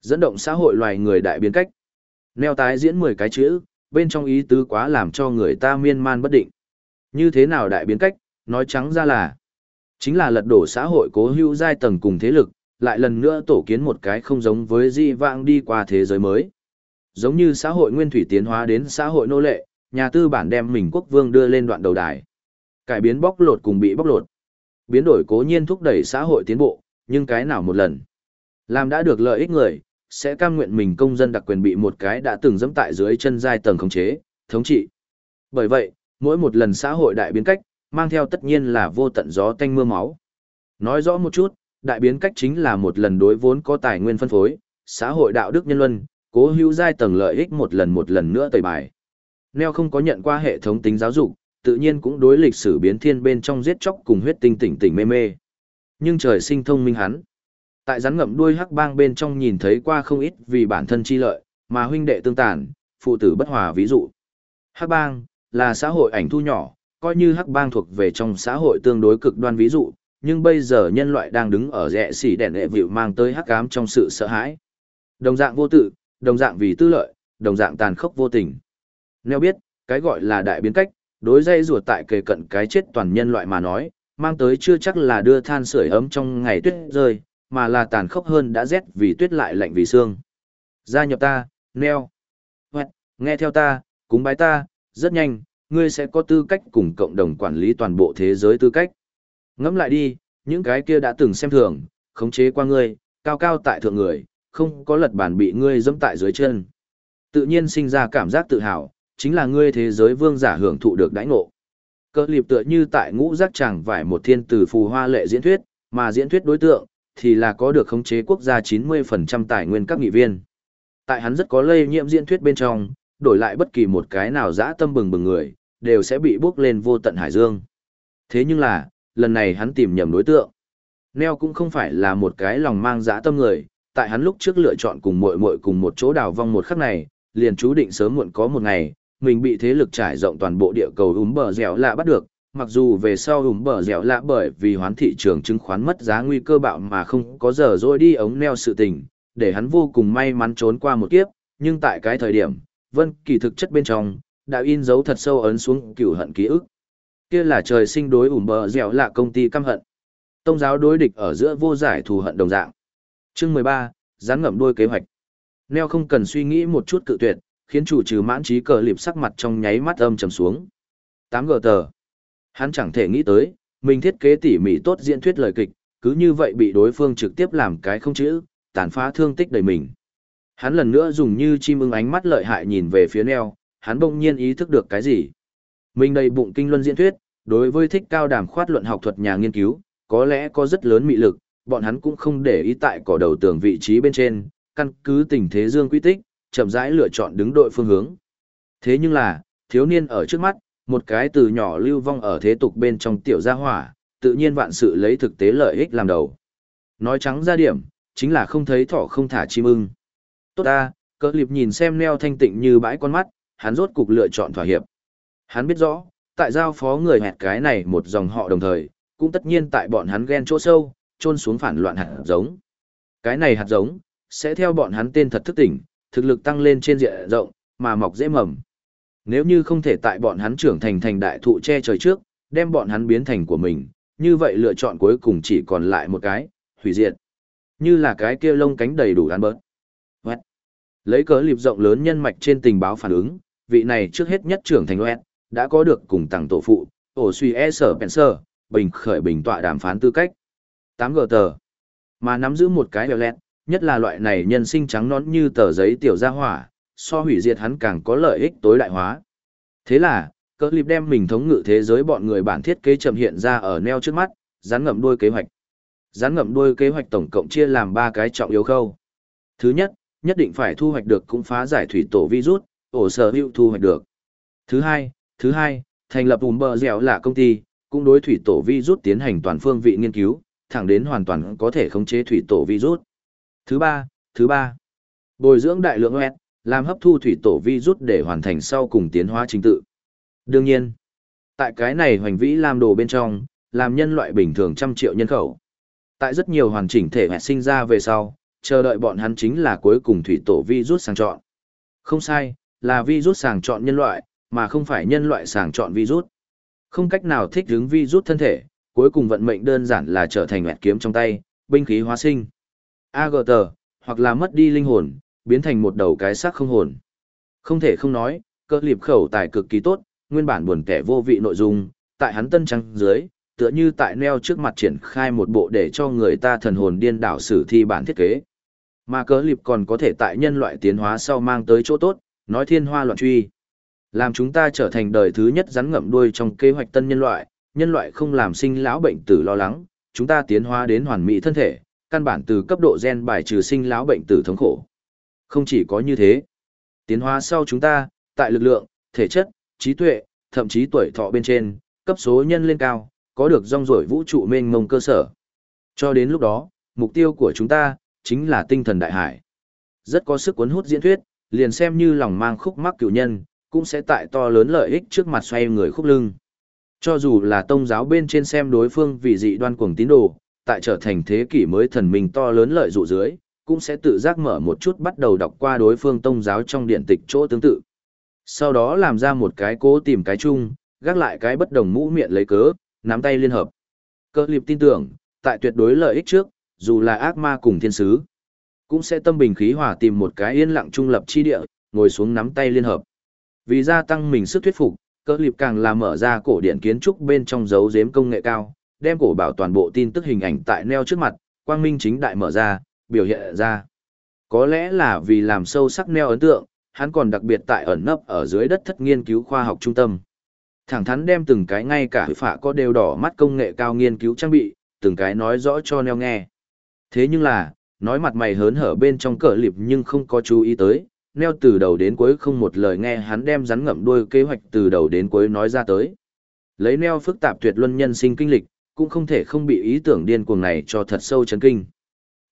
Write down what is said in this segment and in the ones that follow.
Dẫn động xã hội loài người đại biến cách. Neo tái diễn 10 cái chữ, bên trong ý tứ quá làm cho người ta miên man bất định. Như thế nào đại biến cách, nói trắng ra là chính là lật đổ xã hội cố hữu giai tầng cùng thế lực, lại lần nữa tổ kiến một cái không giống với di vãng đi qua thế giới mới. Giống như xã hội nguyên thủy tiến hóa đến xã hội nô lệ, nhà tư bản đem mình quốc vương đưa lên đoạn đầu đài. Cải biến bóc lột cùng bị bóc lột. Biến đổi cố nhiên thúc đẩy xã hội tiến bộ, nhưng cái nào một lần. Làm đã được lợi ích người, sẽ cam nguyện mình công dân đặc quyền bị một cái đã từng dẫm tại dưới chân giai tầng khống chế, thống trị. Bởi vậy, mỗi một lần xã hội đại biến cách, mang theo tất nhiên là vô tận gió tanh mưa máu. Nói rõ một chút, đại biến cách chính là một lần đối vốn có tài nguyên phân phối, xã hội đạo đức nhân luân, cố hữu giai tầng lợi ích một lần một lần nữa tẩy bài. Neo không có nhận qua hệ thống tính giáo dục, tự nhiên cũng đối lịch sử biến thiên bên trong giết chóc cùng huyết tinh tỉnh tỉnh mê mê. Nhưng trời sinh thông minh hắn. Tại rắn ngậm đuôi hắc bang bên trong nhìn thấy qua không ít vì bản thân chi lợi, mà huynh đệ tương tàn, phụ tử bất hòa ví dụ. Hắc bang, là xã hội ảnh thu nhỏ, coi như hắc bang thuộc về trong xã hội tương đối cực đoan ví dụ, nhưng bây giờ nhân loại đang đứng ở rẽ xỉ đèn lệ vịu mang tới hắc ám trong sự sợ hãi. Đồng dạng vô tự, đồng dạng vì tư lợi, đồng dạng tàn khốc vô tình. Nếu biết, cái gọi là đại biến cách, đối dây ruột tại kề cận cái chết toàn nhân loại mà nói, mang tới chưa chắc là đưa than sưởi ấm trong ngày tuyết rơi, mà là tàn khốc hơn đã rét vì tuyết lại lạnh vì xương. Gia nhập ta, neo. Nghe theo ta, cúng bái ta, rất nhanh, ngươi sẽ có tư cách cùng cộng đồng quản lý toàn bộ thế giới tư cách. Ngẫm lại đi, những cái kia đã từng xem thường, khống chế qua ngươi, cao cao tại thượng người, không có lật bản bị ngươi dẫm tại dưới chân. Tự nhiên sinh ra cảm giác tự hào, chính là ngươi thế giới vương giả hưởng thụ được đãi ngộ. Cơ liệp tựa như tại ngũ giác chẳng vải một thiên tử phù hoa lệ diễn thuyết, mà diễn thuyết đối tượng, thì là có được khống chế quốc gia 90% tài nguyên các nghị viên. Tại hắn rất có lây nhiễm diễn thuyết bên trong, đổi lại bất kỳ một cái nào dã tâm bừng bừng người, đều sẽ bị bước lên vô tận hải dương. Thế nhưng là, lần này hắn tìm nhầm đối tượng. Neo cũng không phải là một cái lòng mang dã tâm người, tại hắn lúc trước lựa chọn cùng muội muội cùng một chỗ đào vong một khắc này, liền chú định sớm muộn có một ngày, mình bị thế lực trải rộng toàn bộ địa cầu úm bờ dẻo lạ bắt được, mặc dù về sau hùm bờ dẻo lạ bởi vì hoán thị trường chứng khoán mất giá nguy cơ bạo mà không có giờ rồi đi ống neo sự tình, để hắn vô cùng may mắn trốn qua một kiếp, nhưng tại cái thời điểm, vân kỳ thực chất bên trong, đã in dấu thật sâu ấn xuống cửu hận ký ức. Kia là trời sinh đối ủm bờ dẻo lạ công ty căm hận. Tông giáo đối địch ở giữa vô giải thù hận đồng dạng. Chương mười ba rắn ngậm đuôi kế hoạch. Neo không cần suy nghĩ một chút cự tuyệt, khiến chủ trừ mãn trí cờ liệp sắc mặt trong nháy mắt âm trầm xuống. tám gờ tờ. Hắn chẳng thể nghĩ tới, mình thiết kế tỉ mỉ tốt diễn thuyết lời kịch, cứ như vậy bị đối phương trực tiếp làm cái không chữ, tàn phá thương tích đầy mình. Hắn lần nữa dùng như chim ưng ánh mắt lợi hại nhìn về phía neo, hắn bỗng nhiên ý thức được cái gì. Mình đầy bụng kinh luân diễn thuyết, đối với thích cao đàm khoát luận học thuật nhà nghiên cứu, có lẽ có rất lớn mị lực, bọn hắn cũng không để ý tại cỏ đầu tường vị trí bên trên, căn cứ tình thế dương quy tích, chậm rãi lựa chọn đứng đội phương hướng. Thế nhưng là, thiếu niên ở trước mắt, một cái từ nhỏ lưu vong ở thế tục bên trong tiểu gia hỏa, tự nhiên vạn sự lấy thực tế lợi ích làm đầu. Nói trắng ra điểm, chính là không thấy thỏ không thả chim ưng. Tốt ta, cỡ liệp nhìn xem neo thanh tịnh như bãi con mắt, hắn rốt cục lựa chọn thỏa hiệp. Hắn biết rõ, tại giao phó người hẹt cái này một dòng họ đồng thời, cũng tất nhiên tại bọn hắn ghen chỗ sâu, trôn xuống phản loạn hạt giống. Cái này hạt giống, sẽ theo bọn hắn tên thật thức tỉnh, thực lực tăng lên trên diện rộng, mà mọc dễ mầm. Nếu như không thể tại bọn hắn trưởng thành thành đại thụ che trời trước, đem bọn hắn biến thành của mình, như vậy lựa chọn cuối cùng chỉ còn lại một cái, hủy diệt. Như là cái kia lông cánh đầy đủ ăn bớt. Quét. Lấy cớ liệp rộng lớn nhân mạch trên tình báo phản ứng, vị này trước hết nhất trưởng thành Oet, đã có được cùng tặng tổ phụ, ổ suy e sở Spencer, bình khởi bình tọa đàm phán tư cách. 8 gờ tờ. Mà nắm giữ một cái bèo lẹt, nhất là loại này nhân sinh trắng nón như tờ giấy tiểu gia hỏa, so hủy diệt hắn càng có lợi ích tối đại hóa. Thế là, cỡ lịp đem mình thống ngự thế giới bọn người bản thiết kế chậm hiện ra ở neo trước mắt, rắn ngậm đuôi kế hoạch. Rắn ngậm đuôi kế hoạch tổng cộng chia làm ba cái trọng yếu khâu. Thứ nhất, nhất định phải thu hoạch được cũng phá giải thủy tổ virus, ổ sở hữu thu hoạch được. Thứ hai, thứ hai, thành lập ùm bờ dẻo là công ty, cũng đối thủy tổ virus tiến hành toàn phương vị nghiên cứu, thẳng đến hoàn toàn có thể khống chế thủy tổ virus. Thứ ba, thứ ba, bồi dưỡng đại lượng OS, làm hấp thu thủy tổ vi rút để hoàn thành sau cùng tiến hóa trình tự. Đương nhiên, tại cái này hoành vĩ làm đồ bên trong, làm nhân loại bình thường trăm triệu nhân khẩu. Tại rất nhiều hoàn chỉnh thể hệ sinh ra về sau, chờ đợi bọn hắn chính là cuối cùng thủy tổ vi rút sàng chọn. Không sai, là vi rút sàng chọn nhân loại, mà không phải nhân loại sàng chọn vi rút. Không cách nào thích ứng vi rút thân thể, cuối cùng vận mệnh đơn giản là trở thành mẹt kiếm trong tay, binh khí hóa sinh. AGT, hoặc là mất đi linh hồn, biến thành một đầu cái xác không hồn. Không thể không nói, cơ liệp khẩu tài cực kỳ tốt, nguyên bản buồn kẻ vô vị nội dung, tại hắn tân trăng dưới, tựa như tại neo trước mặt triển khai một bộ để cho người ta thần hồn điên đảo sử thi bản thiết kế. Mà cơ liệp còn có thể tại nhân loại tiến hóa sau mang tới chỗ tốt, nói thiên hoa loạn truy. Làm chúng ta trở thành đời thứ nhất rắn ngậm đuôi trong kế hoạch tân nhân loại, nhân loại không làm sinh lão bệnh tử lo lắng, chúng ta tiến hóa đến hoàn mỹ thân thể, căn bản từ cấp độ gen bài trừ sinh lão bệnh tử thống khổ. Không chỉ có như thế, tiến hóa sau chúng ta, tại lực lượng, thể chất, trí tuệ, thậm chí tuổi thọ bên trên, cấp số nhân lên cao, có được rong rổi vũ trụ mênh mông cơ sở. Cho đến lúc đó, mục tiêu của chúng ta, chính là tinh thần đại hải. Rất có sức cuốn hút diễn thuyết, liền xem như lòng mang khúc mắc cựu nhân, cũng sẽ tại to lớn lợi ích trước mặt xoay người khúc lưng. Cho dù là tông giáo bên trên xem đối phương vì dị đoan cuồng tín đồ, tại trở thành thế kỷ mới thần mình to lớn lợi dụ dưới, cũng sẽ tự giác mở một chút bắt đầu đọc qua đối phương tông giáo trong điện tịch chỗ tương tự. Sau đó làm ra một cái cố tìm cái chung, gác lại cái bất đồng mũ miệng lấy cớ, nắm tay liên hợp. Cơ liệp tin tưởng, tại tuyệt đối lợi ích trước, dù là ác ma cùng thiên sứ, cũng sẽ tâm bình khí hòa tìm một cái yên lặng trung lập chi địa, ngồi xuống nắm tay liên hợp. Vì gia tăng mình sức thuyết phục, cơ liệp càng là mở ra cổ điện kiến trúc bên trong dấu giếm công nghệ cao, đem cổ bảo toàn bộ tin tức hình ảnh tại neo trước mặt, quang minh chính đại mở ra, biểu hiện ra. Có lẽ là vì làm sâu sắc neo ấn tượng, hắn còn đặc biệt tại ẩn nấp ở dưới đất thất nghiên cứu khoa học trung tâm. Thẳng thắn đem từng cái ngay cả phạ có đều đỏ mắt công nghệ cao nghiên cứu trang bị, từng cái nói rõ cho neo nghe. Thế nhưng là, nói mặt mày hớn hở bên trong cờ liệp nhưng không có chú ý tới, neo từ đầu đến cuối không một lời nghe hắn đem rắn ngậm đuôi kế hoạch từ đầu đến cuối nói ra tới. Lấy neo phức tạp tuyệt luân nhân sinh kinh lịch, cũng không thể không bị ý tưởng điên cuồng này cho thật sâu chấn kinh.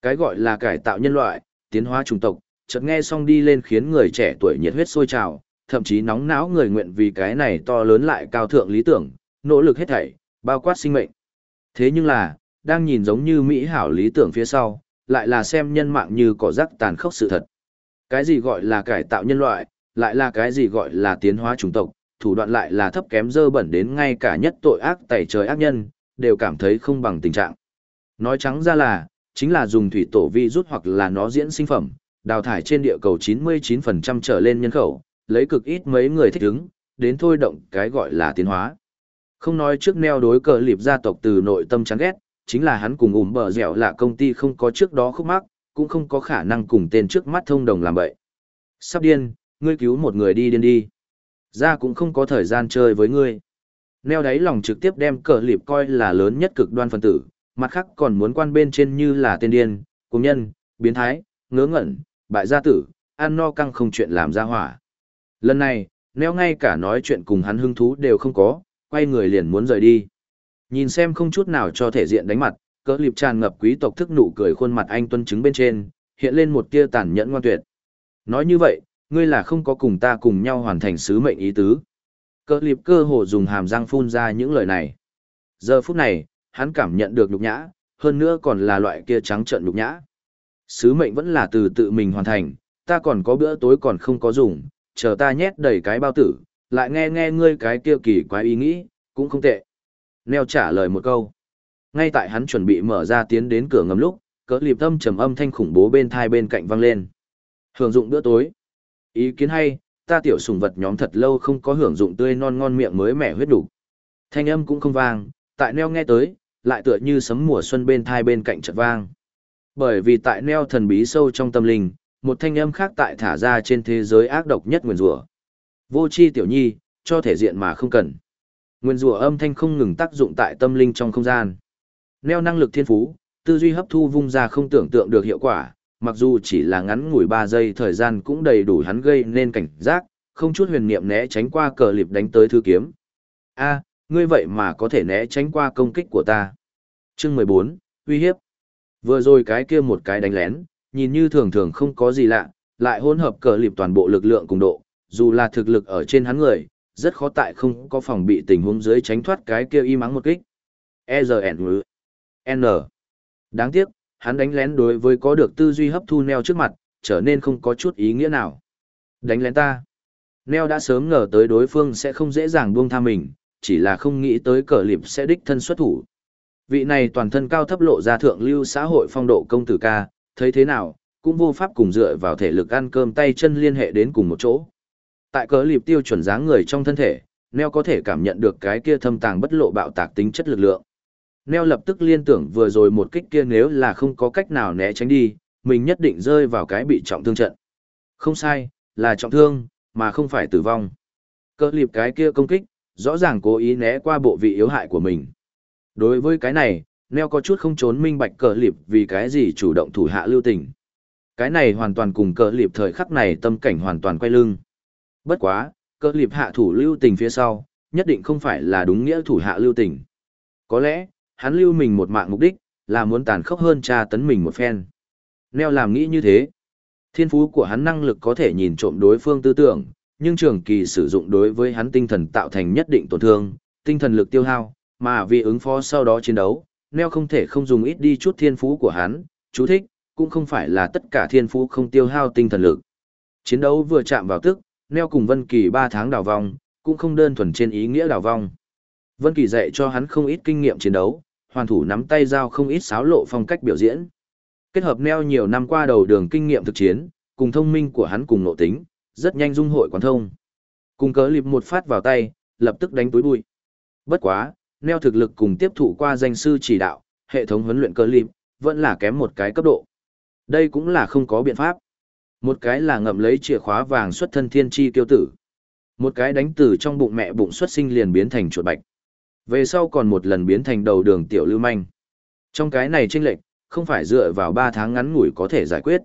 Cái gọi là cải tạo nhân loại, tiến hóa chủng tộc, chợt nghe xong đi lên khiến người trẻ tuổi nhiệt huyết sôi trào, thậm chí nóng não người nguyện vì cái này to lớn lại cao thượng lý tưởng, nỗ lực hết thảy, bao quát sinh mệnh. Thế nhưng là, đang nhìn giống như mỹ hảo lý tưởng phía sau, lại là xem nhân mạng như cỏ rác tàn khốc sự thật. Cái gì gọi là cải tạo nhân loại, lại là cái gì gọi là tiến hóa chủng tộc, thủ đoạn lại là thấp kém dơ bẩn đến ngay cả nhất tội ác tẩy trời ác nhân, đều cảm thấy không bằng tình trạng. Nói trắng ra là, chính là dùng thủy tổ vi rút hoặc là nó diễn sinh phẩm, đào thải trên địa cầu 99% trở lên nhân khẩu, lấy cực ít mấy người thích ứng, đến thôi động cái gọi là tiến hóa. Không nói trước neo đối cờ liệp gia tộc từ nội tâm chán ghét, chính là hắn cùng ủm bờ dẻo là công ty không có trước đó khúc mắc, cũng không có khả năng cùng tên trước mắt thông đồng làm vậy. Sắp điên, ngươi cứu một người đi điên đi. Ra cũng không có thời gian chơi với ngươi. Neo đáy lòng trực tiếp đem cờ liệp coi là lớn nhất cực đoan phân tử, mặt khác còn muốn quan bên trên như là tên điên, cùng nhân, biến thái, ngớ ngẩn, bại gia tử, ăn no căng không chuyện làm ra hỏa. Lần này, nếu ngay cả nói chuyện cùng hắn hứng thú đều không có, quay người liền muốn rời đi. Nhìn xem không chút nào cho thể diện đánh mặt, cỡ liệp tràn ngập quý tộc thức nụ cười khuôn mặt anh tuân chứng bên trên, hiện lên một tia tàn nhẫn ngoan tuyệt. Nói như vậy, ngươi là không có cùng ta cùng nhau hoàn thành sứ mệnh ý tứ. Cỡ liệp cơ hồ dùng hàm răng phun ra những lời này. Giờ phút này, hắn cảm nhận được nhục nhã, hơn nữa còn là loại kia trắng trợn nhục nhã. Sứ mệnh vẫn là từ tự mình hoàn thành, ta còn có bữa tối còn không có dùng, chờ ta nhét đầy cái bao tử, lại nghe nghe ngươi cái kia kỳ quái ý nghĩ, cũng không tệ. Neo trả lời một câu. Ngay tại hắn chuẩn bị mở ra tiến đến cửa ngầm lúc, cỡ liệp tâm trầm âm thanh khủng bố bên thai bên cạnh vang lên. Hưởng dụng bữa tối. Ý kiến hay, ta tiểu sùng vật nhóm thật lâu không có hưởng dụng tươi non ngon miệng mới mẻ huyết đủ. Thanh âm cũng không vang, tại neo nghe tới, lại tựa như sấm mùa xuân bên thai bên cạnh chợt vang. Bởi vì tại neo thần bí sâu trong tâm linh, một thanh âm khác tại thả ra trên thế giới ác độc nhất nguyên rủa. Vô chi tiểu nhi, cho thể diện mà không cần. Nguyên rủa âm thanh không ngừng tác dụng tại tâm linh trong không gian. Neo năng lực thiên phú, tư duy hấp thu vung ra không tưởng tượng được hiệu quả, mặc dù chỉ là ngắn ngủi 3 giây thời gian cũng đầy đủ hắn gây nên cảnh giác, không chút huyền niệm né tránh qua cờ liệp đánh tới thư kiếm. A, ngươi vậy mà có thể né tránh qua công kích của ta. Chương 14, uy hiếp. Vừa rồi cái kia một cái đánh lén, nhìn như thường thường không có gì lạ, lại hỗn hợp cờ lịp toàn bộ lực lượng cùng độ, dù là thực lực ở trên hắn người, rất khó tại không có phòng bị tình huống dưới tránh thoát cái kia y mắng một kích. E N. N. Đáng tiếc, hắn đánh lén đối với có được tư duy hấp thu neo trước mặt, trở nên không có chút ý nghĩa nào. Đánh lén ta. Neo đã sớm ngờ tới đối phương sẽ không dễ dàng buông tha mình, chỉ là không nghĩ tới cờ liệp sẽ đích thân xuất thủ. Vị này toàn thân cao thấp lộ ra thượng lưu xã hội phong độ công tử ca, thấy thế nào, cũng vô pháp cùng dựa vào thể lực ăn cơm tay chân liên hệ đến cùng một chỗ. Tại cờ liệp tiêu chuẩn dáng người trong thân thể, Neo có thể cảm nhận được cái kia thâm tàng bất lộ bạo tạc tính chất lực lượng. Neo lập tức liên tưởng vừa rồi một kích kia nếu là không có cách nào né tránh đi, mình nhất định rơi vào cái bị trọng thương trận. Không sai, là trọng thương, mà không phải tử vong. Cơ liệp cái kia công kích, rõ ràng cố ý né qua bộ vị yếu hại của mình. Đối với cái này, Neo có chút không trốn minh bạch cờ liệp vì cái gì chủ động thủ hạ lưu tình. Cái này hoàn toàn cùng cờ liệp thời khắc này tâm cảnh hoàn toàn quay lưng. Bất quá, cờ liệp hạ thủ lưu tình phía sau, nhất định không phải là đúng nghĩa thủ hạ lưu tình. Có lẽ, hắn lưu mình một mạng mục đích, là muốn tàn khốc hơn tra tấn mình một phen. Neo làm nghĩ như thế. Thiên phú của hắn năng lực có thể nhìn trộm đối phương tư tưởng, nhưng trường kỳ sử dụng đối với hắn tinh thần tạo thành nhất định tổn thương, tinh thần lực tiêu hao, mà vì ứng phó sau đó chiến đấu, Neo không thể không dùng ít đi chút thiên phú của hắn, chú thích, cũng không phải là tất cả thiên phú không tiêu hao tinh thần lực. Chiến đấu vừa chạm vào tức, Neo cùng Vân Kỳ 3 tháng đào vong, cũng không đơn thuần trên ý nghĩa đào vong. Vân Kỳ dạy cho hắn không ít kinh nghiệm chiến đấu, hoàn thủ nắm tay giao không ít xáo lộ phong cách biểu diễn. Kết hợp neo nhiều năm qua đầu đường kinh nghiệm thực chiến, cùng thông minh của hắn cùng nội tính, rất nhanh dung hội quán thông. Cùng cớ lịp một phát vào tay, lập tức đánh túi bụi. Bất quá, neo thực lực cùng tiếp thụ qua danh sư chỉ đạo, hệ thống huấn luyện cớ lịp, vẫn là kém một cái cấp độ. Đây cũng là không có biện pháp. Một cái là ngậm lấy chìa khóa vàng xuất thân thiên chi tiêu tử. Một cái đánh từ trong bụng mẹ bụng xuất sinh liền biến thành chuột bạch. Về sau còn một lần biến thành đầu đường tiểu lưu manh. Trong cái này chênh lệch, không phải dựa vào 3 tháng ngắn ngủi có thể giải quyết.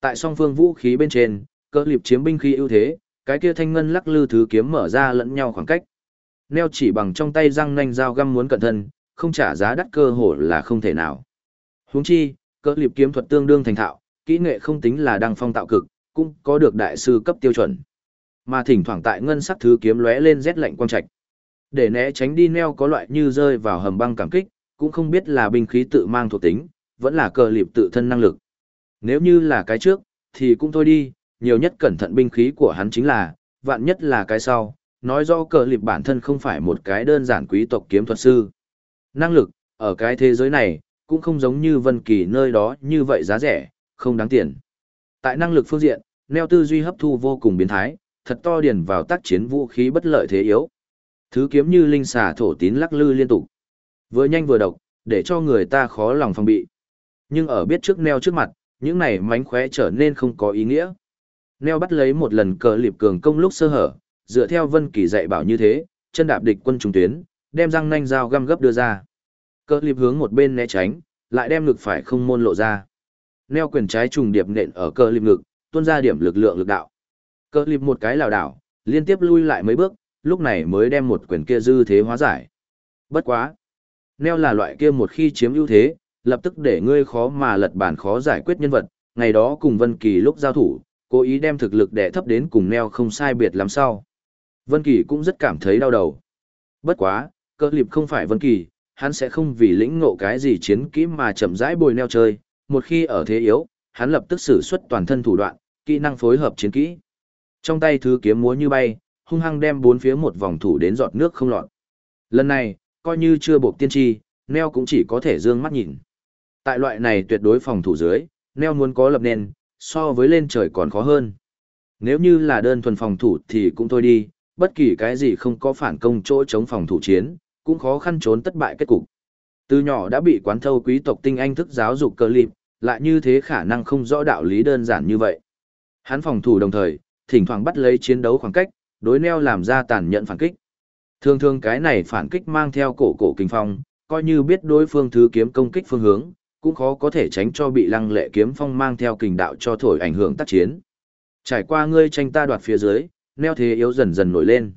Tại song phương vũ khí bên trên, cơ liệp chiếm binh khí ưu thế, cái kia thanh ngân lắc lư thứ kiếm mở ra lẫn nhau khoảng cách. Neo chỉ bằng trong tay răng nanh dao găm muốn cẩn thân, không trả giá đắt cơ hội là không thể nào. Huống chi, cơ liệp kiếm thuật tương đương thành thạo, kỹ nghệ không tính là đăng phong tạo cực, cũng có được đại sư cấp tiêu chuẩn. Mà thỉnh thoảng tại ngân sắc thứ kiếm lóe lên rét lạnh quang trạch. Để né tránh đi neo có loại như rơi vào hầm băng cảm kích, cũng không biết là binh khí tự mang thuộc tính, vẫn là cờ liệp tự thân năng lực. Nếu như là cái trước, thì cũng thôi đi, nhiều nhất cẩn thận binh khí của hắn chính là, vạn nhất là cái sau, nói rõ cờ lịp bản thân không phải một cái đơn giản quý tộc kiếm thuật sư. Năng lực, ở cái thế giới này, cũng không giống như Vân Kỳ nơi đó như vậy giá rẻ, không đáng tiền. Tại năng lực phương diện, neo tư duy hấp thu vô cùng biến thái, thật to điền vào tác chiến vũ khí bất lợi thế yếu. Thứ kiếm như linh xà thổ tín lắc lư liên tục. Vừa nhanh vừa độc, để cho người ta khó lòng phòng bị. Nhưng ở biết trước neo trước mặt, những này mánh khóe trở nên không có ý nghĩa. Neo bắt lấy một lần cờ liệp cường công lúc sơ hở, dựa theo Vân Kỳ dạy bảo như thế, chân đạp địch quân trung tuyến, đem răng nanh dao găm gấp đưa ra. Cờ liệp hướng một bên né tránh, lại đem lực phải không môn lộ ra. Neo quyền trái trùng điệp nện ở cờ liệp ngực, tuôn ra điểm lực lượng lực đạo. Cờ liệp một cái lảo đảo, liên tiếp lui lại mấy bước, lúc này mới đem một quyền kia dư thế hóa giải. Bất quá. Neo là loại kia một khi chiếm ưu thế, lập tức để ngươi khó mà lật bản khó giải quyết nhân vật, ngày đó cùng Vân Kỳ lúc giao thủ, cố ý đem thực lực đẻ thấp đến cùng Neo không sai biệt lắm sau. Vân Kỳ cũng rất cảm thấy đau đầu. Bất quá, cơ liệp không phải Vân Kỳ, hắn sẽ không vì lĩnh ngộ cái gì chiến kỹ mà chậm rãi bồi neo chơi, một khi ở thế yếu, hắn lập tức sử xuất toàn thân thủ đoạn, kỹ năng phối hợp chiến kỹ. Trong tay thứ kiếm múa như bay, hung hăng đem bốn phía một vòng thủ đến giọt nước không lọt. Lần này, coi như chưa buộc tiên tri, Neo cũng chỉ có thể dương mắt nhìn. Tại loại này tuyệt đối phòng thủ dưới, Neo muốn có lập nền, so với lên trời còn khó hơn. Nếu như là đơn thuần phòng thủ thì cũng thôi đi, bất kỳ cái gì không có phản công chỗ chống phòng thủ chiến, cũng khó khăn trốn thất bại kết cục. Từ nhỏ đã bị quán thâu quý tộc tinh anh thức giáo dục cơ lịp, lại như thế khả năng không rõ đạo lý đơn giản như vậy. Hắn phòng thủ đồng thời, thỉnh thoảng bắt lấy chiến đấu khoảng cách, đối neo làm ra tàn nhẫn phản kích. Thường thường cái này phản kích mang theo cổ cổ kinh phong, coi như biết đối phương thứ kiếm công kích phương hướng, cũng khó có thể tránh cho bị lăng lệ kiếm phong mang theo kình đạo cho thổi ảnh hưởng tác chiến. Trải qua ngươi tranh ta đoạt phía dưới, neo thế yếu dần dần nổi lên.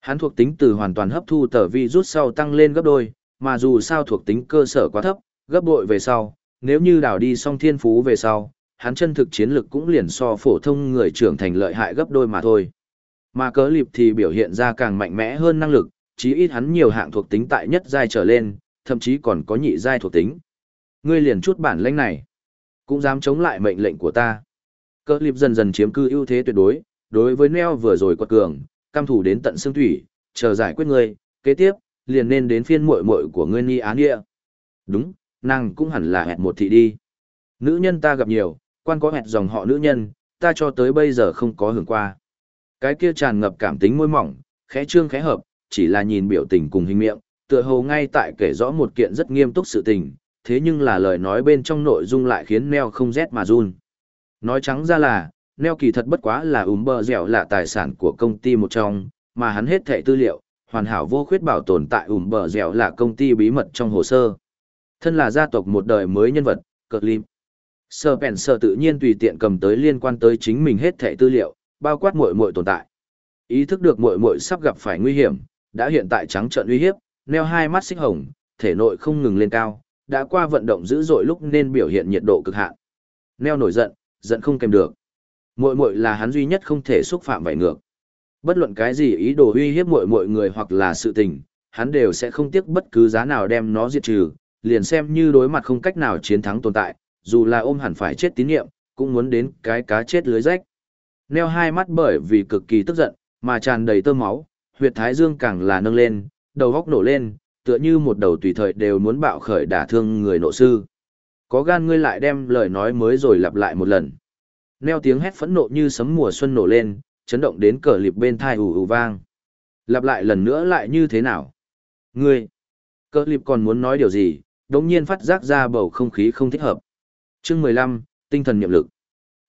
Hắn thuộc tính từ hoàn toàn hấp thu tờ vi rút sau tăng lên gấp đôi, mà dù sao thuộc tính cơ sở quá thấp, gấp bội về sau, nếu như đảo đi song thiên phú về sau, hắn chân thực chiến lực cũng liền so phổ thông người trưởng thành lợi hại gấp đôi mà thôi. Mà cớ lịp thì biểu hiện ra càng mạnh mẽ hơn năng lực, chí ít hắn nhiều hạng thuộc tính tại nhất giai trở lên, thậm chí còn có nhị giai thuộc tính. Ngươi liền chút bản lĩnh này, cũng dám chống lại mệnh lệnh của ta. Cơ liệp dần dần chiếm cư ưu thế tuyệt đối, đối với Neo vừa rồi quật cường, cam thủ đến tận xương thủy, chờ giải quyết ngươi, kế tiếp, liền nên đến phiên muội muội của ngươi Ni Án Địa. Đúng, nàng cũng hẳn là hẹn một thị đi. Nữ nhân ta gặp nhiều, quan có hẹn dòng họ nữ nhân, ta cho tới bây giờ không có hưởng qua. Cái kia tràn ngập cảm tính môi mỏng, khẽ trương khẽ hợp, chỉ là nhìn biểu tình cùng hình miệng, tựa hồ ngay tại kể rõ một kiện rất nghiêm túc sự tình, thế nhưng là lời nói bên trong nội dung lại khiến Neo không rét mà run. Nói trắng ra là, Neo kỳ thật bất quá là ùm bờ dẻo là tài sản của công ty một trong, mà hắn hết thệ tư liệu, hoàn hảo vô khuyết bảo tồn tại ùm bờ dẻo là công ty bí mật trong hồ sơ. Thân là gia tộc một đời mới nhân vật, cực lim. Sơ bèn sơ tự nhiên tùy tiện cầm tới liên quan tới chính mình hết thẻ tư liệu, bao quát muội muội tồn tại. Ý thức được muội muội sắp gặp phải nguy hiểm, đã hiện tại trắng trợn uy hiếp, neo hai mắt xích hồng, thể nội không ngừng lên cao, đã qua vận động dữ dội lúc nên biểu hiện nhiệt độ cực hạn. Neo nổi giận, giận không kèm được. Muội muội là hắn duy nhất không thể xúc phạm vậy ngược. Bất luận cái gì ý đồ uy hiếp muội muội người hoặc là sự tình, hắn đều sẽ không tiếc bất cứ giá nào đem nó diệt trừ, liền xem như đối mặt không cách nào chiến thắng tồn tại, dù là ôm hẳn phải chết tín nhiệm, cũng muốn đến cái cá chết lưới rách. Neo hai mắt bởi vì cực kỳ tức giận, mà tràn đầy tơ máu, huyệt thái dương càng là nâng lên, đầu góc nổ lên, tựa như một đầu tùy thời đều muốn bạo khởi đả thương người nộ sư. Có gan ngươi lại đem lời nói mới rồi lặp lại một lần. Neo tiếng hét phẫn nộ như sấm mùa xuân nổ lên, chấn động đến cờ lịp bên thai ù ù vang. Lặp lại lần nữa lại như thế nào? Ngươi! Cờ lịp còn muốn nói điều gì, đống nhiên phát giác ra bầu không khí không thích hợp. Chương mười lăm tinh thần niệm lực.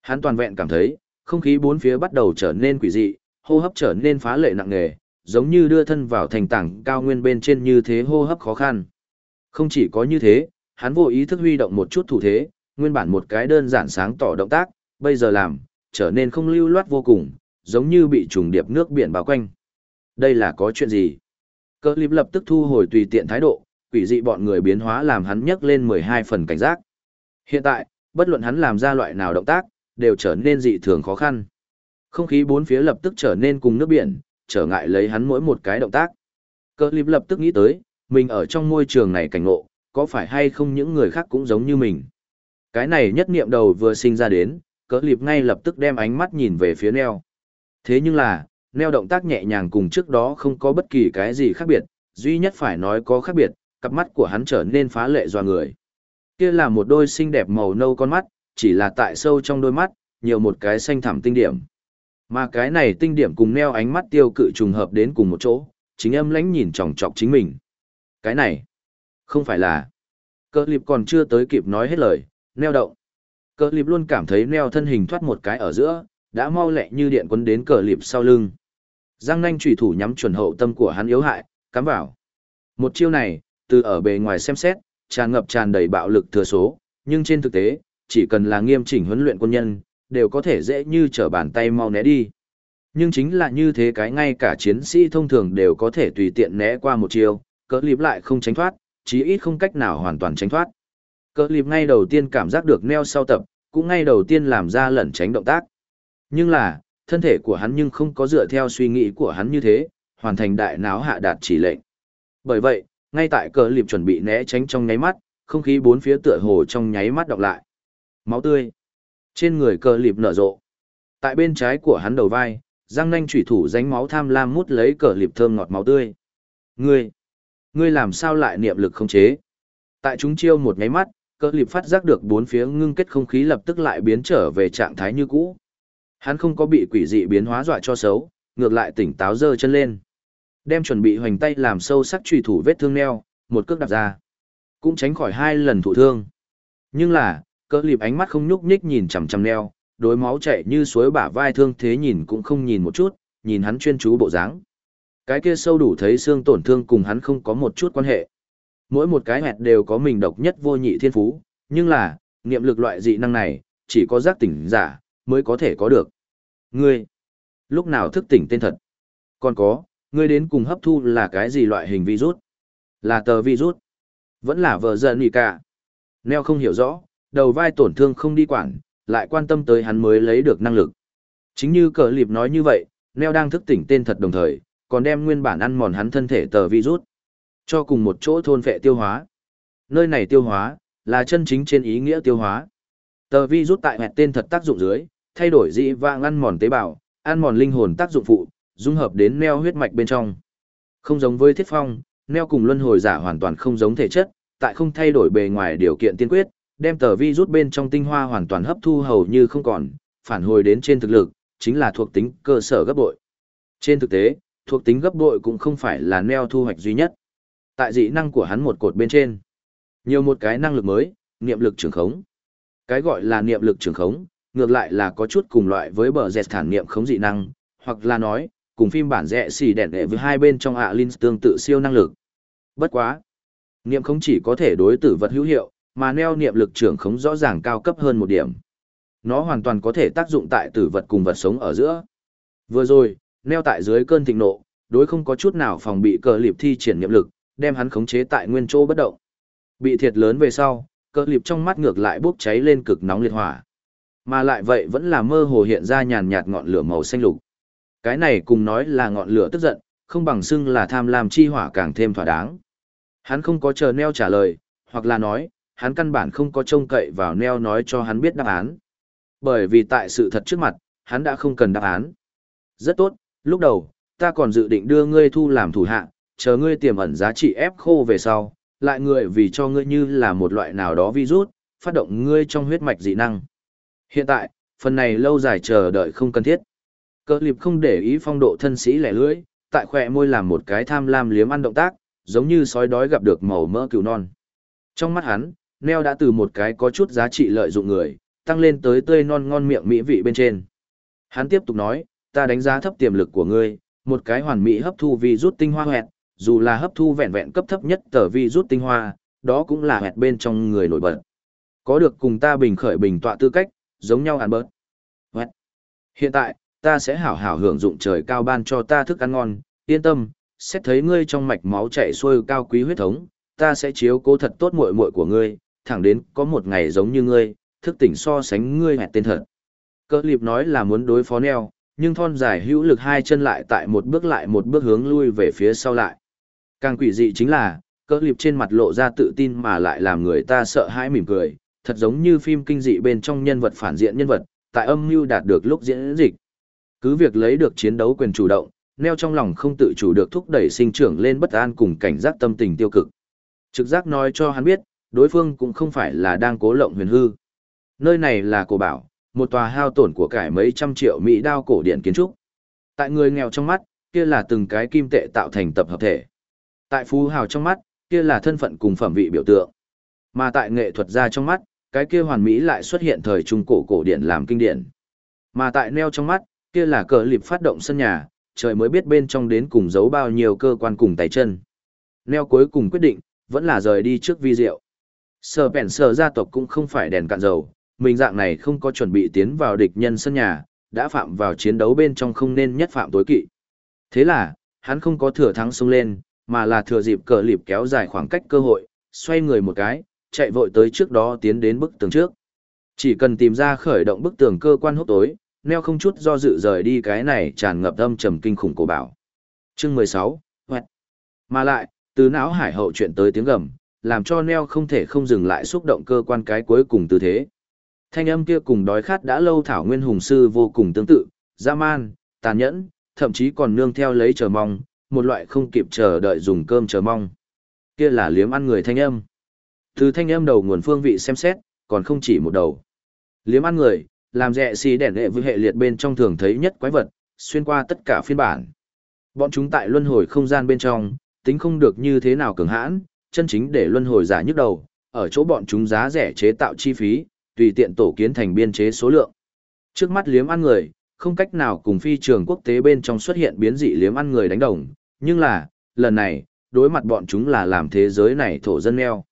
Hắn toàn vẹn cảm thấy, không khí bốn phía bắt đầu trở nên quỷ dị, hô hấp trở nên phá lệ nặng nề, giống như đưa thân vào thành tảng cao nguyên bên trên như thế hô hấp khó khăn. Không chỉ có như thế, hắn vô ý thức huy động một chút thủ thế, nguyên bản một cái đơn giản sáng tỏ động tác, bây giờ làm, trở nên không lưu loát vô cùng, giống như bị trùng điệp nước biển bao quanh. Đây là có chuyện gì? Cơ liếp lập tức thu hồi tùy tiện thái độ, quỷ dị bọn người biến hóa làm hắn nhấc lên 12 phần cảnh giác. Hiện tại, bất luận hắn làm ra loại nào động tác, đều trở nên dị thường khó khăn. Không khí bốn phía lập tức trở nên cùng nước biển, trở ngại lấy hắn mỗi một cái động tác. Cơ lịp lập tức nghĩ tới, mình ở trong môi trường này cảnh ngộ, có phải hay không những người khác cũng giống như mình. Cái này nhất niệm đầu vừa sinh ra đến, cỡ liệp ngay lập tức đem ánh mắt nhìn về phía neo. Thế nhưng là, neo động tác nhẹ nhàng cùng trước đó không có bất kỳ cái gì khác biệt, duy nhất phải nói có khác biệt, cặp mắt của hắn trở nên phá lệ doa người. Kia là một đôi xinh đẹp màu nâu con mắt, chỉ là tại sâu trong đôi mắt, nhiều một cái xanh thẳm tinh điểm. Mà cái này tinh điểm cùng neo ánh mắt tiêu cự trùng hợp đến cùng một chỗ, chính âm lãnh nhìn chòng chọc chính mình. Cái này, không phải là... Cơ liệp còn chưa tới kịp nói hết lời, neo động. Cơ liệp luôn cảm thấy neo thân hình thoát một cái ở giữa, đã mau lẹ như điện quấn đến cờ liệp sau lưng. Giang nanh trùy thủ nhắm chuẩn hậu tâm của hắn yếu hại, cắm vào. Một chiêu này, từ ở bề ngoài xem xét, tràn ngập tràn đầy bạo lực thừa số, nhưng trên thực tế, chỉ cần là nghiêm chỉnh huấn luyện quân nhân, đều có thể dễ như trở bàn tay mau né đi. Nhưng chính là như thế cái ngay cả chiến sĩ thông thường đều có thể tùy tiện né qua một chiều. cỡ liệp lại không tránh thoát, chí ít không cách nào hoàn toàn tránh thoát. Cỡ liệp ngay đầu tiên cảm giác được neo sau tập, cũng ngay đầu tiên làm ra lẩn tránh động tác. Nhưng là, thân thể của hắn nhưng không có dựa theo suy nghĩ của hắn như thế, hoàn thành đại náo hạ đạt chỉ lệnh. Bởi vậy, ngay tại cờ liệp chuẩn bị né tránh trong nháy mắt, không khí bốn phía tựa hồ trong nháy mắt đọc lại. Máu tươi. Trên người cờ lịp nở rộ. Tại bên trái của hắn đầu vai, răng nanh chủy thủ dánh máu tham lam mút lấy cờ lịp thơm ngọt máu tươi. Ngươi, ngươi làm sao lại niệm lực không chế? Tại chúng chiêu một nháy mắt, cờ lịp phát giác được bốn phía ngưng kết không khí lập tức lại biến trở về trạng thái như cũ. Hắn không có bị quỷ dị biến hóa dọa cho xấu, ngược lại tỉnh táo giơ chân lên. Đem chuẩn bị hoành tay làm sâu sắc trùy thủ vết thương neo, một cước đạp ra. Cũng tránh khỏi hai lần thụ thương. Nhưng là, cỡ lịp ánh mắt không nhúc nhích nhìn chằm chằm neo, đối máu chảy như suối bả vai thương thế nhìn cũng không nhìn một chút, nhìn hắn chuyên chú bộ dáng. Cái kia sâu đủ thấy xương tổn thương cùng hắn không có một chút quan hệ. Mỗi một cái hẹt đều có mình độc nhất vô nhị thiên phú, nhưng là, niệm lực loại dị năng này, chỉ có giác tỉnh giả, mới có thể có được. Ngươi, lúc nào thức tỉnh tên thật? Còn có, ngươi đến cùng hấp thu là cái gì loại hình virus? Là tờ virus? Vẫn là vợ giận gì cả? Neo không hiểu rõ, đầu vai tổn thương không đi quản, lại quan tâm tới hắn mới lấy được năng lực. Chính như cờ liệp nói như vậy, Neo đang thức tỉnh tên thật đồng thời, còn đem nguyên bản ăn mòn hắn thân thể tờ virus. Cho cùng một chỗ thôn vệ tiêu hóa. Nơi này tiêu hóa, là chân chính trên ý nghĩa tiêu hóa. Tờ virus tại hẹt tên thật tác dụng dưới, thay đổi dị vang ăn mòn tế bào, ăn mòn linh hồn tác dụng phụ, dung hợp đến neo huyết mạch bên trong. Không giống với thiết phong, neo cùng luân hồi giả hoàn toàn không giống thể chất, tại không thay đổi bề ngoài điều kiện tiên quyết, đem tờ vi rút bên trong tinh hoa hoàn toàn hấp thu hầu như không còn, phản hồi đến trên thực lực, chính là thuộc tính cơ sở gấp bội. Trên thực tế, thuộc tính gấp bội cũng không phải là neo thu hoạch duy nhất. Tại dị năng của hắn một cột bên trên, nhiều một cái năng lực mới, niệm lực trường khống. Cái gọi là niệm lực trường khống, ngược lại là có chút cùng loại với bờ dẹt thản niệm khống dị năng, hoặc là nói, cùng phim bản rẻ xì đèn đệ với hai bên trong ạ linh tương tự siêu năng lực. Bất quá. Niệm khống chỉ có thể đối tử vật hữu hiệu, mà neo niệm lực trưởng khống rõ ràng cao cấp hơn một điểm. Nó hoàn toàn có thể tác dụng tại tử vật cùng vật sống ở giữa. Vừa rồi, neo tại dưới cơn thịnh nộ, đối không có chút nào phòng bị cờ liệp thi triển niệm lực, đem hắn khống chế tại nguyên chỗ bất động. Bị thiệt lớn về sau, cờ liệp trong mắt ngược lại bốc cháy lên cực nóng liệt hỏa. Mà lại vậy vẫn là mơ hồ hiện ra nhàn nhạt ngọn lửa màu xanh lục. Cái này cùng nói là ngọn lửa tức giận, không bằng xưng là tham lam chi hỏa càng thêm thỏa đáng. Hắn không có chờ neo trả lời, hoặc là nói, hắn căn bản không có trông cậy vào neo nói cho hắn biết đáp án. Bởi vì tại sự thật trước mặt, hắn đã không cần đáp án. Rất tốt, lúc đầu, ta còn dự định đưa ngươi thu làm thủ hạ, chờ ngươi tiềm ẩn giá trị ép khô về sau, lại người vì cho ngươi như là một loại nào đó virus, phát động ngươi trong huyết mạch dị năng. Hiện tại, phần này lâu dài chờ đợi không cần thiết. Cơ liệp không để ý phong độ thân sĩ lẻ lưỡi, tại khỏe môi làm một cái tham lam liếm ăn động tác, giống như sói đói gặp được màu mỡ cừu non. Trong mắt hắn, Neo đã từ một cái có chút giá trị lợi dụng người, tăng lên tới tươi non ngon miệng mỹ vị bên trên. Hắn tiếp tục nói, ta đánh giá thấp tiềm lực của ngươi, một cái hoàn mỹ hấp thu vi rút tinh hoa hoẹt, dù là hấp thu vẹn vẹn cấp thấp nhất tờ vi rút tinh hoa, đó cũng là hoẹt bên trong người nổi bật. Có được cùng ta bình khởi bình tọa tư cách, giống nhau hẳn bớt. Hoẹt. Hiện tại, ta sẽ hảo hảo hưởng dụng trời cao ban cho ta thức ăn ngon, yên tâm, xét thấy ngươi trong mạch máu chảy xuôi cao quý huyết thống, ta sẽ chiếu cố thật tốt muội muội của ngươi, thẳng đến có một ngày giống như ngươi, thức tỉnh so sánh ngươi hẹn tên thật. Cơ liệp nói là muốn đối phó neo, nhưng thon dài hữu lực hai chân lại tại một bước lại một bước hướng lui về phía sau lại. Càng quỷ dị chính là, cơ liệp trên mặt lộ ra tự tin mà lại làm người ta sợ hãi mỉm cười, thật giống như phim kinh dị bên trong nhân vật phản diện nhân vật, tại âm mưu đạt được lúc diễn dịch. Cứ việc lấy được chiến đấu quyền chủ động, neo trong lòng không tự chủ được thúc đẩy sinh trưởng lên bất an cùng cảnh giác tâm tình tiêu cực. Trực giác nói cho hắn biết, đối phương cũng không phải là đang cố lộng huyền hư. Nơi này là cổ bảo, một tòa hao tổn của cải mấy trăm triệu Mỹ đao cổ điện kiến trúc. Tại người nghèo trong mắt, kia là từng cái kim tệ tạo thành tập hợp thể. Tại phú hào trong mắt, kia là thân phận cùng phẩm vị biểu tượng. Mà tại nghệ thuật gia trong mắt, cái kia hoàn mỹ lại xuất hiện thời trung cổ cổ điển làm kinh điển. Mà tại neo trong mắt, kia là cờ lịp phát động sân nhà, trời mới biết bên trong đến cùng giấu bao nhiêu cơ quan cùng tay chân. Neo cuối cùng quyết định, vẫn là rời đi trước vi diệu. Sở bèn sở gia tộc cũng không phải đèn cạn dầu, mình dạng này không có chuẩn bị tiến vào địch nhân sân nhà, đã phạm vào chiến đấu bên trong không nên nhất phạm tối kỵ. Thế là, hắn không có thừa thắng xông lên, mà là thừa dịp cờ lịp kéo dài khoảng cách cơ hội, xoay người một cái, chạy vội tới trước đó tiến đến bức tường trước. Chỉ cần tìm ra khởi động bức tường cơ quan hốc tối, neo không chút do dự rời đi cái này tràn ngập âm trầm kinh khủng cổ bảo. Chương 16, Hoẹt. Mà lại, từ não hải hậu chuyện tới tiếng gầm, làm cho neo không thể không dừng lại xúc động cơ quan cái cuối cùng tư thế. Thanh âm kia cùng đói khát đã lâu thảo nguyên hùng sư vô cùng tương tự, dã man, tàn nhẫn, thậm chí còn nương theo lấy chờ mong, một loại không kịp chờ đợi dùng cơm chờ mong. Kia là liếm ăn người thanh âm. Từ thanh âm đầu nguồn phương vị xem xét, còn không chỉ một đầu. Liếm ăn người, làm rẻ xì đèn đệ với hệ liệt bên trong thường thấy nhất quái vật, xuyên qua tất cả phiên bản. Bọn chúng tại luân hồi không gian bên trong, tính không được như thế nào cường hãn, chân chính để luân hồi giả nhức đầu, ở chỗ bọn chúng giá rẻ chế tạo chi phí, tùy tiện tổ kiến thành biên chế số lượng. Trước mắt liếm ăn người, không cách nào cùng phi trường quốc tế bên trong xuất hiện biến dị liếm ăn người đánh đồng, nhưng là, lần này, đối mặt bọn chúng là làm thế giới này thổ dân neo.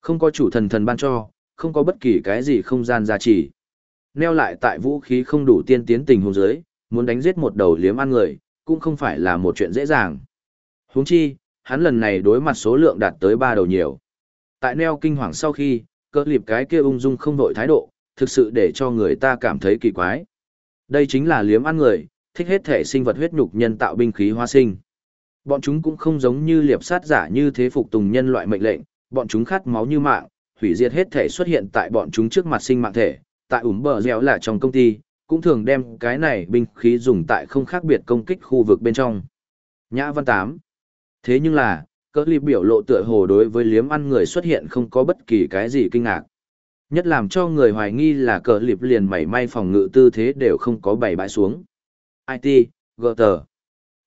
Không có chủ thần thần ban cho, không có bất kỳ cái gì không gian giá trị. Neo lại tại vũ khí không đủ tiên tiến tình huống giới, muốn đánh giết một đầu liếm ăn người, cũng không phải là một chuyện dễ dàng. Huống chi, hắn lần này đối mặt số lượng đạt tới ba đầu nhiều. Tại neo kinh hoàng sau khi, cơ liệp cái kia ung dung không đội thái độ, thực sự để cho người ta cảm thấy kỳ quái. Đây chính là liếm ăn người, thích hết thể sinh vật huyết nhục nhân tạo binh khí hóa sinh. Bọn chúng cũng không giống như liệp sát giả như thế phục tùng nhân loại mệnh lệnh, bọn chúng khát máu như mạng, hủy diệt hết thể xuất hiện tại bọn chúng trước mặt sinh mạng thể, tại ủm bờ dẻo là trong công ty, cũng thường đem cái này binh khí dùng tại không khác biệt công kích khu vực bên trong. Nhã văn tám. Thế nhưng là, cỡ lịp biểu lộ tựa hồ đối với liếm ăn người xuất hiện không có bất kỳ cái gì kinh ngạc. Nhất làm cho người hoài nghi là cỡ lịp liền mảy may phòng ngự tư thế đều không có bày bãi xuống. IT, GT.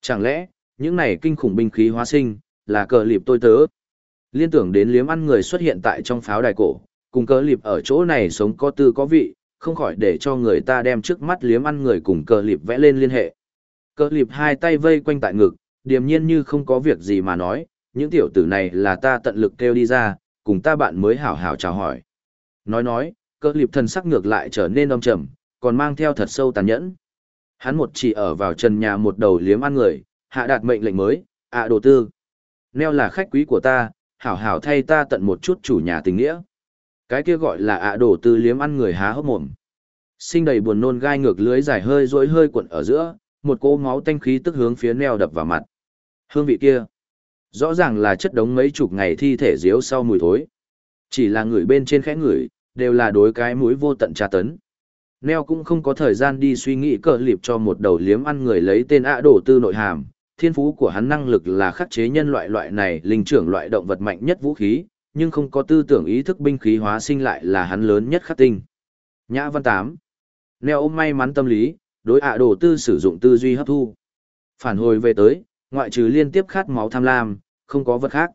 Chẳng lẽ, những này kinh khủng binh khí hóa sinh, là cờ lịp tôi tớ. Liên tưởng đến liếm ăn người xuất hiện tại trong pháo đài cổ, cùng cờ lịp ở chỗ này sống có tư có vị, không khỏi để cho người ta đem trước mắt liếm ăn người cùng cờ lịp vẽ lên liên hệ. Cờ lịp hai tay vây quanh tại ngực, điềm nhiên như không có việc gì mà nói, những tiểu tử này là ta tận lực kêu đi ra, cùng ta bạn mới hảo hảo chào hỏi. Nói nói, cơ liệp thần sắc ngược lại trở nên đông trầm, còn mang theo thật sâu tàn nhẫn. Hắn một chỉ ở vào trần nhà một đầu liếm ăn người, hạ đạt mệnh lệnh mới, ạ đồ tư. Neo là khách quý của ta, hảo hảo thay ta tận một chút chủ nhà tình nghĩa. Cái kia gọi là ạ đồ tư liếm ăn người há hốc mồm. Sinh đầy buồn nôn gai ngược lưới dài hơi rối hơi cuộn ở giữa, một cỗ máu tanh khí tức hướng phía neo đập vào mặt. Hương vị kia, rõ ràng là chất đống mấy chục ngày thi thể diếu sau mùi thối. Chỉ là người bên trên khẽ người, đều là đối cái mũi vô tận tra tấn. Neo cũng không có thời gian đi suy nghĩ cờ lịp cho một đầu liếm ăn người lấy tên ạ đổ tư nội hàm, thiên phú của hắn năng lực là khắc chế nhân loại loại này linh trưởng loại động vật mạnh nhất vũ khí, nhưng không có tư tưởng ý thức binh khí hóa sinh lại là hắn lớn nhất khắc tinh. Nhã văn tám Neo ôm may mắn tâm lý, đối ạ đồ tư sử dụng tư duy hấp thu. Phản hồi về tới, ngoại trừ liên tiếp khát máu tham lam, không có vật khác.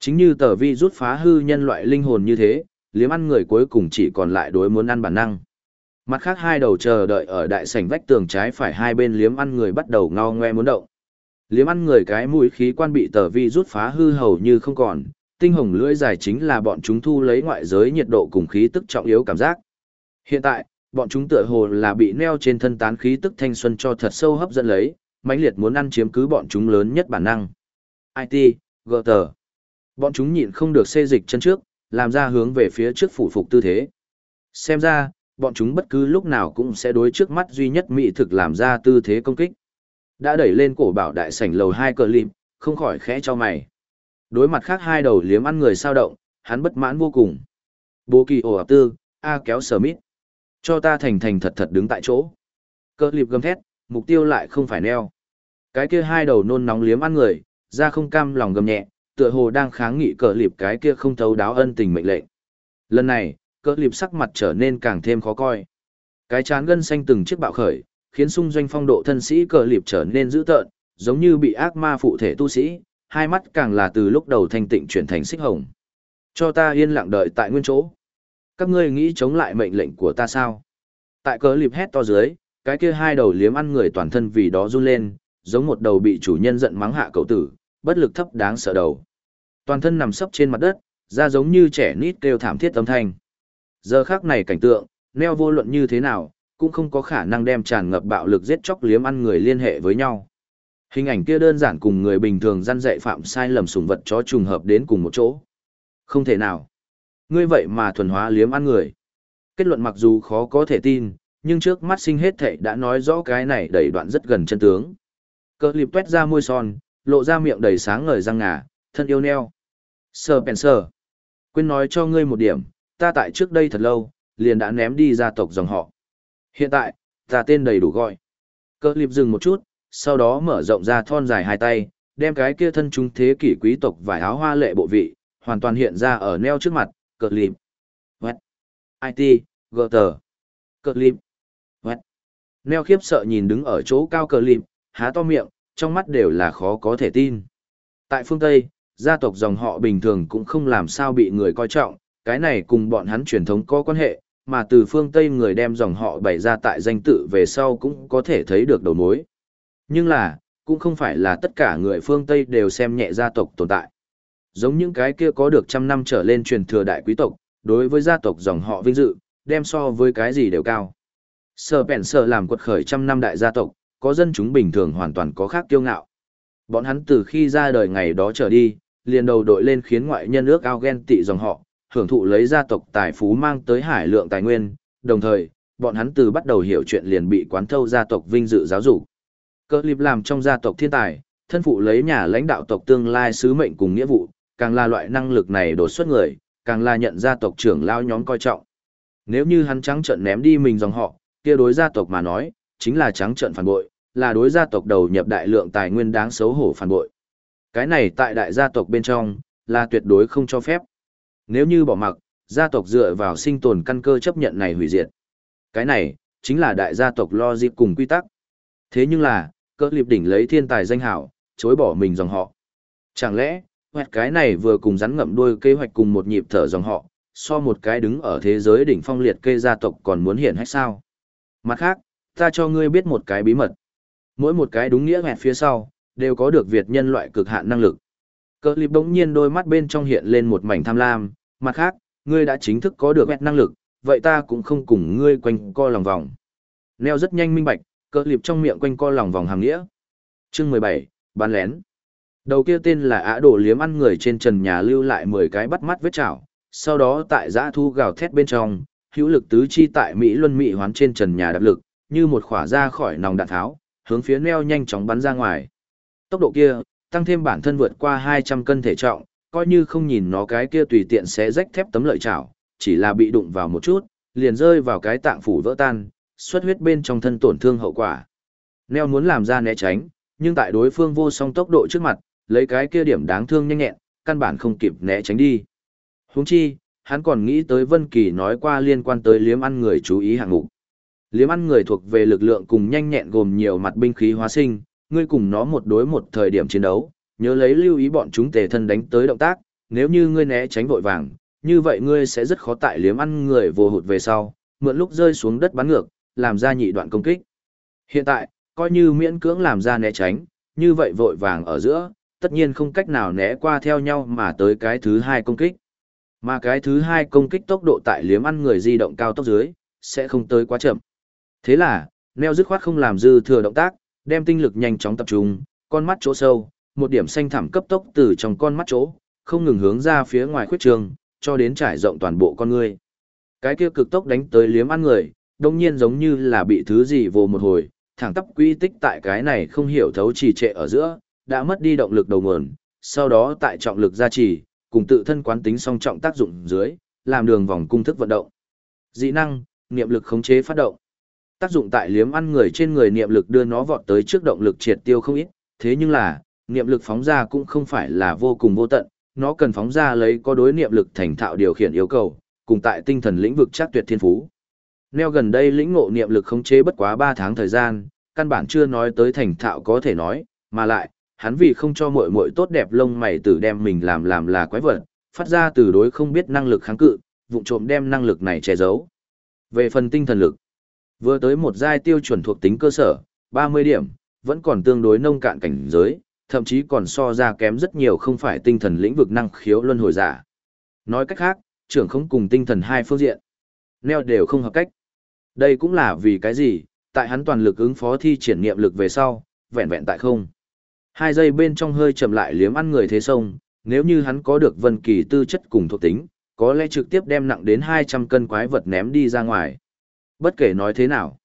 Chính như tờ vi rút phá hư nhân loại linh hồn như thế, liếm ăn người cuối cùng chỉ còn lại đối muốn ăn bản năng. Mặt khác hai đầu chờ đợi ở đại sảnh vách tường trái phải hai bên liếm ăn người bắt đầu ngao ngoe muốn động. Liếm ăn người cái mũi khí quan bị tờ vi rút phá hư hầu như không còn, tinh hồng lưỡi dài chính là bọn chúng thu lấy ngoại giới nhiệt độ cùng khí tức trọng yếu cảm giác. Hiện tại, bọn chúng tựa hồ là bị neo trên thân tán khí tức thanh xuân cho thật sâu hấp dẫn lấy, mãnh liệt muốn ăn chiếm cứ bọn chúng lớn nhất bản năng. IT, GT. Bọn chúng nhịn không được xê dịch chân trước, làm ra hướng về phía trước phủ phục tư thế. Xem ra, bọn chúng bất cứ lúc nào cũng sẽ đối trước mắt duy nhất mỹ thực làm ra tư thế công kích. Đã đẩy lên cổ bảo đại sảnh lầu hai cờ lìm, không khỏi khẽ cho mày. Đối mặt khác hai đầu liếm ăn người sao động, hắn bất mãn vô cùng. Bố kỳ ổ ập tư, A kéo sờ mít. Cho ta thành thành thật thật đứng tại chỗ. Cờ lịp gầm thét, mục tiêu lại không phải neo. Cái kia hai đầu nôn nóng liếm ăn người, ra không cam lòng gầm nhẹ, tựa hồ đang kháng nghị cờ liệp cái kia không thấu đáo ân tình mệnh lệnh. Lần này, cờ liệp sắc mặt trở nên càng thêm khó coi. Cái chán gân xanh từng chiếc bạo khởi, khiến xung doanh phong độ thân sĩ cờ liệp trở nên dữ tợn, giống như bị ác ma phụ thể tu sĩ, hai mắt càng là từ lúc đầu thanh tịnh chuyển thành xích hồng. Cho ta yên lặng đợi tại nguyên chỗ. Các ngươi nghĩ chống lại mệnh lệnh của ta sao? Tại cờ liệp hét to dưới, cái kia hai đầu liếm ăn người toàn thân vì đó run lên, giống một đầu bị chủ nhân giận mắng hạ cậu tử, bất lực thấp đáng sợ đầu. Toàn thân nằm sấp trên mặt đất, da giống như trẻ nít kêu thảm thiết âm thanh. Giờ khác này cảnh tượng, neo vô luận như thế nào, cũng không có khả năng đem tràn ngập bạo lực giết chóc liếm ăn người liên hệ với nhau. Hình ảnh kia đơn giản cùng người bình thường răn dạy phạm sai lầm sùng vật chó trùng hợp đến cùng một chỗ. Không thể nào. Ngươi vậy mà thuần hóa liếm ăn người. Kết luận mặc dù khó có thể tin, nhưng trước mắt sinh hết thệ đã nói rõ cái này đầy đoạn rất gần chân tướng. Cơ lịp tuét ra môi son, lộ ra miệng đầy sáng ngời răng ngà, thân yêu neo. Sir Spencer. Quên nói cho ngươi một điểm, ta tại trước đây thật lâu, liền đã ném đi gia tộc dòng họ. Hiện tại, ta tên đầy đủ gọi. Cơ lịp dừng một chút, sau đó mở rộng ra thon dài hai tay, đem cái kia thân trung thế kỷ quý tộc vải áo hoa lệ bộ vị, hoàn toàn hiện ra ở neo trước mặt, cờ liệp. Wet. IT, Gutter. Cờ liệp. Neo khiếp sợ nhìn đứng ở chỗ cao cờ liệp, há to miệng, trong mắt đều là khó có thể tin. Tại phương Tây, gia tộc dòng họ bình thường cũng không làm sao bị người coi trọng, cái này cùng bọn hắn truyền thống có quan hệ, mà từ phương Tây người đem dòng họ bày ra tại danh tự về sau cũng có thể thấy được đầu mối. Nhưng là, cũng không phải là tất cả người phương Tây đều xem nhẹ gia tộc tồn tại. Giống những cái kia có được trăm năm trở lên truyền thừa đại quý tộc, đối với gia tộc dòng họ vinh dự, đem so với cái gì đều cao. Sở bèn sở làm quật khởi trăm năm đại gia tộc, có dân chúng bình thường hoàn toàn có khác kiêu ngạo. Bọn hắn từ khi ra đời ngày đó trở đi, liền đầu đội lên khiến ngoại nhân ước ao ghen tị dòng họ, hưởng thụ lấy gia tộc tài phú mang tới hải lượng tài nguyên, đồng thời, bọn hắn từ bắt đầu hiểu chuyện liền bị quán thâu gia tộc vinh dự giáo dục. Cơ liệp làm trong gia tộc thiên tài, thân phụ lấy nhà lãnh đạo tộc tương lai sứ mệnh cùng nghĩa vụ, càng là loại năng lực này đột xuất người, càng là nhận gia tộc trưởng lao nhóm coi trọng. Nếu như hắn trắng trợn ném đi mình dòng họ, kia đối gia tộc mà nói, chính là trắng trợn phản bội, là đối gia tộc đầu nhập đại lượng tài nguyên đáng xấu hổ phản bội. Cái này tại đại gia tộc bên trong, là tuyệt đối không cho phép. Nếu như bỏ mặc, gia tộc dựa vào sinh tồn căn cơ chấp nhận này hủy diệt. Cái này, chính là đại gia tộc lo dịp cùng quy tắc. Thế nhưng là, cỡ liệp đỉnh lấy thiên tài danh hảo, chối bỏ mình dòng họ. Chẳng lẽ, hoẹt cái này vừa cùng rắn ngậm đuôi kế hoạch cùng một nhịp thở dòng họ, so một cái đứng ở thế giới đỉnh phong liệt kê gia tộc còn muốn hiện hay sao? Mặt khác, ta cho ngươi biết một cái bí mật. Mỗi một cái đúng nghĩa hẹt phía sau, đều có được Việt nhân loại cực hạn năng lực. Cơ liệp đống nhiên đôi mắt bên trong hiện lên một mảnh tham lam, mặt khác, ngươi đã chính thức có được hẹt năng lực, vậy ta cũng không cùng ngươi quanh co lòng vòng. Neo rất nhanh minh bạch, cơ liệp trong miệng quanh co lòng vòng hàng nghĩa. Chương mười bảy bán lén. Đầu kia tên là Ả đổ liếm ăn người trên trần nhà lưu lại mười cái bắt mắt vết chảo, sau đó tại giã thu gào thét bên trong, hữu lực tứ chi tại Mỹ Luân Mỹ hoán trên trần nhà đạp lực, như một khỏa ra khỏi nòng đạn tháo, hướng phía neo nhanh chóng bắn ra ngoài. Tốc độ kia, tăng thêm bản thân vượt qua hai trăm cân thể trọng, coi như không nhìn nó cái kia tùy tiện sẽ rách thép tấm lợi chảo, chỉ là bị đụng vào một chút, liền rơi vào cái tạng phủ vỡ tan, xuất huyết bên trong thân tổn thương hậu quả. Neo muốn làm ra né tránh, nhưng tại đối phương vô song tốc độ trước mặt, lấy cái kia điểm đáng thương nhanh nhẹn, căn bản không kịp né tránh đi. Huống chi, hắn còn nghĩ tới Vân Kỳ nói qua liên quan tới liếm ăn người chú ý hạng mục. Liếm ăn người thuộc về lực lượng cùng nhanh nhẹn gồm nhiều mặt binh khí hóa sinh, ngươi cùng nó một đối một thời điểm chiến đấu, nhớ lấy lưu ý bọn chúng tề thân đánh tới động tác, nếu như ngươi né tránh vội vàng, như vậy ngươi sẽ rất khó tại liếm ăn người vô hụt về sau, mượn lúc rơi xuống đất bắn ngược, làm ra nhị đoạn công kích. Hiện tại, coi như miễn cưỡng làm ra né tránh, như vậy vội vàng ở giữa, tất nhiên không cách nào né qua theo nhau mà tới cái thứ hai công kích. Mà cái thứ hai công kích tốc độ tại liếm ăn người di động cao tốc dưới, sẽ không tới quá chậm. Thế là, neo dứt khoát không làm dư thừa động tác, đem tinh lực nhanh chóng tập trung, con mắt chỗ sâu, một điểm xanh thẳm cấp tốc từ trong con mắt chỗ, không ngừng hướng ra phía ngoài khuyết trường, cho đến trải rộng toàn bộ con người. Cái kia cực tốc đánh tới liếm ăn người, đông nhiên giống như là bị thứ gì vồ một hồi, thẳng tắp quy tích tại cái này không hiểu thấu trì trệ ở giữa, đã mất đi động lực đầu nguồn, sau đó tại trọng lực gia trì, cùng tự thân quán tính song trọng tác dụng dưới, làm đường vòng cung thức vận động. Dị năng, niệm lực khống chế phát động. Tác dụng tại liếm ăn người trên người niệm lực đưa nó vọt tới trước động lực triệt tiêu không ít, thế nhưng là, niệm lực phóng ra cũng không phải là vô cùng vô tận, nó cần phóng ra lấy có đối niệm lực thành thạo điều khiển yêu cầu, cùng tại tinh thần lĩnh vực chắc tuyệt thiên phú. Neo gần đây lĩnh ngộ niệm lực khống chế bất quá 3 tháng thời gian, căn bản chưa nói tới thành thạo có thể nói, mà lại, hắn vì không cho muội muội tốt đẹp lông mày tử đem mình làm làm là quái vật, phát ra từ đối không biết năng lực kháng cự, vụng trộm đem năng lực này che giấu. Về phần tinh thần lực, vừa tới một giai tiêu chuẩn thuộc tính cơ sở, 30 điểm, vẫn còn tương đối nông cạn cảnh giới, thậm chí còn so ra kém rất nhiều không phải tinh thần lĩnh vực năng khiếu luân hồi giả. Nói cách khác, trưởng không cùng tinh thần hai phương diện, neo đều không hợp cách. Đây cũng là vì cái gì, tại hắn toàn lực ứng phó thi triển nghiệm lực về sau, vẹn vẹn tại không. Hai giây bên trong hơi chậm lại liếm ăn người thế sông, nếu như hắn có được vân kỳ tư chất cùng thuộc tính, có lẽ trực tiếp đem nặng đến 200 cân quái vật ném đi ra ngoài. Bất kể nói thế nào,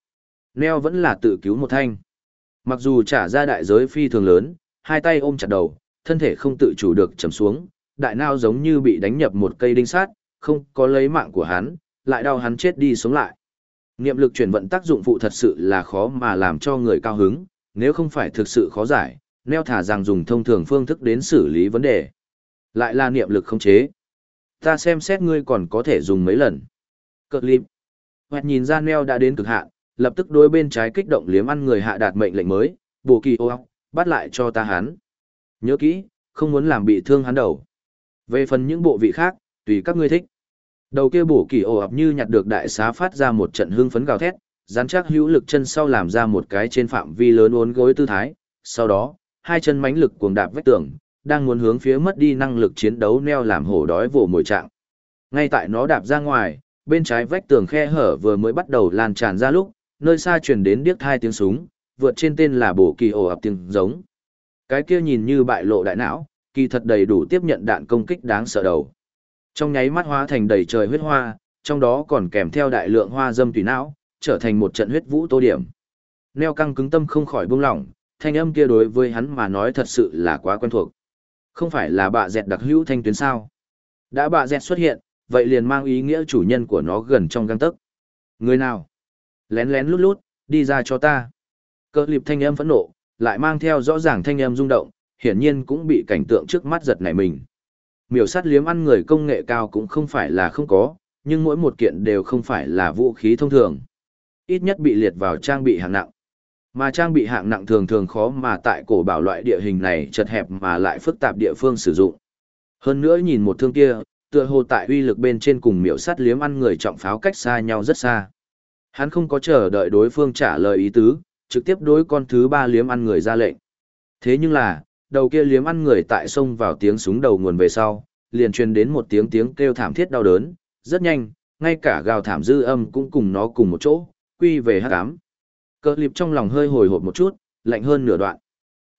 Neo vẫn là tự cứu một thanh. Mặc dù trả ra đại giới phi thường lớn, hai tay ôm chặt đầu, thân thể không tự chủ được chầm xuống, đại nao giống như bị đánh nhập một cây đinh sát, không có lấy mạng của hắn, lại đau hắn chết đi sống lại. Niệm lực chuyển vận tác dụng phụ thật sự là khó mà làm cho người cao hứng, nếu không phải thực sự khó giải, neo thả rằng dùng thông thường phương thức đến xử lý vấn đề. Lại là niệm lực không chế. Ta xem xét ngươi còn có thể dùng mấy lần. Cợt lịp. Hoặc nhìn ra neo đã đến cực hạn, lập tức đối bên trái kích động liếm ăn người hạ đạt mệnh lệnh mới, bổ kỳ ô bắt lại cho ta hắn. Nhớ kỹ, không muốn làm bị thương hắn đầu. Về phần những bộ vị khác, tùy các ngươi thích. Đầu kia bổ kỳ ồ ập như nhặt được đại xá phát ra một trận hưng phấn gào thét, rắn chắc hữu lực chân sau làm ra một cái trên phạm vi lớn uốn gối tư thái, sau đó, hai chân mãnh lực cuồng đạp vách tường, đang muốn hướng phía mất đi năng lực chiến đấu neo làm hổ đói vồ mồi trạng. Ngay tại nó đạp ra ngoài, bên trái vách tường khe hở vừa mới bắt đầu lan tràn ra lúc, nơi xa truyền đến điếc hai tiếng súng, vượt trên tên là bổ kỳ ồ ập tiếng giống. Cái kia nhìn như bại lộ đại não, kỳ thật đầy đủ tiếp nhận đạn công kích đáng sợ đầu. Trong nháy mắt hóa thành đầy trời huyết hoa, trong đó còn kèm theo đại lượng hoa dâm tùy não, trở thành một trận huyết vũ tô điểm. Neo căng cứng tâm không khỏi buông lỏng, thanh âm kia đối với hắn mà nói thật sự là quá quen thuộc. Không phải là bạ dẹt đặc hữu thanh tuyến sao. Đã bạ dẹt xuất hiện, vậy liền mang ý nghĩa chủ nhân của nó gần trong găng tấc. Người nào? Lén lén lút lút, đi ra cho ta. Cơ liệp thanh âm phẫn nộ, lại mang theo rõ ràng thanh âm rung động, hiển nhiên cũng bị cảnh tượng trước mắt giật nảy mình. Miểu sát liếm ăn người công nghệ cao cũng không phải là không có, nhưng mỗi một kiện đều không phải là vũ khí thông thường. Ít nhất bị liệt vào trang bị hạng nặng. Mà trang bị hạng nặng thường thường khó mà tại cổ bảo loại địa hình này chật hẹp mà lại phức tạp địa phương sử dụng. Hơn nữa nhìn một thương kia, tựa hồ tại uy lực bên trên cùng miểu sát liếm ăn người trọng pháo cách xa nhau rất xa. Hắn không có chờ đợi đối phương trả lời ý tứ, trực tiếp đối con thứ ba liếm ăn người ra lệnh. Thế nhưng là, đầu kia liếm ăn người tại sông vào tiếng súng đầu nguồn về sau, liền truyền đến một tiếng tiếng kêu thảm thiết đau đớn, rất nhanh, ngay cả gào thảm dư âm cũng cùng nó cùng một chỗ, quy về hát ám. Cơ liệp trong lòng hơi hồi hộp một chút, lạnh hơn nửa đoạn.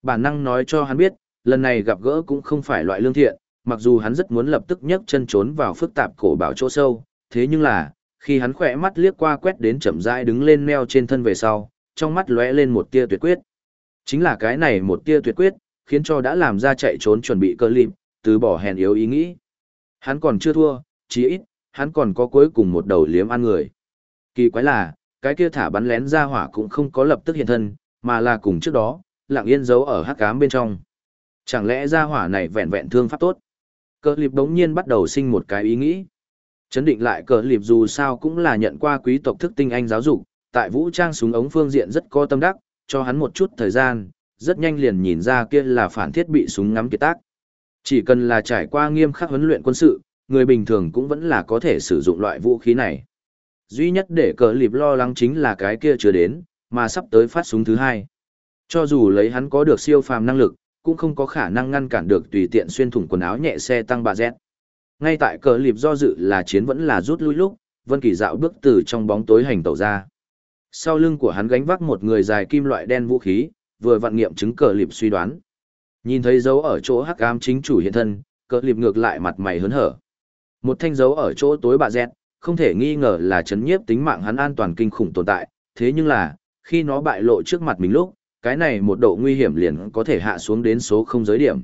Bản năng nói cho hắn biết, lần này gặp gỡ cũng không phải loại lương thiện, mặc dù hắn rất muốn lập tức nhấc chân trốn vào phức tạp cổ bảo chỗ sâu, thế nhưng là, khi hắn khỏe mắt liếc qua quét đến chậm rãi đứng lên meo trên thân về sau, trong mắt lóe lên một tia tuyệt quyết. Chính là cái này một tia tuyệt quyết, khiến cho đã làm ra chạy trốn chuẩn bị cơ liệp, từ bỏ hèn yếu ý nghĩ. Hắn còn chưa thua, chí ít, hắn còn có cuối cùng một đầu liếm ăn người. Kỳ quái là, cái kia thả bắn lén ra hỏa cũng không có lập tức hiện thân, mà là cùng trước đó, lặng yên giấu ở hắc ám bên trong. Chẳng lẽ ra hỏa này vẹn vẹn thương pháp tốt? Cờ liệp đống nhiên bắt đầu sinh một cái ý nghĩ. Chấn định lại cờ liệp dù sao cũng là nhận qua quý tộc thức tinh anh giáo dục, tại vũ trang súng ống phương diện rất có tâm đắc, cho hắn một chút thời gian, rất nhanh liền nhìn ra kia là phản thiết bị súng ngắm kiệt tác. Chỉ cần là trải qua nghiêm khắc huấn luyện quân sự, người bình thường cũng vẫn là có thể sử dụng loại vũ khí này. Duy nhất để cờ liệp lo lắng chính là cái kia chưa đến, mà sắp tới phát súng thứ hai. Cho dù lấy hắn có được siêu phàm năng lực, cũng không có khả năng ngăn cản được tùy tiện xuyên thủng quần áo nhẹ xe tăng bà Z. Ngay tại cờ liệp do dự là chiến vẫn là rút lui lúc, Vân Kỳ dạo bước từ trong bóng tối hành tẩu ra. Sau lưng của hắn gánh vác một người dài kim loại đen vũ khí, vừa vận nghiệm chứng cờ liệp suy đoán. Nhìn thấy dấu ở chỗ hắc ám chính chủ hiện thân, cờ liệp ngược lại mặt mày hớn hở. Một thanh dấu ở chỗ tối bà Z, không thể nghi ngờ là chấn nhiếp tính mạng hắn an toàn kinh khủng tồn tại, thế nhưng là, khi nó bại lộ trước mặt mình lúc, cái này một độ nguy hiểm liền có thể hạ xuống đến số không giới điểm.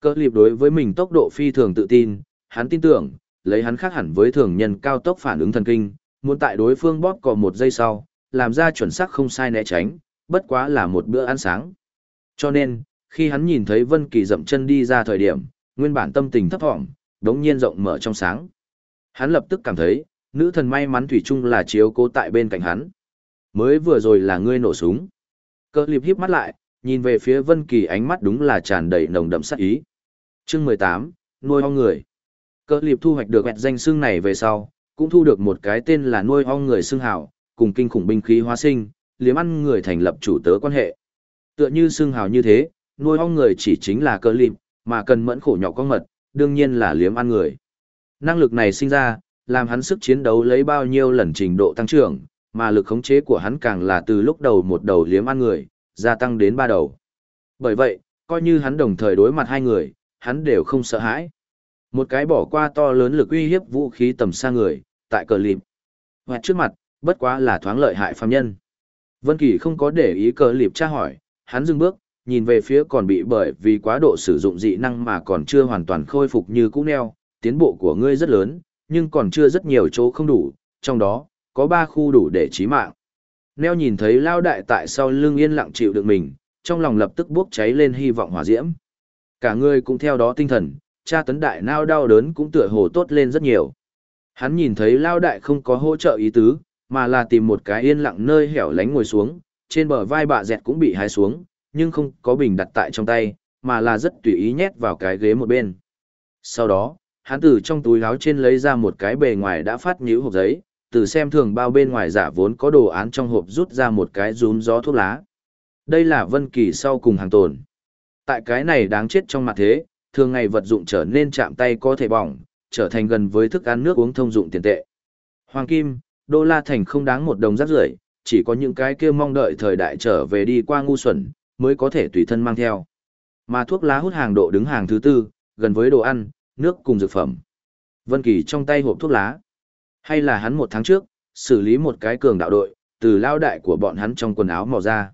Cơ liệp đối với mình tốc độ phi thường tự tin, hắn tin tưởng, lấy hắn khác hẳn với thường nhân cao tốc phản ứng thần kinh, muốn tại đối phương bóp cò một giây sau, làm ra chuẩn xác không sai né tránh, bất quá là một bữa ăn sáng. Cho nên, khi hắn nhìn thấy Vân Kỳ dậm chân đi ra thời điểm, nguyên bản tâm tình thấp thỏm, đống nhiên rộng mở trong sáng. Hắn lập tức cảm thấy, nữ thần may mắn thủy chung là chiếu cố tại bên cạnh hắn. Mới vừa rồi là ngươi nổ súng. Cơ liệp híp mắt lại, nhìn về phía Vân Kỳ ánh mắt đúng là tràn đầy nồng đậm sát ý. Chương 18, nuôi ong người. Cơ liệp thu hoạch được vẹt danh xưng này về sau, cũng thu được một cái tên là nuôi ong người xưng hào, cùng kinh khủng binh khí hóa sinh, liếm ăn người thành lập chủ tớ quan hệ. Tựa như xưng hào như thế, nuôi ong người chỉ chính là cơ liệp, mà cần mẫn khổ nhỏ con mật, đương nhiên là liếm ăn người. Năng lực này sinh ra, làm hắn sức chiến đấu lấy bao nhiêu lần trình độ tăng trưởng, mà lực khống chế của hắn càng là từ lúc đầu một đầu liếm ăn người, gia tăng đến ba đầu. Bởi vậy, coi như hắn đồng thời đối mặt hai người, hắn đều không sợ hãi. Một cái bỏ qua to lớn lực uy hiếp vũ khí tầm xa người, tại cờ lịp. Hoặc trước mặt, bất quá là thoáng lợi hại phàm nhân. Vân Kỳ không có để ý cờ lịp tra hỏi, hắn dừng bước, nhìn về phía còn bị bởi vì quá độ sử dụng dị năng mà còn chưa hoàn toàn khôi phục như cũ neo, tiến bộ của ngươi rất lớn, nhưng còn chưa rất nhiều chỗ không đủ, trong đó, có ba khu đủ để chí mạng. Neo nhìn thấy lao đại tại sau lưng yên lặng chịu được mình, trong lòng lập tức bốc cháy lên hy vọng hỏa diễm. Cả ngươi cũng theo đó tinh thần, cha tấn đại nao đau đớn cũng tựa hồ tốt lên rất nhiều. Hắn nhìn thấy lao đại không có hỗ trợ ý tứ, mà là tìm một cái yên lặng nơi hẻo lánh ngồi xuống, trên bờ vai bạ dẹt cũng bị hái xuống, nhưng không có bình đặt tại trong tay, mà là rất tùy ý nhét vào cái ghế một bên. Sau đó, hắn từ trong túi áo trên lấy ra một cái bề ngoài đã phát nhũ hộp giấy, từ xem thường bao bên ngoài giả vốn có đồ án trong hộp rút ra một cái rún gió thuốc lá. Đây là Vân Kỳ sau cùng hàng tồn. Tại cái này đáng chết trong mặt thế, thường ngày vật dụng trở nên chạm tay có thể bỏng, trở thành gần với thức ăn nước uống thông dụng tiền tệ. Hoàng kim, đô la thành không đáng một đồng rác rưởi, chỉ có những cái kia mong đợi thời đại trở về đi qua ngu xuẩn, mới có thể tùy thân mang theo. Mà thuốc lá hút hàng độ đứng hàng thứ tư, gần với đồ ăn, nước cùng dược phẩm. Vân Kỳ trong tay hộp thuốc lá. Hay là hắn một tháng trước, xử lý một cái cường đạo đội, từ lao đại của bọn hắn trong quần áo mò ra.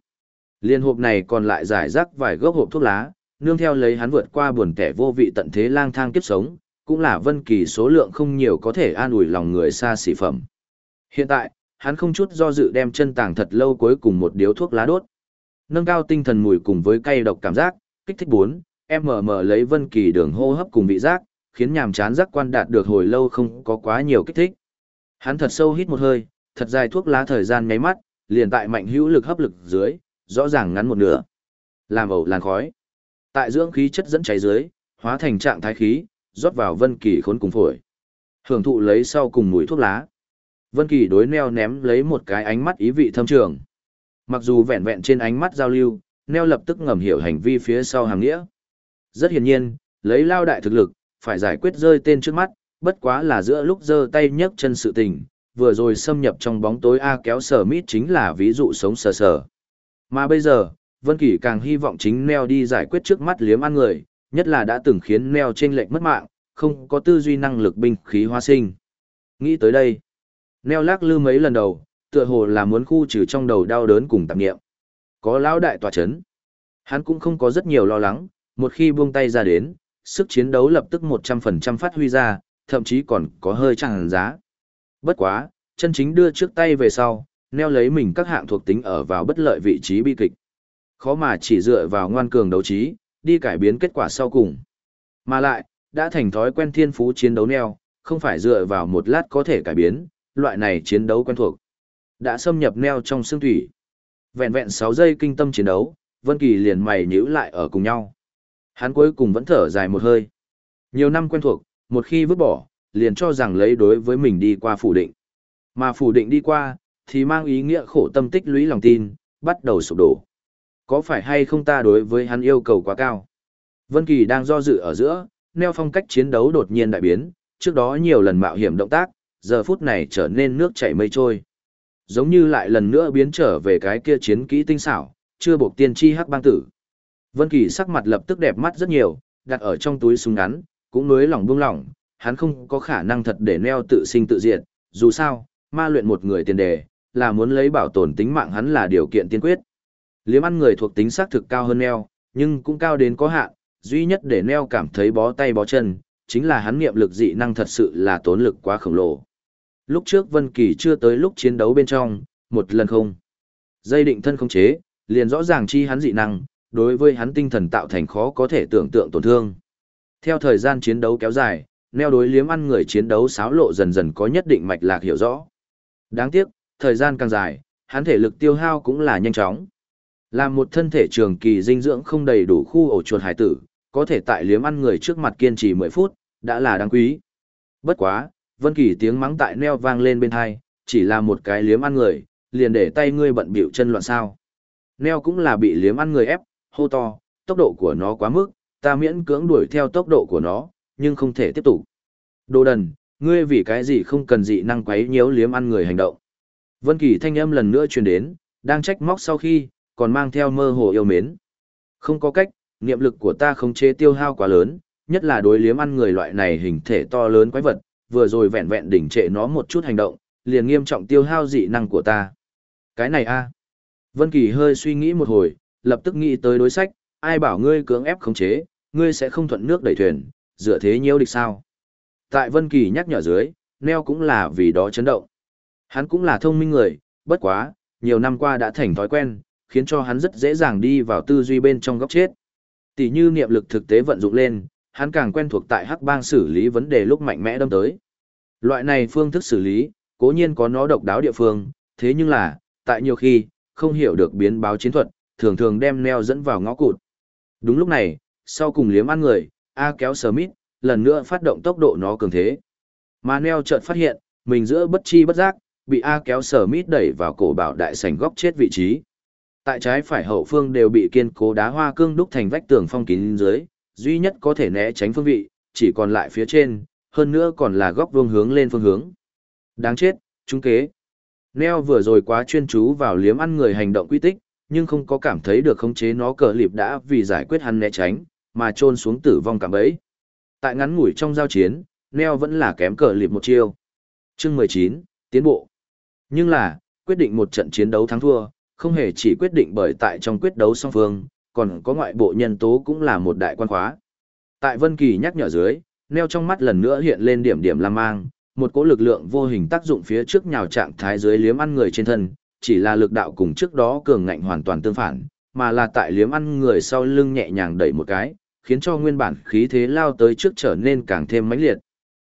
Liên hộp này còn lại giải rác vài gốc hộp thuốc lá, nương theo lấy hắn vượt qua buồn kẻ vô vị tận thế lang thang kiếp sống, cũng là Vân Kỳ số lượng không nhiều có thể an ủi lòng người xa xỉ phẩm. Hiện tại, hắn không chút do dự đem chân tàng thật lâu cuối cùng một điếu thuốc lá đốt. Nâng cao tinh thần mùi cùng với cay độc cảm giác, kích thích 4, mở lấy Vân Kỳ đường hô hấp cùng vị giác, khiến nhàm chán giác quan đạt được hồi lâu không có quá nhiều kích thích. Hắn thật sâu hít một hơi, thật dài thuốc lá thời gian nháy mắt, liền tại mạnh hữu lực hấp lực dưới, rõ ràng ngắn một nửa. Làm ẩu làn khói. Tại dưỡng khí chất dẫn cháy dưới, hóa thành trạng thái khí, rót vào Vân Kỳ khốn cùng phổi. Hưởng thụ lấy sau cùng mùi thuốc lá. Vân Kỳ đối neo ném lấy một cái ánh mắt ý vị thâm trường. Mặc dù vẹn vẹn trên ánh mắt giao lưu, neo lập tức ngầm hiểu hành vi phía sau hàng nghĩa. Rất hiển nhiên, lấy lao đại thực lực, phải giải quyết rơi tên trước mắt, bất quá là giữa lúc giơ tay nhấc chân sự tình, vừa rồi xâm nhập trong bóng tối A kéo sở mít chính là ví dụ sống sờ sờ. Mà bây giờ, Vân Kỳ càng hy vọng chính Neo đi giải quyết trước mắt liếm ăn người, nhất là đã từng khiến Neo trên lệnh mất mạng, không có tư duy năng lực binh khí hóa sinh. Nghĩ tới đây, Neo lắc lư mấy lần đầu, tựa hồ là muốn khu trừ trong đầu đau đớn cùng tạp niệm. Có lão đại tòa chấn. Hắn cũng không có rất nhiều lo lắng, một khi buông tay ra đến, sức chiến đấu lập tức 100% phát huy ra, thậm chí còn có hơi chẳng giá. Bất quá, chân chính đưa trước tay về sau, neo lấy mình các hạng thuộc tính ở vào bất lợi vị trí bi kịch. Khó mà chỉ dựa vào ngoan cường đấu trí, đi cải biến kết quả sau cùng. Mà lại, đã thành thói quen thiên phú chiến đấu neo, không phải dựa vào một lát có thể cải biến, loại này chiến đấu quen thuộc. Đã xâm nhập neo trong xương thủy. Vẹn vẹn 6 giây kinh tâm chiến đấu, Vân Kỳ liền mày nhíu lại ở cùng nhau. Hắn cuối cùng vẫn thở dài một hơi. Nhiều năm quen thuộc, một khi vứt bỏ, liền cho rằng lấy đối với mình đi qua phủ định. Mà phủ định đi qua, thì mang ý nghĩa khổ tâm tích lũy lòng tin, bắt đầu sụp đổ. Có phải hay không ta đối với hắn yêu cầu quá cao? Vân Kỳ đang do dự ở giữa, neo phong cách chiến đấu đột nhiên đại biến, trước đó nhiều lần mạo hiểm động tác, giờ phút này trở nên nước chảy mây trôi. Giống như lại lần nữa biến trở về cái kia chiến kỹ tinh xảo, chưa buộc tiên tri hắc bang tử. Vân Kỳ sắc mặt lập tức đẹp mắt rất nhiều, đặt ở trong túi súng ngắn, cũng nới lòng buông lỏng, hắn không có khả năng thật để neo tự sinh tự diệt, dù sao, ma luyện một người tiền đề, là muốn lấy bảo tồn tính mạng hắn là điều kiện tiên quyết. Liếm ăn người thuộc tính xác thực cao hơn neo, nhưng cũng cao đến có hạn, duy nhất để neo cảm thấy bó tay bó chân, chính là hắn niệm lực dị năng thật sự là tốn lực quá khổng lồ. Lúc trước Vân Kỳ chưa tới lúc chiến đấu bên trong, một lần không. Dây định thân không chế, liền rõ ràng chi hắn dị năng, đối với hắn tinh thần tạo thành khó có thể tưởng tượng tổn thương. Theo thời gian chiến đấu kéo dài, neo đối liếm ăn người chiến đấu xáo lộ dần dần có nhất định mạch lạc hiểu rõ. Đáng tiếc, thời gian càng dài, hắn thể lực tiêu hao cũng là nhanh chóng. Làm một thân thể trường kỳ dinh dưỡng không đầy đủ khu ổ chuột hải tử, có thể tại liếm ăn người trước mặt kiên trì 10 phút, đã là đáng quý. Bất quá, Vân Kỳ tiếng mắng tại neo vang lên bên tai, chỉ là một cái liếm ăn người, liền để tay ngươi bận bịu chân loạn sao. Neo cũng là bị liếm ăn người ép, hô to, tốc độ của nó quá mức, ta miễn cưỡng đuổi theo tốc độ của nó, nhưng không thể tiếp tục. Đồ đần, ngươi vì cái gì không cần dị năng quấy nhiễu liếm ăn người hành động. Vân Kỳ thanh âm lần nữa truyền đến, đang trách móc sau khi, còn mang theo mơ hồ yêu mến. Không có cách, niệm lực của ta không chế tiêu hao quá lớn, nhất là đối liếm ăn người loại này hình thể to lớn quái vật, vừa rồi vẹn vẹn đỉnh trệ nó một chút hành động, liền nghiêm trọng tiêu hao dị năng của ta. Cái này a. Vân Kỳ hơi suy nghĩ một hồi, lập tức nghĩ tới đối sách, ai bảo ngươi cưỡng ép khống chế, ngươi sẽ không thuận nước đẩy thuyền, dựa thế nhiêu địch sao. Tại Vân Kỳ nhắc nhở dưới, Neo cũng là vì đó chấn động. Hắn cũng là thông minh người, bất quá, nhiều năm qua đã thành thói quen, khiến cho hắn rất dễ dàng đi vào tư duy bên trong góc chết. Tỷ như niệm lực thực tế vận dụng lên, hắn càng quen thuộc tại hắc bang xử lý vấn đề lúc mạnh mẽ đâm tới. Loại này phương thức xử lý, cố nhiên có nó độc đáo địa phương, thế nhưng là, tại nhiều khi, không hiểu được biến báo chiến thuật, thường thường đem neo dẫn vào ngõ cụt. Đúng lúc này, sau cùng liếm ăn người, A kéo Smith, lần nữa phát động tốc độ nó cường thế. Mà neo chợt phát hiện, mình giữa bất chi bất giác, bị A kéo Smith đẩy vào cổ bảo đại sảnh góc chết vị trí. Tại trái phải hậu phương đều bị kiên cố đá hoa cương đúc thành vách tường phong kín dưới, duy nhất có thể né tránh phương vị, chỉ còn lại phía trên, hơn nữa còn là góc vuông hướng lên phương hướng. Đáng chết, chúng kế. Neo vừa rồi quá chuyên chú vào liếm ăn người hành động quy tích, nhưng không có cảm thấy được khống chế nó cờ lịp đã vì giải quyết hắn né tránh, mà trôn xuống tử vong cảm ấy. Tại ngắn ngủi trong giao chiến, Neo vẫn là kém cờ lịp một chiêu. Chương 19, tiến bộ. Nhưng là, quyết định một trận chiến đấu thắng thua, không hề chỉ quyết định bởi tại trong quyết đấu song phương, còn có ngoại bộ nhân tố cũng là một đại quan khóa. Tại Vân Kỳ nhắc nhở dưới, neo trong mắt lần nữa hiện lên điểm điểm lam mang, một cỗ lực lượng vô hình tác dụng phía trước nhào trạng thái dưới liếm ăn người trên thân, chỉ là lực đạo cùng trước đó cường ngạnh hoàn toàn tương phản, mà là tại liếm ăn người sau lưng nhẹ nhàng đẩy một cái, khiến cho nguyên bản khí thế lao tới trước trở nên càng thêm mãnh liệt.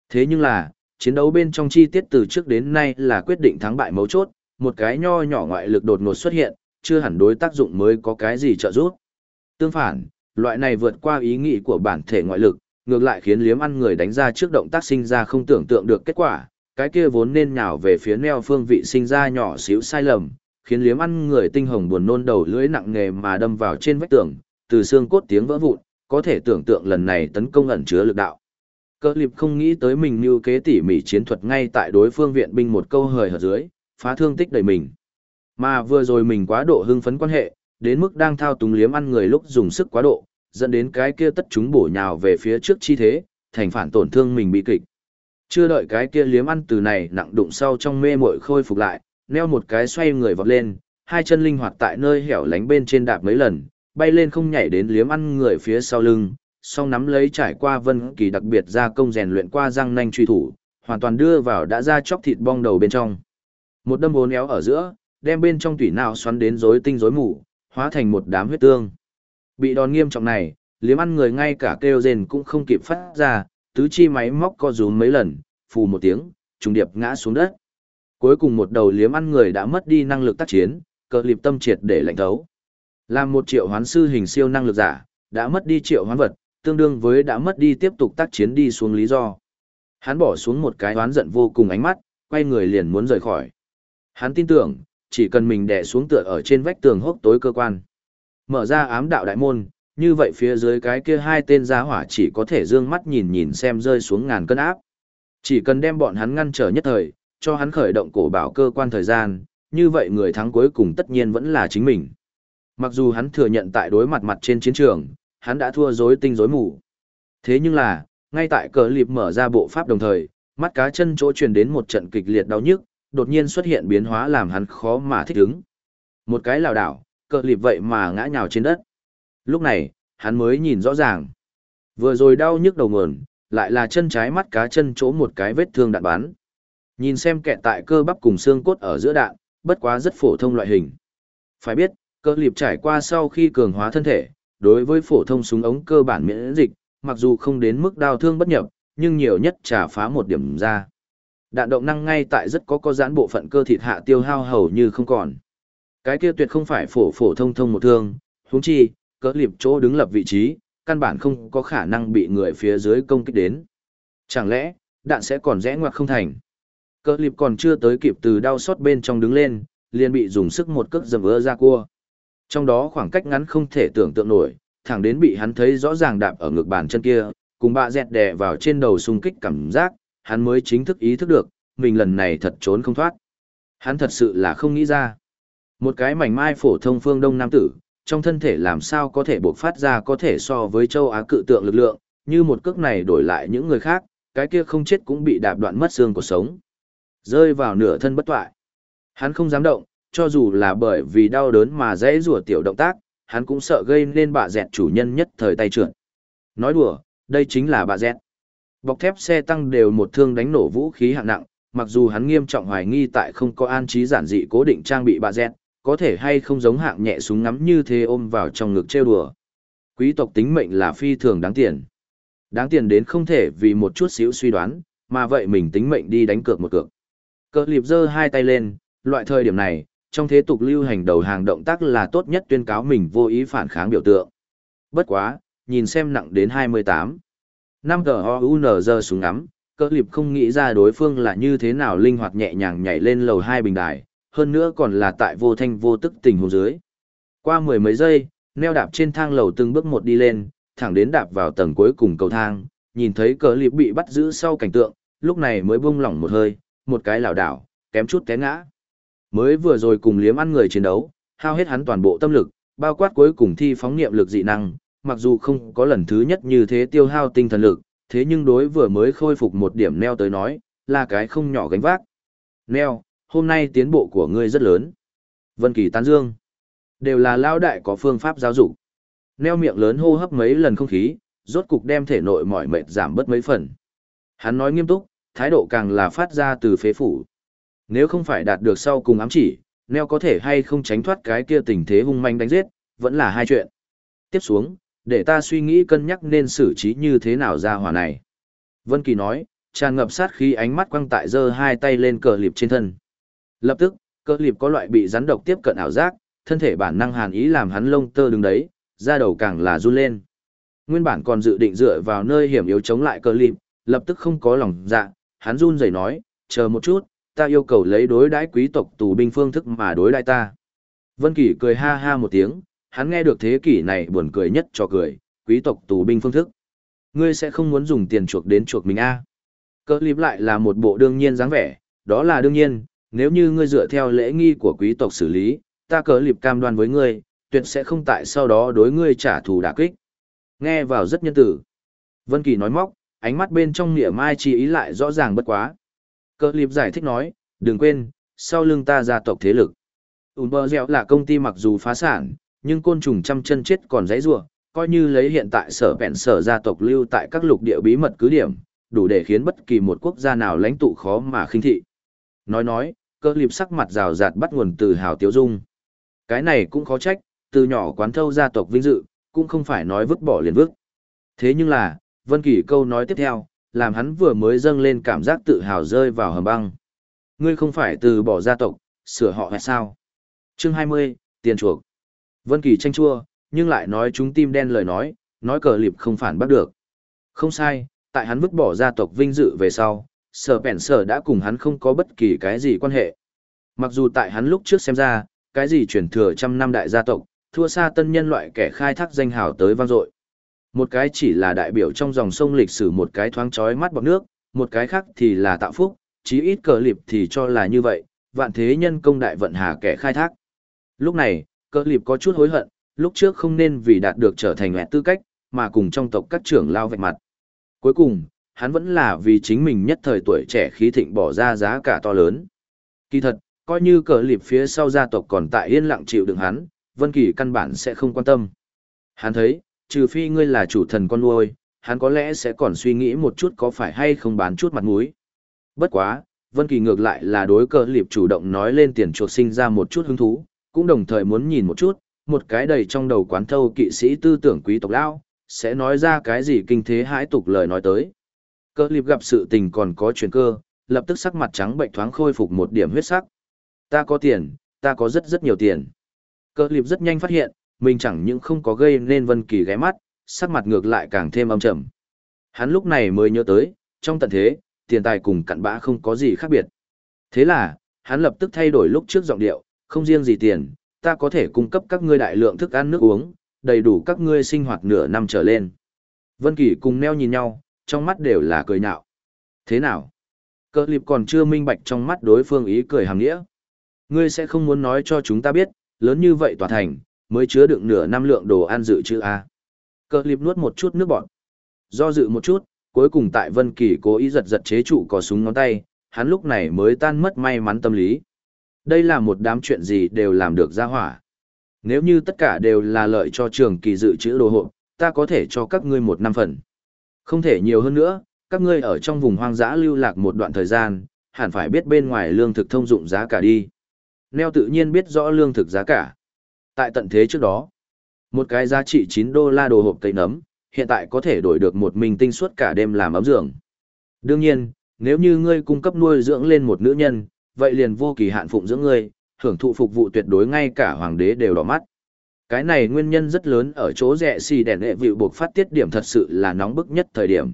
Thế nhưng là, chiến đấu bên trong chi tiết từ trước đến nay là quyết định thắng bại mấu chốt, một cái nho nhỏ ngoại lực đột ngột xuất hiện, chưa hẳn đối tác dụng mới có cái gì trợ giúp. Tương phản, loại này vượt qua ý nghĩ của bản thể ngoại lực, ngược lại khiến liếm ăn người đánh ra trước động tác sinh ra không tưởng tượng được kết quả, cái kia vốn nên nhào về phía neo phương vị sinh ra nhỏ xíu sai lầm, khiến liếm ăn người tinh hồng buồn nôn đầu lưỡi nặng nghề mà đâm vào trên vách tường, từ xương cốt tiếng vỡ vụn, có thể tưởng tượng lần này tấn công ẩn chứa lực đạo. Cơ liệp không nghĩ tới mình như kế tỉ mỉ chiến thuật ngay tại đối phương viện binh một câu hời hợt dưới, phá thương tích đầy mình. Mà vừa rồi mình quá độ hưng phấn quan hệ, đến mức đang thao túng liếm ăn người lúc dùng sức quá độ, dẫn đến cái kia tất chúng bổ nhào về phía trước chi thế, thành phản tổn thương mình bị kịch. Chưa đợi cái kia liếm ăn từ này nặng đụng sau trong mê mội khôi phục lại, neo một cái xoay người vọt lên, hai chân linh hoạt tại nơi hẻo lánh bên trên đạp mấy lần, bay lên không nhảy đến liếm ăn người phía sau lưng, song nắm lấy trải qua vân kỳ đặc biệt ra công rèn luyện qua răng nanh truy thủ, hoàn toàn đưa vào đã ra chóc thịt bong đầu bên trong. Một đâm bốn éo ở giữa, đem bên trong tủy não xoắn đến rối tinh rối mù, hóa thành một đám huyết tương. Bị đòn nghiêm trọng này, liếm ăn người ngay cả kêu rền cũng không kịp phát ra, tứ chi máy móc co rúm mấy lần, phù một tiếng, trùng điệp ngã xuống đất. Cuối cùng một đầu liếm ăn người đã mất đi năng lực tác chiến, cờ liệp tâm triệt để lạnh thấu. Làm một triệu hoán sư hình siêu năng lực giả, đã mất đi triệu hoán vật, tương đương với đã mất đi tiếp tục tác chiến đi xuống lý do. Hắn bỏ xuống một cái hoán giận vô cùng ánh mắt, quay người liền muốn rời khỏi. Hắn tin tưởng, chỉ cần mình đè xuống tựa ở trên vách tường hốc tối cơ quan. Mở ra ám đạo đại môn, như vậy phía dưới cái kia hai tên giá hỏa chỉ có thể dương mắt nhìn nhìn xem rơi xuống ngàn cân áp. Chỉ cần đem bọn hắn ngăn trở nhất thời, cho hắn khởi động cổ bảo cơ quan thời gian, như vậy người thắng cuối cùng tất nhiên vẫn là chính mình. Mặc dù hắn thừa nhận tại đối mặt mặt trên chiến trường, hắn đã thua rối tinh rối mù. Thế nhưng là, ngay tại cờ liệp mở ra bộ pháp đồng thời, mắt cá chân chỗ truyền đến một trận kịch liệt đau nhức, đột nhiên xuất hiện biến hóa làm hắn khó mà thích ứng. Một cái lảo đảo, cờ liệp vậy mà ngã nhào trên đất. Lúc này, hắn mới nhìn rõ ràng. Vừa rồi đau nhức đầu nguồn, lại là chân trái mắt cá chân chỗ một cái vết thương đạn bắn. Nhìn xem kẹt tại cơ bắp cùng xương cốt ở giữa đạn, bất quá rất phổ thông loại hình. Phải biết, cơ liệp trải qua sau khi cường hóa thân thể, đối với phổ thông súng ống cơ bản miễn dịch, mặc dù không đến mức đau thương bất nhập, nhưng nhiều nhất trả phá một điểm ra. Đạn động năng ngay tại rất có có giãn bộ phận cơ thịt hạ tiêu hao hầu như không còn. Cái kia tuyệt không phải phổ phổ thông thông một thương, huống chi, cỡ liệp chỗ đứng lập vị trí, căn bản không có khả năng bị người phía dưới công kích đến. Chẳng lẽ, đạn sẽ còn rẽ ngoặt không thành? Cỡ liệp còn chưa tới kịp từ đau xót bên trong đứng lên, liền bị dùng sức một cước dầm vỡ ra cua. Trong đó khoảng cách ngắn không thể tưởng tượng nổi, thẳng đến bị hắn thấy rõ ràng đạp ở ngực bàn chân kia, cùng bạ dẹt đè vào trên đầu xung kích cảm giác, hắn mới chính thức ý thức được, mình lần này thật trốn không thoát. Hắn thật sự là không nghĩ ra. Một cái mảnh mai phổ thông phương đông nam tử, trong thân thể làm sao có thể buộc phát ra có thể so với châu Á cự tượng lực lượng, như một cước này đổi lại những người khác, cái kia không chết cũng bị đạp đoạn mất xương của sống. Rơi vào nửa thân bất toại. Hắn không dám động, cho dù là bởi vì đau đớn mà dễ rủa tiểu động tác, hắn cũng sợ gây nên bà dẹt chủ nhân nhất thời tay trượt. Nói đùa, đây chính là bà dẹt. Bọc thép xe tăng đều một thương đánh nổ vũ khí hạng nặng, mặc dù hắn nghiêm trọng hoài nghi tại không có an trí giản dị cố định trang bị bà dẹt, có thể hay không giống hạng nhẹ súng ngắm như thế ôm vào trong ngực trêu đùa. Quý tộc tính mệnh là phi thường đáng tiền. Đáng tiền đến không thể vì một chút xíu suy đoán, mà vậy mình tính mệnh đi đánh cược một cược. Cơ liệp giơ hai tay lên, loại thời điểm này, trong thế tục lưu hành đầu hàng động tác là tốt nhất tuyên cáo mình vô ý phản kháng biểu tượng. Bất quá, nhìn xem nặng đến 28. 5 GOUN giờ súng ngắm, cỡ liệp không nghĩ ra đối phương là như thế nào linh hoạt nhẹ nhàng nhảy lên lầu hai bình đài, hơn nữa còn là tại vô thanh vô tức tình huống dưới. Qua mười mấy giây, neo đạp trên thang lầu từng bước một đi lên, thẳng đến đạp vào tầng cuối cùng cầu thang, nhìn thấy cờ liệp bị bắt giữ sau cảnh tượng, lúc này mới buông lỏng một hơi, một cái lảo đảo, kém chút té ngã. Mới vừa rồi cùng liếm ăn người chiến đấu, hao hết hắn toàn bộ tâm lực, bao quát cuối cùng thi phóng niệm lực dị năng, mặc dù không có lần thứ nhất như thế tiêu hao tinh thần lực, thế nhưng đối vừa mới khôi phục một điểm neo tới nói, là cái không nhỏ gánh vác. Neo, hôm nay tiến bộ của ngươi rất lớn. Vân Kỳ tán dương. Đều là lao đại có phương pháp giáo dục. Neo miệng lớn hô hấp mấy lần không khí, rốt cục đem thể nội mỏi mệt giảm bớt mấy phần. Hắn nói nghiêm túc, thái độ càng là phát ra từ phế phủ. Nếu không phải đạt được sau cùng ám chỉ, neo có thể hay không tránh thoát cái kia tình thế hung manh đánh giết, vẫn là hai chuyện. Tiếp xuống, để ta suy nghĩ cân nhắc nên xử trí như thế nào ra hỏa này. Vân Kỳ nói, tràn ngập sát khí ánh mắt quăng tại giơ hai tay lên cờ liệp trên thân. Lập tức, cơ liệp có loại bị rắn độc tiếp cận ảo giác, thân thể bản năng hàn ý làm hắn lông tơ đứng đấy, da đầu càng là run lên. Nguyên bản còn dự định dựa vào nơi hiểm yếu chống lại cơ liệp, lập tức không có lòng dạ, hắn run rẩy nói, chờ một chút, ta yêu cầu lấy đối đãi quý tộc tù binh phương thức mà đối đãi ta. Vân Kỳ cười ha ha một tiếng, hắn nghe được thế kỷ này buồn cười nhất cho cười, quý tộc tù binh phương thức. Ngươi sẽ không muốn dùng tiền chuộc đến chuộc mình a? À. Cơ líp lại là một bộ đương nhiên dáng vẻ, đó là đương nhiên, nếu như ngươi dựa theo lễ nghi của quý tộc xử lý, ta cớ liệp cam đoan với ngươi, tuyệt sẽ không tại sau đó đối ngươi trả thù đả kích. Nghe vào rất nhân tử. Vân Kỳ nói móc, ánh mắt bên trong nghĩa mai chi ý lại rõ ràng bất quá. cớ liệp giải thích nói, đừng quên, sau lưng ta gia tộc thế lực. Unber Dẻo là công ty mặc dù phá sản, nhưng côn trùng trăm chân chết còn dãy rùa, coi như lấy hiện tại sở vẹn sở gia tộc lưu tại các lục địa bí mật cứ điểm, đủ để khiến bất kỳ một quốc gia nào lãnh tụ khó mà khinh thị. Nói nói, cơ liệp sắc mặt rào rạt bắt nguồn từ hào tiếu dung. Cái này cũng khó trách, từ nhỏ quán thâu gia tộc vinh dự, cũng không phải nói vứt bỏ liền vứt. Thế nhưng là, Vân Kỳ câu nói tiếp theo, làm hắn vừa mới dâng lên cảm giác tự hào rơi vào hầm băng. Ngươi không phải từ bỏ gia tộc, sửa họ hay sao? Chương 20, tiền chuộc. Vân Kỳ tranh chua, nhưng lại nói chúng tim đen lời nói, nói cờ liệp không phản bắt được. Không sai, tại hắn vứt bỏ gia tộc vinh dự về sau, sở bèn sở đã cùng hắn không có bất kỳ cái gì quan hệ. Mặc dù tại hắn lúc trước xem ra, cái gì truyền thừa trăm năm đại gia tộc, thua xa tân nhân loại kẻ khai thác danh hào tới vang dội. Một cái chỉ là đại biểu trong dòng sông lịch sử một cái thoáng chói mắt bọt nước, một cái khác thì là tạo phúc, chí ít cờ liệp thì cho là như vậy, vạn thế nhân công đại vận hà kẻ khai thác. Lúc này, cờ liệp có chút hối hận, lúc trước không nên vì đạt được trở thành mẹ tư cách, mà cùng trong tộc các trưởng lao vạch mặt. Cuối cùng, hắn vẫn là vì chính mình nhất thời tuổi trẻ khí thịnh bỏ ra giá cả to lớn. Kỳ thật, coi như cờ liệp phía sau gia tộc còn tại yên lặng chịu đựng hắn, Vân Kỳ căn bản sẽ không quan tâm. Hắn thấy, trừ phi ngươi là chủ thần con nuôi, hắn có lẽ sẽ còn suy nghĩ một chút có phải hay không bán chút mặt mũi. Bất quá, Vân Kỳ ngược lại là đối cờ liệp chủ động nói lên tiền chuột sinh ra một chút hứng thú, cũng đồng thời muốn nhìn một chút, một cái đầy trong đầu quán thâu kỵ sĩ tư tưởng quý tộc lao, sẽ nói ra cái gì kinh thế hãi tục lời nói tới. Cơ liệp gặp sự tình còn có chuyển cơ, lập tức sắc mặt trắng bệnh thoáng khôi phục một điểm huyết sắc. Ta có tiền, ta có rất rất nhiều tiền. Cơ liệp rất nhanh phát hiện, mình chẳng những không có gây nên Vân Kỳ ghé mắt, sắc mặt ngược lại càng thêm âm trầm. Hắn lúc này mới nhớ tới, trong tận thế, tiền tài cùng cặn bã không có gì khác biệt. Thế là, hắn lập tức thay đổi lúc trước giọng điệu, không riêng gì tiền, ta có thể cung cấp các ngươi đại lượng thức ăn nước uống, đầy đủ các ngươi sinh hoạt nửa năm trở lên. Vân Kỳ cùng neo nhìn nhau, trong mắt đều là cười nhạo. Thế nào? Cơ liệp còn chưa minh bạch trong mắt đối phương ý cười hàng nghĩa. Ngươi sẽ không muốn nói cho chúng ta biết, lớn như vậy tòa thành, mới chứa đựng nửa năm lượng đồ ăn dự trữ A. Cơ liệp nuốt một chút nước bọt. Do dự một chút, cuối cùng tại Vân Kỳ cố ý giật giật chế trụ có súng ngón tay, hắn lúc này mới tan mất may mắn tâm lý. Đây là một đám chuyện gì đều làm được ra hỏa. Nếu như tất cả đều là lợi cho trường kỳ dự trữ đồ hộ, ta có thể cho các ngươi một năm phần. Không thể nhiều hơn nữa, các ngươi ở trong vùng hoang dã lưu lạc một đoạn thời gian, hẳn phải biết bên ngoài lương thực thông dụng giá cả đi. Neo tự nhiên biết rõ lương thực giá cả. Tại tận thế trước đó, một cái giá trị 9 đô la đồ hộp cây nấm, hiện tại có thể đổi được một mình tinh suốt cả đêm làm ấm dưỡng. Đương nhiên, nếu như ngươi cung cấp nuôi dưỡng lên một nữ nhân, vậy liền vô kỳ hạn phụng dưỡng ngươi, hưởng thụ phục vụ tuyệt đối ngay cả hoàng đế đều đỏ mắt. Cái này nguyên nhân rất lớn ở chỗ rẻ xì đèn hệ vịu buộc phát tiết điểm thật sự là nóng bức nhất thời điểm.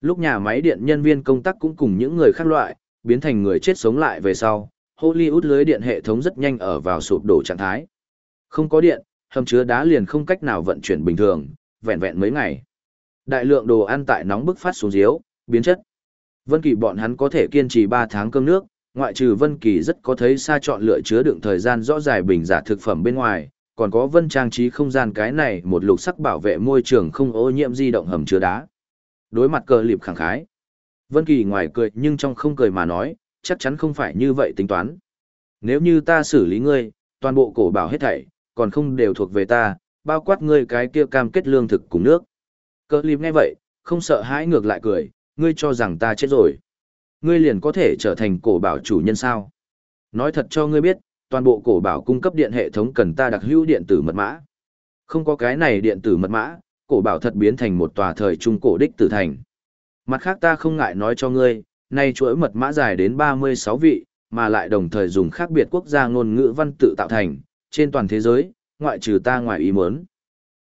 Lúc nhà máy điện nhân viên công tác cũng cùng những người khác loại, biến thành người chết sống lại về sau, Hollywood lưới điện hệ thống rất nhanh ở vào sụp đổ trạng thái. Không có điện, hầm chứa đá liền không cách nào vận chuyển bình thường, vẹn vẹn mấy ngày. Đại lượng đồ ăn tại nóng bức phát xuống diếu, biến chất. Vân Kỳ bọn hắn có thể kiên trì ba tháng cơm nước, ngoại trừ Vân Kỳ rất có thấy xa chọn lựa chứa đựng thời gian rõ dài bình giả thực phẩm bên ngoài, còn có Vân trang trí không gian cái này một lục sắc bảo vệ môi trường không ô nhiễm di động hầm chứa đá. Đối mặt cờ liệp khẳng khái. Vân Kỳ ngoài cười nhưng trong không cười mà nói, chắc chắn không phải như vậy tính toán. Nếu như ta xử lý ngươi, toàn bộ cổ bảo hết thảy, còn không đều thuộc về ta, bao quát ngươi cái kia cam kết lương thực cùng nước. cờ lịp nghe vậy, không sợ hãi ngược lại cười, ngươi cho rằng ta chết rồi. Ngươi liền có thể trở thành cổ bảo chủ nhân sao. Nói thật cho ngươi biết, toàn bộ cổ bảo cung cấp điện hệ thống cần ta đặc hữu điện tử mật mã. Không có cái này điện tử mật mã, cổ bảo thật biến thành một tòa thời trung cổ đích tử thành. Mặt khác ta không ngại nói cho ngươi, nay chuỗi mật mã dài đến 36 vị, mà lại đồng thời dùng khác biệt quốc gia ngôn ngữ văn tự tạo thành, trên toàn thế giới, ngoại trừ ta ngoài ý muốn.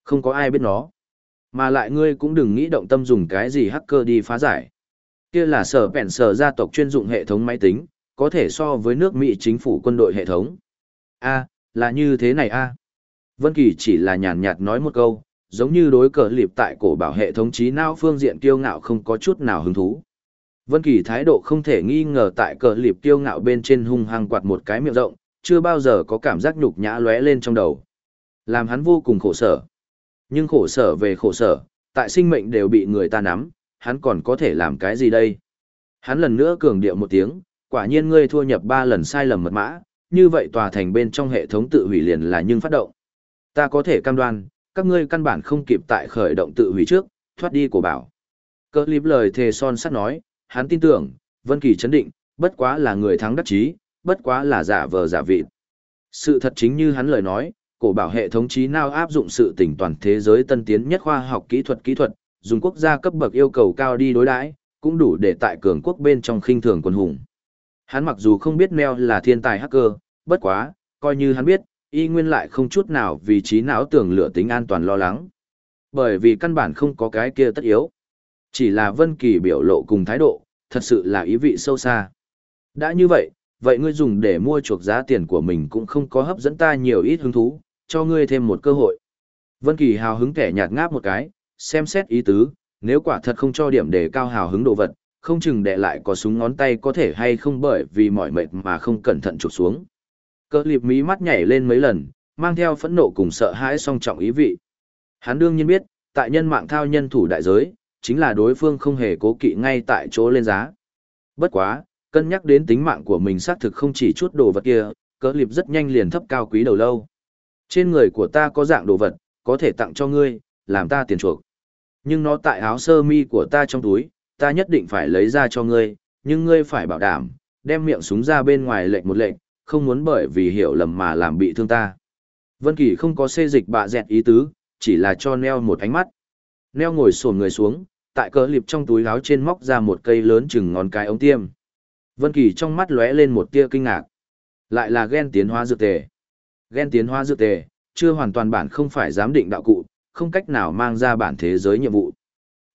Không có ai biết nó. Mà lại ngươi cũng đừng nghĩ động tâm dùng cái gì hacker đi phá giải. Kia là sở bèn sở gia tộc chuyên dụng hệ thống máy tính, có thể so với nước Mỹ chính phủ quân đội hệ thống. A, là như thế này a. Vân Kỳ chỉ là nhàn nhạt nói một câu, giống như đối cờ liệp tại cổ bảo hệ thống trí não phương diện kiêu ngạo không có chút nào hứng thú. Vân Kỳ thái độ không thể nghi ngờ tại cờ liệp kiêu ngạo bên trên hung hăng quạt một cái miệng rộng, chưa bao giờ có cảm giác nhục nhã lóe lên trong đầu. Làm hắn vô cùng khổ sở. Nhưng khổ sở về khổ sở, tại sinh mệnh đều bị người ta nắm, hắn còn có thể làm cái gì đây? Hắn lần nữa cường điệu một tiếng, quả nhiên ngươi thua nhập ba lần sai lầm mật mã, như vậy tòa thành bên trong hệ thống tự hủy liền là nhưng phát động. Ta có thể cam đoan, các ngươi căn bản không kịp tại khởi động tự hủy trước, thoát đi của bảo. Cơ líp lời thề son sắt nói, hắn tin tưởng, Vân Kỳ chấn định, bất quá là người thắng đắc chí, bất quá là giả vờ giả vịt. Sự thật chính như hắn lời nói, cổ bảo hệ thống trí nào áp dụng sự tỉnh toàn thế giới tân tiến nhất khoa học kỹ thuật kỹ thuật, dùng quốc gia cấp bậc yêu cầu cao đi đối đãi, cũng đủ để tại cường quốc bên trong khinh thường quân hùng. Hắn mặc dù không biết Mel là thiên tài hacker, bất quá, coi như hắn biết, y nguyên lại không chút nào vì trí não tưởng lựa tính an toàn lo lắng. Bởi vì căn bản không có cái kia tất yếu. Chỉ là Vân Kỳ biểu lộ cùng thái độ, thật sự là ý vị sâu xa. Đã như vậy, vậy ngươi dùng để mua chuộc giá tiền của mình cũng không có hấp dẫn ta nhiều ít hứng thú, cho ngươi thêm một cơ hội. Vân Kỳ hào hứng kẻ nhạt ngáp một cái, xem xét ý tứ, nếu quả thật không cho điểm để cao hào hứng đồ vật, không chừng đệ lại có súng ngón tay có thể hay không bởi vì mỏi mệt mà không cẩn thận chụp xuống. Cơ liệp mí mắt nhảy lên mấy lần, mang theo phẫn nộ cùng sợ hãi song trọng ý vị. Hắn đương nhiên biết, tại nhân mạng thao nhân thủ đại giới, chính là đối phương không hề cố kỵ ngay tại chỗ lên giá. Bất quá, cân nhắc đến tính mạng của mình xác thực không chỉ chút đồ vật kia, cơ liệp rất nhanh liền thấp cao quý đầu lâu. Trên người của ta có dạng đồ vật, có thể tặng cho ngươi, làm ta tiền chuộc. Nhưng nó tại áo sơ mi của ta trong túi, ta nhất định phải lấy ra cho ngươi, nhưng ngươi phải bảo đảm, đem miệng súng ra bên ngoài lệnh một lệnh, không muốn bởi vì hiểu lầm mà làm bị thương ta. Vân Kỳ không có xê dịch bạ dẹt ý tứ, chỉ là cho Neo một ánh mắt. Neo ngồi xổm người xuống, tại cỡ liệp trong túi áo trên móc ra một cây lớn chừng ngón cái ống tiêm. Vân Kỳ trong mắt lóe lên một tia kinh ngạc. Lại là gen tiến hóa dược tề. Gen tiến hóa dược tề, chưa hoàn toàn bản không phải giám định đạo cụ, không cách nào mang ra bản thế giới nhiệm vụ.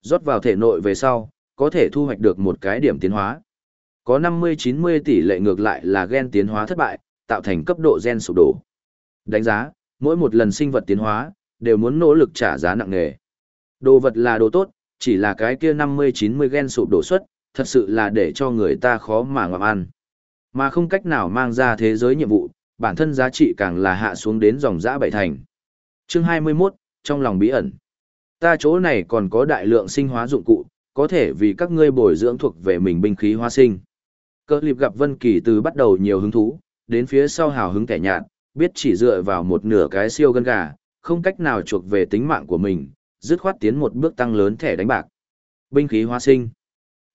Rót vào thể nội về sau, có thể thu hoạch được một cái điểm tiến hóa. Có 50-90 tỷ lệ ngược lại là gen tiến hóa thất bại, tạo thành cấp độ gen sụp đổ. Đánh giá, mỗi một lần sinh vật tiến hóa, đều muốn nỗ lực trả giá nặng nề. Đồ vật là đồ tốt, chỉ là cái kia 50-90 gen sụp đổ suất, thật sự là để cho người ta khó mà ngậm ăn. Mà không cách nào mang ra thế giới nhiệm vụ, bản thân giá trị càng là hạ xuống đến dòng dã bảy thành. Chương 21, trong lòng bí ẩn. Ta chỗ này còn có đại lượng sinh hóa dụng cụ, có thể vì các ngươi bồi dưỡng thuộc về mình binh khí hóa sinh. Cơ liệp gặp Vân Kỳ từ bắt đầu nhiều hứng thú, đến phía sau hào hứng kẻ nhạt, biết chỉ dựa vào một nửa cái siêu gân gà, không cách nào chuộc về tính mạng của mình, dứt khoát tiến một bước tăng lớn thẻ đánh bạc. Binh khí hóa sinh.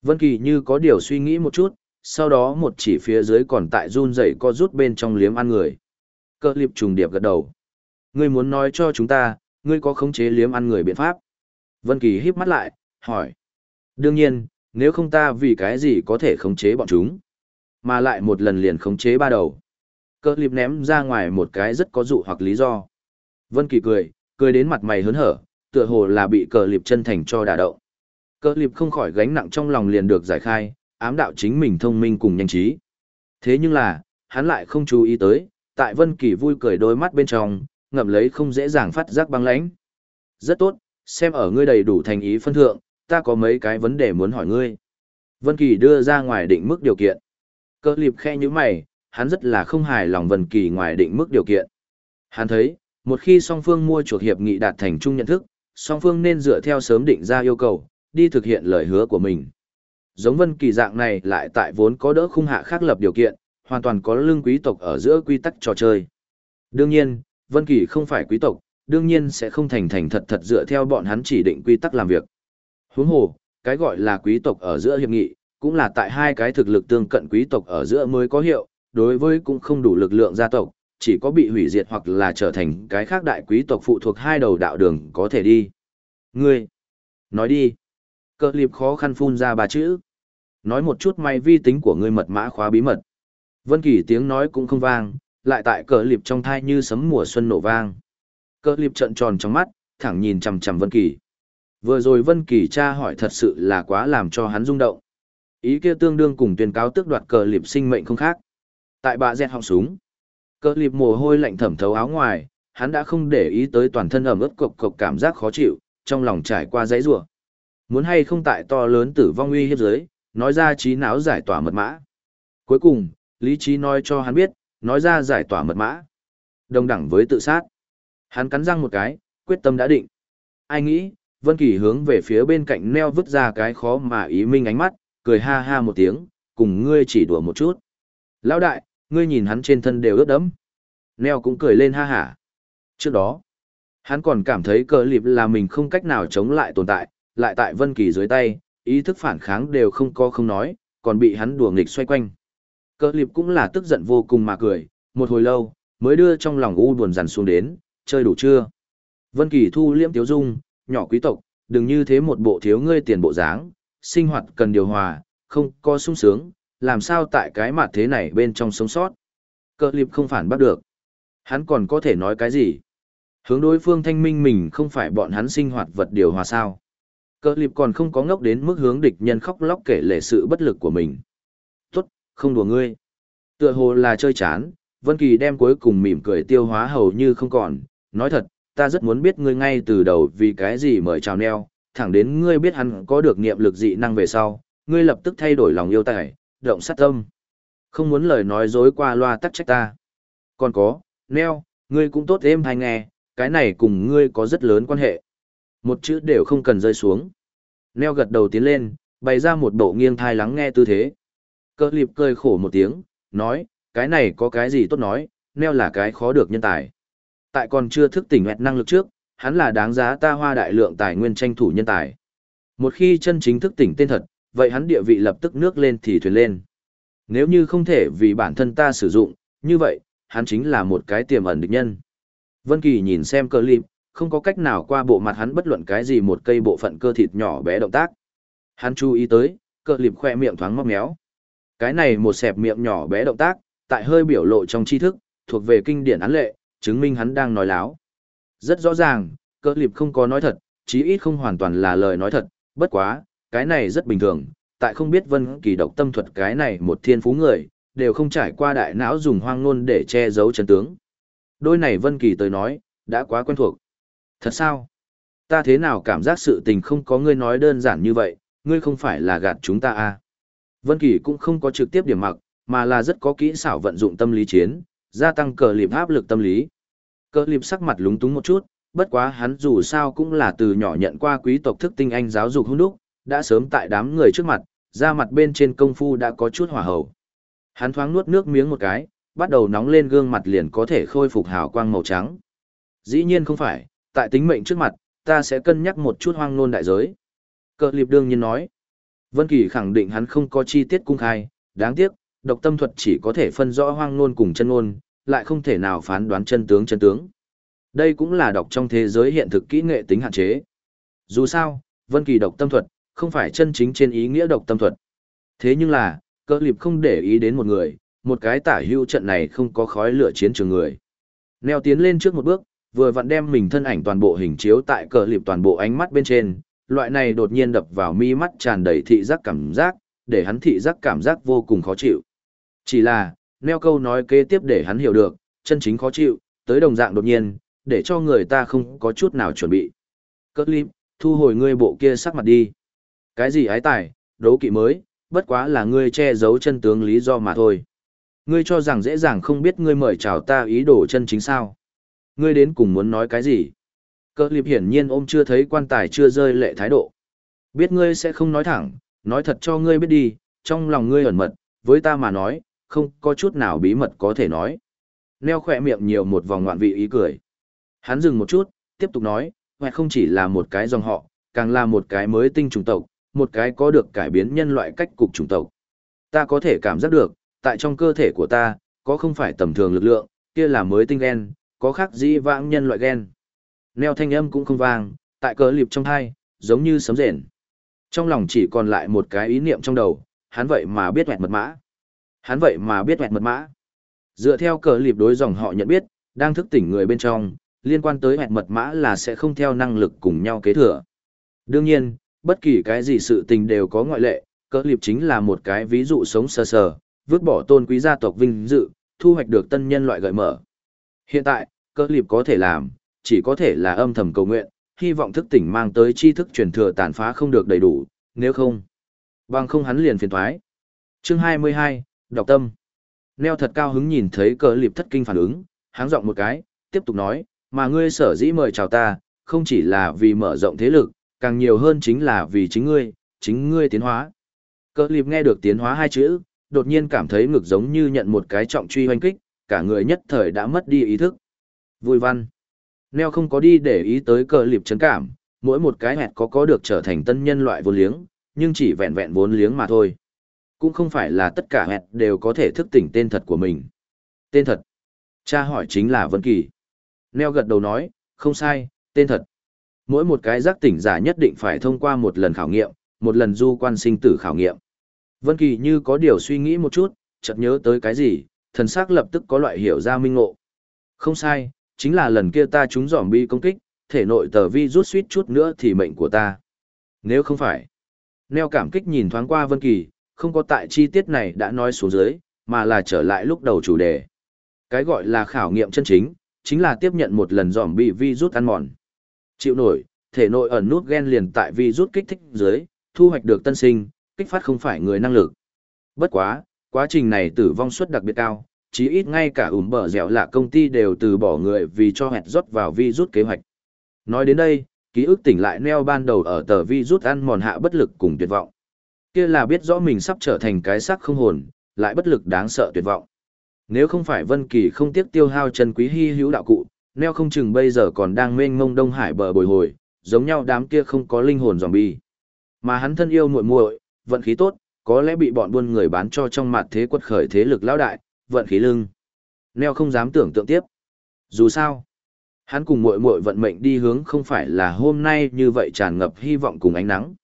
Vân Kỳ như có điều suy nghĩ một chút, sau đó một chỉ phía dưới còn tại run rẩy co rút bên trong liếm ăn người. Cơ liệp trùng điệp gật đầu. Ngươi muốn nói cho chúng ta, ngươi có khống chế liếm ăn người biện pháp? Vân Kỳ híp mắt lại, hỏi. Đương nhiên, nếu không ta vì cái gì có thể khống chế bọn chúng? Mà lại một lần liền khống chế ba đầu. Cơ liệp ném ra ngoài một cái rất có dụ hoặc lý do. Vân Kỳ cười, cười đến mặt mày hớn hở, tựa hồ là bị cờ liệp chân thành cho đả động. Cờ liệp không khỏi gánh nặng trong lòng liền được giải khai, ám đạo chính mình thông minh cùng nhanh trí. Thế nhưng là, hắn lại không chú ý tới, tại Vân Kỳ vui cười đôi mắt bên trong, ngậm lấy không dễ dàng phát giác băng lãnh. Rất tốt, xem ở ngươi đầy đủ thành ý phân thượng, ta có mấy cái vấn đề muốn hỏi ngươi. Vân Kỳ đưa ra ngoài định mức điều kiện. Cơ liệp khe như mày, hắn rất là không hài lòng Vân Kỳ ngoài định mức điều kiện. Hắn thấy, một khi song phương mua chuộc hiệp nghị đạt thành chung nhận thức, song phương nên dựa theo sớm định ra yêu cầu, đi thực hiện lời hứa của mình. Giống Vân Kỳ dạng này lại tại vốn có đỡ khung hạ khác lập điều kiện, hoàn toàn có lương quý tộc ở giữa quy tắc trò chơi. Đương nhiên, Vân Kỳ không phải quý tộc, đương nhiên sẽ không thành thành thật thật dựa theo bọn hắn chỉ định quy tắc làm việc. Huống hồ, cái gọi là quý tộc ở giữa hiệp nghị, cũng là tại hai cái thực lực tương cận quý tộc ở giữa mới có hiệu, đối với cũng không đủ lực lượng gia tộc, chỉ có bị hủy diệt hoặc là trở thành cái khác đại quý tộc phụ thuộc hai đầu đạo đường có thể đi. Ngươi, nói đi. Cơ liệp khó khăn phun ra ba chữ. Nói một chút may vi tính của ngươi mật mã khóa bí mật. Vân Kỳ tiếng nói cũng không vang, lại tại cờ liệp trong thai như sấm mùa xuân nổ vang. Cờ liệp trợn tròn trong mắt, thẳng nhìn chằm chằm Vân Kỳ. Vừa rồi Vân Kỳ tra hỏi thật sự là quá làm cho hắn rung động. Ý kia tương đương cùng tuyên cáo tước đoạt cờ liệp sinh mệnh không khác. Tại bạ dẹt họng súng, cờ liệp mồ hôi lạnh thẩm thấu áo ngoài, hắn đã không để ý tới toàn thân ẩm ướt cộc cộc cảm giác khó chịu, trong lòng trải qua dãy rủa. Muốn hay không tại to lớn tử vong uy hiếp dưới, nói ra trí não giải tỏa mật mã. Cuối cùng, lý trí nói cho hắn biết, nói ra giải tỏa mật mã. Đồng đẳng với tự sát. Hắn cắn răng một cái, quyết tâm đã định. Ai nghĩ, Vân Kỳ hướng về phía bên cạnh neo vứt ra cái khó mà ý minh ánh mắt, cười ha ha một tiếng, cùng ngươi chỉ đùa một chút. Lão đại, ngươi nhìn hắn trên thân đều ướt đẫm. Neo cũng cười lên ha hả. Trước đó, hắn còn cảm thấy cờ liệp là mình không cách nào chống lại tồn tại, lại tại Vân Kỳ dưới tay, ý thức phản kháng đều không có không nói, còn bị hắn đùa nghịch xoay quanh. Cờ liệp cũng là tức giận vô cùng mà cười, một hồi lâu, mới đưa trong lòng u buồn dằn xuống đến, chơi đủ chưa? Vân Kỳ thu liễm tiếu dung, nhỏ quý tộc, đừng như thế một bộ thiếu ngươi tiền bộ dáng, sinh hoạt cần điều hòa, không có sung sướng, làm sao tại cái mặt thế này bên trong sống sót. Cờ liệp không phản bắt được. Hắn còn có thể nói cái gì? Hướng đối phương thanh minh mình không phải bọn hắn sinh hoạt vật điều hòa sao. Cờ liệp còn không có ngốc đến mức hướng địch nhân khóc lóc kể lể sự bất lực của mình. Tốt, không đùa ngươi. Tựa hồ là chơi chán, Vân Kỳ đem cuối cùng mỉm cười tiêu hóa hầu như không còn, nói thật, ta rất muốn biết ngươi ngay từ đầu vì cái gì mời chào neo, thẳng đến ngươi biết hắn có được niệm lực dị năng về sau, ngươi lập tức thay đổi lòng yêu tài, động sát tâm. Không muốn lời nói dối qua loa tắc trách ta. Còn có, neo, ngươi cũng tốt êm hay nghe, cái này cùng ngươi có rất lớn quan hệ. Một chữ đều không cần rơi xuống. Neo gật đầu tiến lên, bày ra một bộ nghiêng thai lắng nghe tư thế. Cơ liệp cười khổ một tiếng, nói, cái này có cái gì tốt nói, neo là cái khó được nhân tài. Tại còn chưa thức tỉnh nguyệt năng lực trước, hắn là đáng giá ta hoa đại lượng tài nguyên tranh thủ nhân tài. Một khi chân chính thức tỉnh tên thật, vậy hắn địa vị lập tức nước lên thì thuyền lên. Nếu như không thể vì bản thân ta sử dụng, như vậy, hắn chính là một cái tiềm ẩn địch nhân. Vân Kỳ nhìn xem cơ lịp, không có cách nào qua bộ mặt hắn bất luận cái gì một cây bộ phận cơ thịt nhỏ bé động tác. Hắn chú ý tới, cơ lịp khoe miệng thoáng móc méo. Cái này một xẹp miệng nhỏ bé động tác, tại hơi biểu lộ trong tri thức, thuộc về kinh điển án lệ, chứng minh hắn đang nói láo. Rất rõ ràng, cơ liệp không có nói thật, chí ít không hoàn toàn là lời nói thật, bất quá, cái này rất bình thường, tại không biết vân kỳ độc tâm thuật cái này một thiên phú người, đều không trải qua đại não dùng hoang ngôn để che giấu chân tướng. Đôi này vân kỳ tới nói, đã quá quen thuộc. Thật sao? Ta thế nào cảm giác sự tình không có ngươi nói đơn giản như vậy, ngươi không phải là gạt chúng ta à? Vân Kỳ cũng không có trực tiếp điểm mặc, mà là rất có kỹ xảo vận dụng tâm lý chiến, gia tăng cờ liệp áp lực tâm lý. Cờ liệp sắc mặt lúng túng một chút, bất quá hắn dù sao cũng là từ nhỏ nhận qua quý tộc thức tinh anh giáo dục hung đúc, đã sớm tại đám người trước mặt, da mặt bên trên công phu đã có chút hỏa hầu. Hắn thoáng nuốt nước miếng một cái, bắt đầu nóng lên gương mặt liền có thể khôi phục hào quang màu trắng. Dĩ nhiên không phải, tại tính mệnh trước mặt, ta sẽ cân nhắc một chút hoang nôn đại giới. Cờ liệp đương nhiên nói. Vân Kỳ khẳng định hắn không có chi tiết cung khai, đáng tiếc, độc tâm thuật chỉ có thể phân rõ hoang ngôn cùng chân ngôn, lại không thể nào phán đoán chân tướng chân tướng. Đây cũng là độc trong thế giới hiện thực kỹ nghệ tính hạn chế. Dù sao, Vân Kỳ độc tâm thuật, không phải chân chính trên ý nghĩa độc tâm thuật. Thế nhưng là, cơ liệp không để ý đến một người, một cái tả hưu trận này không có khói lửa chiến trường người. Neo tiến lên trước một bước, vừa vặn đem mình thân ảnh toàn bộ hình chiếu tại cờ liệp toàn bộ ánh mắt bên trên, loại này đột nhiên đập vào mi mắt tràn đầy thị giác cảm giác, để hắn thị giác cảm giác vô cùng khó chịu. Chỉ là, neo câu nói kế tiếp để hắn hiểu được, chân chính khó chịu, tới đồng dạng đột nhiên, để cho người ta không có chút nào chuẩn bị. Cất lim, thu hồi ngươi bộ kia sắc mặt đi. Cái gì ái tài, đấu kỵ mới, bất quá là ngươi che giấu chân tướng lý do mà thôi. Ngươi cho rằng dễ dàng không biết ngươi mời chào ta ý đồ chân chính sao. Ngươi đến cùng muốn nói cái gì? Cơ liệp hiển nhiên ôm chưa thấy quan tài chưa rơi lệ thái độ. Biết ngươi sẽ không nói thẳng, nói thật cho ngươi biết đi, trong lòng ngươi ẩn mật, với ta mà nói, không có chút nào bí mật có thể nói. Neo khỏe miệng nhiều một vòng ngoạn vị ý cười. Hắn dừng một chút, tiếp tục nói, hoặc không chỉ là một cái dòng họ, càng là một cái mới tinh chủng tộc, một cái có được cải biến nhân loại cách cục chủng tộc. Ta có thể cảm giác được, tại trong cơ thể của ta, có không phải tầm thường lực lượng, kia là mới tinh gen, có khác dĩ vãng nhân loại gen. Neo thanh âm cũng không vang, tại cờ liệp trong hai, giống như sấm rền. Trong lòng chỉ còn lại một cái ý niệm trong đầu, hắn vậy mà biết hoẹt mật mã. Hắn vậy mà biết hoẹt mật mã. Dựa theo cờ liệp đối dòng họ nhận biết, đang thức tỉnh người bên trong, liên quan tới hoẹt mật mã là sẽ không theo năng lực cùng nhau kế thừa. Đương nhiên, bất kỳ cái gì sự tình đều có ngoại lệ, cờ liệp chính là một cái ví dụ sống sờ sờ, vứt bỏ tôn quý gia tộc vinh dự, thu hoạch được tân nhân loại gợi mở. Hiện tại, cờ liệp có thể làm, chỉ có thể là âm thầm cầu nguyện, hy vọng thức tỉnh mang tới tri thức truyền thừa tàn phá không được đầy đủ, nếu không, bằng không hắn liền phiền thoái. Chương 22, Đọc Tâm Neo thật cao hứng nhìn thấy cờ liệp thất kinh phản ứng, háng giọng một cái, tiếp tục nói, mà ngươi sở dĩ mời chào ta, không chỉ là vì mở rộng thế lực, càng nhiều hơn chính là vì chính ngươi, chính ngươi tiến hóa. Cờ liệp nghe được tiến hóa hai chữ, đột nhiên cảm thấy ngực giống như nhận một cái trọng truy hoanh kích, cả người nhất thời đã mất đi ý thức. Vui văn. Neo không có đi để ý tới cờ liệp chấn cảm, mỗi một cái hẹt có có được trở thành tân nhân loại vốn liếng, nhưng chỉ vẹn vẹn vốn liếng mà thôi. Cũng không phải là tất cả hẹt đều có thể thức tỉnh tên thật của mình. Tên thật. Cha hỏi chính là Vân Kỳ. Neo gật đầu nói, không sai, tên thật. Mỗi một cái giác tỉnh giả nhất định phải thông qua một lần khảo nghiệm, một lần du quan sinh tử khảo nghiệm. Vân Kỳ như có điều suy nghĩ một chút, chợt nhớ tới cái gì, thần sắc lập tức có loại hiểu ra minh ngộ. Không sai, chính là lần kia ta trúng zombie bi công kích, thể nội tờ vi rút suýt chút nữa thì mệnh của ta. Nếu không phải, neo cảm kích nhìn thoáng qua Vân Kỳ, không có tại chi tiết này đã nói xuống dưới, mà là trở lại lúc đầu chủ đề. Cái gọi là khảo nghiệm chân chính, chính là tiếp nhận một lần dòm bị vi rút ăn mòn. Chịu nổi, thể nội ẩn nút gen liền tại vi rút kích thích dưới, thu hoạch được tân sinh, kích phát không phải người năng lực. Bất quá, quá trình này tử vong suất đặc biệt cao, chí ít ngay cả ủm bờ dẻo là công ty đều từ bỏ người vì cho hẹn rót vào vi rút kế hoạch. Nói đến đây, ký ức tỉnh lại neo ban đầu ở tờ vi rút ăn mòn hạ bất lực cùng tuyệt vọng. Kia là biết rõ mình sắp trở thành cái xác không hồn, lại bất lực đáng sợ tuyệt vọng. Nếu không phải Vân Kỳ không tiếc tiêu hao chân quý hi hữu đạo cụ, neo không chừng bây giờ còn đang mênh mông đông hải bờ bồi hồi, giống nhau đám kia không có linh hồn zombie. Mà hắn thân yêu muội muội, vận khí tốt, có lẽ bị bọn buôn người bán cho trong mặt thế quật khởi thế lực lão đại, vận khí lưng. Neo không dám tưởng tượng tiếp. Dù sao, hắn cùng muội muội vận mệnh đi hướng không phải là hôm nay như vậy tràn ngập hy vọng cùng ánh nắng.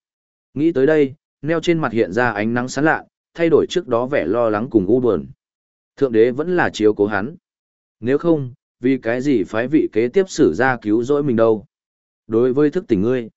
Nghĩ tới đây, Neo trên mặt hiện ra ánh nắng sáng lạ, thay đổi trước đó vẻ lo lắng cùng u buồn. Thượng đế vẫn là chiếu cố hắn. Nếu không, vì cái gì phái vị kế tiếp xử ra cứu rỗi mình đâu. Đối với thức tỉnh ngươi,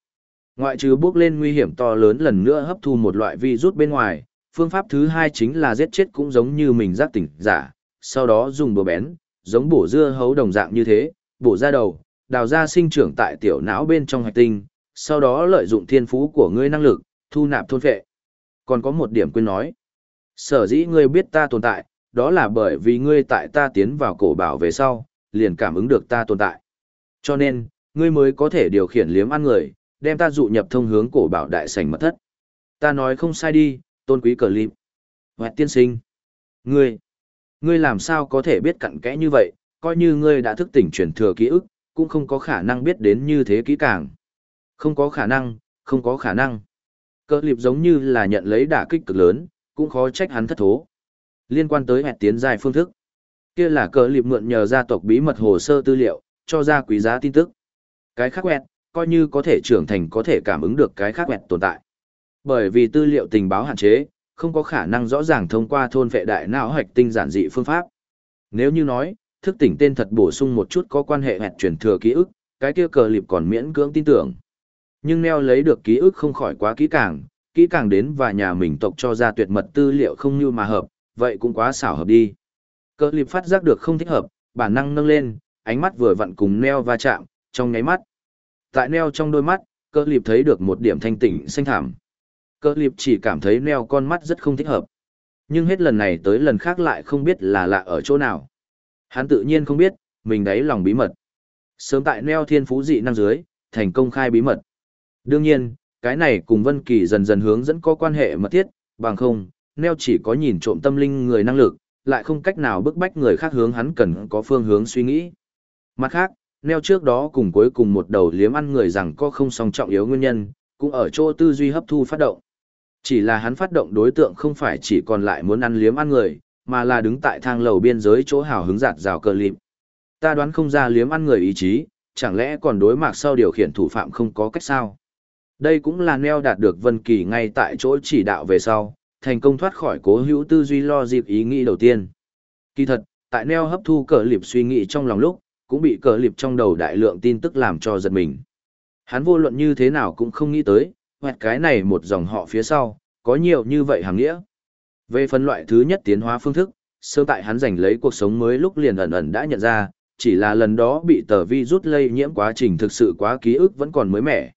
ngoại trừ bước lên nguy hiểm to lớn lần nữa hấp thu một loại virus bên ngoài, phương pháp thứ hai chính là giết chết cũng giống như mình giác tỉnh giả, sau đó dùng bừa bén, giống bổ dưa hấu đồng dạng như thế, bổ ra đầu, đào ra sinh trưởng tại tiểu não bên trong hạch tinh, sau đó lợi dụng thiên phú của ngươi năng lực, thu nạp thôn vệ, Còn có một điểm quên nói. Sở dĩ ngươi biết ta tồn tại, đó là bởi vì ngươi tại ta tiến vào cổ bảo về sau, liền cảm ứng được ta tồn tại. Cho nên, ngươi mới có thể điều khiển liếm ăn người, đem ta dụ nhập thông hướng cổ bảo đại sảnh mật thất. Ta nói không sai đi, tôn quý cờ lịp. Hoẹt tiên sinh. Ngươi, ngươi làm sao có thể biết cặn kẽ như vậy, coi như ngươi đã thức tỉnh truyền thừa ký ức, cũng không có khả năng biết đến như thế kỹ càng. Không có khả năng, không có khả năng. Cơ Liệp giống như là nhận lấy đả kích cực lớn, cũng khó trách hắn thất thố. Liên quan tới hẹn tiến dài phương thức. Kia là Cơ Liệp mượn nhờ gia tộc bí mật hồ sơ tư liệu, cho ra quý giá tin tức. Cái khác quẹt, coi như có thể trưởng thành có thể cảm ứng được cái khác quẹt tồn tại. Bởi vì tư liệu tình báo hạn chế, không có khả năng rõ ràng thông qua thôn vệ đại não hoạch tinh giản dị phương pháp. Nếu như nói, thức tỉnh tên thật bổ sung một chút có quan hệ hẹn truyền thừa ký ức, cái kia cờ lịp còn miễn cưỡng tin tưởng. Nhưng neo lấy được ký ức không khỏi quá kỹ càng, kỹ càng đến và nhà mình tộc cho ra tuyệt mật tư liệu không như mà hợp, vậy cũng quá xảo hợp đi. Cơ liệp phát giác được không thích hợp, bản năng nâng lên, ánh mắt vừa vặn cùng neo va chạm, trong nháy mắt. Tại neo trong đôi mắt, cơ liệp thấy được một điểm thanh tỉnh xanh thảm. Cơ liệp chỉ cảm thấy neo con mắt rất không thích hợp. Nhưng hết lần này tới lần khác lại không biết là lạ ở chỗ nào. Hắn tự nhiên không biết, mình đáy lòng bí mật. Sớm tại neo thiên phú dị năng dưới, thành công khai bí mật. Đương nhiên, cái này cùng Vân Kỳ dần dần hướng dẫn có quan hệ mật thiết, bằng không, neo chỉ có nhìn trộm tâm linh người năng lực, lại không cách nào bức bách người khác hướng hắn cần có phương hướng suy nghĩ. Mặt khác, Neo trước đó cùng cuối cùng một đầu liếm ăn người rằng có không song trọng yếu nguyên nhân, cũng ở chỗ tư duy hấp thu phát động. Chỉ là hắn phát động đối tượng không phải chỉ còn lại muốn ăn liếm ăn người, mà là đứng tại thang lầu biên giới chỗ hào hứng giạt rào cờ lịp. Ta đoán không ra liếm ăn người ý chí, chẳng lẽ còn đối mặt sau điều khiển thủ phạm không có cách sao? Đây cũng là neo đạt được Vân Kỳ ngay tại chỗ chỉ đạo về sau, thành công thoát khỏi cố hữu tư duy lo dịp ý nghĩ đầu tiên. Kỳ thật, tại neo hấp thu cờ liệp suy nghĩ trong lòng lúc, cũng bị cờ liệp trong đầu đại lượng tin tức làm cho giật mình. Hắn vô luận như thế nào cũng không nghĩ tới, hoặc cái này một dòng họ phía sau, có nhiều như vậy hàng nghĩa. Về phân loại thứ nhất tiến hóa phương thức, sơ tại hắn giành lấy cuộc sống mới lúc liền ẩn ẩn đã nhận ra, chỉ là lần đó bị tờ vi rút lây nhiễm quá trình thực sự quá ký ức vẫn còn mới mẻ.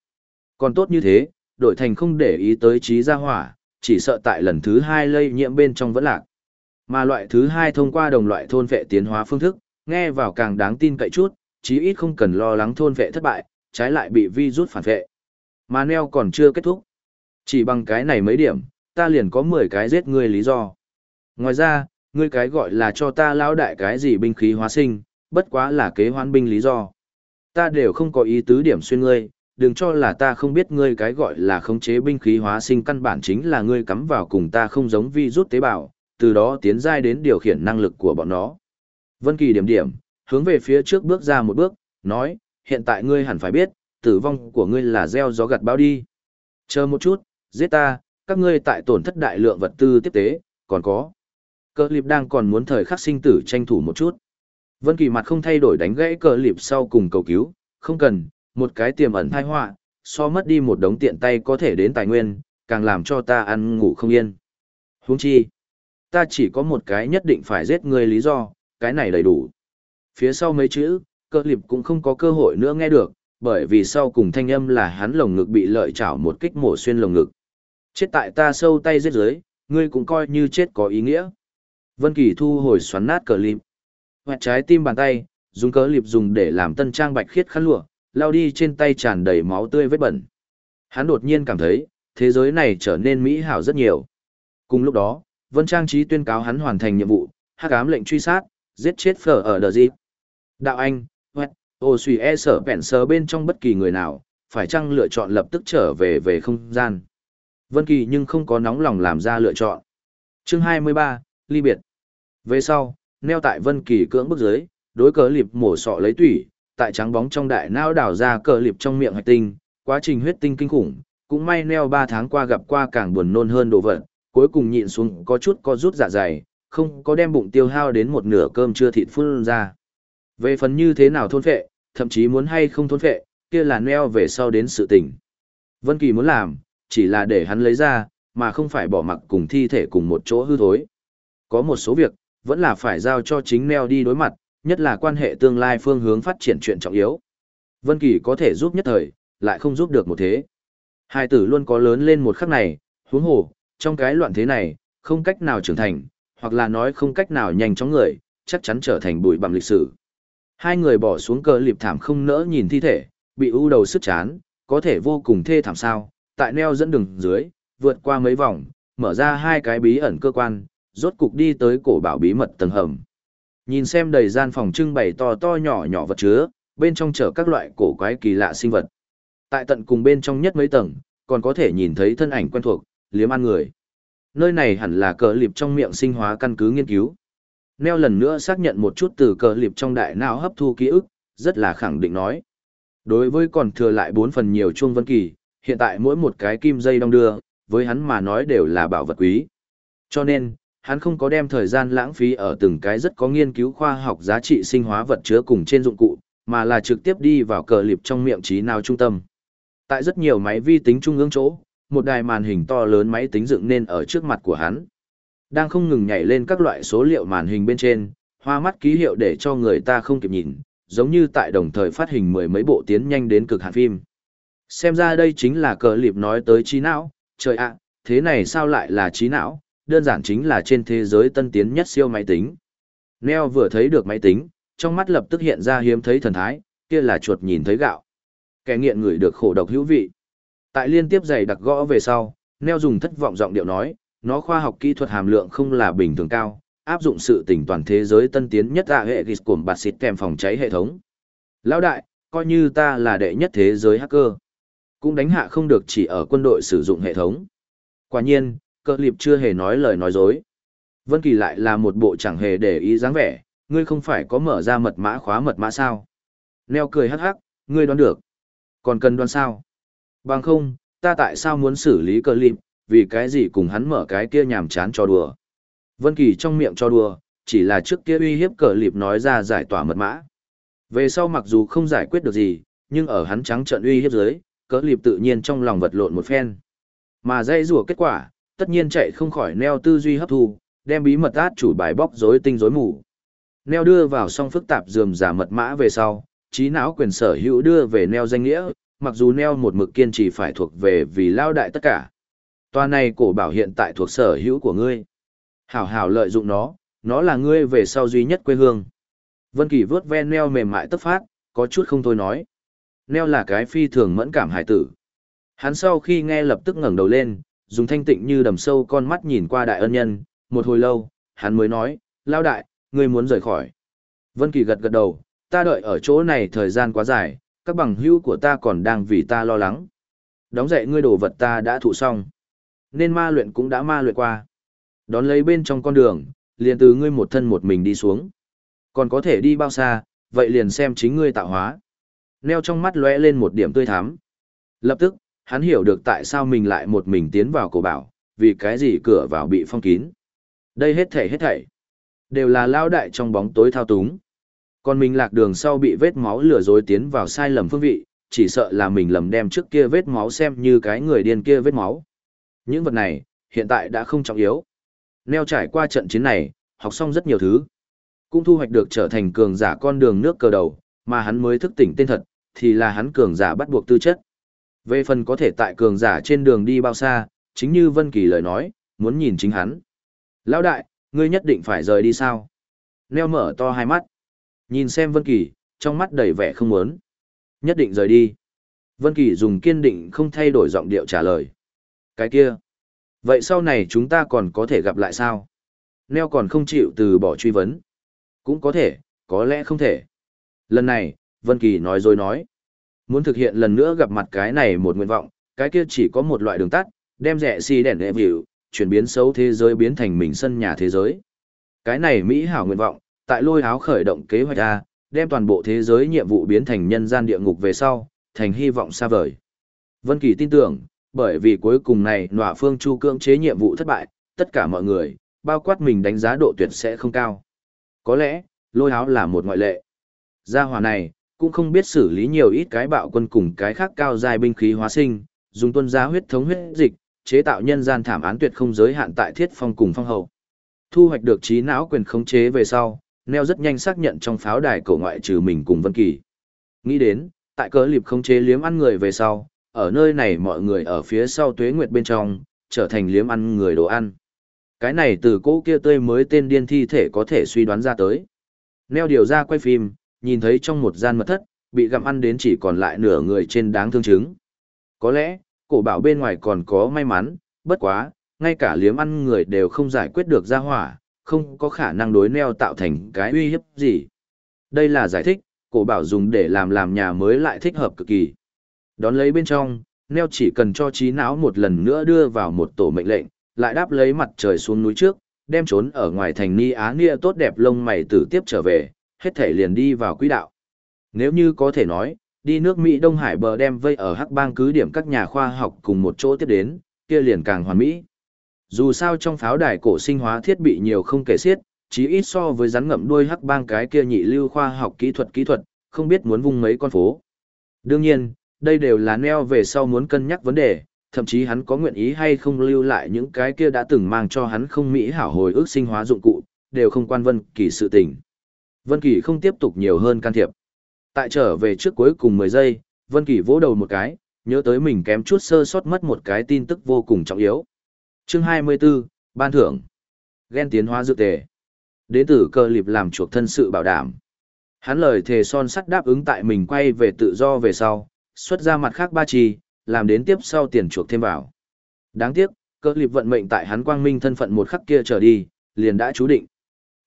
Còn tốt như thế, đổi thành không để ý tới trí gia hỏa, chỉ sợ tại lần thứ hai lây nhiễm bên trong vẫn lạc. Mà loại thứ hai thông qua đồng loại thôn vệ tiến hóa phương thức, nghe vào càng đáng tin cậy chút, chí ít không cần lo lắng thôn vệ thất bại, trái lại bị vi rút phản vệ. Mà neo còn chưa kết thúc. Chỉ bằng cái này mấy điểm, ta liền có 10 cái giết ngươi lý do. Ngoài ra, ngươi cái gọi là cho ta lão đại cái gì binh khí hóa sinh, bất quá là kế hoán binh lý do. Ta đều không có ý tứ điểm xuyên ngươi, đừng cho là ta không biết ngươi cái gọi là khống chế binh khí hóa sinh căn bản chính là ngươi cắm vào cùng ta không giống vi rút tế bào, từ đó tiến giai đến điều khiển năng lực của bọn nó. Vân Kỳ điểm điểm, hướng về phía trước bước ra một bước, nói, hiện tại ngươi hẳn phải biết, tử vong của ngươi là gieo gió gặt bão đi. Chờ một chút, giết ta, các ngươi tại tổn thất đại lượng vật tư tiếp tế, còn có. Cờ liệp đang còn muốn thời khắc sinh tử tranh thủ một chút. Vân Kỳ mặt không thay đổi đánh gãy cờ liệp sau cùng cầu cứu, không cần, một cái tiềm ẩn thai họa, so mất đi một đống tiện tay có thể đến tài nguyên, càng làm cho ta ăn ngủ không yên. Huống chi, ta chỉ có một cái nhất định phải giết ngươi lý do, cái này đầy đủ. Phía sau mấy chữ, cơ liệp cũng không có cơ hội nữa nghe được, bởi vì sau cùng thanh âm là hắn lồng ngực bị lợi chảo một kích mổ xuyên lồng ngực. Chết tại ta sâu tay giết dưới, ngươi cũng coi như chết có ý nghĩa. Vân Kỳ thu hồi xoắn nát cờ liệp. hoặc trái tim bàn tay, dùng cờ liệp dùng để làm tân trang bạch khiết khăn lụa, lao đi trên tay tràn đầy máu tươi vết bẩn. Hắn đột nhiên cảm thấy, thế giới này trở nên mỹ hảo rất nhiều. Cùng lúc đó, Vân Trang Trí tuyên cáo hắn hoàn thành nhiệm vụ, hắc ám lệnh truy sát, giết chết phở ở đờ dịp. Đạo Anh, huệ ô suy e sở bẹn sờ bên trong bất kỳ người nào, phải chăng lựa chọn lập tức trở về về không gian. Vân Kỳ nhưng không có nóng lòng làm ra lựa chọn. Chương 23, ly biệt. Về sau, neo tại Vân Kỳ cưỡng bức dưới, đối cớ liệp mổ sọ lấy tủy, tại trắng bóng trong đại não đảo ra cờ liệp trong miệng hạch tinh, quá trình huyết tinh kinh khủng, cũng may neo 3 tháng qua gặp qua càng buồn nôn hơn đồ vật, cuối cùng nhịn xuống có chút có rút dạ dày, không có đem bụng tiêu hao đến một nửa cơm chưa thịt phun ra. Về phần như thế nào thôn phệ, thậm chí muốn hay không thôn phệ, kia là neo về sau đến sự tình. Vân Kỳ muốn làm, chỉ là để hắn lấy ra, mà không phải bỏ mặc cùng thi thể cùng một chỗ hư thối. Có một số việc, vẫn là phải giao cho chính neo đi đối mặt, nhất là quan hệ tương lai phương hướng phát triển chuyện trọng yếu. Vân Kỳ có thể giúp nhất thời, lại không giúp được một thế. Hai tử luôn có lớn lên một khắc này, huống hồ, trong cái loạn thế này, không cách nào trưởng thành, hoặc là nói không cách nào nhanh chóng người, chắc chắn trở thành bụi bặm lịch sử. Hai người bỏ xuống cờ liệp thảm không nỡ nhìn thi thể, bị u đầu sức chán, có thể vô cùng thê thảm sao, tại neo dẫn đường dưới, vượt qua mấy vòng, mở ra hai cái bí ẩn cơ quan, rốt cục đi tới cổ bảo bí mật tầng hầm. Nhìn xem đầy gian phòng trưng bày to to nhỏ nhỏ vật chứa, bên trong chở các loại cổ quái kỳ lạ sinh vật. Tại tận cùng bên trong nhất mấy tầng, còn có thể nhìn thấy thân ảnh quen thuộc, liếm ăn người. Nơi này hẳn là cờ liệp trong miệng sinh hóa căn cứ nghiên cứu. Neo lần nữa xác nhận một chút từ cờ liệp trong đại não hấp thu ký ức, rất là khẳng định nói. Đối với còn thừa lại bốn phần nhiều chuông vân kỳ, hiện tại mỗi một cái kim dây đong đưa, với hắn mà nói đều là bảo vật quý. Cho nên, hắn không có đem thời gian lãng phí ở từng cái rất có nghiên cứu khoa học giá trị sinh hóa vật chứa cùng trên dụng cụ, mà là trực tiếp đi vào cờ liệp trong miệng trí nào trung tâm. Tại rất nhiều máy vi tính trung ương chỗ, một đài màn hình to lớn máy tính dựng nên ở trước mặt của hắn. Đang không ngừng nhảy lên các loại số liệu màn hình bên trên, hoa mắt ký hiệu để cho người ta không kịp nhìn, giống như tại đồng thời phát hình mười mấy bộ tiến nhanh đến cực hạn phim. Xem ra đây chính là cờ liệp nói tới trí não, trời ạ, thế này sao lại là trí não, đơn giản chính là trên thế giới tân tiến nhất siêu máy tính. Neo vừa thấy được máy tính, trong mắt lập tức hiện ra hiếm thấy thần thái, kia là chuột nhìn thấy gạo. Kẻ nghiện người được khổ độc hữu vị. Tại liên tiếp giày đặc gõ về sau, Neo dùng thất vọng giọng điệu nói, nó khoa học kỹ thuật hàm lượng không là bình thường cao, áp dụng sự tỉnh toàn thế giới tân tiến nhất ạ hệ gis cổm bạt xịt kèm phòng cháy hệ thống. Lão đại, coi như ta là đệ nhất thế giới hacker. Cũng đánh hạ không được chỉ ở quân đội sử dụng hệ thống. Quả nhiên, cơ liệp chưa hề nói lời nói dối. Vân Kỳ lại là một bộ chẳng hề để ý dáng vẻ, ngươi không phải có mở ra mật mã khóa mật mã sao? Neo cười hắc hắc, ngươi đoán được. Còn cần đoán sao? Bằng không, ta tại sao muốn xử lý cơ liệp, vì cái gì cùng hắn mở cái kia nhàm chán cho đùa. Vân Kỳ trong miệng cho đùa, chỉ là trước kia uy hiếp cờ liệp nói ra giải tỏa mật mã. Về sau mặc dù không giải quyết được gì, nhưng ở hắn trắng trận uy hiếp dưới, cờ liệp tự nhiên trong lòng vật lộn một phen. Mà dây rùa kết quả, tất nhiên chạy không khỏi neo tư duy hấp thu, đem bí mật át chủ bài bóc rối tinh rối mù. Neo đưa vào song phức tạp dườm giả mật mã về sau, trí não quyền sở hữu đưa về neo danh nghĩa, mặc dù neo một mực kiên trì phải thuộc về vì lao đại tất cả. Toa này cổ bảo hiện tại thuộc sở hữu của ngươi. Hảo hảo lợi dụng nó, nó là ngươi về sau duy nhất quê hương. Vân Kỳ vớt ven neo mềm mại tất phát, có chút không thôi nói. Neo là cái phi thường mẫn cảm hải tử. Hắn sau khi nghe lập tức ngẩng đầu lên, dùng thanh tịnh như đầm sâu con mắt nhìn qua đại ân nhân, một hồi lâu, hắn mới nói, lao đại, ngươi muốn rời khỏi. Vân Kỳ gật gật đầu, ta đợi ở chỗ này thời gian quá dài, các bằng hữu của ta còn đang vì ta lo lắng. Đóng dậy ngươi đồ vật ta đã thụ xong. Nên ma luyện cũng đã ma luyện qua. Đón lấy bên trong con đường, liền từ ngươi một thân một mình đi xuống. Còn có thể đi bao xa, vậy liền xem chính ngươi tạo hóa. Neo trong mắt lóe lên một điểm tươi thắm. Lập tức, hắn hiểu được tại sao mình lại một mình tiến vào cổ bảo, vì cái gì cửa vào bị phong kín. Đây hết thảy hết thảy, đều là lao đại trong bóng tối thao túng. Còn mình lạc đường sau bị vết máu lừa dối tiến vào sai lầm phương vị, chỉ sợ là mình lầm đem trước kia vết máu xem như cái người điên kia vết máu. Những vật này, hiện tại đã không trọng yếu. Neo trải qua trận chiến này, học xong rất nhiều thứ. Cũng thu hoạch được trở thành cường giả con đường nước cờ đầu, mà hắn mới thức tỉnh tên thật, thì là hắn cường giả bắt buộc tư chất. Về phần có thể tại cường giả trên đường đi bao xa, chính như Vân Kỳ lời nói, muốn nhìn chính hắn. Lão đại, ngươi nhất định phải rời đi sao? Neo mở to hai mắt. Nhìn xem Vân Kỳ, trong mắt đầy vẻ không muốn. Nhất định rời đi. Vân Kỳ dùng kiên định không thay đổi giọng điệu trả lời. Cái kia. Vậy sau này chúng ta còn có thể gặp lại sao? Neo còn không chịu từ bỏ truy vấn. Cũng có thể, có lẽ không thể. Lần này, Vân Kỳ nói rồi nói. Muốn thực hiện lần nữa gặp mặt cái này một nguyện vọng, cái kia chỉ có một loại đường tắt, đem rẻ xì đèn đệ vịu, chuyển biến xấu thế giới biến thành mình sân nhà thế giới. Cái này Mỹ hảo nguyện vọng, tại lôi áo khởi động kế hoạch A, đem toàn bộ thế giới nhiệm vụ biến thành nhân gian địa ngục về sau, thành hy vọng xa vời. Vân Kỳ tin tưởng, bởi vì cuối cùng này nọa phương chu cưỡng chế nhiệm vụ thất bại, tất cả mọi người, bao quát mình đánh giá độ tuyệt sẽ không cao. Có lẽ, lôi áo là một ngoại lệ. Gia hỏa này, cũng không biết xử lý nhiều ít cái bạo quân cùng cái khác cao dài binh khí hóa sinh, dùng tuân giá huyết thống huyết dịch, chế tạo nhân gian thảm án tuyệt không giới hạn tại thiết phong cùng phong hậu. Thu hoạch được trí não quyền khống chế về sau, Neo rất nhanh xác nhận trong pháo đài cổ ngoại trừ mình cùng Vân Kỳ. Nghĩ đến, tại cớ liệp khống chế liếm ăn người về sau, ở nơi này mọi người ở phía sau tuế nguyệt bên trong, trở thành liếm ăn người đồ ăn. Cái này từ cỗ kia tươi mới tên điên thi thể có thể suy đoán ra tới. Neo điều ra quay phim, nhìn thấy trong một gian mật thất, bị gặm ăn đến chỉ còn lại nửa người trên đáng thương chứng. Có lẽ, cổ bảo bên ngoài còn có may mắn, bất quá, ngay cả liếm ăn người đều không giải quyết được ra hỏa, không có khả năng đối neo tạo thành cái uy hiếp gì. Đây là giải thích, cổ bảo dùng để làm làm nhà mới lại thích hợp cực kỳ. Đón lấy bên trong, neo chỉ cần cho trí não một lần nữa đưa vào một tổ mệnh lệnh, lại đáp lấy mặt trời xuống núi trước, đem trốn ở ngoài thành Ni Á Nia tốt đẹp lông mày tử tiếp trở về, hết thể liền đi vào quỹ đạo. Nếu như có thể nói, đi nước Mỹ Đông Hải bờ đem vây ở Hắc Bang cứ điểm các nhà khoa học cùng một chỗ tiếp đến, kia liền càng hoàn mỹ. Dù sao trong pháo đài cổ sinh hóa thiết bị nhiều không kể xiết, chí ít so với rắn ngậm đuôi Hắc Bang cái kia nhị lưu khoa học kỹ thuật kỹ thuật, không biết muốn vung mấy con phố. Đương nhiên, đây đều là neo về sau muốn cân nhắc vấn đề, thậm chí hắn có nguyện ý hay không lưu lại những cái kia đã từng mang cho hắn không mỹ hảo hồi ức sinh hóa dụng cụ, đều không quan Vân Kỳ sự tình. Vân Kỳ không tiếp tục nhiều hơn can thiệp. Tại trở về trước cuối cùng 10 giây, Vân Kỳ vỗ đầu một cái, nhớ tới mình kém chút sơ sót mất một cái tin tức vô cùng trọng yếu. Chương 24, ban thưởng. Gen tiến hóa dự tề. Đến tử cơ lập làm chuộc thân sự bảo đảm. Hắn lời thề son sắt đáp ứng tại mình quay về tự do về sau, xuất ra mặt khác ba chi, làm đến tiếp sau tiền chuộc thêm vào. Đáng tiếc, cơ lập vận mệnh tại hắn quang minh thân phận một khắc kia trở đi, liền đã chú định.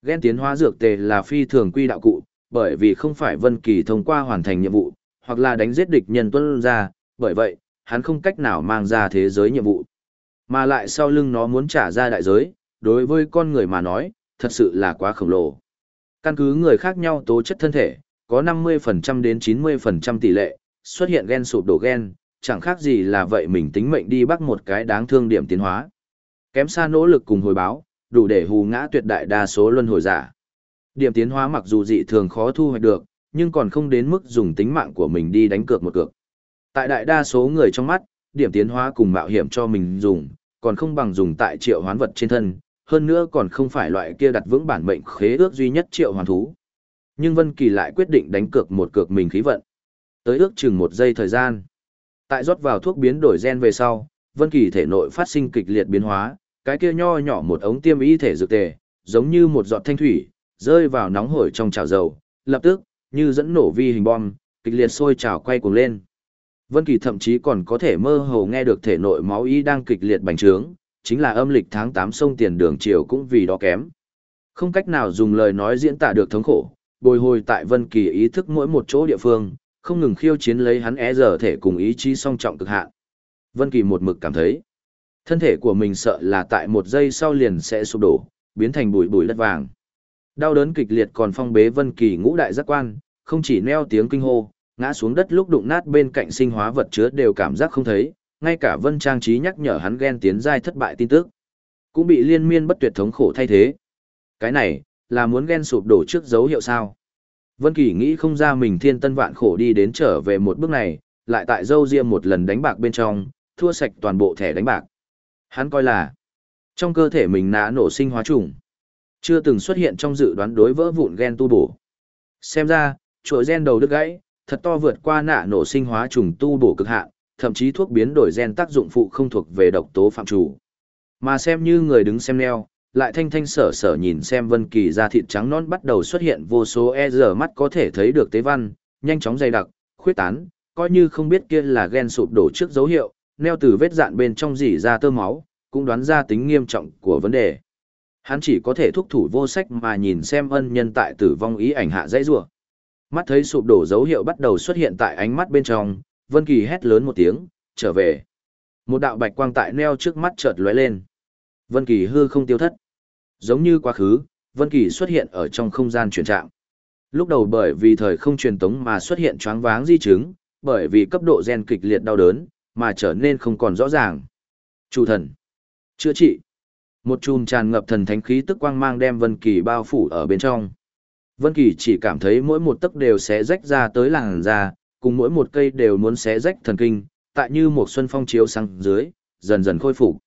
Gen tiến hóa dược tề là phi thường quy đạo cụ, bởi vì không phải Vân Kỳ thông qua hoàn thành nhiệm vụ, hoặc là đánh giết địch nhân tuân ra, bởi vậy, hắn không cách nào mang ra thế giới nhiệm vụ. Mà lại sau lưng nó muốn trả ra đại giới, đối với con người mà nói, thật sự là quá khổng lồ. Căn cứ người khác nhau tố chất thân thể, có 50% đến 90% tỷ lệ, xuất hiện gen sụp đổ gen, chẳng khác gì là vậy mình tính mệnh đi bắt một cái đáng thương điểm tiến hóa. Kém xa nỗ lực cùng hồi báo, đủ để hù ngã tuyệt đại đa số luân hồi giả. Điểm tiến hóa mặc dù dị thường khó thu hoạch được, nhưng còn không đến mức dùng tính mạng của mình đi đánh cược một cược. Tại đại đa số người trong mắt, điểm tiến hóa cùng mạo hiểm cho mình dùng, còn không bằng dùng tại triệu hoán vật trên thân, hơn nữa còn không phải loại kia đặt vững bản mệnh khế ước duy nhất triệu hoàn thú. Nhưng Vân Kỳ lại quyết định đánh cược một cược mình khí vận. Tới ước chừng một giây thời gian. Tại rót vào thuốc biến đổi gen về sau, Vân Kỳ thể nội phát sinh kịch liệt biến hóa, cái kia nho nhỏ một ống tiêm y thể dược tề, giống như một giọt thanh thủy, rơi vào nóng hổi trong chảo dầu, lập tức, như dẫn nổ vi hình bom, kịch liệt sôi trào quay cuồng lên. Vân Kỳ thậm chí còn có thể mơ hồ nghe được thể nội máu y đang kịch liệt bành trướng, chính là âm lịch tháng 8 sông tiền đường chiều cũng vì đó kém. Không cách nào dùng lời nói diễn tả được thống khổ, bồi hồi tại Vân Kỳ ý thức mỗi một chỗ địa phương, không ngừng khiêu chiến lấy hắn é giờ thể cùng ý chí song trọng cực hạn. Vân Kỳ một mực cảm thấy, thân thể của mình sợ là tại một giây sau liền sẽ sụp đổ, biến thành bụi bụi đất vàng. Đau đớn kịch liệt còn phong bế Vân Kỳ ngũ đại giác quan, không chỉ neo tiếng kinh hô, ngã xuống đất lúc đụng nát bên cạnh sinh hóa vật chứa đều cảm giác không thấy, ngay cả Vân Trang trí nhắc nhở hắn ghen tiến giai thất bại tin tức, cũng bị liên miên bất tuyệt thống khổ thay thế. Cái này, là muốn ghen sụp đổ trước dấu hiệu sao? Vân Kỳ nghĩ không ra mình thiên tân vạn khổ đi đến trở về một bước này, lại tại dâu riêng một lần đánh bạc bên trong, thua sạch toàn bộ thẻ đánh bạc. Hắn coi là trong cơ thể mình nã nổ sinh hóa trùng, chưa từng xuất hiện trong dự đoán đối vỡ vụn gen tu bổ. Xem ra, chuỗi gen đầu đứt gãy, thật to vượt qua nã nổ sinh hóa trùng tu bổ cực hạn, thậm chí thuốc biến đổi gen tác dụng phụ không thuộc về độc tố phạm chủ. Mà xem như người đứng xem neo, lại thanh thanh sở sở nhìn xem Vân Kỳ da thịt trắng non bắt đầu xuất hiện vô số e giờ mắt có thể thấy được tế văn, nhanh chóng dày đặc, khuyết tán, coi như không biết kia là gen sụp đổ trước dấu hiệu, neo từ vết dạn bên trong dỉ ra tơ máu, cũng đoán ra tính nghiêm trọng của vấn đề. Hắn chỉ có thể thúc thủ vô sách mà nhìn xem ân nhân tại tử vong ý ảnh hạ dãy rủa. Mắt thấy sụp đổ dấu hiệu bắt đầu xuất hiện tại ánh mắt bên trong, Vân Kỳ hét lớn một tiếng, trở về. Một đạo bạch quang tại neo trước mắt chợt lóe lên. Vân Kỳ hư không tiêu thất. Giống như quá khứ, Vân Kỳ xuất hiện ở trong không gian chuyển trạng. Lúc đầu bởi vì thời không truyền tống mà xuất hiện choáng váng di chứng, bởi vì cấp độ gen kịch liệt đau đớn, mà trở nên không còn rõ ràng. Chủ thần. Chữa trị. Một chùm tràn ngập thần thánh khí tức quang mang đem Vân Kỳ bao phủ ở bên trong. Vân Kỳ chỉ cảm thấy mỗi một tấc đều sẽ rách ra tới làn da, cùng mỗi một cây đều muốn xé rách thần kinh, tại như một xuân phong chiếu sang dưới, dần dần khôi phục.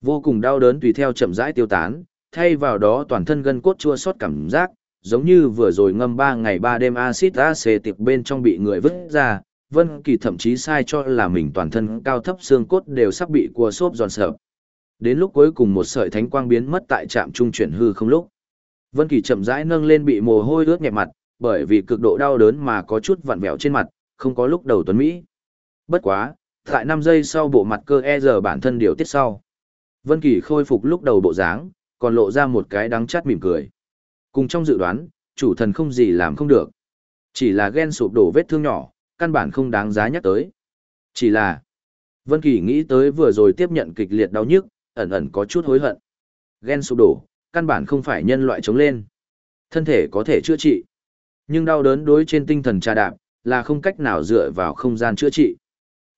Vô cùng đau đớn tùy theo chậm rãi tiêu tán, thay vào đó toàn thân gân cốt chua xót cảm giác, giống như vừa rồi ngâm 3 ngày 3 đêm axit acetic bên trong bị người vứt ra, Vân Kỳ thậm chí sai cho là mình toàn thân cao thấp xương cốt đều sắp bị cua xốp giòn sợ. Đến lúc cuối cùng một sợi thánh quang biến mất tại trạm trung chuyển hư không lúc. Vân Kỳ chậm rãi nâng lên bị mồ hôi ướt nhẹp mặt, bởi vì cực độ đau đớn mà có chút vặn vẹo trên mặt, không có lúc đầu tuấn Mỹ. Bất quá, tại 5 giây sau bộ mặt cơ e giờ bản thân điều tiết sau. Vân Kỳ khôi phục lúc đầu bộ dáng, còn lộ ra một cái đắng chát mỉm cười. Cùng trong dự đoán, chủ thần không gì làm không được. Chỉ là ghen sụp đổ vết thương nhỏ, căn bản không đáng giá nhắc tới. Chỉ là, Vân Kỳ nghĩ tới vừa rồi tiếp nhận kịch liệt đau nhức, ẩn ẩn có chút hối hận. Ghen sụp đổ, căn bản không phải nhân loại chống lên. Thân thể có thể chữa trị, nhưng đau đớn đối trên tinh thần trà đạp, là không cách nào dựa vào không gian chữa trị.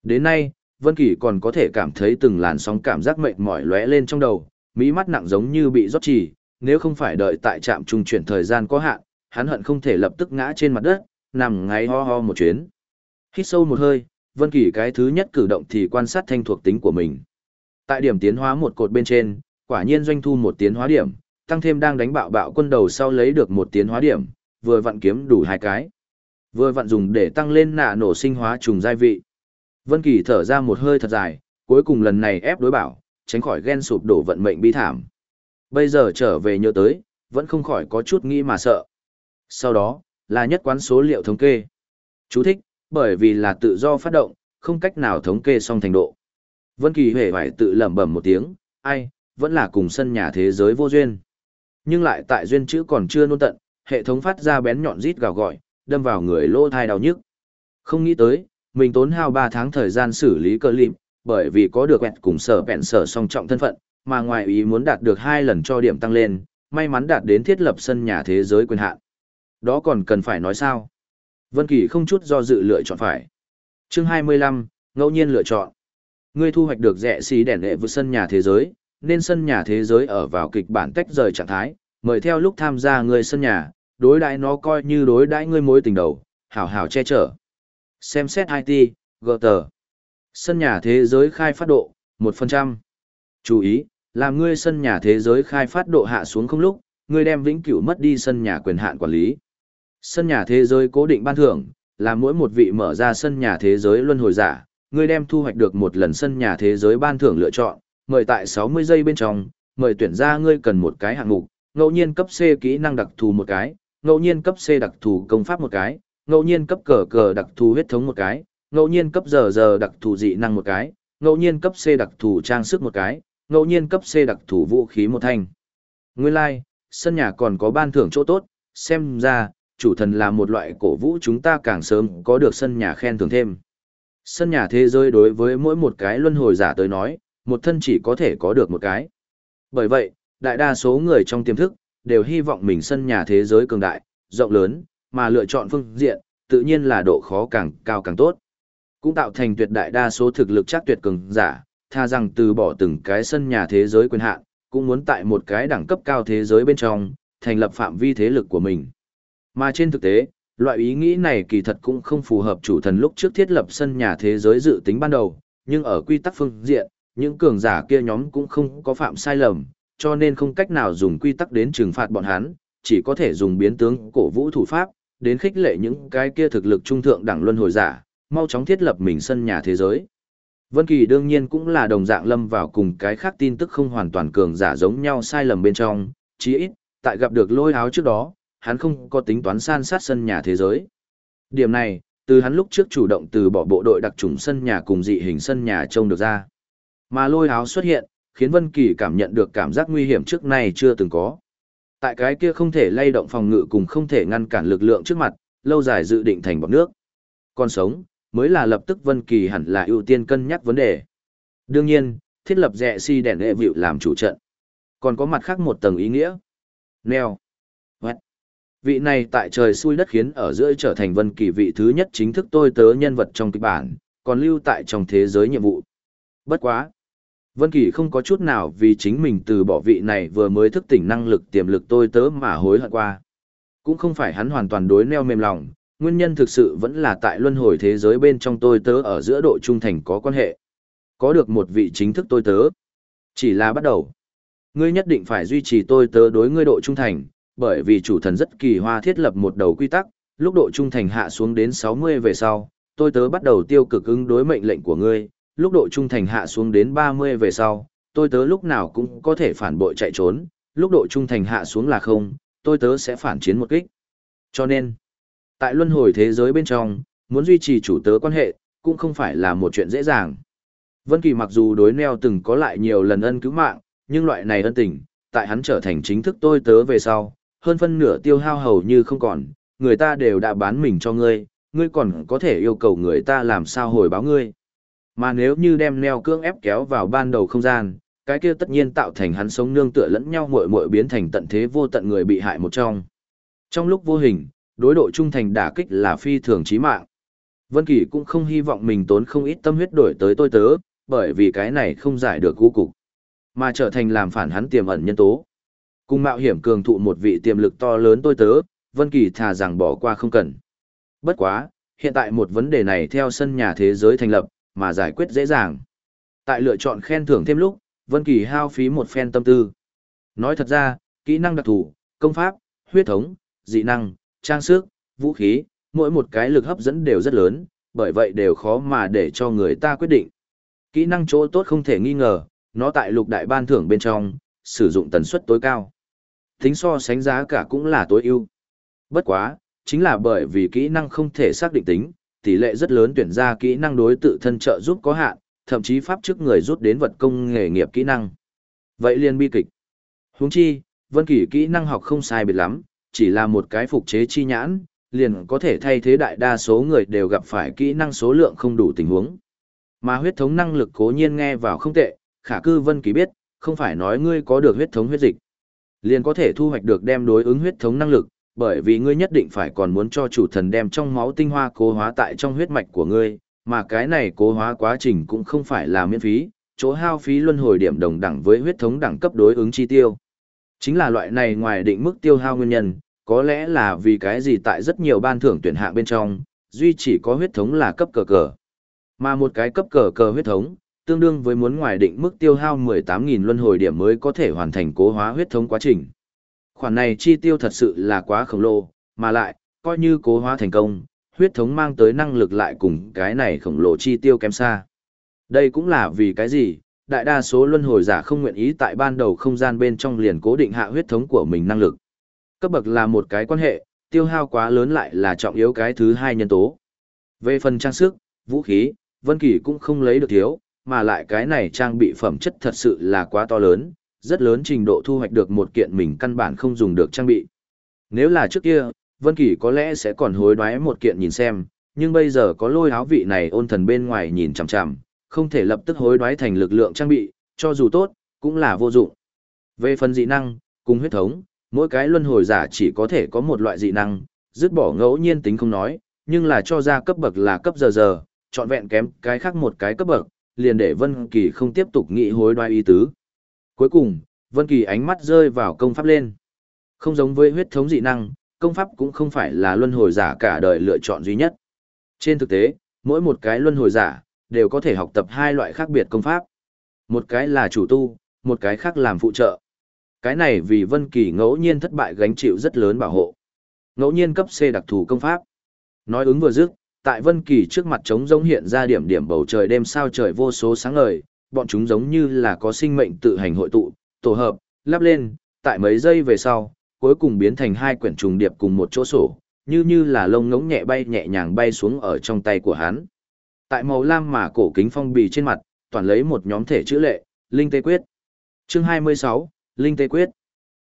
Đến nay, Vân Kỳ còn có thể cảm thấy từng làn sóng cảm giác mệt mỏi lóe lên trong đầu, mỹ mắt nặng giống như bị rót chỉ, nếu không phải đợi tại trạm trung chuyển thời gian có hạn, hắn hận không thể lập tức ngã trên mặt đất, nằm ngáy ho ho một chuyến. Hít sâu một hơi, Vân Kỳ cái thứ nhất cử động thì quan sát thanh thuộc tính của mình. Tại điểm tiến hóa một cột bên trên, quả nhiên doanh thu một tiến hóa điểm, tăng thêm đang đánh bạo bạo quân đầu sau lấy được một tiến hóa điểm, vừa vặn kiếm đủ hai cái. Vừa vặn dùng để tăng lên nạ nổ sinh hóa trùng giai vị. Vân Kỳ thở ra một hơi thật dài, cuối cùng lần này ép đối bảo, tránh khỏi ghen sụp đổ vận mệnh bi thảm. Bây giờ trở về nhớ tới, vẫn không khỏi có chút nghĩ mà sợ. Sau đó, là nhất quán số liệu thống kê. Chú thích, bởi vì là tự do phát động, không cách nào thống kê xong thành độ. Vân Kỳ hề phải tự lẩm bẩm một tiếng, ai, vẫn là cùng sân nhà thế giới vô duyên. Nhưng lại tại duyên chữ còn chưa nôn tận, hệ thống phát ra bén nhọn rít gào gọi, đâm vào người lỗ thai đau nhức. Không nghĩ tới, mình tốn hao 3 tháng thời gian xử lý cơ liệm, bởi vì có được quẹt cùng sở bẹn sở song trọng thân phận, mà ngoài ý muốn đạt được hai lần cho điểm tăng lên, may mắn đạt đến thiết lập sân nhà thế giới quyền hạn. Đó còn cần phải nói sao? Vân Kỳ không chút do dự lựa chọn phải. Chương 25, ngẫu nhiên lựa chọn. Ngươi thu hoạch được rẻ xí đèn lệ vượt sân nhà thế giới, nên sân nhà thế giới ở vào kịch bản tách rời trạng thái, mời theo lúc tham gia ngươi sân nhà, đối đãi nó coi như đối đãi ngươi mối tình đầu, hảo hảo che chở. Xem xét IT, GT. Sân nhà thế giới khai phát độ, 1%. Chú ý, làm ngươi sân nhà thế giới khai phát độ hạ xuống không lúc, ngươi đem vĩnh cửu mất đi sân nhà quyền hạn quản lý. Sân nhà thế giới cố định ban thưởng, là mỗi một vị mở ra sân nhà thế giới luân hồi giả, ngươi đem thu hoạch được một lần sân nhà thế giới ban thưởng lựa chọn, mời tại 60 giây bên trong, mời tuyển ra ngươi cần một cái hạng mục, ngẫu nhiên cấp C kỹ năng đặc thù một cái, ngẫu nhiên cấp C đặc thù công pháp một cái, ngẫu nhiên cấp cờ cờ đặc thù huyết thống một cái, ngẫu nhiên cấp giờ giờ đặc thù dị năng một cái, ngẫu nhiên cấp C đặc thù trang sức một cái, ngẫu nhiên cấp C đặc thù vũ khí một thanh. Nguyên lai, like, sân nhà còn có ban thưởng chỗ tốt, xem ra, chủ thần là một loại cổ vũ chúng ta càng sớm có được sân nhà khen thưởng thêm. Sân nhà thế giới đối với mỗi một cái luân hồi giả tới nói, một thân chỉ có thể có được một cái. Bởi vậy, đại đa số người trong tiềm thức, đều hy vọng mình sân nhà thế giới cường đại, rộng lớn, mà lựa chọn phương diện, tự nhiên là độ khó càng cao càng tốt. Cũng tạo thành tuyệt đại đa số thực lực chắc tuyệt cường giả, tha rằng từ bỏ từng cái sân nhà thế giới quyền hạn, cũng muốn tại một cái đẳng cấp cao thế giới bên trong, thành lập phạm vi thế lực của mình. Mà trên thực tế, loại ý nghĩ này kỳ thật cũng không phù hợp chủ thần lúc trước thiết lập sân nhà thế giới dự tính ban đầu, nhưng ở quy tắc phương diện, những cường giả kia nhóm cũng không có phạm sai lầm, cho nên không cách nào dùng quy tắc đến trừng phạt bọn hắn, chỉ có thể dùng biến tướng cổ vũ thủ pháp, đến khích lệ những cái kia thực lực trung thượng đẳng luân hồi giả, mau chóng thiết lập mình sân nhà thế giới. Vân Kỳ đương nhiên cũng là đồng dạng lâm vào cùng cái khác tin tức không hoàn toàn cường giả giống nhau sai lầm bên trong, chí ít, tại gặp được lôi áo trước đó, hắn không có tính toán san sát sân nhà thế giới. Điểm này, từ hắn lúc trước chủ động từ bỏ bộ đội đặc trùng sân nhà cùng dị hình sân nhà trông được ra. Mà lôi áo xuất hiện, khiến Vân Kỳ cảm nhận được cảm giác nguy hiểm trước nay chưa từng có. Tại cái kia không thể lay động phòng ngự cùng không thể ngăn cản lực lượng trước mặt, lâu dài dự định thành bọt nước. Còn sống, mới là lập tức Vân Kỳ hẳn là ưu tiên cân nhắc vấn đề. Đương nhiên, thiết lập rẻ si đèn hệ vịu làm chủ trận. Còn có mặt khác một tầng ý nghĩa. Neo. Vị này tại trời xui đất khiến ở giữa trở thành Vân Kỳ vị thứ nhất chính thức tôi tớ nhân vật trong kịch bản, còn lưu tại trong thế giới nhiệm vụ. Bất quá. Vân Kỳ không có chút nào vì chính mình từ bỏ vị này vừa mới thức tỉnh năng lực tiềm lực tôi tớ mà hối hận qua. Cũng không phải hắn hoàn toàn đối neo mềm lòng, nguyên nhân thực sự vẫn là tại luân hồi thế giới bên trong tôi tớ ở giữa độ trung thành có quan hệ. Có được một vị chính thức tôi tớ. Chỉ là bắt đầu. Ngươi nhất định phải duy trì tôi tớ đối ngươi độ trung thành, bởi vì chủ thần rất kỳ hoa thiết lập một đầu quy tắc, lúc độ trung thành hạ xuống đến 60 về sau, tôi tớ bắt đầu tiêu cực ứng đối mệnh lệnh của ngươi, lúc độ trung thành hạ xuống đến 30 về sau, tôi tớ lúc nào cũng có thể phản bội chạy trốn, lúc độ trung thành hạ xuống là không, tôi tớ sẽ phản chiến một kích. Cho nên, tại luân hồi thế giới bên trong, muốn duy trì chủ tớ quan hệ, cũng không phải là một chuyện dễ dàng. Vân Kỳ mặc dù đối neo từng có lại nhiều lần ân cứu mạng, nhưng loại này ân tình, tại hắn trở thành chính thức tôi tớ về sau, hơn phân nửa tiêu hao hầu như không còn, người ta đều đã bán mình cho ngươi, ngươi còn có thể yêu cầu người ta làm sao hồi báo ngươi. Mà nếu như đem neo cương ép kéo vào ban đầu không gian, cái kia tất nhiên tạo thành hắn sống nương tựa lẫn nhau muội muội biến thành tận thế vô tận người bị hại một trong. Trong lúc vô hình, đối độ trung thành đả kích là phi thường chí mạng. Vân Kỳ cũng không hy vọng mình tốn không ít tâm huyết đổi tới tôi tớ, bởi vì cái này không giải được cú cục, mà trở thành làm phản hắn tiềm ẩn nhân tố. Cùng mạo hiểm cường thụ một vị tiềm lực to lớn tôi tớ, Vân Kỳ thà rằng bỏ qua không cần. Bất quá, hiện tại một vấn đề này theo sân nhà thế giới thành lập, mà giải quyết dễ dàng. Tại lựa chọn khen thưởng thêm lúc, Vân Kỳ hao phí một phen tâm tư. Nói thật ra, kỹ năng đặc thù, công pháp, huyết thống, dị năng, trang sức, vũ khí, mỗi một cái lực hấp dẫn đều rất lớn, bởi vậy đều khó mà để cho người ta quyết định. Kỹ năng chỗ tốt không thể nghi ngờ, nó tại lục đại ban thưởng bên trong, sử dụng tần suất tối cao. Tính so sánh giá cả cũng là tối ưu. Bất quá, chính là bởi vì kỹ năng không thể xác định tính, tỷ lệ rất lớn tuyển ra kỹ năng đối tự thân trợ giúp có hạn, thậm chí pháp chức người rút đến vật công nghề nghiệp kỹ năng. Vậy liền bi kịch. Huống chi, Vân Kỳ kỹ năng học không sai biệt lắm, chỉ là một cái phục chế chi nhãn, liền có thể thay thế đại đa số người đều gặp phải kỹ năng số lượng không đủ tình huống. Mà huyết thống năng lực cố nhiên nghe vào không tệ, khả cư vân kỳ biết, không phải nói ngươi có được huyết thống huyết dịch. Liền có thể thu hoạch được đem đối ứng huyết thống năng lực, bởi vì ngươi nhất định phải còn muốn cho chủ thần đem trong máu tinh hoa cố hóa tại trong huyết mạch của ngươi, mà cái này cố hóa quá trình cũng không phải là miễn phí, chỗ hao phí luân hồi điểm đồng đẳng với huyết thống đẳng cấp đối ứng chi tiêu. Chính là loại này ngoài định mức tiêu hao nguyên nhân, có lẽ là vì cái gì tại rất nhiều ban thưởng tuyển hạng bên trong, duy chỉ có huyết thống là cấp cờ cờ. Mà một cái cấp cờ cờ huyết thống, tương đương với muốn ngoài định mức tiêu hao 18.000 luân hồi điểm mới có thể hoàn thành cố hóa huyết thống quá trình. Khoản này chi tiêu thật sự là quá khổng lồ, mà lại, coi như cố hóa thành công, huyết thống mang tới năng lực lại cùng cái này khổng lồ chi tiêu kém xa. Đây cũng là vì cái gì, đại đa số luân hồi giả không nguyện ý tại ban đầu không gian bên trong liền cố định hạ huyết thống của mình năng lực. Cấp bậc là một cái quan hệ, tiêu hao quá lớn lại là trọng yếu cái thứ hai nhân tố. Về phần trang sức, vũ khí, Vân Kỳ cũng không lấy được thiếu, mà lại cái này trang bị phẩm chất thật sự là quá to lớn, rất lớn trình độ thu hoạch được một kiện mình căn bản không dùng được trang bị. Nếu là trước kia, Vân Kỳ có lẽ sẽ còn hối đoái một kiện nhìn xem, nhưng bây giờ có lôi áo vị này ôn thần bên ngoài nhìn chằm chằm, không thể lập tức hối đoái thành lực lượng trang bị, cho dù tốt, cũng là vô dụng. Về phần dị năng, cùng huyết thống, mỗi cái luân hồi giả chỉ có thể có một loại dị năng, dứt bỏ ngẫu nhiên tính không nói, nhưng là cho ra cấp bậc là cấp giờ giờ, chọn vẹn kém cái khác một cái cấp bậc, liền để Vân Kỳ không tiếp tục nghĩ hối đoái ý tứ. Cuối cùng, Vân Kỳ ánh mắt rơi vào công pháp lên. Không giống với huyết thống dị năng, công pháp cũng không phải là luân hồi giả cả đời lựa chọn duy nhất. Trên thực tế, mỗi một cái luân hồi giả đều có thể học tập hai loại khác biệt công pháp. Một cái là chủ tu, một cái khác làm phụ trợ. Cái này vì Vân Kỳ ngẫu nhiên thất bại gánh chịu rất lớn bảo hộ. Ngẫu nhiên cấp C đặc thù công pháp. Nói ứng vừa dứt, tại Vân Kỳ trước mặt trống rỗng hiện ra điểm điểm bầu trời đêm sao trời vô số sáng ngời, bọn chúng giống như là có sinh mệnh tự hành hội tụ, tổ hợp, lắp lên, tại mấy giây về sau, cuối cùng biến thành hai quyển trùng điệp cùng một chỗ sổ, như như là lông ngỗng nhẹ bay nhẹ nhàng bay xuống ở trong tay của hắn. Tại màu lam mà cổ kính phong bì trên mặt, toàn lấy một nhóm thể chữ lệ, Linh Tê Quyết. Chương 26, Linh Tê Quyết.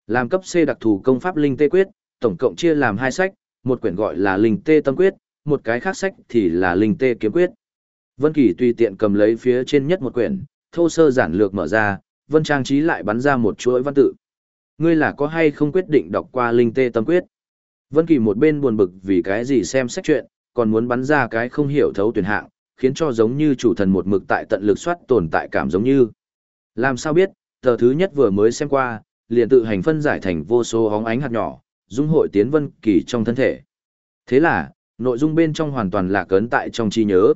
Làm cấp C đặc thù công pháp Linh Tê Quyết, tổng cộng chia làm hai sách, một quyển gọi là Linh Tê Tâm Quyết, một cái khác sách thì là Linh Tê Kiếm Quyết. Vân Kỳ tùy tiện cầm lấy phía trên nhất một quyển, thô sơ giản lược mở ra, Vân Trang trí lại bắn ra một chuỗi văn tự. Ngươi là có hay không quyết định đọc qua Linh Tê Tâm Quyết? Vân Kỳ một bên buồn bực vì cái gì xem sách truyện, còn muốn bắn ra cái không hiểu thấu tuyển hạng, khiến cho giống như chủ thần một mực tại tận lực soát tồn tại cảm giống như. Làm sao biết, tờ thứ nhất vừa mới xem qua, liền tự hành phân giải thành vô số hóng ánh hạt nhỏ, dung hội tiến Vân Kỳ trong thân thể. Thế là, nội dung bên trong hoàn toàn là cấn tại trong trí nhớ.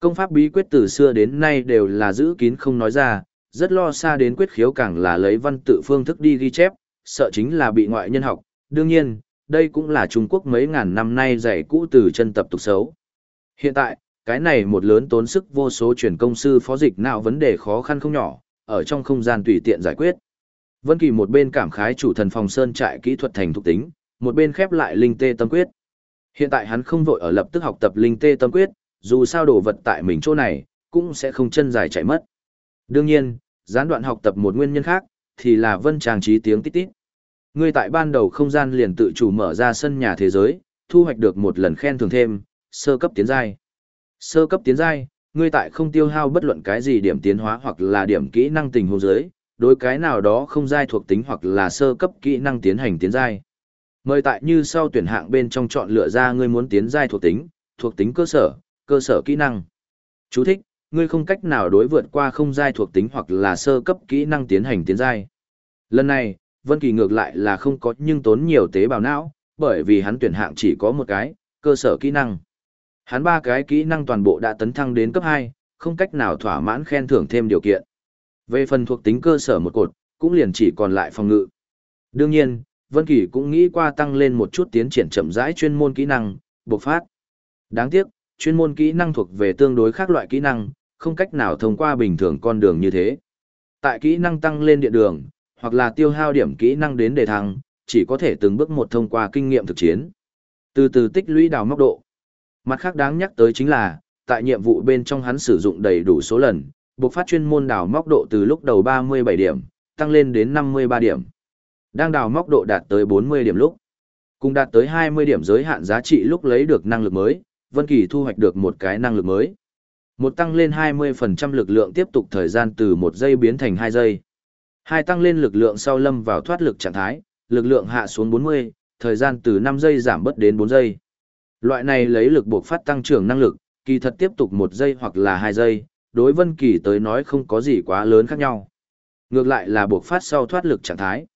Công pháp bí quyết từ xưa đến nay đều là giữ kín không nói ra, rất lo xa đến quyết khiếu càng là lấy văn tự phương thức đi ghi chép, sợ chính là bị ngoại nhân học. Đương nhiên, đây cũng là Trung Quốc mấy ngàn năm nay dạy cũ từ chân tập tục xấu. Hiện tại, cái này một lớn tốn sức vô số truyền công sư phó dịch nào vấn đề khó khăn không nhỏ, ở trong không gian tùy tiện giải quyết. Vân Kỳ một bên cảm khái chủ thần phòng sơn trại kỹ thuật thành thục tính, một bên khép lại linh tê tâm quyết. Hiện tại hắn không vội ở lập tức học tập linh tê tâm quyết, dù sao đồ vật tại mình chỗ này, cũng sẽ không chân dài chạy mất. Đương nhiên, gián đoạn học tập một nguyên nhân khác, thì là vân trang trí tiếng tít tít. Ngươi tại ban đầu không gian liền tự chủ mở ra sân nhà thế giới, thu hoạch được một lần khen thưởng thêm, sơ cấp tiến giai. Sơ cấp tiến giai, ngươi tại không tiêu hao bất luận cái gì điểm tiến hóa hoặc là điểm kỹ năng tình huống giới, đối cái nào đó không giai thuộc tính hoặc là sơ cấp kỹ năng tiến hành tiến giai. Mời tại như sau tuyển hạng bên trong chọn lựa ra ngươi muốn tiến giai thuộc tính, thuộc tính cơ sở, cơ sở kỹ năng. Chú thích, ngươi không cách nào đối vượt qua không giai thuộc tính hoặc là sơ cấp kỹ năng tiến hành tiến giai. Lần này, Vân Kỳ ngược lại là không có nhưng tốn nhiều tế bào não, bởi vì hắn tuyển hạng chỉ có một cái, cơ sở kỹ năng. Hắn ba cái kỹ năng toàn bộ đã tấn thăng đến cấp 2, không cách nào thỏa mãn khen thưởng thêm điều kiện. Về phần thuộc tính cơ sở một cột, cũng liền chỉ còn lại phòng ngự. Đương nhiên, Vân Kỳ cũng nghĩ qua tăng lên một chút tiến triển chậm rãi chuyên môn kỹ năng, bộc phát. Đáng tiếc, chuyên môn kỹ năng thuộc về tương đối khác loại kỹ năng, không cách nào thông qua bình thường con đường như thế. Tại kỹ năng tăng lên điện đường, hoặc là tiêu hao điểm kỹ năng đến đề thăng, chỉ có thể từng bước một thông qua kinh nghiệm thực chiến. Từ từ tích lũy đào móc độ. Mặt khác đáng nhắc tới chính là, tại nhiệm vụ bên trong hắn sử dụng đầy đủ số lần, buộc phát chuyên môn đào móc độ từ lúc đầu 37 điểm, tăng lên đến 53 điểm. Đang đào móc độ đạt tới 40 điểm lúc. Cùng đạt tới 20 điểm giới hạn giá trị lúc lấy được năng lực mới, Vân Kỳ thu hoạch được một cái năng lực mới. Một tăng lên 20% lực lượng tiếp tục thời gian từ 1 giây biến thành 2 giây. Hai tăng lên lực lượng sau lâm vào thoát lực trạng thái, lực lượng hạ xuống 40, thời gian từ 5 giây giảm bớt đến 4 giây. Loại này lấy lực buộc phát tăng trưởng năng lực, kỳ thật tiếp tục 1 giây hoặc là 2 giây, đối Vân Kỳ tới nói không có gì quá lớn khác nhau. Ngược lại là buộc phát sau thoát lực trạng thái.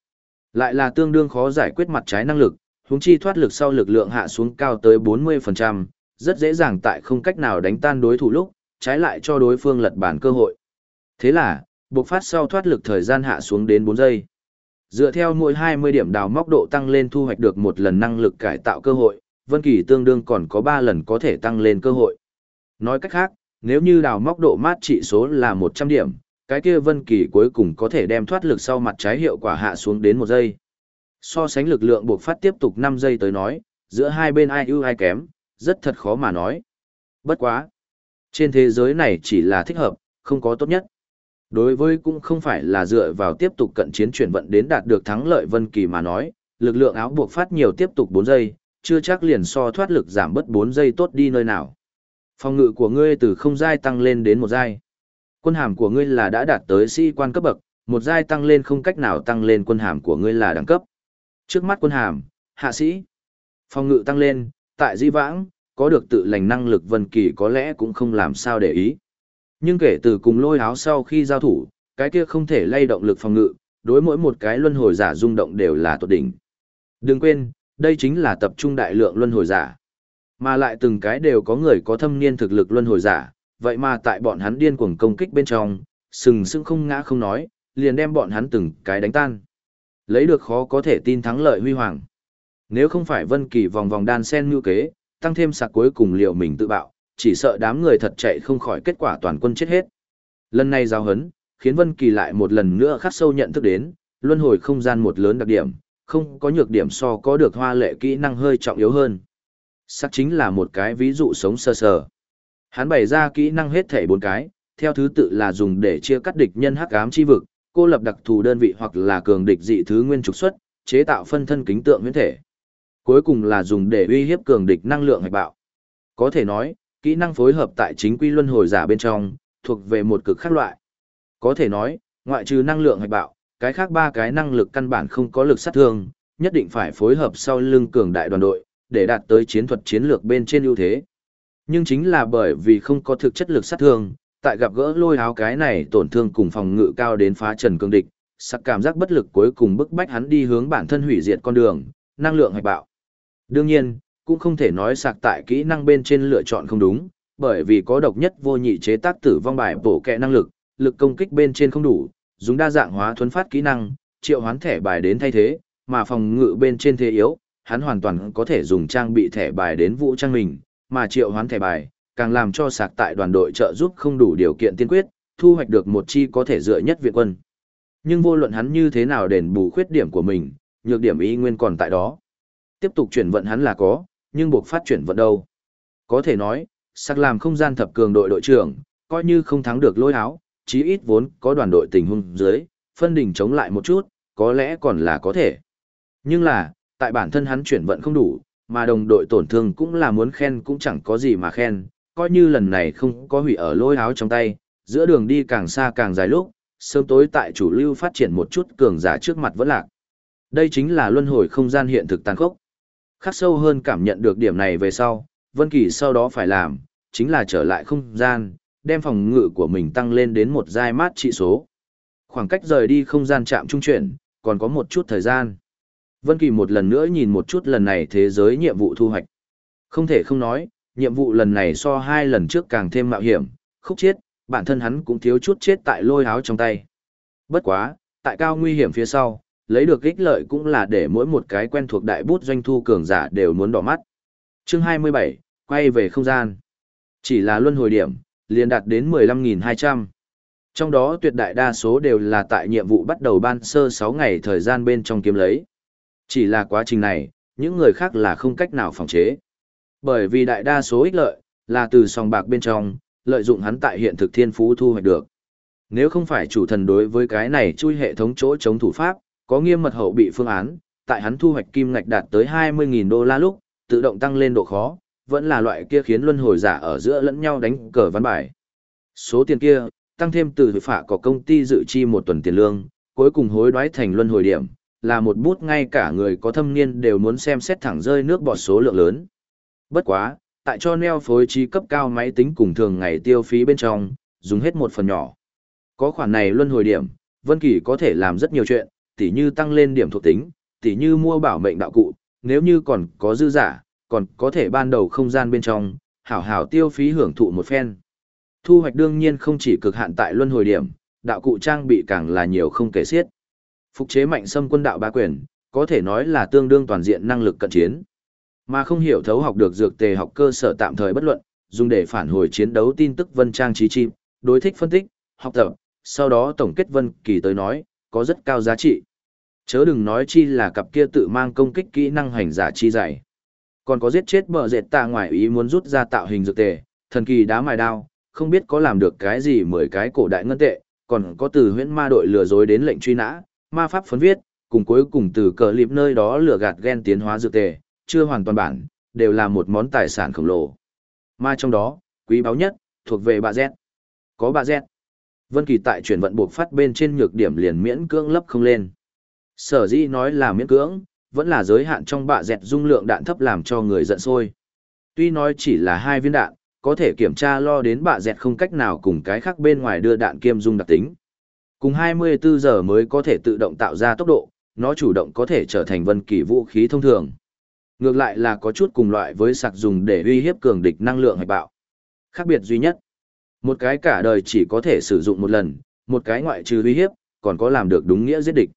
Lại là tương đương khó giải quyết mặt trái năng lực, huống chi thoát lực sau lực lượng hạ xuống cao tới 40%, rất dễ dàng tại không cách nào đánh tan đối thủ lúc, trái lại cho đối phương lật bản cơ hội. Thế là, buộc phát sau thoát lực thời gian hạ xuống đến 4 giây. Dựa theo mỗi 20 điểm đào móc độ tăng lên thu hoạch được một lần năng lực cải tạo cơ hội, Vân Kỳ tương đương còn có 3 lần có thể tăng lên cơ hội. Nói cách khác, nếu như đào móc độ mát trị số là 100 điểm, cái kia Vân Kỳ cuối cùng có thể đem thoát lực sau mặt trái hiệu quả hạ xuống đến một giây. So sánh lực lượng buộc phát tiếp tục 5 giây tới nói, giữa hai bên ai ưu ai kém, rất thật khó mà nói. Bất quá. Trên thế giới này chỉ là thích hợp, không có tốt nhất. Đối với cũng không phải là dựa vào tiếp tục cận chiến chuyển vận đến đạt được thắng lợi Vân Kỳ mà nói, lực lượng áo buộc phát nhiều tiếp tục 4 giây, chưa chắc liền so thoát lực giảm bớt 4 giây tốt đi nơi nào. Phòng ngự của ngươi từ không giai tăng lên đến một giai. Quân hàm của ngươi là đã đạt tới sĩ quan cấp bậc, một giai tăng lên không cách nào tăng lên quân hàm của ngươi là đẳng cấp. Trước mắt quân hàm, hạ sĩ. Phòng ngự tăng lên, tại di vãng, có được tự lành năng lực Vân Kỳ có lẽ cũng không làm sao để ý. Nhưng kể từ cùng lôi áo sau khi giao thủ, cái kia không thể lay động lực phòng ngự, đối mỗi một cái luân hồi giả rung động đều là tột đỉnh. Đừng quên, đây chính là tập trung đại lượng luân hồi giả. Mà lại từng cái đều có người có thâm niên thực lực luân hồi giả, vậy mà tại bọn hắn điên cuồng công kích bên trong, sừng sững không ngã không nói, liền đem bọn hắn từng cái đánh tan. Lấy được khó có thể tin thắng lợi huy hoàng. Nếu không phải Vân Kỳ vòng vòng đan sen như kế, tăng thêm sạc cuối cùng liệu mình tự bạo, chỉ sợ đám người thật chạy không khỏi kết quả toàn quân chết hết. Lần này giao hấn, khiến Vân Kỳ lại một lần nữa khắc sâu nhận thức đến, luân hồi không gian một lớn đặc điểm, không có nhược điểm so có được hoa lệ kỹ năng hơi trọng yếu hơn. Sắc chính là một cái ví dụ sống sơ sờ, sờ. Hắn bày ra kỹ năng hết thể bốn cái, theo thứ tự là dùng để chia cắt địch nhân hắc ám chi vực, cô lập đặc thù đơn vị hoặc là cường địch dị thứ nguyên trục xuất, chế tạo phân thân kính tượng nguyên thể. Cuối cùng là dùng để uy hiếp cường địch năng lượng hạch bạo. Có thể nói, kỹ năng phối hợp tại chính quy luân hồi giả bên trong, thuộc về một cực khác loại. Có thể nói, ngoại trừ năng lượng hạch bạo, cái khác ba cái năng lực căn bản không có lực sát thương, nhất định phải phối hợp sau lưng cường đại đoàn đội, để đạt tới chiến thuật chiến lược bên trên ưu thế. Nhưng chính là bởi vì không có thực chất lực sát thương, tại gặp gỡ lôi áo cái này tổn thương cùng phòng ngự cao đến phá trần cương địch, sắc cảm giác bất lực cuối cùng bức bách hắn đi hướng bản thân hủy diệt con đường, năng lượng hạch bạo. Đương nhiên, cũng không thể nói sạc tại kỹ năng bên trên lựa chọn không đúng, bởi vì có độc nhất vô nhị chế tác tử vong bài bổ kẹ năng lực, lực công kích bên trên không đủ, dùng đa dạng hóa thuấn phát kỹ năng, triệu hoán thẻ bài đến thay thế, mà phòng ngự bên trên thế yếu, hắn hoàn toàn có thể dùng trang bị thẻ bài đến vũ trang mình, mà triệu hoán thẻ bài, càng làm cho sạc tại đoàn đội trợ giúp không đủ điều kiện tiên quyết, thu hoạch được một chi có thể dựa nhất viện quân. Nhưng vô luận hắn như thế nào đền bù khuyết điểm của mình, nhược điểm y nguyên còn tại đó. Tiếp tục chuyển vận hắn là có, nhưng buộc phát chuyển vận đâu. Có thể nói, sạc làm không gian thập cường đội đội trưởng, coi như không thắng được lôi áo, chí ít vốn có đoàn đội tình huống dưới, phân đỉnh chống lại một chút, có lẽ còn là có thể. Nhưng là, tại bản thân hắn chuyển vận không đủ, mà đồng đội tổn thương cũng là muốn khen cũng chẳng có gì mà khen, coi như lần này không có hủy ở lôi áo trong tay, giữa đường đi càng xa càng dài lúc, sớm tối tại chủ lưu phát triển một chút cường giả trước mặt vẫn lạc. Đây chính là luân hồi không gian hiện thực tàn khốc. Khắc sâu hơn cảm nhận được điểm này về sau, Vân Kỳ sau đó phải làm, chính là trở lại không gian, đem phòng ngự của mình tăng lên đến một giai mát trị số. Khoảng cách rời đi không gian chạm trung chuyển, còn có một chút thời gian. Vân Kỳ một lần nữa nhìn một chút lần này thế giới nhiệm vụ thu hoạch. Không thể không nói, nhiệm vụ lần này so hai lần trước càng thêm mạo hiểm, khúc chết, bản thân hắn cũng thiếu chút chết tại lôi áo trong tay. Bất quá, tại cao nguy hiểm phía sau, lấy được ích lợi cũng là để mỗi một cái quen thuộc đại bút doanh thu cường giả đều muốn đỏ mắt. Chương 27, quay về không gian. Chỉ là luân hồi điểm, liền đạt đến 15.200. Trong đó tuyệt đại đa số đều là tại nhiệm vụ bắt đầu ban sơ 6 ngày thời gian bên trong kiếm lấy. Chỉ là quá trình này, những người khác là không cách nào phòng chế. Bởi vì đại đa số ích lợi, là từ sòng bạc bên trong, lợi dụng hắn tại hiện thực thiên phú thu hoạch được. Nếu không phải chủ thần đối với cái này chui hệ thống chỗ chống thủ pháp, có nghiêm mật hậu bị phương án, tại hắn thu hoạch kim ngạch đạt tới 20.000 đô la lúc, tự động tăng lên độ khó, vẫn là loại kia khiến luân hồi giả ở giữa lẫn nhau đánh cờ văn bài. Số tiền kia, tăng thêm từ phả có công ty dự chi một tuần tiền lương, cuối cùng hối đoái thành luân hồi điểm, là một bút ngay cả người có thâm niên đều muốn xem xét thẳng rơi nước bọt số lượng lớn. Bất quá, tại cho neo phối trí cấp cao máy tính cùng thường ngày tiêu phí bên trong, dùng hết một phần nhỏ. Có khoản này luân hồi điểm, Vân Kỳ có thể làm rất nhiều chuyện, tỉ như tăng lên điểm thuộc tính, tỉ như mua bảo mệnh đạo cụ, nếu như còn có dư giả, còn có thể ban đầu không gian bên trong, hảo hảo tiêu phí hưởng thụ một phen. Thu hoạch đương nhiên không chỉ cực hạn tại luân hồi điểm, đạo cụ trang bị càng là nhiều không kể xiết. Phục chế mạnh xâm quân đạo ba quyền, có thể nói là tương đương toàn diện năng lực cận chiến. Mà không hiểu thấu học được dược tề học cơ sở tạm thời bất luận, dùng để phản hồi chiến đấu tin tức vân trang trí chim, đối thích phân tích, học tập, sau đó tổng kết vân kỳ tới nói, có rất cao giá trị. Chớ đừng nói chi là cặp kia tự mang công kích kỹ năng hành giả chi dạy. Còn có giết chết bờ dệt tạ ngoài ý muốn rút ra tạo hình dược tề, thần kỳ đá mài đao, không biết có làm được cái gì mười cái cổ đại ngân tệ, còn có từ huyễn ma đội lừa dối đến lệnh truy nã, ma pháp phấn viết, cùng cuối cùng từ cờ lịp nơi đó lừa gạt ghen tiến hóa dược tề, chưa hoàn toàn bản, đều là một món tài sản khổng lồ. Mà trong đó, quý báu nhất, thuộc về bà Z. Có bà Z. Vân Kỳ tại chuyển vận buộc phát bên trên nhược điểm liền miễn cưỡng lấp không lên. Sở dĩ nói là miễn cưỡng, vẫn là giới hạn trong bạ dẹt dung lượng đạn thấp làm cho người giận sôi. Tuy nói chỉ là hai viên đạn, có thể kiểm tra lo đến bạ dẹt không cách nào cùng cái khác bên ngoài đưa đạn kiêm dung đặc tính. Cùng 24 giờ mới có thể tự động tạo ra tốc độ, nó chủ động có thể trở thành vân kỳ vũ khí thông thường. Ngược lại là có chút cùng loại với sạc dùng để uy hiếp cường địch năng lượng hạch bạo. Khác biệt duy nhất, một cái cả đời chỉ có thể sử dụng một lần, một cái ngoại trừ uy hiếp, còn có làm được đúng nghĩa giết địch.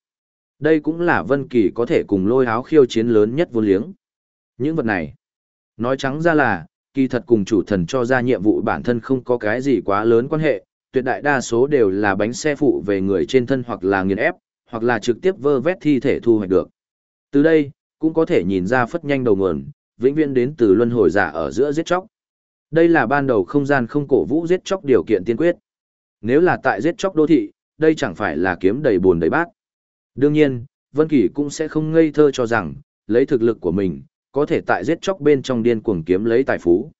Đây cũng là Vân Kỳ có thể cùng lôi áo khiêu chiến lớn nhất vô liếng. Những vật này, nói trắng ra là, kỳ thật cùng chủ thần cho ra nhiệm vụ bản thân không có cái gì quá lớn quan hệ, tuyệt đại đa số đều là bánh xe phụ về người trên thân hoặc là nghiền ép, hoặc là trực tiếp vơ vét thi thể thu hoạch được. Từ đây, cũng có thể nhìn ra phất nhanh đầu nguồn, vĩnh viễn đến từ luân hồi giả ở giữa giết chóc. Đây là ban đầu không gian không cổ vũ giết chóc điều kiện tiên quyết. Nếu là tại giết chóc đô thị, đây chẳng phải là kiếm đầy buồn đầy bát. Đương nhiên, Vân Kỳ cũng sẽ không ngây thơ cho rằng, lấy thực lực của mình, có thể tại giết chóc bên trong điên cuồng kiếm lấy tài phú.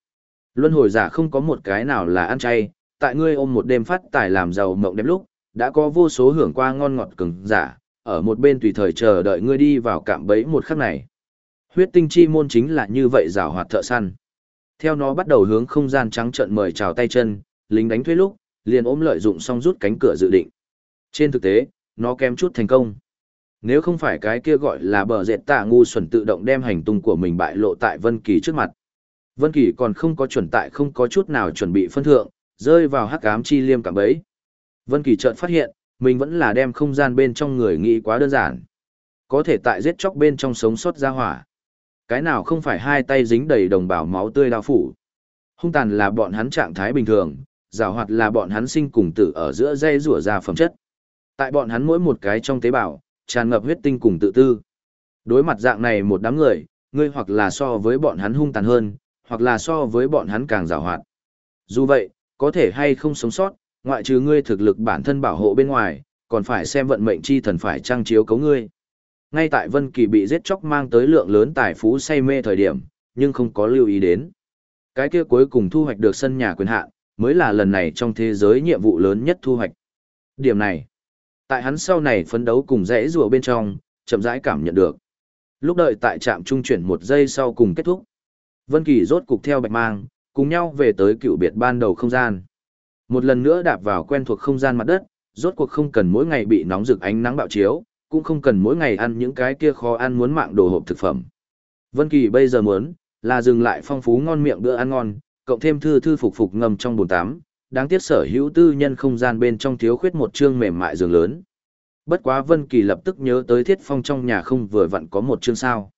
Luân hồi giả không có một cái nào là ăn chay, tại ngươi ôm một đêm phát tài làm giàu mộng đẹp lúc, đã có vô số hưởng qua ngon ngọt cứng giả, ở một bên tùy thời chờ đợi ngươi đi vào cạm bẫy một khắc này. Huyết tinh chi môn chính là như vậy rào hoạt thợ săn. Theo nó bắt đầu hướng không gian trắng trợn mời chào tay chân, lính đánh thuê lúc, liền ôm lợi dụng xong rút cánh cửa dự định. Trên thực tế, nó kém chút thành công. Nếu không phải cái kia gọi là bờ dẹt tạ ngu xuẩn tự động đem hành tung của mình bại lộ tại Vân Kỳ trước mặt. Vân Kỳ còn không có chuẩn tại không có chút nào chuẩn bị phân thượng, rơi vào hắc ám chi liêm cảm bấy. Vân Kỳ chợt phát hiện, mình vẫn là đem không gian bên trong người nghĩ quá đơn giản. Có thể tại giết chóc bên trong sống sót ra hỏa. Cái nào không phải hai tay dính đầy đồng bào máu tươi đao phủ. Hung tàn là bọn hắn trạng thái bình thường, giảo hoạt là bọn hắn sinh cùng tử ở giữa dây rủa ra phẩm chất. Tại bọn hắn mỗi một cái trong tế bào, tràn ngập huyết tinh cùng tự tư. Đối mặt dạng này một đám người, ngươi hoặc là so với bọn hắn hung tàn hơn, hoặc là so với bọn hắn càng giàu hoạt. Dù vậy, có thể hay không sống sót, ngoại trừ ngươi thực lực bản thân bảo hộ bên ngoài, còn phải xem vận mệnh chi thần phải trang chiếu cấu ngươi. Ngay tại Vân Kỳ bị giết chóc mang tới lượng lớn tài phú say mê thời điểm, nhưng không có lưu ý đến. Cái kia cuối cùng thu hoạch được sân nhà quyền hạn, mới là lần này trong thế giới nhiệm vụ lớn nhất thu hoạch. Điểm này, Tại hắn sau này phấn đấu cùng rẽ rùa bên trong, chậm rãi cảm nhận được. Lúc đợi tại trạm trung chuyển một giây sau cùng kết thúc. Vân Kỳ rốt cục theo bạch mang, cùng nhau về tới cựu biệt ban đầu không gian. Một lần nữa đạp vào quen thuộc không gian mặt đất, rốt cuộc không cần mỗi ngày bị nóng rực ánh nắng bạo chiếu, cũng không cần mỗi ngày ăn những cái kia khó ăn muốn mạng đồ hộp thực phẩm. Vân Kỳ bây giờ muốn là dừng lại phong phú ngon miệng bữa ăn ngon, cộng thêm thư thư phục phục ngâm trong bồn tắm, đáng tiếc sở hữu tư nhân không gian bên trong thiếu khuyết một chương mềm mại giường lớn. Bất quá Vân Kỳ lập tức nhớ tới Thiết Phong trong nhà không vừa vặn có một chương sao.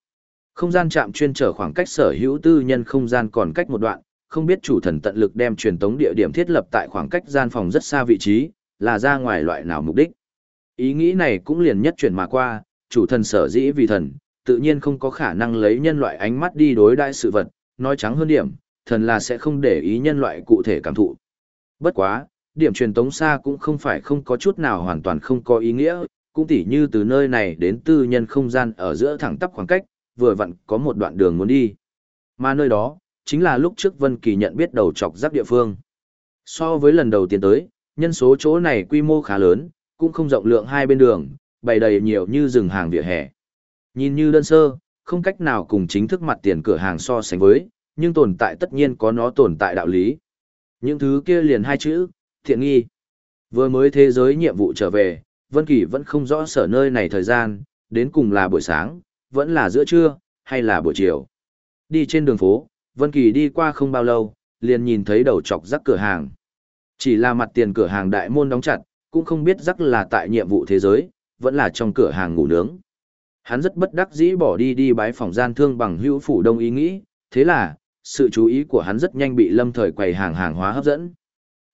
Không gian chạm chuyên trở khoảng cách sở hữu tư nhân không gian còn cách một đoạn, không biết chủ thần tận lực đem truyền tống địa điểm thiết lập tại khoảng cách gian phòng rất xa vị trí, là ra ngoài loại nào mục đích. Ý nghĩ này cũng liền nhất chuyển mà qua, chủ thần sở dĩ vì thần, tự nhiên không có khả năng lấy nhân loại ánh mắt đi đối đãi sự vật, nói trắng hơn điểm, thần là sẽ không để ý nhân loại cụ thể cảm thụ. Bất quá, điểm truyền tống xa cũng không phải không có chút nào hoàn toàn không có ý nghĩa, cũng tỉ như từ nơi này đến tư nhân không gian ở giữa thẳng tắp khoảng cách, vừa vặn có một đoạn đường muốn đi. Mà nơi đó, chính là lúc trước Vân Kỳ nhận biết đầu chọc giáp địa phương. So với lần đầu tiên tới, nhân số chỗ này quy mô khá lớn, cũng không rộng lượng hai bên đường, bày đầy nhiều như rừng hàng vỉa hè. Nhìn như đơn sơ, không cách nào cùng chính thức mặt tiền cửa hàng so sánh với, nhưng tồn tại tất nhiên có nó tồn tại đạo lý. Những thứ kia liền hai chữ, thiện nghi. Vừa mới thế giới nhiệm vụ trở về, Vân Kỳ vẫn không rõ sở nơi này thời gian, đến cùng là buổi sáng, vẫn là giữa trưa, hay là buổi chiều. Đi trên đường phố, Vân Kỳ đi qua không bao lâu, liền nhìn thấy đầu chọc rắc cửa hàng. Chỉ là mặt tiền cửa hàng đại môn đóng chặt, cũng không biết rắc là tại nhiệm vụ thế giới, vẫn là trong cửa hàng ngủ nướng. Hắn rất bất đắc dĩ bỏ đi đi bái phòng gian thương bằng hữu phủ đông ý nghĩ, thế là, sự chú ý của hắn rất nhanh bị lâm thời quầy hàng hàng hóa hấp dẫn.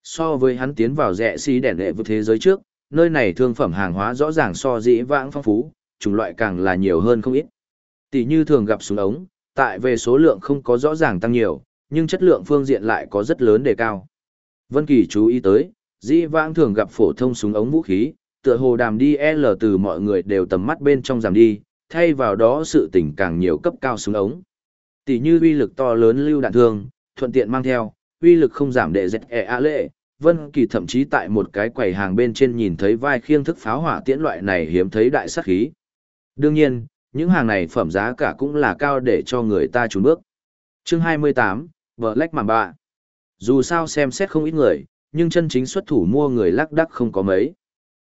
So với hắn tiến vào rẻ xí đèn lệ vượt thế giới trước, nơi này thương phẩm hàng hóa rõ ràng so dĩ vãng phong phú, chủng loại càng là nhiều hơn không ít. Tỷ như thường gặp súng ống, tại về số lượng không có rõ ràng tăng nhiều, nhưng chất lượng phương diện lại có rất lớn đề cao. Vân Kỳ chú ý tới, dĩ vãng thường gặp phổ thông súng ống vũ khí, tựa hồ đàm đi L từ mọi người đều tầm mắt bên trong giảm đi, thay vào đó sự tỉnh càng nhiều cấp cao súng ống. Tỷ như uy lực to lớn lưu đạn thương, thuận tiện mang theo, uy lực không giảm để dẹt e a lệ. Vân Kỳ thậm chí tại một cái quầy hàng bên trên nhìn thấy vai khiêng thức pháo hỏa tiễn loại này hiếm thấy đại sát khí. Đương nhiên, những hàng này phẩm giá cả cũng là cao để cho người ta trốn bước. Chương 28, Black Mamba. Dù sao xem xét không ít người, nhưng chân chính xuất thủ mua người lắc đắc không có mấy.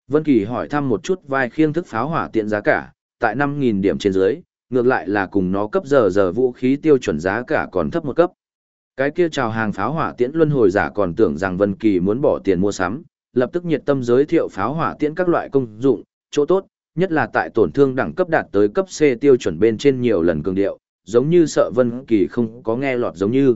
Vân Kỳ hỏi thăm một chút vai khiêng thức pháo hỏa tiện giá cả, tại 5.000 điểm trên dưới, ngược lại là cùng nó cấp giờ giờ vũ khí tiêu chuẩn giá cả còn thấp một cấp. Cái kia chào hàng pháo hỏa tiễn luân hồi giả còn tưởng rằng Vân Kỳ muốn bỏ tiền mua sắm, lập tức nhiệt tâm giới thiệu pháo hỏa tiễn các loại công dụng, chỗ tốt, nhất là tại tổn thương đẳng cấp đạt tới cấp C tiêu chuẩn bên trên nhiều lần cường điệu, giống như sợ Vân Kỳ không có nghe lọt giống như.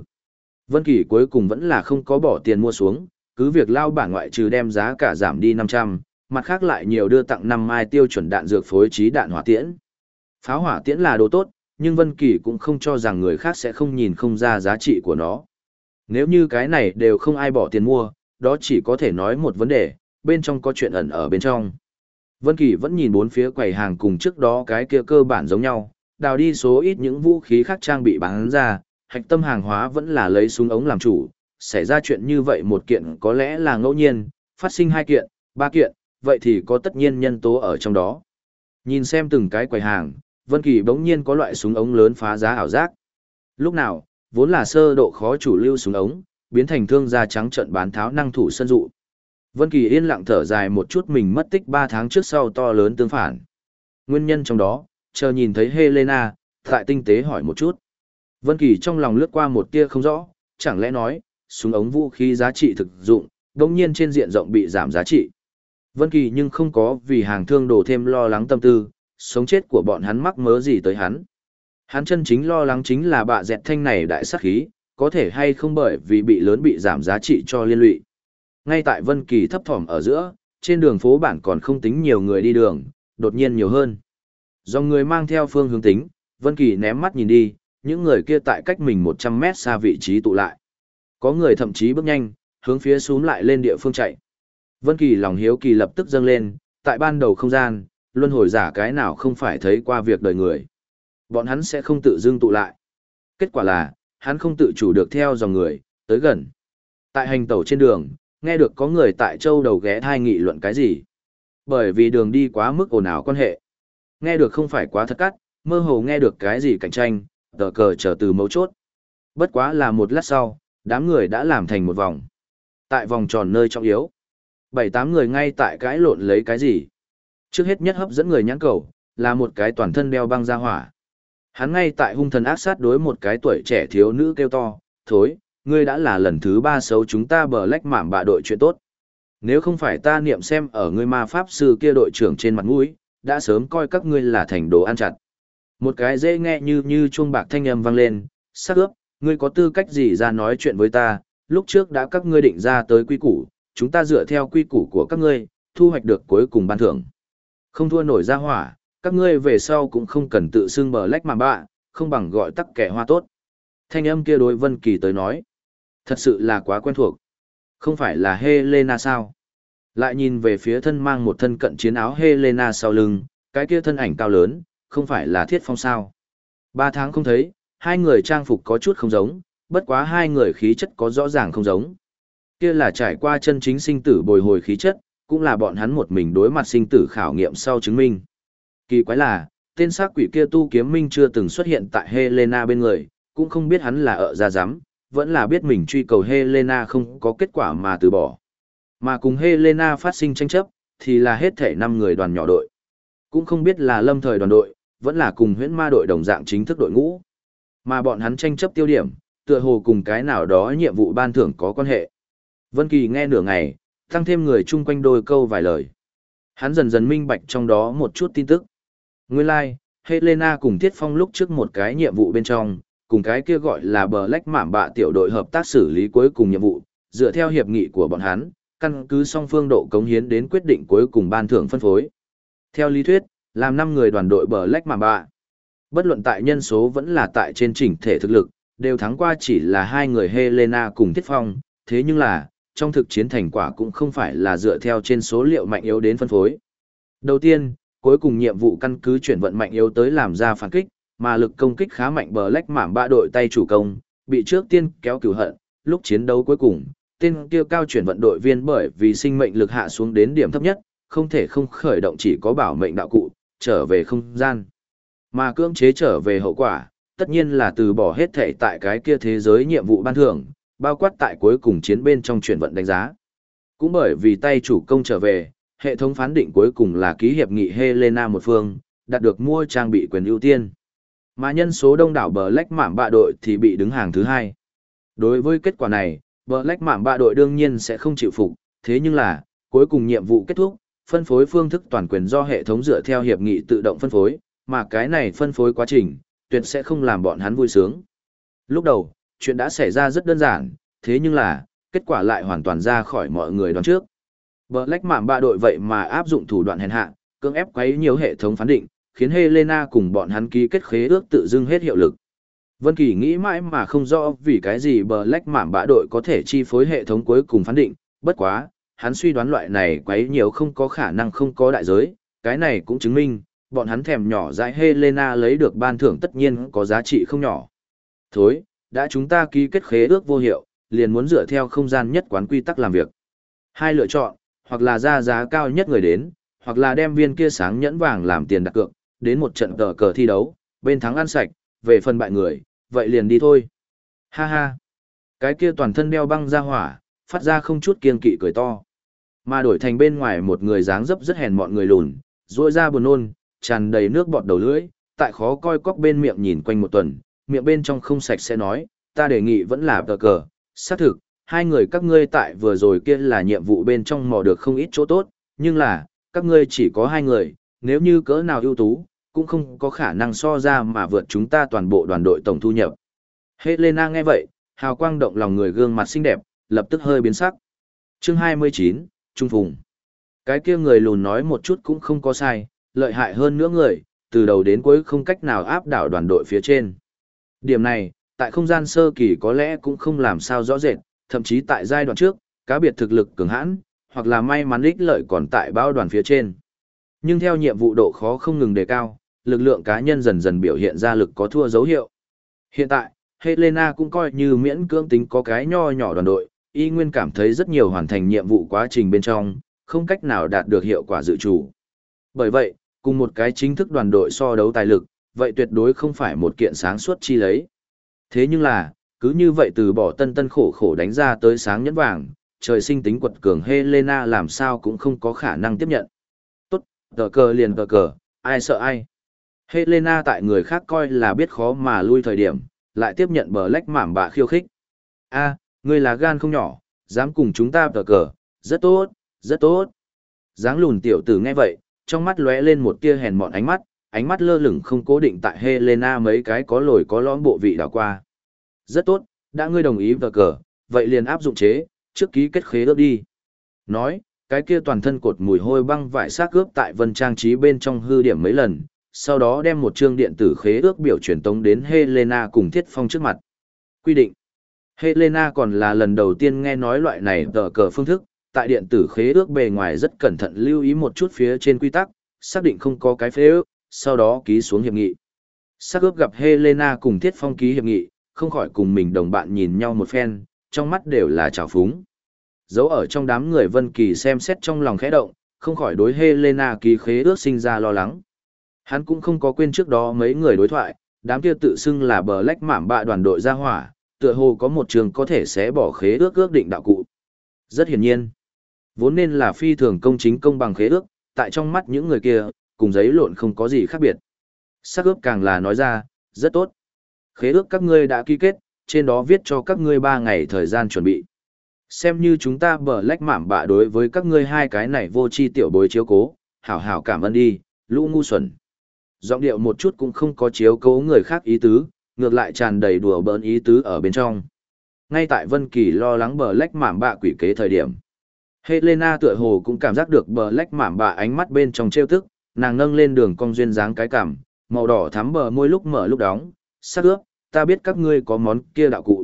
Vân Kỳ cuối cùng vẫn là không có bỏ tiền mua xuống, cứ việc lao bản ngoại trừ đem giá cả giảm đi 500, mặt khác lại nhiều đưa tặng năm mai tiêu chuẩn đạn dược phối trí đạn hỏa tiễn. Pháo hỏa tiễn là đồ tốt, nhưng Vân Kỳ cũng không cho rằng người khác sẽ không nhìn không ra giá trị của nó. Nếu như cái này đều không ai bỏ tiền mua, đó chỉ có thể nói một vấn đề, bên trong có chuyện ẩn ở bên trong. Vân Kỳ vẫn nhìn bốn phía quầy hàng cùng trước đó cái kia cơ bản giống nhau, đào đi số ít những vũ khí khác trang bị bán ra, hạch tâm hàng hóa vẫn là lấy súng ống làm chủ, xảy ra chuyện như vậy một kiện có lẽ là ngẫu nhiên, phát sinh hai kiện, ba kiện, vậy thì có tất nhiên nhân tố ở trong đó. Nhìn xem từng cái quầy hàng, Vân Kỳ bỗng nhiên có loại súng ống lớn phá giá ảo giác. Lúc nào, vốn là sơ độ khó chủ lưu súng ống, biến thành thương gia trắng trận bán tháo năng thủ sân dụ. Vân Kỳ yên lặng thở dài một chút mình mất tích 3 tháng trước sau to lớn tương phản. Nguyên nhân trong đó, chờ nhìn thấy Helena, tại tinh tế hỏi một chút. Vân Kỳ trong lòng lướt qua một tia không rõ, chẳng lẽ nói, súng ống vũ khí giá trị thực dụng, đột nhiên trên diện rộng bị giảm giá trị. Vân Kỳ nhưng không có vì hàng thương đổ thêm lo lắng tâm tư, sống chết của bọn hắn mắc mớ gì tới hắn. Hắn chân chính lo lắng chính là bạ dẹt thanh này đại sát khí, có thể hay không bởi vì bị lớn bị giảm giá trị cho liên lụy. Ngay tại Vân Kỳ thấp thỏm ở giữa, trên đường phố bản còn không tính nhiều người đi đường, đột nhiên nhiều hơn. Do người mang theo phương hướng tính, Vân Kỳ ném mắt nhìn đi, những người kia tại cách mình 100 mét xa vị trí tụ lại. Có người thậm chí bước nhanh, hướng phía xuống lại lên địa phương chạy. Vân Kỳ lòng hiếu kỳ lập tức dâng lên, tại ban đầu không gian, luân hồi giả cái nào không phải thấy qua việc đời người. Bọn hắn sẽ không tự dưng tụ lại. Kết quả là, hắn không tự chủ được theo dòng người, tới gần. Tại hành tẩu trên đường, nghe được có người tại châu đầu ghé thai nghị luận cái gì. Bởi vì đường đi quá mức ồn ào quan hệ. Nghe được không phải quá thật cắt, mơ hồ nghe được cái gì cạnh tranh, tờ cờ trở từ mấu chốt. Bất quá là một lát sau, đám người đã làm thành một vòng. Tại vòng tròn nơi trọng yếu, bảy tám người ngay tại cãi lộn lấy cái gì. Trước hết nhất hấp dẫn người nhãn cầu, là một cái toàn thân đeo băng ra hỏa. Hắn ngay tại hung thần ác sát đối một cái tuổi trẻ thiếu nữ kêu to, thối, ngươi đã là lần thứ ba xấu chúng ta bờ lách mảm bạ đội chuyện tốt. Nếu không phải ta niệm xem ở ngươi ma pháp sư kia đội trưởng trên mặt mũi, đã sớm coi các ngươi là thành đồ ăn chặt. Một cái dễ nghe như như chuông bạc thanh âm vang lên, sắc ướp, ngươi có tư cách gì ra nói chuyện với ta, lúc trước đã các ngươi định ra tới quy củ, chúng ta dựa theo quy củ của các ngươi, thu hoạch được cuối cùng ban thưởng. Không thua nổi ra hỏa, các ngươi về sau cũng không cần tự xưng bờ lách mà bạ, không bằng gọi tắc kẻ hoa tốt. Thanh âm kia đối Vân Kỳ tới nói, thật sự là quá quen thuộc. Không phải là Helena sao? Lại nhìn về phía thân mang một thân cận chiến áo Helena sau lưng, cái kia thân ảnh cao lớn, không phải là thiết phong sao. Ba tháng không thấy, hai người trang phục có chút không giống, bất quá hai người khí chất có rõ ràng không giống. Kia là trải qua chân chính sinh tử bồi hồi khí chất, cũng là bọn hắn một mình đối mặt sinh tử khảo nghiệm sau chứng minh. Kỳ quái là, tên xác quỷ kia tu kiếm minh chưa từng xuất hiện tại Helena bên người, cũng không biết hắn là ở ra giám, vẫn là biết mình truy cầu Helena không có kết quả mà từ bỏ. Mà cùng Helena phát sinh tranh chấp, thì là hết thể 5 người đoàn nhỏ đội. Cũng không biết là lâm thời đoàn đội, vẫn là cùng huyễn ma đội đồng dạng chính thức đội ngũ. Mà bọn hắn tranh chấp tiêu điểm, tựa hồ cùng cái nào đó nhiệm vụ ban thưởng có quan hệ. Vân Kỳ nghe nửa ngày, tăng thêm người chung quanh đôi câu vài lời. Hắn dần dần minh bạch trong đó một chút tin tức. Nguyên lai, like, Helena cùng Thiết Phong lúc trước một cái nhiệm vụ bên trong, cùng cái kia gọi là bờ lách mảm bạ tiểu đội hợp tác xử lý cuối cùng nhiệm vụ, dựa theo hiệp nghị của bọn hắn, căn cứ song phương độ cống hiến đến quyết định cuối cùng ban thưởng phân phối. Theo lý thuyết, làm 5 người đoàn đội bờ lách mảm bạ. Bất luận tại nhân số vẫn là tại trên chỉnh thể thực lực, đều thắng qua chỉ là hai người Helena cùng Thiết Phong, thế nhưng là, trong thực chiến thành quả cũng không phải là dựa theo trên số liệu mạnh yếu đến phân phối. Đầu tiên, cuối cùng nhiệm vụ căn cứ chuyển vận mạnh yếu tới làm ra phản kích, mà lực công kích khá mạnh bờ lách mảm ba đội tay chủ công, bị trước tiên kéo cửu hận, lúc chiến đấu cuối cùng, tên kia cao chuyển vận đội viên bởi vì sinh mệnh lực hạ xuống đến điểm thấp nhất, không thể không khởi động chỉ có bảo mệnh đạo cụ, trở về không gian. Mà cưỡng chế trở về hậu quả, tất nhiên là từ bỏ hết thể tại cái kia thế giới nhiệm vụ ban thưởng, bao quát tại cuối cùng chiến bên trong chuyển vận đánh giá. Cũng bởi vì tay chủ công trở về, hệ thống phán định cuối cùng là ký hiệp nghị Helena một phương, đạt được mua trang bị quyền ưu tiên. Mà nhân số đông đảo bờ lách mảm bạ đội thì bị đứng hàng thứ hai. Đối với kết quả này, bờ lách mảm bạ đội đương nhiên sẽ không chịu phục, thế nhưng là, cuối cùng nhiệm vụ kết thúc, phân phối phương thức toàn quyền do hệ thống dựa theo hiệp nghị tự động phân phối, mà cái này phân phối quá trình, tuyệt sẽ không làm bọn hắn vui sướng. Lúc đầu, chuyện đã xảy ra rất đơn giản, thế nhưng là, kết quả lại hoàn toàn ra khỏi mọi người đoán trước. Black Mamba bạ đội vậy mà áp dụng thủ đoạn hèn hạ, cưỡng ép quấy nhiều hệ thống phán định, khiến Helena cùng bọn hắn ký kết khế ước tự dưng hết hiệu lực. Vân Kỳ nghĩ mãi mà không rõ vì cái gì Black Mamba bạ đội có thể chi phối hệ thống cuối cùng phán định, bất quá, hắn suy đoán loại này quấy nhiều không có khả năng không có đại giới, cái này cũng chứng minh, bọn hắn thèm nhỏ dãi Helena lấy được ban thưởng tất nhiên có giá trị không nhỏ. Thối, đã chúng ta ký kết khế ước vô hiệu, liền muốn dựa theo không gian nhất quán quy tắc làm việc. Hai lựa chọn, hoặc là ra giá cao nhất người đến, hoặc là đem viên kia sáng nhẫn vàng làm tiền đặt cược, đến một trận cờ cờ thi đấu, bên thắng ăn sạch, về phần bại người, vậy liền đi thôi. Ha ha. Cái kia toàn thân đeo băng ra hỏa, phát ra không chút kiên kỵ cười to. Mà đổi thành bên ngoài một người dáng dấp rất hèn mọn người lùn, ruôi ra buồn nôn, tràn đầy nước bọt đầu lưỡi, tại khó coi cóc bên miệng nhìn quanh một tuần, miệng bên trong không sạch sẽ nói, ta đề nghị vẫn là tờ cờ, xác thực, hai người các ngươi tại vừa rồi kia là nhiệm vụ bên trong mò được không ít chỗ tốt, nhưng là, các ngươi chỉ có hai người, nếu như cỡ nào ưu tú, cũng không có khả năng so ra mà vượt chúng ta toàn bộ đoàn đội tổng thu nhập. Helena nghe vậy, hào quang động lòng người gương mặt xinh đẹp, lập tức hơi biến sắc. Chương 29, Trung Phùng. Cái kia người lùn nói một chút cũng không có sai, lợi hại hơn nữa người, từ đầu đến cuối không cách nào áp đảo đoàn đội phía trên. Điểm này, tại không gian sơ kỳ có lẽ cũng không làm sao rõ rệt, thậm chí tại giai đoạn trước, cá biệt thực lực cường hãn, hoặc là may mắn ích lợi còn tại bao đoàn phía trên. Nhưng theo nhiệm vụ độ khó không ngừng đề cao, lực lượng cá nhân dần dần biểu hiện ra lực có thua dấu hiệu. Hiện tại, Helena cũng coi như miễn cưỡng tính có cái nho nhỏ đoàn đội, y nguyên cảm thấy rất nhiều hoàn thành nhiệm vụ quá trình bên trong, không cách nào đạt được hiệu quả dự chủ. Bởi vậy, cùng một cái chính thức đoàn đội so đấu tài lực, vậy tuyệt đối không phải một kiện sáng suốt chi lấy. Thế nhưng là, cứ như vậy từ bỏ tân tân khổ khổ đánh ra tới sáng nhẫn vàng, trời sinh tính quật cường Helena làm sao cũng không có khả năng tiếp nhận. Tờ cờ liền tờ cờ, ai sợ ai. Helena tại người khác coi là biết khó mà lui thời điểm, lại tiếp nhận bờ lách mảm bạ khiêu khích. a ngươi là gan không nhỏ, dám cùng chúng ta tờ cờ, rất tốt, rất tốt. Dáng lùn tiểu tử nghe vậy, trong mắt lóe lên một tia hèn mọn ánh mắt, ánh mắt lơ lửng không cố định tại Helena mấy cái có lồi có lõm bộ vị đảo qua. Rất tốt, đã ngươi đồng ý tờ cờ, vậy liền áp dụng chế, trước ký kết khế ước đi. Nói, cái kia toàn thân cột mùi hôi băng vải xác cướp tại vân trang trí bên trong hư điểm mấy lần, sau đó đem một chương điện tử khế ước biểu truyền tống đến Helena cùng Thiết Phong trước mặt. Quy định Helena còn là lần đầu tiên nghe nói loại này tờ cờ phương thức, tại điện tử khế ước bề ngoài rất cẩn thận lưu ý một chút phía trên quy tắc, xác định không có cái phế ước, sau đó ký xuống hiệp nghị. Sắc ướp gặp Helena cùng Thiết Phong ký hiệp nghị, không khỏi cùng mình đồng bạn nhìn nhau một phen, trong mắt đều là trào phúng. Dấu ở trong đám người Vân Kỳ xem xét trong lòng khẽ động, không khỏi đối Helena ký khế ước sinh ra lo lắng. Hắn cũng không có quên trước đó mấy người đối thoại, đám kia tự xưng là bờ lách mảm bạ đoàn đội gia hỏa, tựa hồ có một trường có thể sẽ bỏ khế ước ước định đạo cụ. Rất hiển nhiên, vốn nên là phi thường công chính công bằng khế ước, tại trong mắt những người kia, cùng giấy lộn không có gì khác biệt. Sắc ước càng là nói ra, rất tốt. Khế ước các ngươi đã ký kết, trên đó viết cho các ngươi 3 ngày thời gian chuẩn bị. Xem như chúng ta bờ lách mảm bạ đối với các ngươi hai cái này vô chi tiểu bối chiếu cố, hảo hảo cảm ơn đi, lũ ngu xuẩn. Giọng điệu một chút cũng không có chiếu cố người khác ý tứ, ngược lại tràn đầy đùa bỡn ý tứ ở bên trong. Ngay tại Vân Kỳ lo lắng bờ lách mảm bạ quỷ kế thời điểm. Helena tựa hồ cũng cảm giác được bờ lách mảm bạ ánh mắt bên trong trêu tức, nàng nâng lên đường cong duyên dáng cái cảm, màu đỏ thắm bờ môi lúc mở lúc đóng, sắc ướp, ta biết các ngươi có món kia đạo cụ.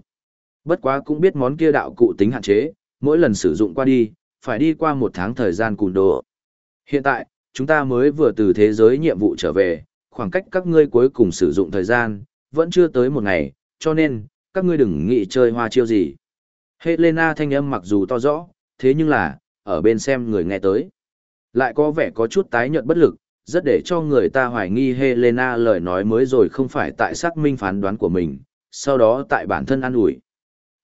Bất quá cũng biết món kia đạo cụ tính hạn chế, mỗi lần sử dụng qua đi, phải đi qua một tháng thời gian cùn đồ. Hiện tại, chúng ta mới vừa từ thế giới nhiệm vụ trở về, khoảng cách các ngươi cuối cùng sử dụng thời gian, vẫn chưa tới một ngày, cho nên, các ngươi đừng nghĩ chơi hoa chiêu gì. Helena thanh âm mặc dù to rõ, thế nhưng là, ở bên xem người nghe tới. Lại có vẻ có chút tái nhợt bất lực, rất để cho người ta hoài nghi Helena lời nói mới rồi không phải tại xác minh phán đoán của mình, sau đó tại bản thân an ủi.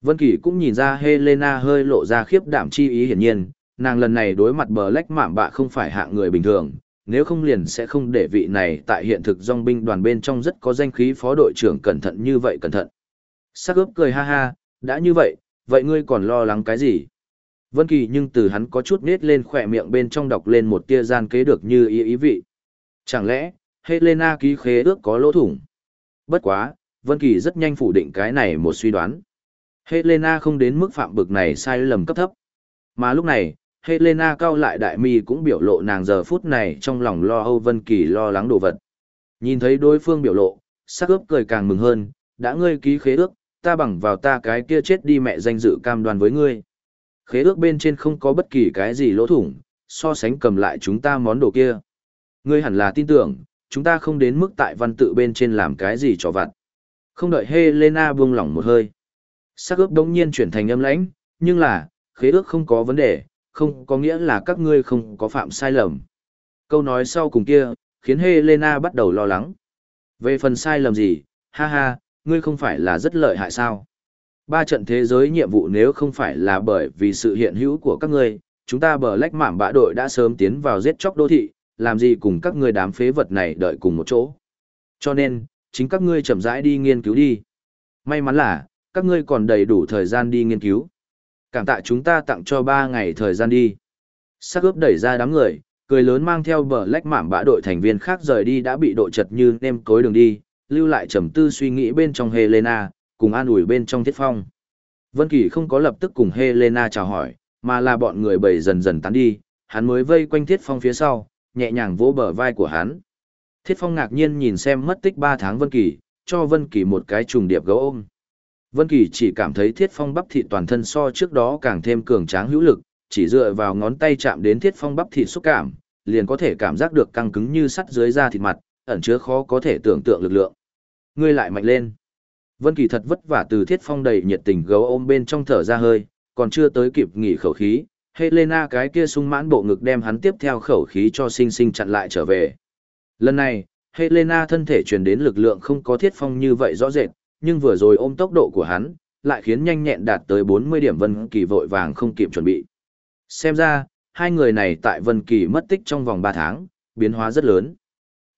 Vân Kỳ cũng nhìn ra Helena hơi lộ ra khiếp đảm chi ý hiển nhiên, nàng lần này đối mặt bờ lách mạm bạ không phải hạng người bình thường, nếu không liền sẽ không để vị này tại hiện thực dòng binh đoàn bên trong rất có danh khí phó đội trưởng cẩn thận như vậy cẩn thận. Sắc ướp cười ha ha, đã như vậy, vậy ngươi còn lo lắng cái gì? Vân Kỳ nhưng từ hắn có chút nết lên khỏe miệng bên trong đọc lên một tia gian kế được như ý ý vị. Chẳng lẽ, Helena ký khế ước có lỗ thủng? Bất quá, Vân Kỳ rất nhanh phủ định cái này một suy đoán. Helena không đến mức phạm bực này sai lầm cấp thấp. Mà lúc này, Helena cao lại đại mi cũng biểu lộ nàng giờ phút này trong lòng lo âu Vân Kỳ lo lắng đồ vật. Nhìn thấy đối phương biểu lộ, sắc ướp cười càng mừng hơn, đã ngươi ký khế ước, ta bằng vào ta cái kia chết đi mẹ danh dự cam đoan với ngươi. Khế ước bên trên không có bất kỳ cái gì lỗ thủng, so sánh cầm lại chúng ta món đồ kia. Ngươi hẳn là tin tưởng, chúng ta không đến mức tại văn tự bên trên làm cái gì cho vặt. Không đợi Helena buông lỏng một hơi. Sắc ước đống nhiên chuyển thành âm lãnh, nhưng là, khế ước không có vấn đề, không có nghĩa là các ngươi không có phạm sai lầm. Câu nói sau cùng kia, khiến Helena bắt đầu lo lắng. Về phần sai lầm gì, ha ha, ngươi không phải là rất lợi hại sao? Ba trận thế giới nhiệm vụ nếu không phải là bởi vì sự hiện hữu của các ngươi, chúng ta bờ lách mảm bã đội đã sớm tiến vào giết chóc đô thị, làm gì cùng các ngươi đám phế vật này đợi cùng một chỗ. Cho nên, chính các ngươi chậm rãi đi nghiên cứu đi. May mắn là, các ngươi còn đầy đủ thời gian đi nghiên cứu. Cảm tạ chúng ta tặng cho 3 ngày thời gian đi. Sắc ướp đẩy ra đám người, cười lớn mang theo bờ lách mảm bã đội thành viên khác rời đi đã bị độ chật như nêm cối đường đi, lưu lại trầm tư suy nghĩ bên trong Helena, cùng an ủi bên trong thiết phong. Vân Kỳ không có lập tức cùng Helena chào hỏi, mà là bọn người bầy dần dần tán đi, hắn mới vây quanh thiết phong phía sau, nhẹ nhàng vỗ bờ vai của hắn. Thiết phong ngạc nhiên nhìn xem mất tích 3 tháng Vân Kỳ, cho Vân Kỳ một cái trùng điệp gấu ôm. Vân Kỳ chỉ cảm thấy Thiết Phong bắp thịt toàn thân so trước đó càng thêm cường tráng hữu lực, chỉ dựa vào ngón tay chạm đến Thiết Phong bắp thịt xúc cảm, liền có thể cảm giác được căng cứng như sắt dưới da thịt mặt, ẩn chứa khó có thể tưởng tượng lực lượng. Ngươi lại mạnh lên. Vân Kỳ thật vất vả từ Thiết Phong đầy nhiệt tình gấu ôm bên trong thở ra hơi, còn chưa tới kịp nghỉ khẩu khí, Helena cái kia sung mãn bộ ngực đem hắn tiếp theo khẩu khí cho sinh sinh chặn lại trở về. Lần này, Helena thân thể truyền đến lực lượng không có Thiết Phong như vậy rõ rệt, nhưng vừa rồi ôm tốc độ của hắn, lại khiến nhanh nhẹn đạt tới 40 điểm Vân Kỳ vội vàng không kịp chuẩn bị. Xem ra, hai người này tại Vân Kỳ mất tích trong vòng 3 tháng, biến hóa rất lớn.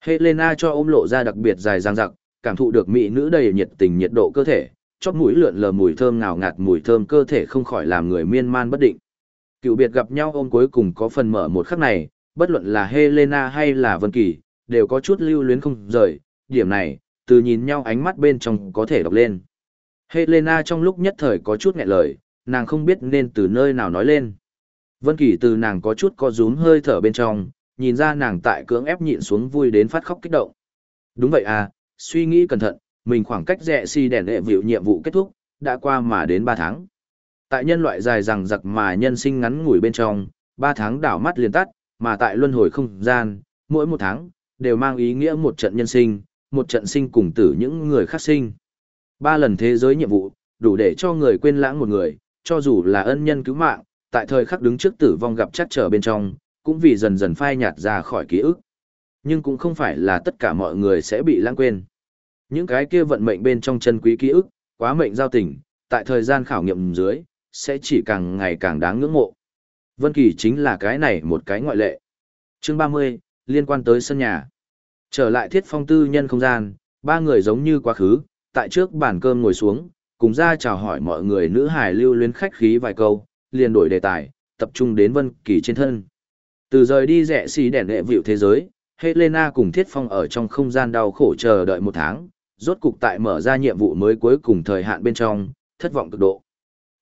Helena cho ôm lộ ra đặc biệt dài dang dặc, cảm thụ được mỹ nữ đầy nhiệt tình nhiệt độ cơ thể, chóp mũi lượn lờ mùi thơm ngào ngạt mùi thơm cơ thể không khỏi làm người miên man bất định. Cựu biệt gặp nhau ôm cuối cùng có phần mở một khắc này, bất luận là Helena hay là Vân Kỳ, đều có chút lưu luyến không rời, điểm này, từ nhìn nhau ánh mắt bên trong có thể đọc lên. Helena trong lúc nhất thời có chút nghẹn lời, nàng không biết nên từ nơi nào nói lên. Vân Kỳ từ nàng có chút co rúm hơi thở bên trong, nhìn ra nàng tại cưỡng ép nhịn xuống vui đến phát khóc kích động. Đúng vậy à, suy nghĩ cẩn thận, mình khoảng cách rẻ si đèn đệ vịu nhiệm vụ kết thúc, đã qua mà đến 3 tháng. Tại nhân loại dài rằng giặc mà nhân sinh ngắn ngủi bên trong, 3 tháng đảo mắt liền tắt, mà tại luân hồi không gian, mỗi một tháng, đều mang ý nghĩa một trận nhân sinh, một trận sinh cùng tử những người khác sinh. Ba lần thế giới nhiệm vụ, đủ để cho người quên lãng một người, cho dù là ân nhân cứu mạng, tại thời khắc đứng trước tử vong gặp chắc trở bên trong, cũng vì dần dần phai nhạt ra khỏi ký ức. Nhưng cũng không phải là tất cả mọi người sẽ bị lãng quên. Những cái kia vận mệnh bên trong chân quý ký ức, quá mệnh giao tình, tại thời gian khảo nghiệm dưới, sẽ chỉ càng ngày càng đáng ngưỡng mộ. Vân Kỳ chính là cái này một cái ngoại lệ. Chương 30, liên quan tới sân nhà. Trở lại thiết phong tư nhân không gian, ba người giống như quá khứ, tại trước bàn cơm ngồi xuống, cùng ra chào hỏi mọi người nữ hài lưu luyến khách khí vài câu, liền đổi đề tài, tập trung đến Vân Kỳ trên thân. Từ rời đi rẻ xì đèn nghệ vịu thế giới, Helena cùng Thiết Phong ở trong không gian đau khổ chờ đợi một tháng, rốt cục tại mở ra nhiệm vụ mới cuối cùng thời hạn bên trong, thất vọng cực độ.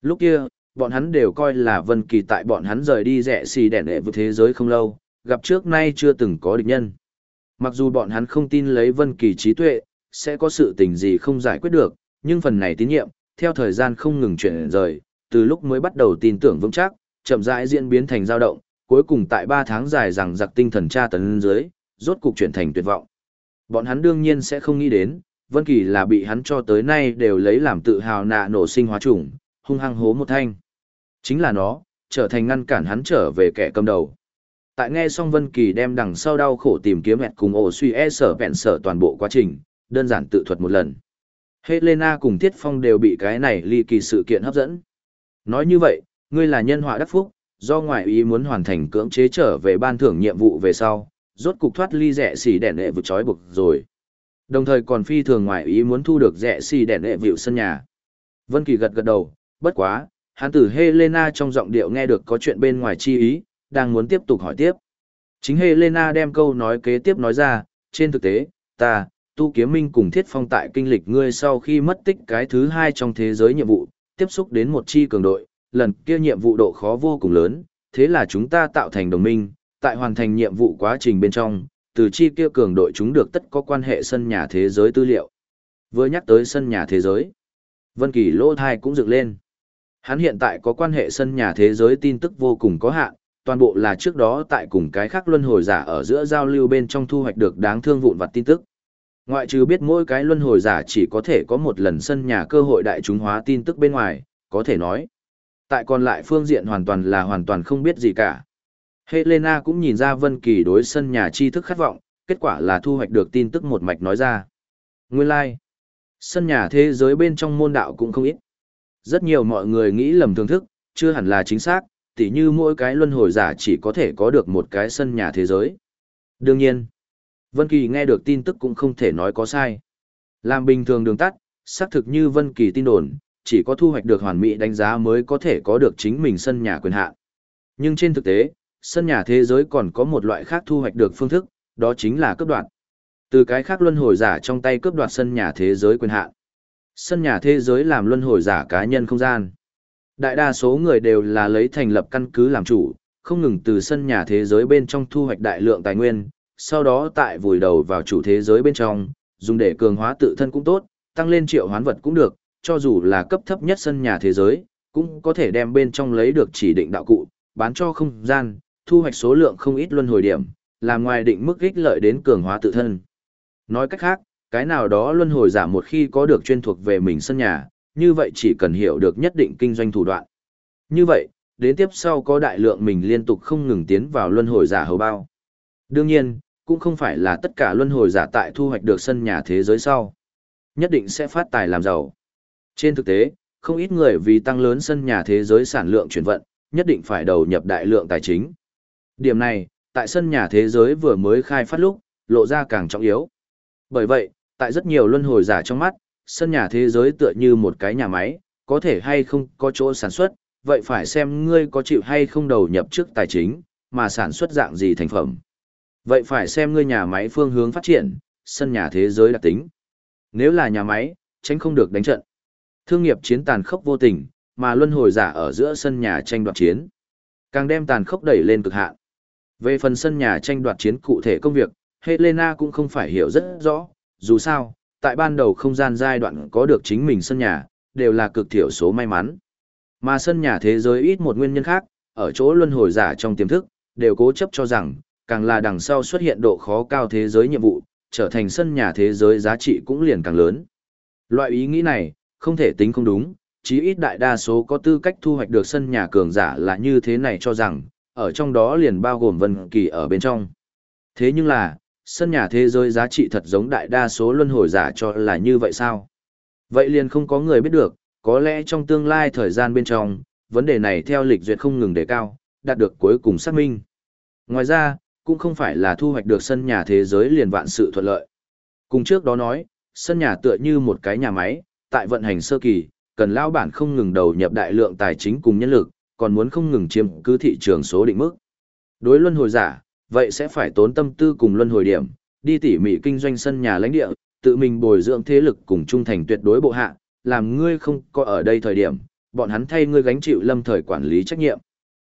Lúc kia, bọn hắn đều coi là Vân Kỳ tại bọn hắn rời đi rẻ xì đèn nghệ vịu thế giới không lâu, gặp trước nay chưa từng có địch nhân. Mặc dù bọn hắn không tin lấy Vân Kỳ trí tuệ, sẽ có sự tình gì không giải quyết được, nhưng phần này tín nhiệm, theo thời gian không ngừng chuyển rời, từ lúc mới bắt đầu tin tưởng vững chắc, chậm rãi diễn biến thành dao động, cuối cùng tại 3 tháng dài rằng giặc tinh thần tra tấn dưới, rốt cục chuyển thành tuyệt vọng. Bọn hắn đương nhiên sẽ không nghĩ đến, Vân Kỳ là bị hắn cho tới nay đều lấy làm tự hào nạ nổ sinh hóa chủng, hung hăng hố một thanh. Chính là nó, trở thành ngăn cản hắn trở về kẻ cầm đầu. Tại nghe xong Vân Kỳ đem đằng sau đau khổ tìm kiếm mẹ cùng ổ suy e sở vẹn sở toàn bộ quá trình, đơn giản tự thuật một lần. Helena cùng Thiết Phong đều bị cái này ly kỳ sự kiện hấp dẫn. Nói như vậy, ngươi là nhân họa đắc phúc, do ngoại ý muốn hoàn thành cưỡng chế trở về ban thưởng nhiệm vụ về sau, rốt cục thoát ly rẻ xỉ đèn đệ vượt trói buộc rồi. Đồng thời còn phi thường ngoại ý muốn thu được rẻ xỉ đèn đệ vịu sân nhà. Vân Kỳ gật gật đầu, bất quá, hắn từ Helena trong giọng điệu nghe được có chuyện bên ngoài chi ý, đang muốn tiếp tục hỏi tiếp. Chính Helena đem câu nói kế tiếp nói ra, trên thực tế, ta, tu kiếm minh cùng thiết phong tại kinh lịch ngươi sau khi mất tích cái thứ hai trong thế giới nhiệm vụ, tiếp xúc đến một chi cường đội, lần kia nhiệm vụ độ khó vô cùng lớn, thế là chúng ta tạo thành đồng minh, tại hoàn thành nhiệm vụ quá trình bên trong, từ chi kia cường đội chúng được tất có quan hệ sân nhà thế giới tư liệu. Vừa nhắc tới sân nhà thế giới, Vân Kỳ lỗ thai cũng dựng lên. Hắn hiện tại có quan hệ sân nhà thế giới tin tức vô cùng có hạn, toàn bộ là trước đó tại cùng cái khác luân hồi giả ở giữa giao lưu bên trong thu hoạch được đáng thương vụn vặt tin tức. Ngoại trừ biết mỗi cái luân hồi giả chỉ có thể có một lần sân nhà cơ hội đại chúng hóa tin tức bên ngoài, có thể nói. Tại còn lại phương diện hoàn toàn là hoàn toàn không biết gì cả. Helena cũng nhìn ra Vân Kỳ đối sân nhà tri thức khát vọng, kết quả là thu hoạch được tin tức một mạch nói ra. Nguyên lai, like. sân nhà thế giới bên trong môn đạo cũng không ít. Rất nhiều mọi người nghĩ lầm thường thức, chưa hẳn là chính xác, tỉ như mỗi cái luân hồi giả chỉ có thể có được một cái sân nhà thế giới. Đương nhiên, Vân Kỳ nghe được tin tức cũng không thể nói có sai. Làm bình thường đường tắt, xác thực như Vân Kỳ tin đồn, chỉ có thu hoạch được hoàn mỹ đánh giá mới có thể có được chính mình sân nhà quyền hạn. Nhưng trên thực tế, sân nhà thế giới còn có một loại khác thu hoạch được phương thức, đó chính là cướp đoạt. Từ cái khác luân hồi giả trong tay cướp đoạt sân nhà thế giới quyền hạn. Sân nhà thế giới làm luân hồi giả cá nhân không gian. Đại đa số người đều là lấy thành lập căn cứ làm chủ, không ngừng từ sân nhà thế giới bên trong thu hoạch đại lượng tài nguyên, sau đó tại vùi đầu vào chủ thế giới bên trong, dùng để cường hóa tự thân cũng tốt, tăng lên triệu hoán vật cũng được, cho dù là cấp thấp nhất sân nhà thế giới, cũng có thể đem bên trong lấy được chỉ định đạo cụ, bán cho không gian, thu hoạch số lượng không ít luân hồi điểm, làm ngoài định mức ích lợi đến cường hóa tự thân. Nói cách khác, cái nào đó luân hồi giả một khi có được chuyên thuộc về mình sân nhà, như vậy chỉ cần hiểu được nhất định kinh doanh thủ đoạn. Như vậy, đến tiếp sau có đại lượng mình liên tục không ngừng tiến vào luân hồi giả hầu bao. Đương nhiên, cũng không phải là tất cả luân hồi giả tại thu hoạch được sân nhà thế giới sau. Nhất định sẽ phát tài làm giàu. Trên thực tế, không ít người vì tăng lớn sân nhà thế giới sản lượng chuyển vận, nhất định phải đầu nhập đại lượng tài chính. Điểm này, tại sân nhà thế giới vừa mới khai phát lúc, lộ ra càng trọng yếu. Bởi vậy, tại rất nhiều luân hồi giả trong mắt, sân nhà thế giới tựa như một cái nhà máy, có thể hay không có chỗ sản xuất, vậy phải xem ngươi có chịu hay không đầu nhập trước tài chính, mà sản xuất dạng gì thành phẩm. Vậy phải xem ngươi nhà máy phương hướng phát triển, sân nhà thế giới đặc tính. Nếu là nhà máy, tránh không được đánh trận. Thương nghiệp chiến tàn khốc vô tình, mà luân hồi giả ở giữa sân nhà tranh đoạt chiến. Càng đem tàn khốc đẩy lên cực hạn. Về phần sân nhà tranh đoạt chiến cụ thể công việc, Helena cũng không phải hiểu rất rõ, dù sao, tại ban đầu không gian giai đoạn có được chính mình sân nhà, đều là cực thiểu số may mắn. Mà sân nhà thế giới ít một nguyên nhân khác, ở chỗ luân hồi giả trong tiềm thức, đều cố chấp cho rằng, càng là đằng sau xuất hiện độ khó cao thế giới nhiệm vụ, trở thành sân nhà thế giới giá trị cũng liền càng lớn. Loại ý nghĩ này, không thể tính không đúng, chí ít đại đa số có tư cách thu hoạch được sân nhà cường giả là như thế này cho rằng, ở trong đó liền bao gồm Vân Kỳ ở bên trong. Thế nhưng là, sân nhà thế giới giá trị thật giống đại đa số luân hồi giả cho là như vậy sao? Vậy liền không có người biết được, có lẽ trong tương lai thời gian bên trong, vấn đề này theo lịch duyệt không ngừng đề cao, đạt được cuối cùng xác minh. Ngoài ra, cũng không phải là thu hoạch được sân nhà thế giới liền vạn sự thuận lợi. Cùng trước đó nói, sân nhà tựa như một cái nhà máy, tại vận hành sơ kỳ, cần lao bản không ngừng đầu nhập đại lượng tài chính cùng nhân lực, còn muốn không ngừng chiếm cứ thị trường số định mức. Đối luân hồi giả, vậy sẽ phải tốn tâm tư cùng luân hồi điểm, đi tỉ mỉ kinh doanh sân nhà lãnh địa, tự mình bồi dưỡng thế lực cùng trung thành tuyệt đối bộ hạ, làm ngươi không có ở đây thời điểm, bọn hắn thay ngươi gánh chịu lâm thời quản lý trách nhiệm.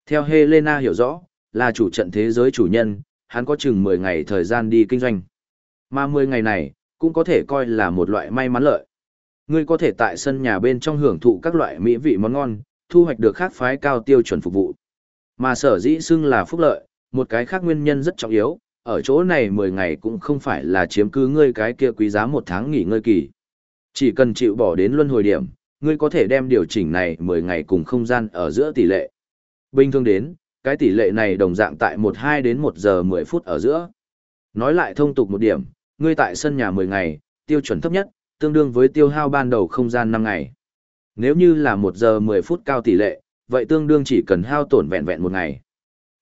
Theo Helena hiểu rõ, là chủ trận thế giới chủ nhân, hắn có chừng 10 ngày thời gian đi kinh doanh. Mà 10 ngày này, cũng có thể coi là một loại may mắn lợi. Ngươi có thể tại sân nhà bên trong hưởng thụ các loại mỹ vị món ngon, thu hoạch được khác phái cao tiêu chuẩn phục vụ. Mà sở dĩ xưng là phúc lợi, một cái khác nguyên nhân rất trọng yếu, ở chỗ này 10 ngày cũng không phải là chiếm cứ ngươi cái kia quý giá một tháng nghỉ ngơi kỳ. Chỉ cần chịu bỏ đến luân hồi điểm, ngươi có thể đem điều chỉnh này 10 ngày cùng không gian ở giữa tỷ lệ. Bình thường đến, cái tỷ lệ này đồng dạng tại 12 đến 1 giờ 10 phút ở giữa. Nói lại thông tục một điểm, ngươi tại sân nhà 10 ngày, tiêu chuẩn thấp nhất, tương đương với tiêu hao ban đầu không gian 5 ngày. Nếu như là 1 giờ 10 phút cao tỷ lệ, vậy tương đương chỉ cần hao tổn vẹn vẹn một ngày.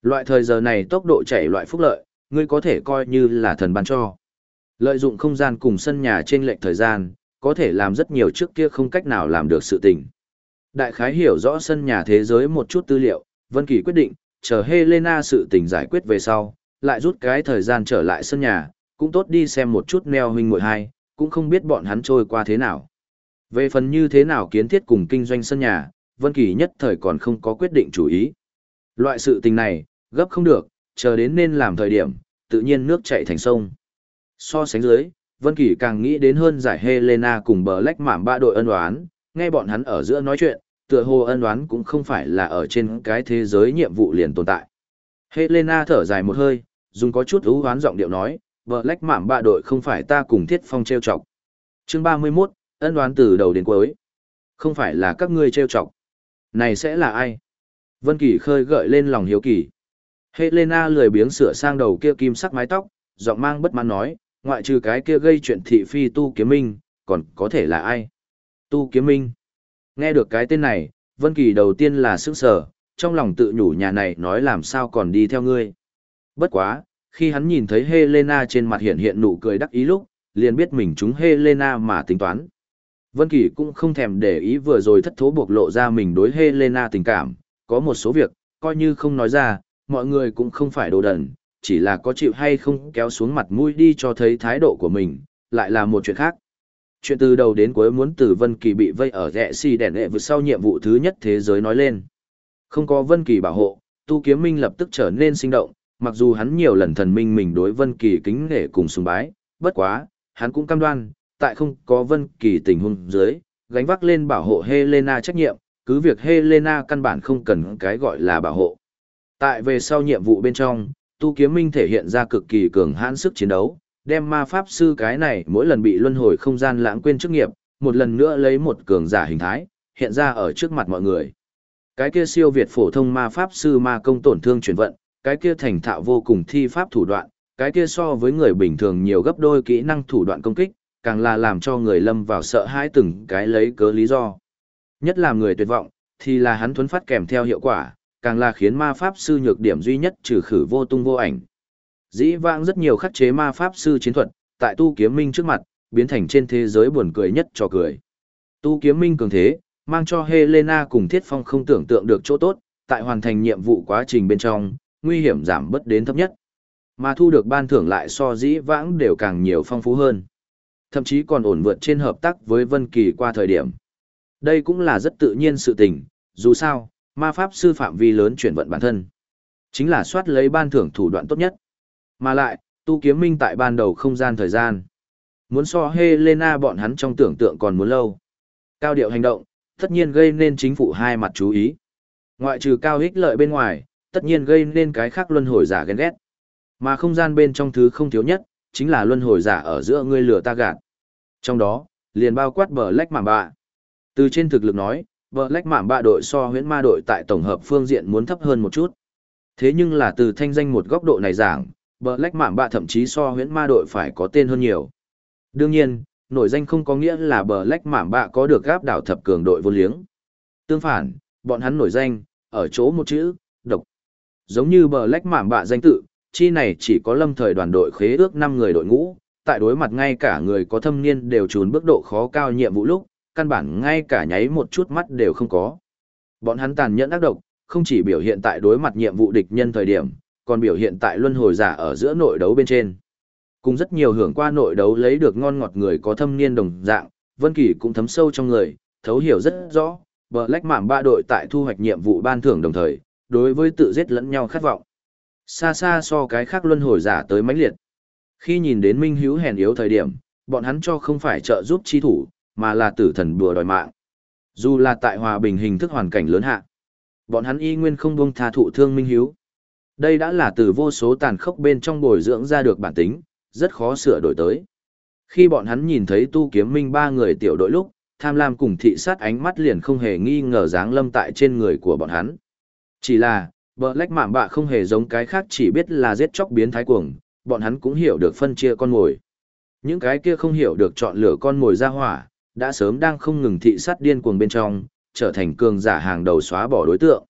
Loại thời giờ này tốc độ chạy loại phúc lợi, ngươi có thể coi như là thần ban cho. Lợi dụng không gian cùng sân nhà trên lệch thời gian, có thể làm rất nhiều trước kia không cách nào làm được sự tình. Đại khái hiểu rõ sân nhà thế giới một chút tư liệu, Vân Kỳ quyết định, chờ Helena sự tình giải quyết về sau, lại rút cái thời gian trở lại sân nhà, cũng tốt đi xem một chút neo huynh muội hai, cũng không biết bọn hắn trôi qua thế nào. Về phần như thế nào kiến thiết cùng kinh doanh sân nhà, Vân Kỳ nhất thời còn không có quyết định chủ ý. Loại sự tình này, gấp không được, chờ đến nên làm thời điểm, tự nhiên nước chảy thành sông. So sánh dưới, Vân Kỳ càng nghĩ đến hơn giải Helena cùng bờ lách ba đội ân oán, nghe bọn hắn ở giữa nói chuyện, tựa hồ ân oán cũng không phải là ở trên cái thế giới nhiệm vụ liền tồn tại. Helena thở dài một hơi, dùng có chút ưu hoán giọng điệu nói, bờ lách ba đội không phải ta cùng thiết phong treo chọc. Chương 31, ân oán từ đầu đến cuối. Không phải là các ngươi treo chọc. Này sẽ là ai? Vân Kỳ khơi gợi lên lòng hiếu kỳ. Helena lười biếng sửa sang đầu kia kim sắc mái tóc, giọng mang bất mãn nói, ngoại trừ cái kia gây chuyện thị phi tu kiếm minh, còn có thể là ai? Tu kiếm minh. Nghe được cái tên này, Vân Kỳ đầu tiên là sững sờ, trong lòng tự nhủ nhà này nói làm sao còn đi theo ngươi. Bất quá, khi hắn nhìn thấy Helena trên mặt hiện hiện nụ cười đắc ý lúc, liền biết mình chúng Helena mà tính toán. Vân Kỳ cũng không thèm để ý vừa rồi thất thố bộc lộ ra mình đối Helena tình cảm, có một số việc, coi như không nói ra, mọi người cũng không phải đồ đần, chỉ là có chịu hay không kéo xuống mặt mũi đi cho thấy thái độ của mình, lại là một chuyện khác. Chuyện từ đầu đến cuối muốn từ Vân Kỳ bị vây ở rẽ xì đèn lệ vượt sau nhiệm vụ thứ nhất thế giới nói lên. Không có Vân Kỳ bảo hộ, Tu Kiếm Minh lập tức trở nên sinh động, mặc dù hắn nhiều lần thần minh mình đối Vân Kỳ kính nể cùng sùng bái, bất quá, hắn cũng cam đoan, tại không có Vân Kỳ tình huống dưới, gánh vác lên bảo hộ Helena trách nhiệm, cứ việc Helena căn bản không cần cái gọi là bảo hộ. Tại về sau nhiệm vụ bên trong, Tu Kiếm Minh thể hiện ra cực kỳ cường hãn sức chiến đấu, đem ma pháp sư cái này mỗi lần bị luân hồi không gian lãng quên chức nghiệp, một lần nữa lấy một cường giả hình thái, hiện ra ở trước mặt mọi người. Cái kia siêu việt phổ thông ma pháp sư ma công tổn thương chuyển vận, cái kia thành thạo vô cùng thi pháp thủ đoạn, cái kia so với người bình thường nhiều gấp đôi kỹ năng thủ đoạn công kích, càng là làm cho người lâm vào sợ hãi từng cái lấy cớ lý do. Nhất là người tuyệt vọng, thì là hắn thuấn phát kèm theo hiệu quả, càng là khiến ma pháp sư nhược điểm duy nhất trừ khử vô tung vô ảnh. Dĩ vãng rất nhiều khắc chế ma pháp sư chiến thuật, tại tu kiếm minh trước mặt, biến thành trên thế giới buồn cười nhất cho cười. Tu kiếm minh cường thế, mang cho Helena cùng Thiết Phong không tưởng tượng được chỗ tốt, tại hoàn thành nhiệm vụ quá trình bên trong, nguy hiểm giảm bất đến thấp nhất. Mà thu được ban thưởng lại so dĩ vãng đều càng nhiều phong phú hơn. Thậm chí còn ổn vượt trên hợp tác với Vân Kỳ qua thời điểm. Đây cũng là rất tự nhiên sự tình, dù sao, ma pháp sư phạm vi lớn chuyển vận bản thân. Chính là soát lấy ban thưởng thủ đoạn tốt nhất. Mà lại, tu kiếm minh tại ban đầu không gian thời gian. Muốn so Helena bọn hắn trong tưởng tượng còn muốn lâu. Cao điệu hành động, tất nhiên gây nên chính phủ hai mặt chú ý. Ngoại trừ cao ích lợi bên ngoài, tất nhiên gây nên cái khác luân hồi giả ghen ghét. Mà không gian bên trong thứ không thiếu nhất, chính là luân hồi giả ở giữa ngươi lửa ta gạt. Trong đó, liền bao quát bờ lách mảm bạ. Từ trên thực lực nói, bờ lách mảm bạ đội so huyễn ma đội tại tổng hợp phương diện muốn thấp hơn một chút. Thế nhưng là từ thanh danh một góc độ này giảng, bờ lách mảm bạ thậm chí so huyễn ma đội phải có tên hơn nhiều. Đương nhiên, nổi danh không có nghĩa là bờ lách mảm bạ có được gáp đảo thập cường đội vô liếng. Tương phản, bọn hắn nổi danh, ở chỗ một chữ, độc. Giống như bờ lách mảm bạ danh tự, chi này chỉ có lâm thời đoàn đội khế ước 5 người đội ngũ, tại đối mặt ngay cả người có thâm niên đều trùn bước độ khó cao nhiệm vụ lúc, căn bản ngay cả nháy một chút mắt đều không có. Bọn hắn tàn nhẫn ác độc, không chỉ biểu hiện tại đối mặt nhiệm vụ địch nhân thời điểm, còn biểu hiện tại luân hồi giả ở giữa nội đấu bên trên. Cùng rất nhiều hưởng qua nội đấu lấy được ngon ngọt người có thâm niên đồng dạng, Vân Kỳ cũng thấm sâu trong người, thấu hiểu rất rõ, Black Mamba ba đội tại thu hoạch nhiệm vụ ban thưởng đồng thời, đối với tự giết lẫn nhau khát vọng. Xa xa so cái khác luân hồi giả tới mãnh liệt. Khi nhìn đến Minh Hữu hèn yếu thời điểm, bọn hắn cho không phải trợ giúp chi thủ, mà là tử thần bùa đòi mạng. Dù là tại hòa bình hình thức hoàn cảnh lớn hạ, bọn hắn y nguyên không buông tha thụ thương Minh Hiếu. Đây đã là từ vô số tàn khốc bên trong bồi dưỡng ra được bản tính, rất khó sửa đổi tới. Khi bọn hắn nhìn thấy tu kiếm minh ba người tiểu đội lúc, tham lam cùng thị sát ánh mắt liền không hề nghi ngờ dáng lâm tại trên người của bọn hắn. Chỉ là, bờ lách mạm bạ không hề giống cái khác chỉ biết là giết chóc biến thái cuồng, bọn hắn cũng hiểu được phân chia con mồi. Những cái kia không hiểu được chọn lựa con mồi ra hỏa, đã sớm đang không ngừng thị sát điên cuồng bên trong, trở thành cường giả hàng đầu xóa bỏ đối tượng.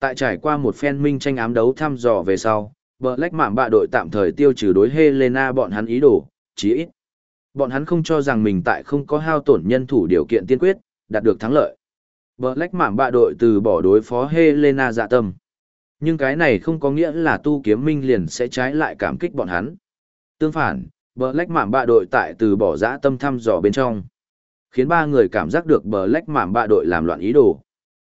Tại trải qua một phen minh tranh ám đấu thăm dò về sau, Black Mamba bạ đội tạm thời tiêu trừ đối Helena bọn hắn ý đồ, chí ít. Bọn hắn không cho rằng mình tại không có hao tổn nhân thủ điều kiện tiên quyết, đạt được thắng lợi. Black Mamba bạ đội từ bỏ đối phó Helena dạ tâm. Nhưng cái này không có nghĩa là tu kiếm minh liền sẽ trái lại cảm kích bọn hắn. Tương phản, Black Mamba bạ đội tại từ bỏ dã tâm thăm dò bên trong khiến ba người cảm giác được bờ lách mảm bạ đội làm loạn ý đồ.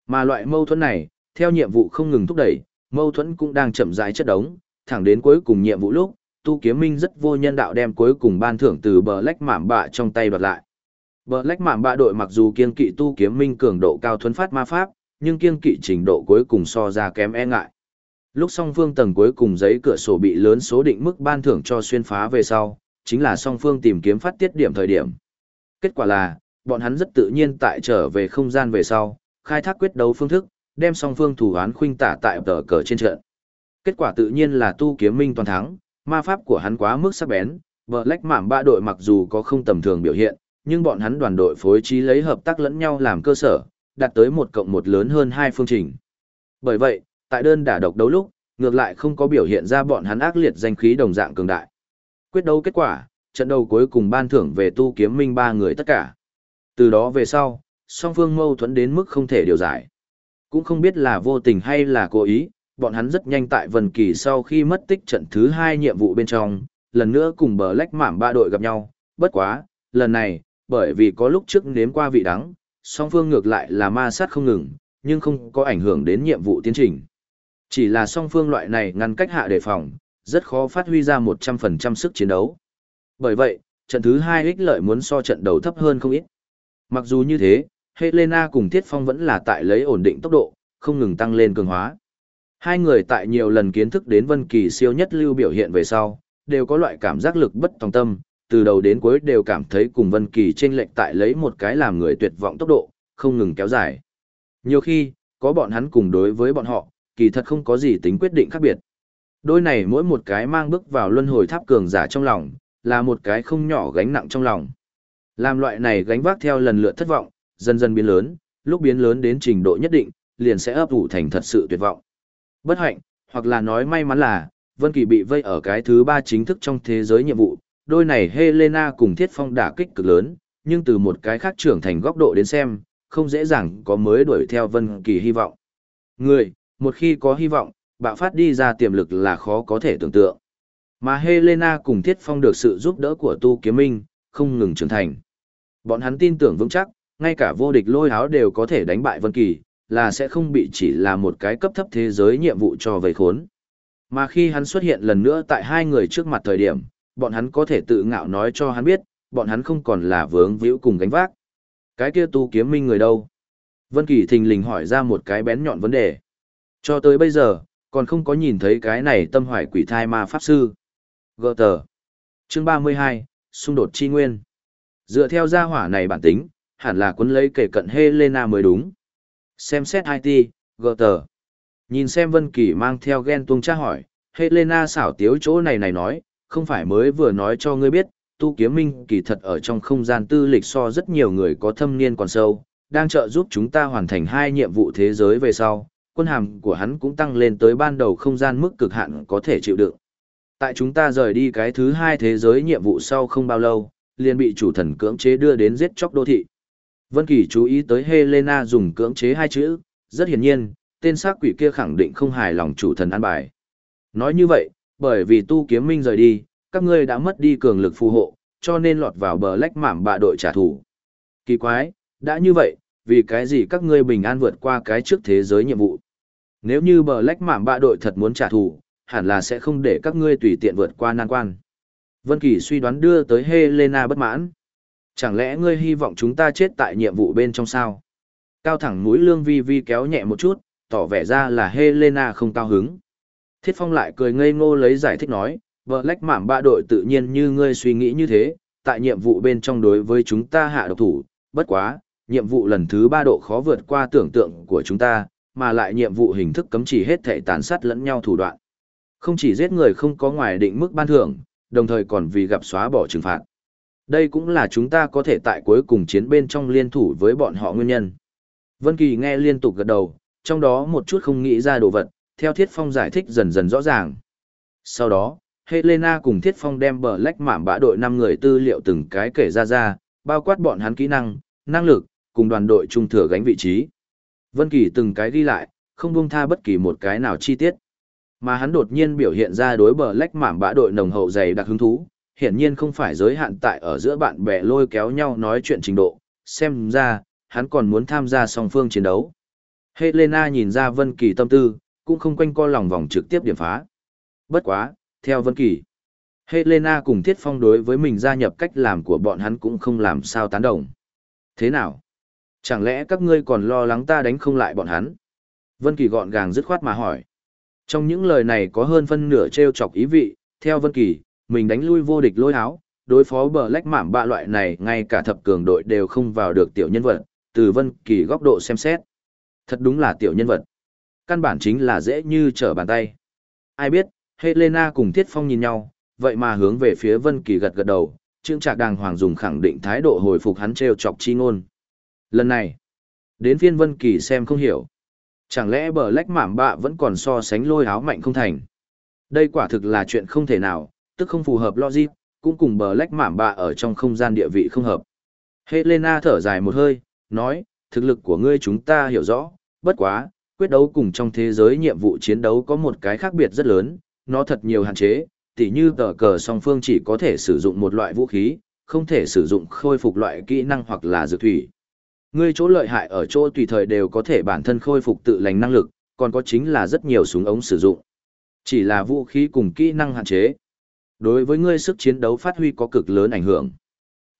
Mà loại mâu thuẫn này, theo nhiệm vụ không ngừng thúc đẩy, mâu thuẫn cũng đang chậm rãi chất đống, thẳng đến cuối cùng nhiệm vụ lúc, tu kiếm minh rất vô nhân đạo đem cuối cùng ban thưởng từ bờ lách mảm bạ trong tay đoạt lại. Bờ lách mảm bạ đội mặc dù kiên kỵ tu kiếm minh cường độ cao thuấn phát ma pháp, nhưng kiên kỵ trình độ cuối cùng so ra kém e ngại. Lúc song phương tầng cuối cùng giấy cửa sổ bị lớn số định mức ban thưởng cho xuyên phá về sau, chính là song phương tìm kiếm phát tiết điểm thời điểm. Kết quả là, bọn hắn rất tự nhiên tại trở về không gian về sau, khai thác quyết đấu phương thức, đem song phương thủ án khuynh tả tại tờ cờ trên trận. Kết quả tự nhiên là tu kiếm minh toàn thắng, ma pháp của hắn quá mức sắc bén, vợ lách mảm ba đội mặc dù có không tầm thường biểu hiện, nhưng bọn hắn đoàn đội phối trí lấy hợp tác lẫn nhau làm cơ sở, đạt tới một cộng một lớn hơn hai phương trình. Bởi vậy, tại đơn đả độc đấu lúc, ngược lại không có biểu hiện ra bọn hắn ác liệt danh khí đồng dạng cường đại. Quyết đấu kết quả, trận đấu cuối cùng ban thưởng về tu kiếm minh ba người tất cả. Từ đó về sau, song phương mâu thuẫn đến mức không thể điều giải. Cũng không biết là vô tình hay là cố ý, bọn hắn rất nhanh tại Vân Kỳ sau khi mất tích trận thứ hai nhiệm vụ bên trong, lần nữa cùng bờ lách mảm ba đội gặp nhau, bất quá, lần này, bởi vì có lúc trước nếm qua vị đắng, song phương ngược lại là ma sát không ngừng, nhưng không có ảnh hưởng đến nhiệm vụ tiến trình. Chỉ là song phương loại này ngăn cách hạ đề phòng, rất khó phát huy ra 100% sức chiến đấu. Bởi vậy, trận thứ hai ích lợi muốn so trận đầu thấp hơn không ít. Mặc dù như thế, Helena cùng Thiết Phong vẫn là tại lấy ổn định tốc độ, không ngừng tăng lên cường hóa. Hai người tại nhiều lần kiến thức đến Vân Kỳ siêu nhất lưu biểu hiện về sau, đều có loại cảm giác lực bất tòng tâm, từ đầu đến cuối đều cảm thấy cùng Vân Kỳ chênh lệch tại lấy một cái làm người tuyệt vọng tốc độ, không ngừng kéo dài. Nhiều khi, có bọn hắn cùng đối với bọn họ, kỳ thật không có gì tính quyết định khác biệt. Đôi này mỗi một cái mang bước vào luân hồi tháp cường giả trong lòng, là một cái không nhỏ gánh nặng trong lòng. Làm loại này gánh vác theo lần lượt thất vọng, dần dần biến lớn, lúc biến lớn đến trình độ nhất định, liền sẽ ấp ủ thành thật sự tuyệt vọng. Bất hạnh, hoặc là nói may mắn là, Vân Kỳ bị vây ở cái thứ ba chính thức trong thế giới nhiệm vụ, đôi này Helena cùng Thiết Phong đả kích cực lớn, nhưng từ một cái khác trưởng thành góc độ đến xem, không dễ dàng có mới đuổi theo Vân Kỳ hy vọng. Người, một khi có hy vọng, bạo phát đi ra tiềm lực là khó có thể tưởng tượng. Mà Helena cùng Thiết Phong được sự giúp đỡ của Tu Kiếm Minh, không ngừng trưởng thành. Bọn hắn tin tưởng vững chắc, ngay cả vô địch lôi háo đều có thể đánh bại Vân Kỳ, là sẽ không bị chỉ là một cái cấp thấp thế giới nhiệm vụ cho vây khốn. Mà khi hắn xuất hiện lần nữa tại hai người trước mặt thời điểm, bọn hắn có thể tự ngạo nói cho hắn biết, bọn hắn không còn là vướng víu cùng gánh vác. Cái kia tu kiếm minh người đâu? Vân Kỳ thình lình hỏi ra một cái bén nhọn vấn đề. Cho tới bây giờ, còn không có nhìn thấy cái này tâm hoài quỷ thai ma pháp sư. Gơ tờ. Chương 32, xung đột chi nguyên. Dựa theo gia hỏa này bản tính, hẳn là quấn lấy kể cận Helena mới đúng. Xem xét IT, gờ tờ. Nhìn xem Vân Kỳ mang theo ghen tuông tra hỏi, Helena xảo tiếu chỗ này này nói, không phải mới vừa nói cho ngươi biết, tu kiếm minh kỳ thật ở trong không gian tư lịch so rất nhiều người có thâm niên còn sâu, đang trợ giúp chúng ta hoàn thành hai nhiệm vụ thế giới về sau, quân hàm của hắn cũng tăng lên tới ban đầu không gian mức cực hạn có thể chịu đựng. Tại chúng ta rời đi cái thứ hai thế giới nhiệm vụ sau không bao lâu, liền bị chủ thần cưỡng chế đưa đến giết chóc đô thị. Vân Kỳ chú ý tới Helena dùng cưỡng chế hai chữ, rất hiển nhiên, tên xác quỷ kia khẳng định không hài lòng chủ thần an bài. Nói như vậy, bởi vì tu kiếm minh rời đi, các ngươi đã mất đi cường lực phù hộ, cho nên lọt vào bờ lách mảm bạ đội trả thù. Kỳ quái, đã như vậy, vì cái gì các ngươi bình an vượt qua cái trước thế giới nhiệm vụ? Nếu như bờ lách mảm bạ đội thật muốn trả thù, hẳn là sẽ không để các ngươi tùy tiện vượt qua nan quan. Vân Kỳ suy đoán đưa tới Helena bất mãn. Chẳng lẽ ngươi hy vọng chúng ta chết tại nhiệm vụ bên trong sao? Cao thẳng mũi lương vi vi kéo nhẹ một chút, tỏ vẻ ra là Helena không cao hứng. Thiết Phong lại cười ngây ngô lấy giải thích nói, Black lách ba đội tự nhiên như ngươi suy nghĩ như thế, tại nhiệm vụ bên trong đối với chúng ta hạ độc thủ, bất quá, nhiệm vụ lần thứ ba độ khó vượt qua tưởng tượng của chúng ta, mà lại nhiệm vụ hình thức cấm chỉ hết thể tàn sát lẫn nhau thủ đoạn. Không chỉ giết người không có ngoài định mức ban thưởng, đồng thời còn vì gặp xóa bỏ trừng phạt. Đây cũng là chúng ta có thể tại cuối cùng chiến bên trong liên thủ với bọn họ nguyên nhân. Vân Kỳ nghe liên tục gật đầu, trong đó một chút không nghĩ ra đồ vật, theo Thiết Phong giải thích dần dần rõ ràng. Sau đó, Helena cùng Thiết Phong đem bờ lách mạm bã đội 5 người tư liệu từng cái kể ra ra, bao quát bọn hắn kỹ năng, năng lực, cùng đoàn đội trung thừa gánh vị trí. Vân Kỳ từng cái ghi lại, không buông tha bất kỳ một cái nào chi tiết. Mà hắn đột nhiên biểu hiện ra đối bờ lách mảm bã đội nồng hậu dày đặc hứng thú, hiển nhiên không phải giới hạn tại ở giữa bạn bè lôi kéo nhau nói chuyện trình độ, xem ra, hắn còn muốn tham gia song phương chiến đấu. Helena nhìn ra Vân Kỳ tâm tư, cũng không quanh co lòng vòng trực tiếp điểm phá. Bất quá, theo Vân Kỳ, Helena cùng Thiết Phong đối với mình gia nhập cách làm của bọn hắn cũng không làm sao tán đồng. Thế nào? Chẳng lẽ các ngươi còn lo lắng ta đánh không lại bọn hắn? Vân Kỳ gọn gàng dứt khoát mà hỏi. Trong những lời này có hơn phân nửa treo chọc ý vị, theo Vân Kỳ, mình đánh lui vô địch lôi áo, đối phó bờ lách mảm bạ loại này ngay cả thập cường đội đều không vào được tiểu nhân vật, từ Vân Kỳ góc độ xem xét. Thật đúng là tiểu nhân vật. Căn bản chính là dễ như trở bàn tay. Ai biết, Helena cùng Thiết Phong nhìn nhau, vậy mà hướng về phía Vân Kỳ gật gật đầu, Trương Trạc đàng hoàng dùng khẳng định thái độ hồi phục hắn trêu chọc chi ngôn. Lần này, đến phiên Vân Kỳ xem không hiểu. Chẳng lẽ bờ lách mảm bạ vẫn còn so sánh lôi áo mạnh không thành? Đây quả thực là chuyện không thể nào, tức không phù hợp logic, cũng cùng bờ lách mảm bạ ở trong không gian địa vị không hợp. Helena thở dài một hơi, nói, thực lực của ngươi chúng ta hiểu rõ, bất quá, quyết đấu cùng trong thế giới nhiệm vụ chiến đấu có một cái khác biệt rất lớn, nó thật nhiều hạn chế, tỉ như tờ cờ song phương chỉ có thể sử dụng một loại vũ khí, không thể sử dụng khôi phục loại kỹ năng hoặc là dược thủy. Ngươi chỗ lợi hại ở chỗ tùy thời đều có thể bản thân khôi phục tự lành năng lực, còn có chính là rất nhiều súng ống sử dụng. Chỉ là vũ khí cùng kỹ năng hạn chế. Đối với ngươi sức chiến đấu phát huy có cực lớn ảnh hưởng.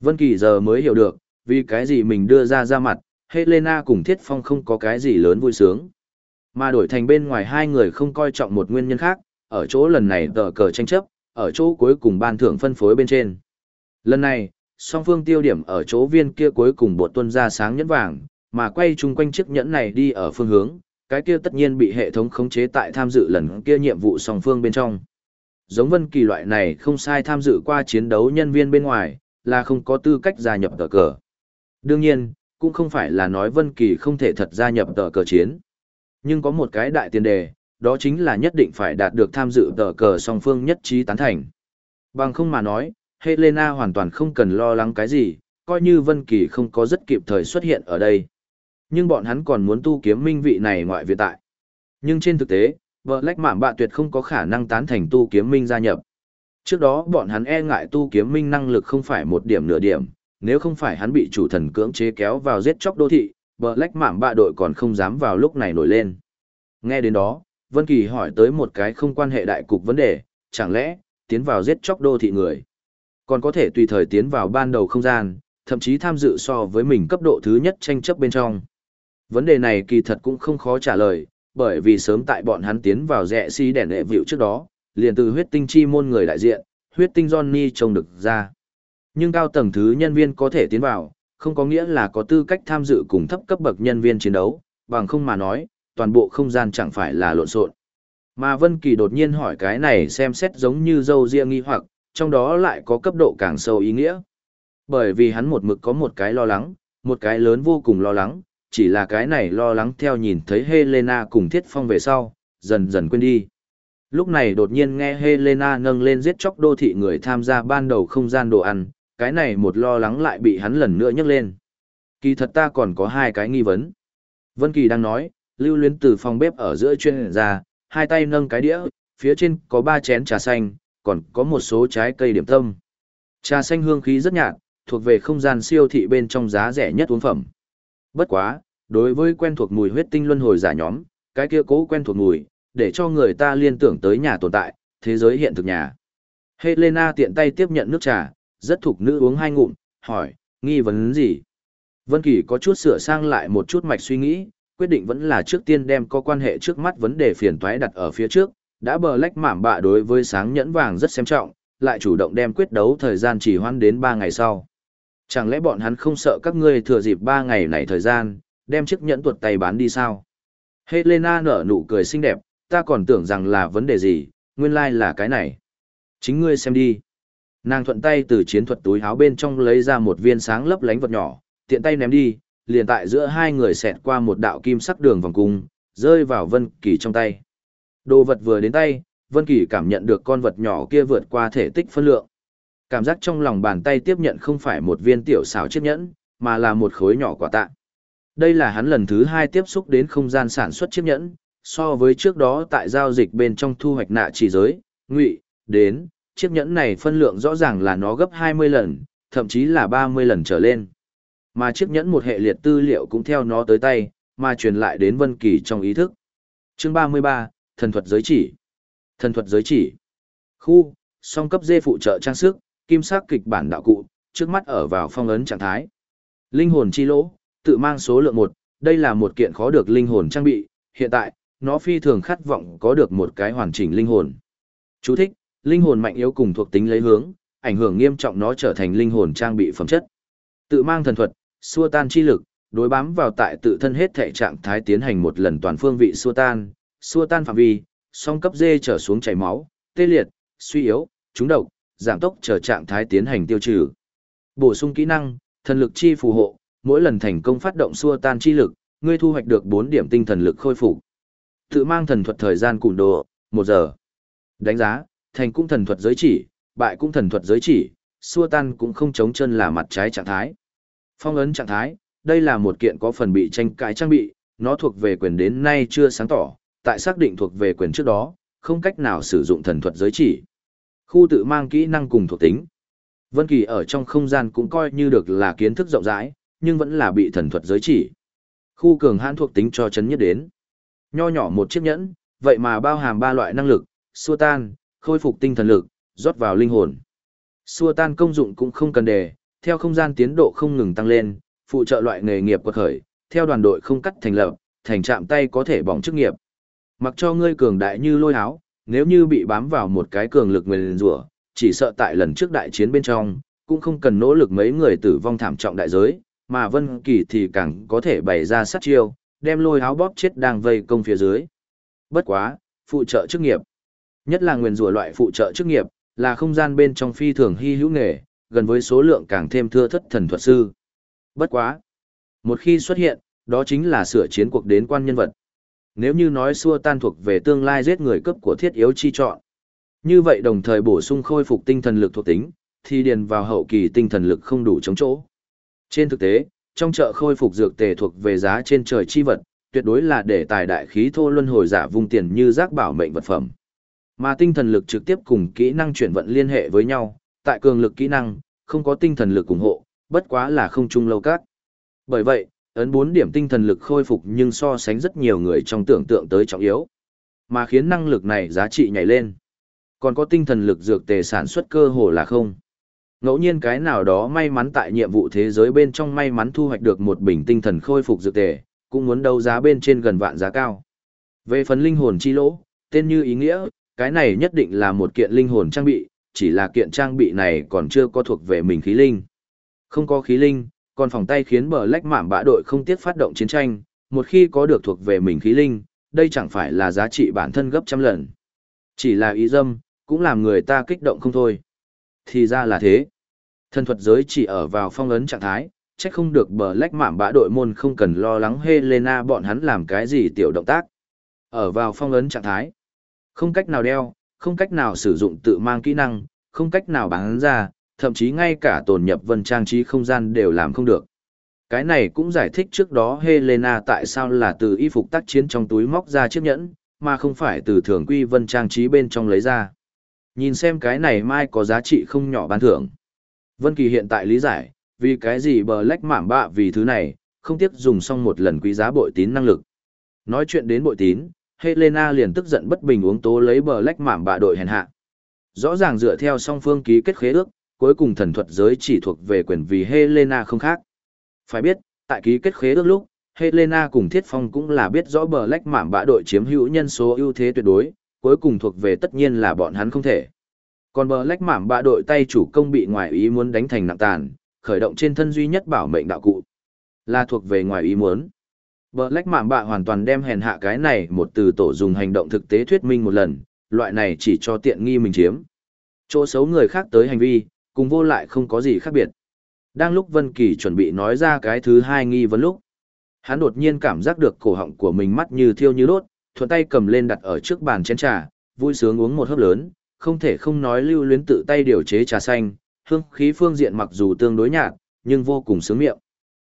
Vân Kỳ giờ mới hiểu được, vì cái gì mình đưa ra ra mặt, Helena cùng Thiết Phong không có cái gì lớn vui sướng. Mà đổi thành bên ngoài hai người không coi trọng một nguyên nhân khác, ở chỗ lần này tờ cờ tranh chấp, ở chỗ cuối cùng ban thưởng phân phối bên trên. Lần này, song phương tiêu điểm ở chỗ viên kia cuối cùng bột tuân ra sáng nhẫn vàng, mà quay chung quanh chiếc nhẫn này đi ở phương hướng, cái kia tất nhiên bị hệ thống khống chế tại tham dự lần kia nhiệm vụ song phương bên trong. Giống vân kỳ loại này không sai tham dự qua chiến đấu nhân viên bên ngoài, là không có tư cách gia nhập tờ cờ. Đương nhiên, cũng không phải là nói vân kỳ không thể thật gia nhập tờ cờ chiến. Nhưng có một cái đại tiền đề, đó chính là nhất định phải đạt được tham dự tờ cờ song phương nhất trí tán thành. Bằng không mà nói, Helena hoàn toàn không cần lo lắng cái gì, coi như Vân Kỳ không có rất kịp thời xuất hiện ở đây. Nhưng bọn hắn còn muốn tu kiếm minh vị này ngoại viện tại. Nhưng trên thực tế, vợ lách mạm bạ tuyệt không có khả năng tán thành tu kiếm minh gia nhập. Trước đó bọn hắn e ngại tu kiếm minh năng lực không phải một điểm nửa điểm, nếu không phải hắn bị chủ thần cưỡng chế kéo vào giết chóc đô thị, vợ lách mạm bạ đội còn không dám vào lúc này nổi lên. Nghe đến đó, Vân Kỳ hỏi tới một cái không quan hệ đại cục vấn đề, chẳng lẽ, tiến vào giết chóc đô thị người, còn có thể tùy thời tiến vào ban đầu không gian, thậm chí tham dự so với mình cấp độ thứ nhất tranh chấp bên trong. Vấn đề này kỳ thật cũng không khó trả lời, bởi vì sớm tại bọn hắn tiến vào rẽ si đèn đệ vịu trước đó, liền từ huyết tinh chi môn người đại diện, huyết tinh Johnny trông được ra. Nhưng cao tầng thứ nhân viên có thể tiến vào, không có nghĩa là có tư cách tham dự cùng thấp cấp bậc nhân viên chiến đấu, bằng không mà nói, toàn bộ không gian chẳng phải là lộn xộn. Mà Vân Kỳ đột nhiên hỏi cái này xem xét giống như dâu riêng nghi hoặc, trong đó lại có cấp độ càng sâu ý nghĩa. Bởi vì hắn một mực có một cái lo lắng, một cái lớn vô cùng lo lắng, chỉ là cái này lo lắng theo nhìn thấy Helena cùng Thiết Phong về sau, dần dần quên đi. Lúc này đột nhiên nghe Helena nâng lên giết chóc đô thị người tham gia ban đầu không gian đồ ăn, cái này một lo lắng lại bị hắn lần nữa nhấc lên. Kỳ thật ta còn có hai cái nghi vấn. Vân Kỳ đang nói, lưu luyến từ phòng bếp ở giữa chuyên ra, hai tay nâng cái đĩa, phía trên có ba chén trà xanh, còn có một số trái cây điểm tâm. Trà xanh hương khí rất nhạt, thuộc về không gian siêu thị bên trong giá rẻ nhất uống phẩm. Bất quá, đối với quen thuộc mùi huyết tinh luân hồi giả nhóm, cái kia cố quen thuộc mùi, để cho người ta liên tưởng tới nhà tồn tại, thế giới hiện thực nhà. Helena tiện tay tiếp nhận nước trà, rất thuộc nữ uống hai ngụm, hỏi, nghi vấn gì? Vân Kỳ có chút sửa sang lại một chút mạch suy nghĩ, quyết định vẫn là trước tiên đem có quan hệ trước mắt vấn đề phiền toái đặt ở phía trước, đã bờ lách mảm bạ đối với sáng nhẫn vàng rất xem trọng, lại chủ động đem quyết đấu thời gian chỉ hoãn đến 3 ngày sau. Chẳng lẽ bọn hắn không sợ các ngươi thừa dịp 3 ngày này thời gian, đem chiếc nhẫn tuột tay bán đi sao? Helena nở nụ cười xinh đẹp, ta còn tưởng rằng là vấn đề gì, nguyên lai like là cái này. Chính ngươi xem đi. Nàng thuận tay từ chiến thuật túi áo bên trong lấy ra một viên sáng lấp lánh vật nhỏ, tiện tay ném đi, liền tại giữa hai người xẹt qua một đạo kim sắc đường vòng cung, rơi vào Vân Kỳ trong tay. Đồ vật vừa đến tay, Vân Kỳ cảm nhận được con vật nhỏ kia vượt qua thể tích phân lượng. Cảm giác trong lòng bàn tay tiếp nhận không phải một viên tiểu xảo chiếc nhẫn, mà là một khối nhỏ quả tạ. Đây là hắn lần thứ hai tiếp xúc đến không gian sản xuất chiếc nhẫn, so với trước đó tại giao dịch bên trong thu hoạch nạ chỉ giới, ngụy, đến, chiếc nhẫn này phân lượng rõ ràng là nó gấp 20 lần, thậm chí là 30 lần trở lên. Mà chiếc nhẫn một hệ liệt tư liệu cũng theo nó tới tay, mà truyền lại đến Vân Kỳ trong ý thức. Chương 33, Thần thuật giới chỉ. Thần thuật giới chỉ. Khu, song cấp dê phụ trợ trang sức, kim sắc kịch bản đạo cụ, trước mắt ở vào phong ấn trạng thái. Linh hồn chi lỗ, tự mang số lượng 1, đây là một kiện khó được linh hồn trang bị, hiện tại, nó phi thường khát vọng có được một cái hoàn chỉnh linh hồn. Chú thích, linh hồn mạnh yếu cùng thuộc tính lấy hướng, ảnh hưởng nghiêm trọng nó trở thành linh hồn trang bị phẩm chất. Tự mang thần thuật, xua tan chi lực, đối bám vào tại tự thân hết thể trạng thái tiến hành một lần toàn phương vị xua tan, xua tan phạm vi, song cấp dê trở xuống chảy máu, tê liệt, suy yếu, trúng độc, giảm tốc chờ trạng thái tiến hành tiêu trừ. Bổ sung kỹ năng, thần lực chi phù hộ, mỗi lần thành công phát động xua tan chi lực, ngươi thu hoạch được 4 điểm tinh thần lực khôi phục. Tự mang thần thuật thời gian cùn đồ, 1 giờ. Đánh giá, thành cũng thần thuật giới chỉ, bại cũng thần thuật giới chỉ, xua tan cũng không chống chân là mặt trái trạng thái. Phong ấn trạng thái, đây là một kiện có phần bị tranh cãi trang bị, nó thuộc về quyền đến nay chưa sáng tỏ, tại xác định thuộc về quyền trước đó, không cách nào sử dụng thần thuật giới chỉ. Khu tự mang kỹ năng cùng thuộc tính. Vân Kỳ ở trong không gian cũng coi như được là kiến thức rộng rãi, nhưng vẫn là bị thần thuật giới chỉ. Khu cường hãn thuộc tính cho chấn nhất đến. Nho nhỏ một chiếc nhẫn, vậy mà bao hàm ba loại năng lực, xua tan, khôi phục tinh thần lực, rót vào linh hồn. Xua tan công dụng cũng không cần đề, theo không gian tiến độ không ngừng tăng lên, phụ trợ loại nghề nghiệp quật khởi, theo đoàn đội không cắt thành lập, thành chạm tay có thể bỏng chức nghiệp. Mặc cho ngươi cường đại như lôi háo, nếu như bị bám vào một cái cường lực nguyên rủa, chỉ sợ tại lần trước đại chiến bên trong, cũng không cần nỗ lực mấy người tử vong thảm trọng đại giới, mà Vân Kỳ thì càng có thể bày ra sát chiêu, đem lôi háo bóp chết đang vây công phía dưới. Bất quá, phụ trợ chức nghiệp. Nhất là nguyên rủa loại phụ trợ chức nghiệp, là không gian bên trong phi thường hy hữu nghề, gần với số lượng càng thêm thưa thất thần thuật sư. Bất quá. Một khi xuất hiện, đó chính là sửa chiến cuộc đến quan nhân vật. Nếu như nói xua tan thuộc về tương lai giết người cấp của thiết yếu chi chọn. Như vậy đồng thời bổ sung khôi phục tinh thần lực thuộc tính, thì điền vào hậu kỳ tinh thần lực không đủ chống chỗ. Trên thực tế, trong chợ khôi phục dược tề thuộc về giá trên trời chi vật, tuyệt đối là để tài đại khí thô luân hồi giả vung tiền như rác bảo mệnh vật phẩm. Mà tinh thần lực trực tiếp cùng kỹ năng chuyển vận liên hệ với nhau, tại cường lực kỹ năng, không có tinh thần lực ủng hộ, bất quá là không chung lâu các. Bởi vậy, ấn 4 điểm tinh thần lực khôi phục nhưng so sánh rất nhiều người trong tưởng tượng tới trọng yếu. Mà khiến năng lực này giá trị nhảy lên. Còn có tinh thần lực dược tề sản xuất cơ hồ là không. Ngẫu nhiên cái nào đó may mắn tại nhiệm vụ thế giới bên trong may mắn thu hoạch được một bình tinh thần khôi phục dược tề, cũng muốn đấu giá bên trên gần vạn giá cao. Về phần linh hồn chi lỗ, tên như ý nghĩa, cái này nhất định là một kiện linh hồn trang bị, chỉ là kiện trang bị này còn chưa có thuộc về mình khí linh. Không có khí linh, còn phòng tay khiến bờ lách mạm bã đội không tiếc phát động chiến tranh, một khi có được thuộc về mình khí linh, đây chẳng phải là giá trị bản thân gấp trăm lần. Chỉ là ý dâm, cũng làm người ta kích động không thôi. Thì ra là thế. Thân thuật giới chỉ ở vào phong ấn trạng thái, chắc không được bờ lách mạm bã đội môn không cần lo lắng Helena bọn hắn làm cái gì tiểu động tác. Ở vào phong ấn trạng thái, không cách nào đeo, không cách nào sử dụng tự mang kỹ năng, không cách nào bán ra, thậm chí ngay cả tồn nhập vân trang trí không gian đều làm không được. Cái này cũng giải thích trước đó Helena tại sao là từ y phục tác chiến trong túi móc ra chiếc nhẫn, mà không phải từ thường quy vân trang trí bên trong lấy ra. Nhìn xem cái này mai có giá trị không nhỏ ban thưởng. Vân Kỳ hiện tại lý giải, vì cái gì bờ lách mảm bạ vì thứ này, không tiếc dùng xong một lần quý giá bội tín năng lực. Nói chuyện đến bội tín, Helena liền tức giận bất bình uống tố lấy bờ lách mảm bạ đội hèn hạ. Rõ ràng dựa theo song phương ký kết khế ước, cuối cùng thần thuật giới chỉ thuộc về quyền vì Helena không khác. Phải biết, tại ký kết khế ước lúc, Helena cùng Thiết Phong cũng là biết rõ bờ lách mảm bạ đội chiếm hữu nhân số ưu thế tuyệt đối, cuối cùng thuộc về tất nhiên là bọn hắn không thể. Còn bờ lách mảm bạ đội tay chủ công bị ngoài ý muốn đánh thành nặng tàn, khởi động trên thân duy nhất bảo mệnh đạo cụ. Là thuộc về ngoài ý muốn. Bờ lách mảm bạ hoàn toàn đem hèn hạ cái này một từ tổ dùng hành động thực tế thuyết minh một lần, loại này chỉ cho tiện nghi mình chiếm. Chỗ xấu người khác tới hành vi, cùng vô lại không có gì khác biệt. Đang lúc Vân Kỳ chuẩn bị nói ra cái thứ hai nghi vấn lúc, hắn đột nhiên cảm giác được cổ họng của mình mắt như thiêu như đốt, thuận tay cầm lên đặt ở trước bàn chén trà, vui sướng uống một hớp lớn, không thể không nói lưu luyến tự tay điều chế trà xanh, hương khí phương diện mặc dù tương đối nhạt, nhưng vô cùng sướng miệng.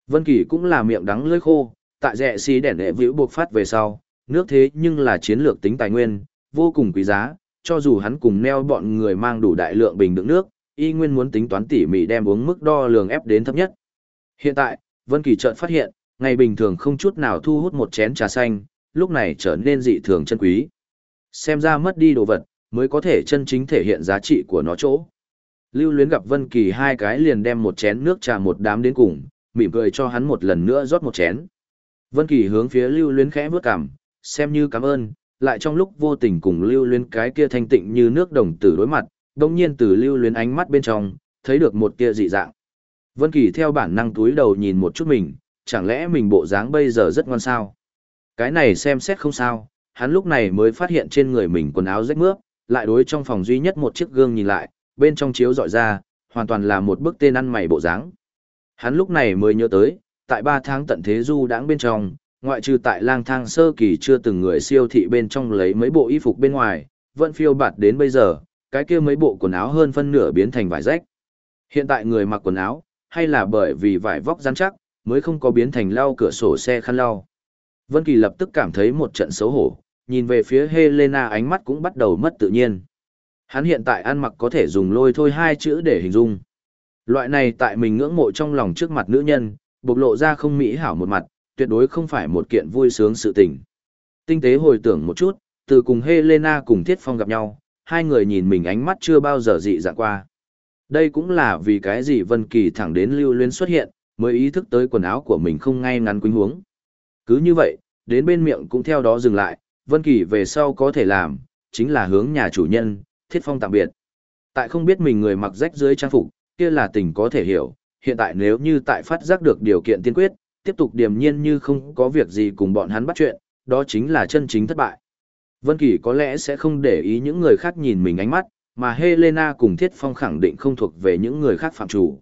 Vân Kỳ cũng là miệng đắng lưỡi khô, tại rẻ xí đèn đệ vĩu buộc phát về sau, nước thế nhưng là chiến lược tính tài nguyên, vô cùng quý giá, cho dù hắn cùng neo bọn người mang đủ đại lượng bình đựng nước, y nguyên muốn tính toán tỉ mỉ đem uống mức đo lường ép đến thấp nhất. Hiện tại, Vân Kỳ chợt phát hiện, ngày bình thường không chút nào thu hút một chén trà xanh, lúc này trở nên dị thường chân quý. Xem ra mất đi đồ vật, mới có thể chân chính thể hiện giá trị của nó chỗ. Lưu luyến gặp Vân Kỳ hai cái liền đem một chén nước trà một đám đến cùng, mỉm cười cho hắn một lần nữa rót một chén. Vân Kỳ hướng phía Lưu luyến khẽ bước cằm, xem như cảm ơn, lại trong lúc vô tình cùng Lưu luyến cái kia thanh tịnh như nước đồng tử đối mặt, đồng nhiên từ Lưu luyến ánh mắt bên trong, thấy được một tia dị dạng. Vân Kỳ theo bản năng túi đầu nhìn một chút mình, chẳng lẽ mình bộ dáng bây giờ rất ngon sao? Cái này xem xét không sao, hắn lúc này mới phát hiện trên người mình quần áo rách mướp, lại đối trong phòng duy nhất một chiếc gương nhìn lại, bên trong chiếu dọi ra, hoàn toàn là một bức tên ăn mày bộ dáng. Hắn lúc này mới nhớ tới, tại ba tháng tận thế du đãng bên trong, ngoại trừ tại lang thang sơ kỳ chưa từng người siêu thị bên trong lấy mấy bộ y phục bên ngoài, vẫn phiêu bạt đến bây giờ, cái kia mấy bộ quần áo hơn phân nửa biến thành vải rách. Hiện tại người mặc quần áo, hay là bởi vì vải vóc rắn chắc, mới không có biến thành lau cửa sổ xe khăn lau. Vân Kỳ lập tức cảm thấy một trận xấu hổ, nhìn về phía Helena ánh mắt cũng bắt đầu mất tự nhiên. Hắn hiện tại ăn mặc có thể dùng lôi thôi hai chữ để hình dung. Loại này tại mình ngưỡng mộ trong lòng trước mặt nữ nhân, bộc lộ ra không mỹ hảo một mặt, tuyệt đối không phải một kiện vui sướng sự tình. Tinh tế hồi tưởng một chút, từ cùng Helena cùng Thiết Phong gặp nhau, hai người nhìn mình ánh mắt chưa bao giờ dị dạng qua. Đây cũng là vì cái gì Vân Kỳ thẳng đến lưu luyến xuất hiện, mới ý thức tới quần áo của mình không ngay ngắn quýnh huống. Cứ như vậy, đến bên miệng cũng theo đó dừng lại, Vân Kỳ về sau có thể làm, chính là hướng nhà chủ nhân, Thiết Phong tạm biệt. Tại không biết mình người mặc rách dưới trang phục, kia là tình có thể hiểu, hiện tại nếu như tại phát giác được điều kiện tiên quyết, tiếp tục điềm nhiên như không có việc gì cùng bọn hắn bắt chuyện, đó chính là chân chính thất bại. Vân Kỳ có lẽ sẽ không để ý những người khác nhìn mình ánh mắt, mà Helena cùng Thiết Phong khẳng định không thuộc về những người khác phạm chủ.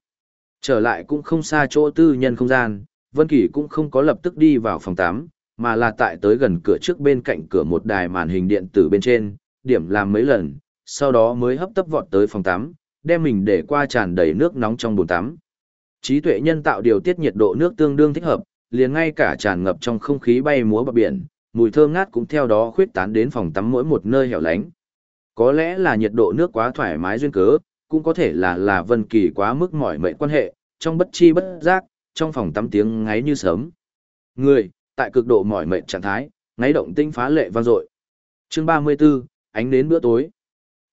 Trở lại cũng không xa chỗ tư nhân không gian, Vân Kỳ cũng không có lập tức đi vào phòng 8, mà là tại tới gần cửa trước bên cạnh cửa một đài màn hình điện tử bên trên, điểm làm mấy lần, sau đó mới hấp tấp vọt tới phòng tắm, đem mình để qua tràn đầy nước nóng trong bồn tắm. Trí tuệ nhân tạo điều tiết nhiệt độ nước tương đương thích hợp, liền ngay cả tràn ngập trong không khí bay múa bờ biển, mùi thơm ngát cũng theo đó khuyết tán đến phòng tắm mỗi một nơi hẻo lánh. Có lẽ là nhiệt độ nước quá thoải mái duyên cớ, cũng có thể là là Vân Kỳ quá mức mỏi mệt quan hệ, trong bất chi bất giác, trong phòng tắm tiếng ngáy như sớm. Người, tại cực độ mỏi mệt trạng thái, ngáy động tinh phá lệ vang dội. Chương 34, ánh đến bữa tối.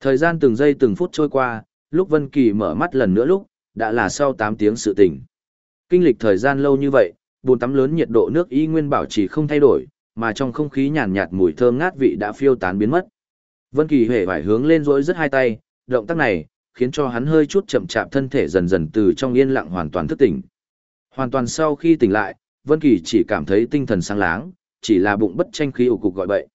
Thời gian từng giây từng phút trôi qua, lúc Vân Kỳ mở mắt lần nữa lúc, đã là sau 8 tiếng sự tỉnh. Kinh lịch thời gian lâu như vậy, bồn tắm lớn nhiệt độ nước y nguyên bảo trì không thay đổi, mà trong không khí nhàn nhạt mùi thơm ngát vị đã phiêu tán biến mất. Vân Kỳ hề phải hướng lên rỗi rất hai tay, động tác này khiến cho hắn hơi chút chậm chạp thân thể dần dần từ trong yên lặng hoàn toàn thức tỉnh. Hoàn toàn sau khi tỉnh lại, Vân Kỳ chỉ cảm thấy tinh thần sáng láng, chỉ là bụng bất tranh khí ủ cục gọi bậy.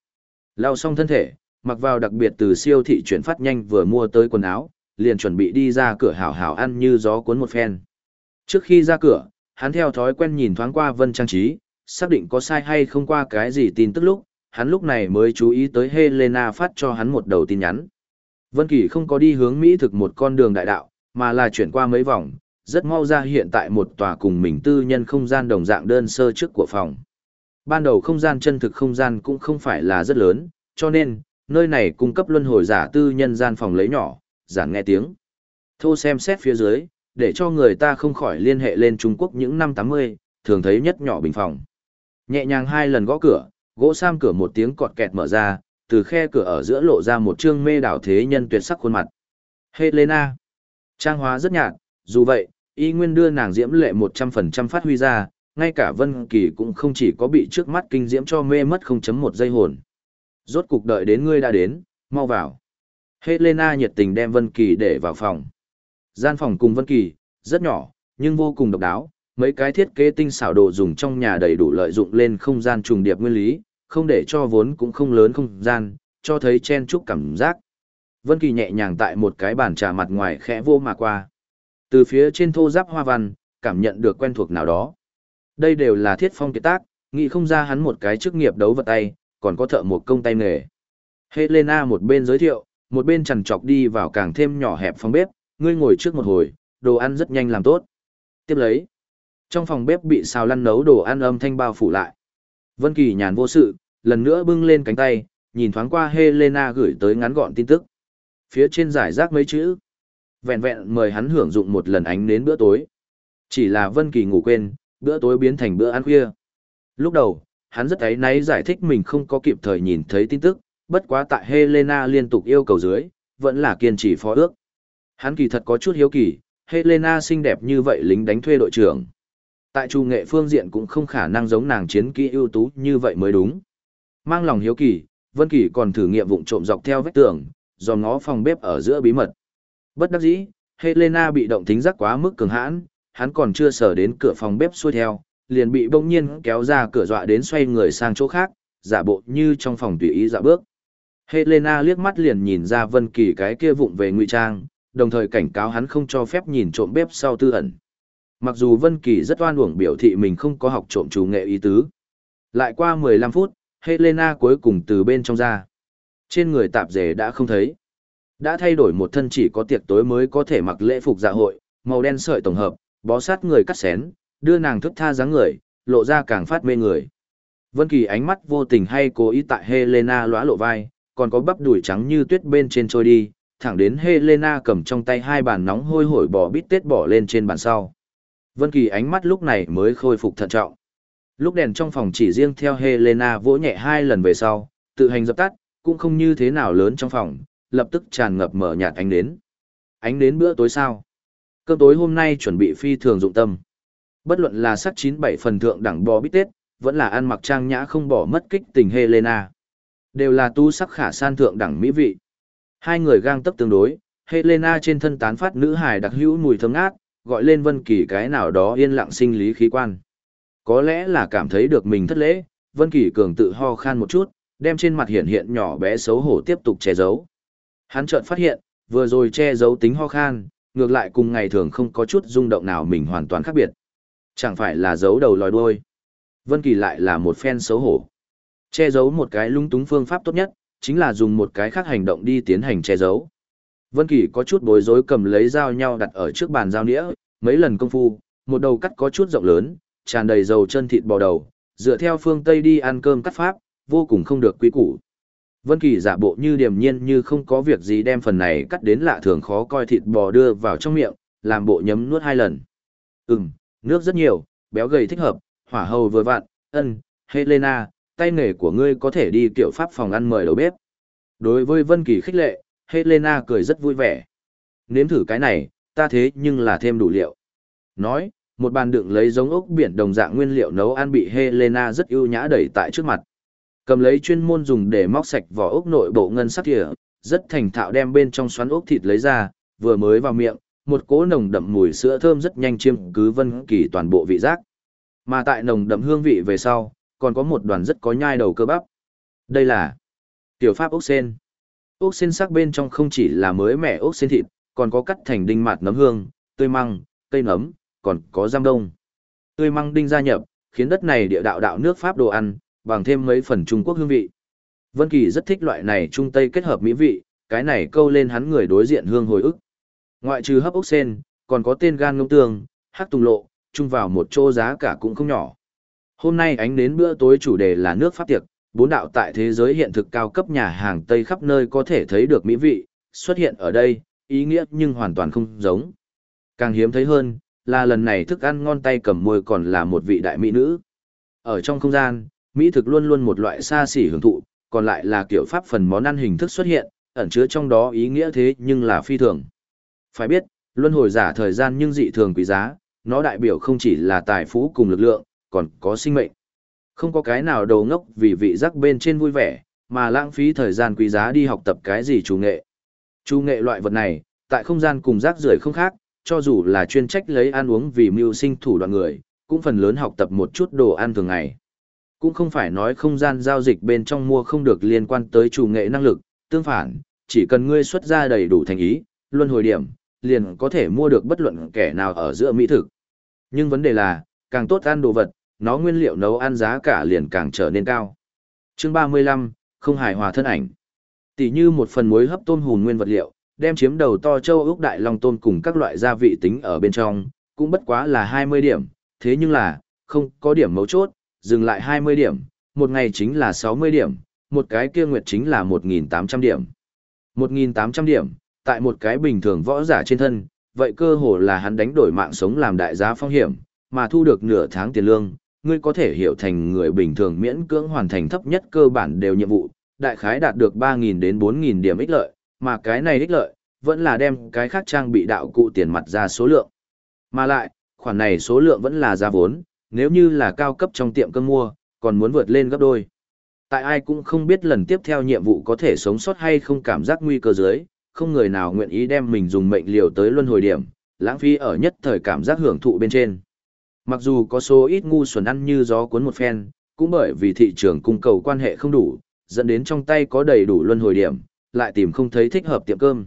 Lau xong thân thể, mặc vào đặc biệt từ siêu thị chuyển phát nhanh vừa mua tới quần áo, liền chuẩn bị đi ra cửa hảo hảo ăn như gió cuốn một phen. Trước khi ra cửa, hắn theo thói quen nhìn thoáng qua Vân Trang Trí, xác định có sai hay không qua cái gì tin tức lúc, hắn lúc này mới chú ý tới Helena phát cho hắn một đầu tin nhắn. Vân Kỳ không có đi hướng Mỹ thực một con đường đại đạo, mà là chuyển qua mấy vòng, rất mau ra hiện tại một tòa cùng mình tư nhân không gian đồng dạng đơn sơ trước của phòng. Ban đầu không gian chân thực không gian cũng không phải là rất lớn, cho nên, nơi này cung cấp luân hồi giả tư nhân gian phòng lấy nhỏ, giản nghe tiếng. Thô xem xét phía dưới, để cho người ta không khỏi liên hệ lên Trung Quốc những năm 80, thường thấy nhất nhỏ bình phòng. Nhẹ nhàng hai lần gõ cửa, gỗ sam cửa một tiếng cọt kẹt mở ra, từ khe cửa ở giữa lộ ra một trương mê đảo thế nhân tuyệt sắc khuôn mặt. Helena. Trang hóa rất nhạt, dù vậy, y nguyên đưa nàng diễm lệ 100% phát huy ra, ngay cả Vân Kỳ cũng không chỉ có bị trước mắt kinh diễm cho mê mất 0.1 giây hồn. Rốt cục đợi đến ngươi đã đến, mau vào. Helena nhiệt tình đem Vân Kỳ để vào phòng. Gian phòng cùng Vân Kỳ, rất nhỏ, nhưng vô cùng độc đáo, mấy cái thiết kế tinh xảo đồ dùng trong nhà đầy đủ lợi dụng lên không gian trùng điệp nguyên lý, không để cho vốn cũng không lớn không gian, cho thấy chen chúc cảm giác. Vân Kỳ nhẹ nhàng tại một cái bàn trà mặt ngoài khẽ vô mà qua. Từ phía trên thô giáp hoa văn, cảm nhận được quen thuộc nào đó. Đây đều là thiết phong kiệt tác, nghĩ không ra hắn một cái chức nghiệp đấu vật tay, còn có thợ một công tay nghề. Helena một bên giới thiệu, một bên chằn chọc đi vào càng thêm nhỏ hẹp phòng bếp, ngươi ngồi trước một hồi, đồ ăn rất nhanh làm tốt. Tiếp lấy, trong phòng bếp bị xào lăn nấu đồ ăn âm thanh bao phủ lại. Vân Kỳ nhàn vô sự, lần nữa bưng lên cánh tay, nhìn thoáng qua Helena gửi tới ngắn gọn tin tức. Phía trên giải rác mấy chữ. Vẹn vẹn mời hắn hưởng dụng một lần ánh đến bữa tối. Chỉ là Vân Kỳ ngủ quên, bữa tối biến thành bữa ăn khuya. Lúc đầu, hắn rất ấy náy giải thích mình không có kịp thời nhìn thấy tin tức, bất quá tại Helena liên tục yêu cầu dưới, vẫn là kiên trì phó ước. Hắn kỳ thật có chút hiếu kỳ, Helena xinh đẹp như vậy lính đánh thuê đội trưởng. Tại trung nghệ phương diện cũng không khả năng giống nàng chiến kỹ ưu tú như vậy mới đúng. Mang lòng hiếu kỳ, Vân Kỳ còn thử nghiệm vụng trộm dọc theo vách tường, dòm ngó phòng bếp ở giữa bí mật. Bất đắc dĩ, Helena bị động tính giác quá mức cường hãn, hắn còn chưa sở đến cửa phòng bếp xuôi theo, liền bị bỗng nhiên kéo ra cửa dọa đến xoay người sang chỗ khác, giả bộ như trong phòng tùy ý dạ bước. Helena liếc mắt liền nhìn ra Vân Kỳ cái kia vụng về ngụy trang, đồng thời cảnh cáo hắn không cho phép nhìn trộm bếp sau tư ẩn. Mặc dù Vân Kỳ rất oan uổng biểu thị mình không có học trộm chủ nghệ ý tứ. Lại qua 15 phút, Helena cuối cùng từ bên trong ra. Trên người tạp dề đã không thấy. Đã thay đổi một thân chỉ có tiệc tối mới có thể mặc lễ phục dạ hội, màu đen sợi tổng hợp, bó sát người cắt xén, đưa nàng thức tha dáng người, lộ ra càng phát mê người. Vân Kỳ ánh mắt vô tình hay cố ý tại Helena lóa lộ vai, còn có bắp đùi trắng như tuyết bên trên trôi đi, thẳng đến Helena cầm trong tay hai bàn nóng hôi hổi bò bít tết bỏ lên trên bàn sau. Vân Kỳ ánh mắt lúc này mới khôi phục thận trọng. Lúc đèn trong phòng chỉ riêng theo Helena vỗ nhẹ hai lần về sau, tự hành dập tắt, cũng không như thế nào lớn trong phòng, lập tức tràn ngập mở nhạt ánh đến. Ánh đến bữa tối sao? Cơm tối hôm nay chuẩn bị phi thường dụng tâm. Bất luận là sắc chín bảy phần thượng đẳng bò bít tết, vẫn là ăn mặc trang nhã không bỏ mất kích tình Helena. Đều là tu sắc khả san thượng đẳng mỹ vị. Hai người gang tấp tương đối, Helena trên thân tán phát nữ hài đặc hữu mùi thơm ngát, gọi lên Vân Kỳ cái nào đó yên lặng sinh lý khí quan. Có lẽ là cảm thấy được mình thất lễ, Vân Kỳ cường tự ho khan một chút, đem trên mặt hiện hiện nhỏ bé xấu hổ tiếp tục che giấu. Hắn chợt phát hiện, vừa rồi che giấu tính ho khan, ngược lại cùng ngày thường không có chút rung động nào mình hoàn toàn khác biệt. Chẳng phải là giấu đầu lòi đuôi. Vân Kỳ lại là một phen xấu hổ. Che giấu một cái lung túng phương pháp tốt nhất, chính là dùng một cái khác hành động đi tiến hành che giấu. Vân Kỳ có chút bối rối cầm lấy dao nhau đặt ở trước bàn dao nĩa, mấy lần công phu, một đầu cắt có chút rộng lớn, tràn đầy dầu chân thịt bò đầu, dựa theo phương Tây đi ăn cơm cắt pháp, vô cùng không được quý củ. Vân Kỳ giả bộ như điềm nhiên như không có việc gì đem phần này cắt đến lạ thường khó coi thịt bò đưa vào trong miệng, làm bộ nhấm nuốt hai lần. Ừm, nước rất nhiều, béo gầy thích hợp, hỏa hầu vừa vặn, ân, Helena, tay nghề của ngươi có thể đi kiểu pháp phòng ăn mời đầu bếp. Đối với Vân Kỳ khích lệ, Helena cười rất vui vẻ. Nếm thử cái này, ta thế nhưng là thêm đủ liệu. Nói, Một bàn đựng lấy giống ốc biển đồng dạng nguyên liệu nấu ăn bị Helena rất ưu nhã đẩy tại trước mặt. Cầm lấy chuyên môn dùng để móc sạch vỏ ốc nội bộ ngân sắc thìa, rất thành thạo đem bên trong xoắn ốc thịt lấy ra, vừa mới vào miệng, một cỗ nồng đậm mùi sữa thơm rất nhanh chiêm cứ Vân Kỳ toàn bộ vị giác. Mà tại nồng đậm hương vị về sau, còn có một đoàn rất có nhai đầu cơ bắp. Đây là tiểu pháp ốc sen. Ốc sen sắc bên trong không chỉ là mới mẻ ốc sen thịt, còn có cắt thành đinh mạt nấm hương, tươi măng, cây nấm, còn có giam đông. Tươi măng đinh gia nhập, khiến đất này địa đạo đạo nước Pháp đồ ăn, bằng thêm mấy phần Trung Quốc hương vị. Vân Kỳ rất thích loại này Trung Tây kết hợp mỹ vị, cái này câu lên hắn người đối diện hương hồi ức. Ngoại trừ hấp ốc sen, còn có tên gan ngông tương, hắc tùng lộ, chung vào một chỗ giá cả cũng không nhỏ. Hôm nay ánh đến bữa tối chủ đề là nước Pháp tiệc, bốn đạo tại thế giới hiện thực cao cấp nhà hàng Tây khắp nơi có thể thấy được mỹ vị, xuất hiện ở đây, ý nghĩa nhưng hoàn toàn không giống. Càng hiếm thấy hơn, là lần này thức ăn ngon tay cầm môi còn là một vị đại mỹ nữ. Ở trong không gian, mỹ thực luôn luôn một loại xa xỉ hưởng thụ, còn lại là kiểu pháp phần món ăn hình thức xuất hiện, ẩn chứa trong đó ý nghĩa thế nhưng là phi thường. Phải biết, luân hồi giả thời gian nhưng dị thường quý giá, nó đại biểu không chỉ là tài phú cùng lực lượng, còn có sinh mệnh. Không có cái nào đầu ngốc vì vị giác bên trên vui vẻ, mà lãng phí thời gian quý giá đi học tập cái gì chủ nghệ. Chủ nghệ loại vật này, tại không gian cùng rác rưởi không khác, cho dù là chuyên trách lấy ăn uống vì mưu sinh thủ đoạn người, cũng phần lớn học tập một chút đồ ăn thường ngày. Cũng không phải nói không gian giao dịch bên trong mua không được liên quan tới chủ nghệ năng lực, tương phản, chỉ cần ngươi xuất ra đầy đủ thành ý, luân hồi điểm, liền có thể mua được bất luận kẻ nào ở giữa mỹ thực. Nhưng vấn đề là, càng tốt ăn đồ vật, nó nguyên liệu nấu ăn giá cả liền càng trở nên cao. Chương 35, không hài hòa thân ảnh. Tỷ như một phần muối hấp tôm hùn nguyên vật liệu, đem chiếm đầu to châu ốc đại long tôm cùng các loại gia vị tính ở bên trong, cũng bất quá là 20 điểm, thế nhưng là, không có điểm mấu chốt, dừng lại 20 điểm, một ngày chính là 60 điểm, một cái kia nguyệt chính là 1.800 điểm. 1.800 điểm, tại một cái bình thường võ giả trên thân, vậy cơ hồ là hắn đánh đổi mạng sống làm đại giá phong hiểm, mà thu được nửa tháng tiền lương, ngươi có thể hiểu thành người bình thường miễn cưỡng hoàn thành thấp nhất cơ bản đều nhiệm vụ, đại khái đạt được 3.000 đến 4.000 điểm ích lợi, mà cái này ích lợi, vẫn là đem cái khác trang bị đạo cụ tiền mặt ra số lượng. Mà lại, khoản này số lượng vẫn là giá vốn, nếu như là cao cấp trong tiệm cơm mua, còn muốn vượt lên gấp đôi. Tại ai cũng không biết lần tiếp theo nhiệm vụ có thể sống sót hay không cảm giác nguy cơ dưới, không người nào nguyện ý đem mình dùng mệnh liều tới luân hồi điểm, lãng phí ở nhất thời cảm giác hưởng thụ bên trên. Mặc dù có số ít ngu xuẩn ăn như gió cuốn một phen, cũng bởi vì thị trường cung cầu quan hệ không đủ, dẫn đến trong tay có đầy đủ luân hồi điểm, lại tìm không thấy thích hợp tiệm cơm.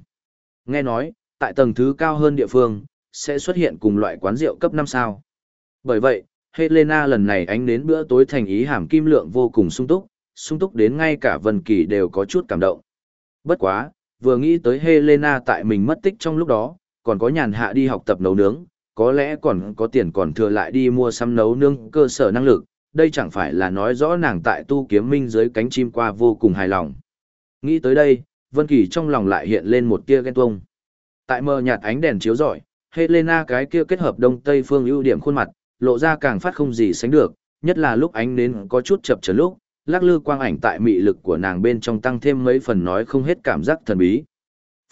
Nghe nói, tại tầng thứ cao hơn địa phương, sẽ xuất hiện cùng loại quán rượu cấp 5 sao. Bởi vậy, Helena lần này ánh đến bữa tối thành ý hàm kim lượng vô cùng sung túc, sung túc đến ngay cả Vân Kỳ đều có chút cảm động. Bất quá, vừa nghĩ tới Helena tại mình mất tích trong lúc đó, còn có nhàn hạ đi học tập nấu nướng, có lẽ còn có tiền còn thừa lại đi mua xăm nấu nướng cơ sở năng lực, đây chẳng phải là nói rõ nàng tại tu kiếm minh dưới cánh chim qua vô cùng hài lòng. Nghĩ tới đây, Vân Kỳ trong lòng lại hiện lên một tia ghen tuông. Tại mờ nhạt ánh đèn chiếu rọi, Helena cái kia kết hợp đông tây phương ưu điểm khuôn mặt, lộ ra càng phát không gì sánh được, nhất là lúc ánh nến có chút chập chờn lúc, lắc lư quang ảnh tại mị lực của nàng bên trong tăng thêm mấy phần nói không hết cảm giác thần bí.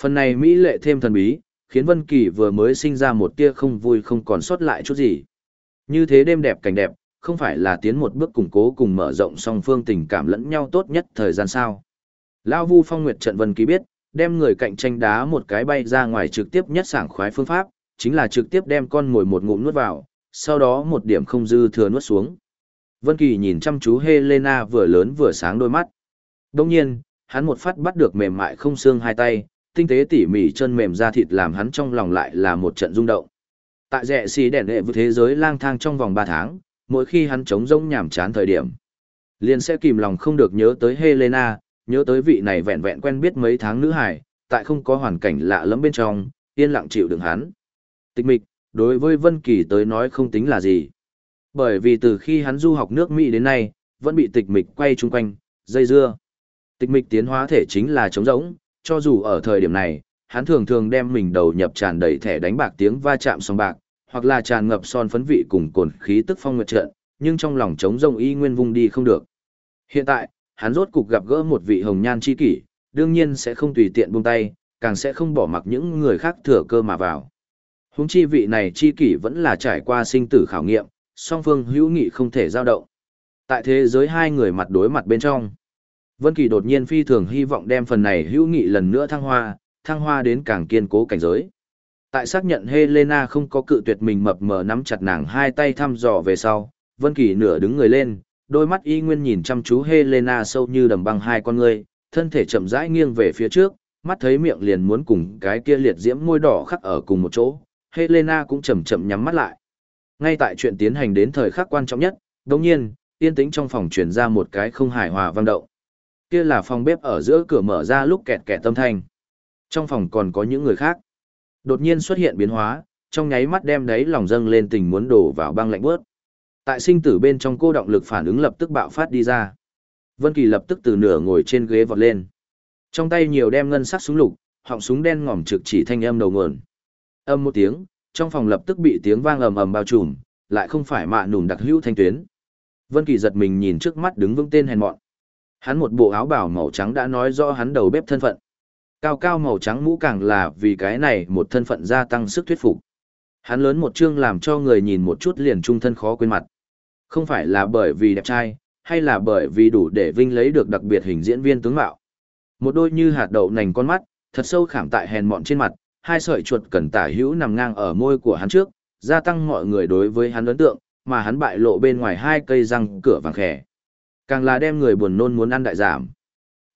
Phần này mỹ lệ thêm thần bí, khiến Vân Kỳ vừa mới sinh ra một tia không vui không còn sót lại chút gì. Như thế đêm đẹp cảnh đẹp, không phải là tiến một bước củng cố cùng mở rộng song phương tình cảm lẫn nhau tốt nhất thời gian sao? Lão Vu Phong Nguyệt trận Vân Kỳ biết, đem người cạnh tranh đá một cái bay ra ngoài trực tiếp nhất sảng khoái phương pháp, chính là trực tiếp đem con ngồi một ngụm nuốt vào, sau đó một điểm không dư thừa nuốt xuống. Vân Kỳ nhìn chăm chú Helena vừa lớn vừa sáng đôi mắt. Đương nhiên, hắn một phát bắt được mềm mại không xương hai tay, tinh tế tỉ mỉ chân mềm da thịt làm hắn trong lòng lại là một trận rung động. Tại rẻ xì đèn đệ với thế giới lang thang trong vòng 3 tháng, mỗi khi hắn trống rỗng nhảm chán thời điểm, liền sẽ kìm lòng không được nhớ tới Helena, nhớ tới vị này vẹn vẹn quen biết mấy tháng nữ hải, tại không có hoàn cảnh lạ lẫm bên trong, yên lặng chịu đựng hắn. Tịch mịch, đối với Vân Kỳ tới nói không tính là gì. Bởi vì từ khi hắn du học nước Mỹ đến nay, vẫn bị tịch mịch quay chung quanh, dây dưa. Tịch mịch tiến hóa thể chính là trống rỗng, cho dù ở thời điểm này, hắn thường thường đem mình đầu nhập tràn đầy thẻ đánh bạc tiếng va chạm song bạc, hoặc là tràn ngập son phấn vị cùng cồn khí tức phong nguyệt trận, nhưng trong lòng trống rỗng y nguyên vung đi không được. Hiện tại, hắn rốt cục gặp gỡ một vị hồng nhan chi kỷ, đương nhiên sẽ không tùy tiện buông tay, càng sẽ không bỏ mặc những người khác thừa cơ mà vào. Huống chi vị này chi kỷ vẫn là trải qua sinh tử khảo nghiệm, song phương hữu nghị không thể giao động. Tại thế giới hai người mặt đối mặt bên trong, Vân Kỳ đột nhiên phi thường hy vọng đem phần này hữu nghị lần nữa thăng hoa, thăng hoa đến càng kiên cố cảnh giới. Tại xác nhận Helena không có cự tuyệt mình mập mờ nắm chặt nàng hai tay thăm dò về sau, Vân Kỳ nửa đứng người lên, đôi mắt y nguyên nhìn chăm chú Helena sâu như đầm băng hai con ngươi, thân thể chậm rãi nghiêng về phía trước, mắt thấy miệng liền muốn cùng cái kia liệt diễm môi đỏ khắc ở cùng một chỗ, Helena cũng chậm chậm nhắm mắt lại. Ngay tại chuyện tiến hành đến thời khắc quan trọng nhất, đột nhiên, yên tĩnh trong phòng truyền ra một cái không hài hòa vang động. Kia là phòng bếp ở giữa cửa mở ra lúc kẹt kẹt tâm thanh. Trong phòng còn có những người khác. Đột nhiên xuất hiện biến hóa, trong nháy mắt đem đấy lòng dâng lên tình muốn đổ vào băng lạnh bớt. Tại sinh tử bên trong cô động lực phản ứng lập tức bạo phát đi ra. Vân Kỳ lập tức từ nửa ngồi trên ghế vọt lên. Trong tay nhiều đem ngân sắc súng lục, họng súng đen ngòm trực chỉ thanh âm đầu nguồn. Âm một tiếng, trong phòng lập tức bị tiếng vang ầm ầm bao trùm, lại không phải mạ nùm đặc hữu thanh tuyến. Vân Kỳ giật mình nhìn trước mắt đứng vững tên hèn mọn. Hắn một bộ áo bảo màu trắng đã nói rõ hắn đầu bếp thân phận. Cao cao màu trắng mũ càng là vì cái này một thân phận gia tăng sức thuyết phục. Hắn lớn một chương làm cho người nhìn một chút liền trung thân khó quên mặt. Không phải là bởi vì đẹp trai, hay là bởi vì đủ để vinh lấy được đặc biệt hình diễn viên tướng mạo. Một đôi như hạt đậu nành con mắt, thật sâu khảm tại hèn mọn trên mặt, hai sợi chuột cần tả hữu nằm ngang ở môi của hắn trước, gia tăng mọi người đối với hắn ấn tượng, mà hắn bại lộ bên ngoài hai cây răng cửa vàng khẻ. Càng là đem người buồn nôn muốn ăn đại giảm.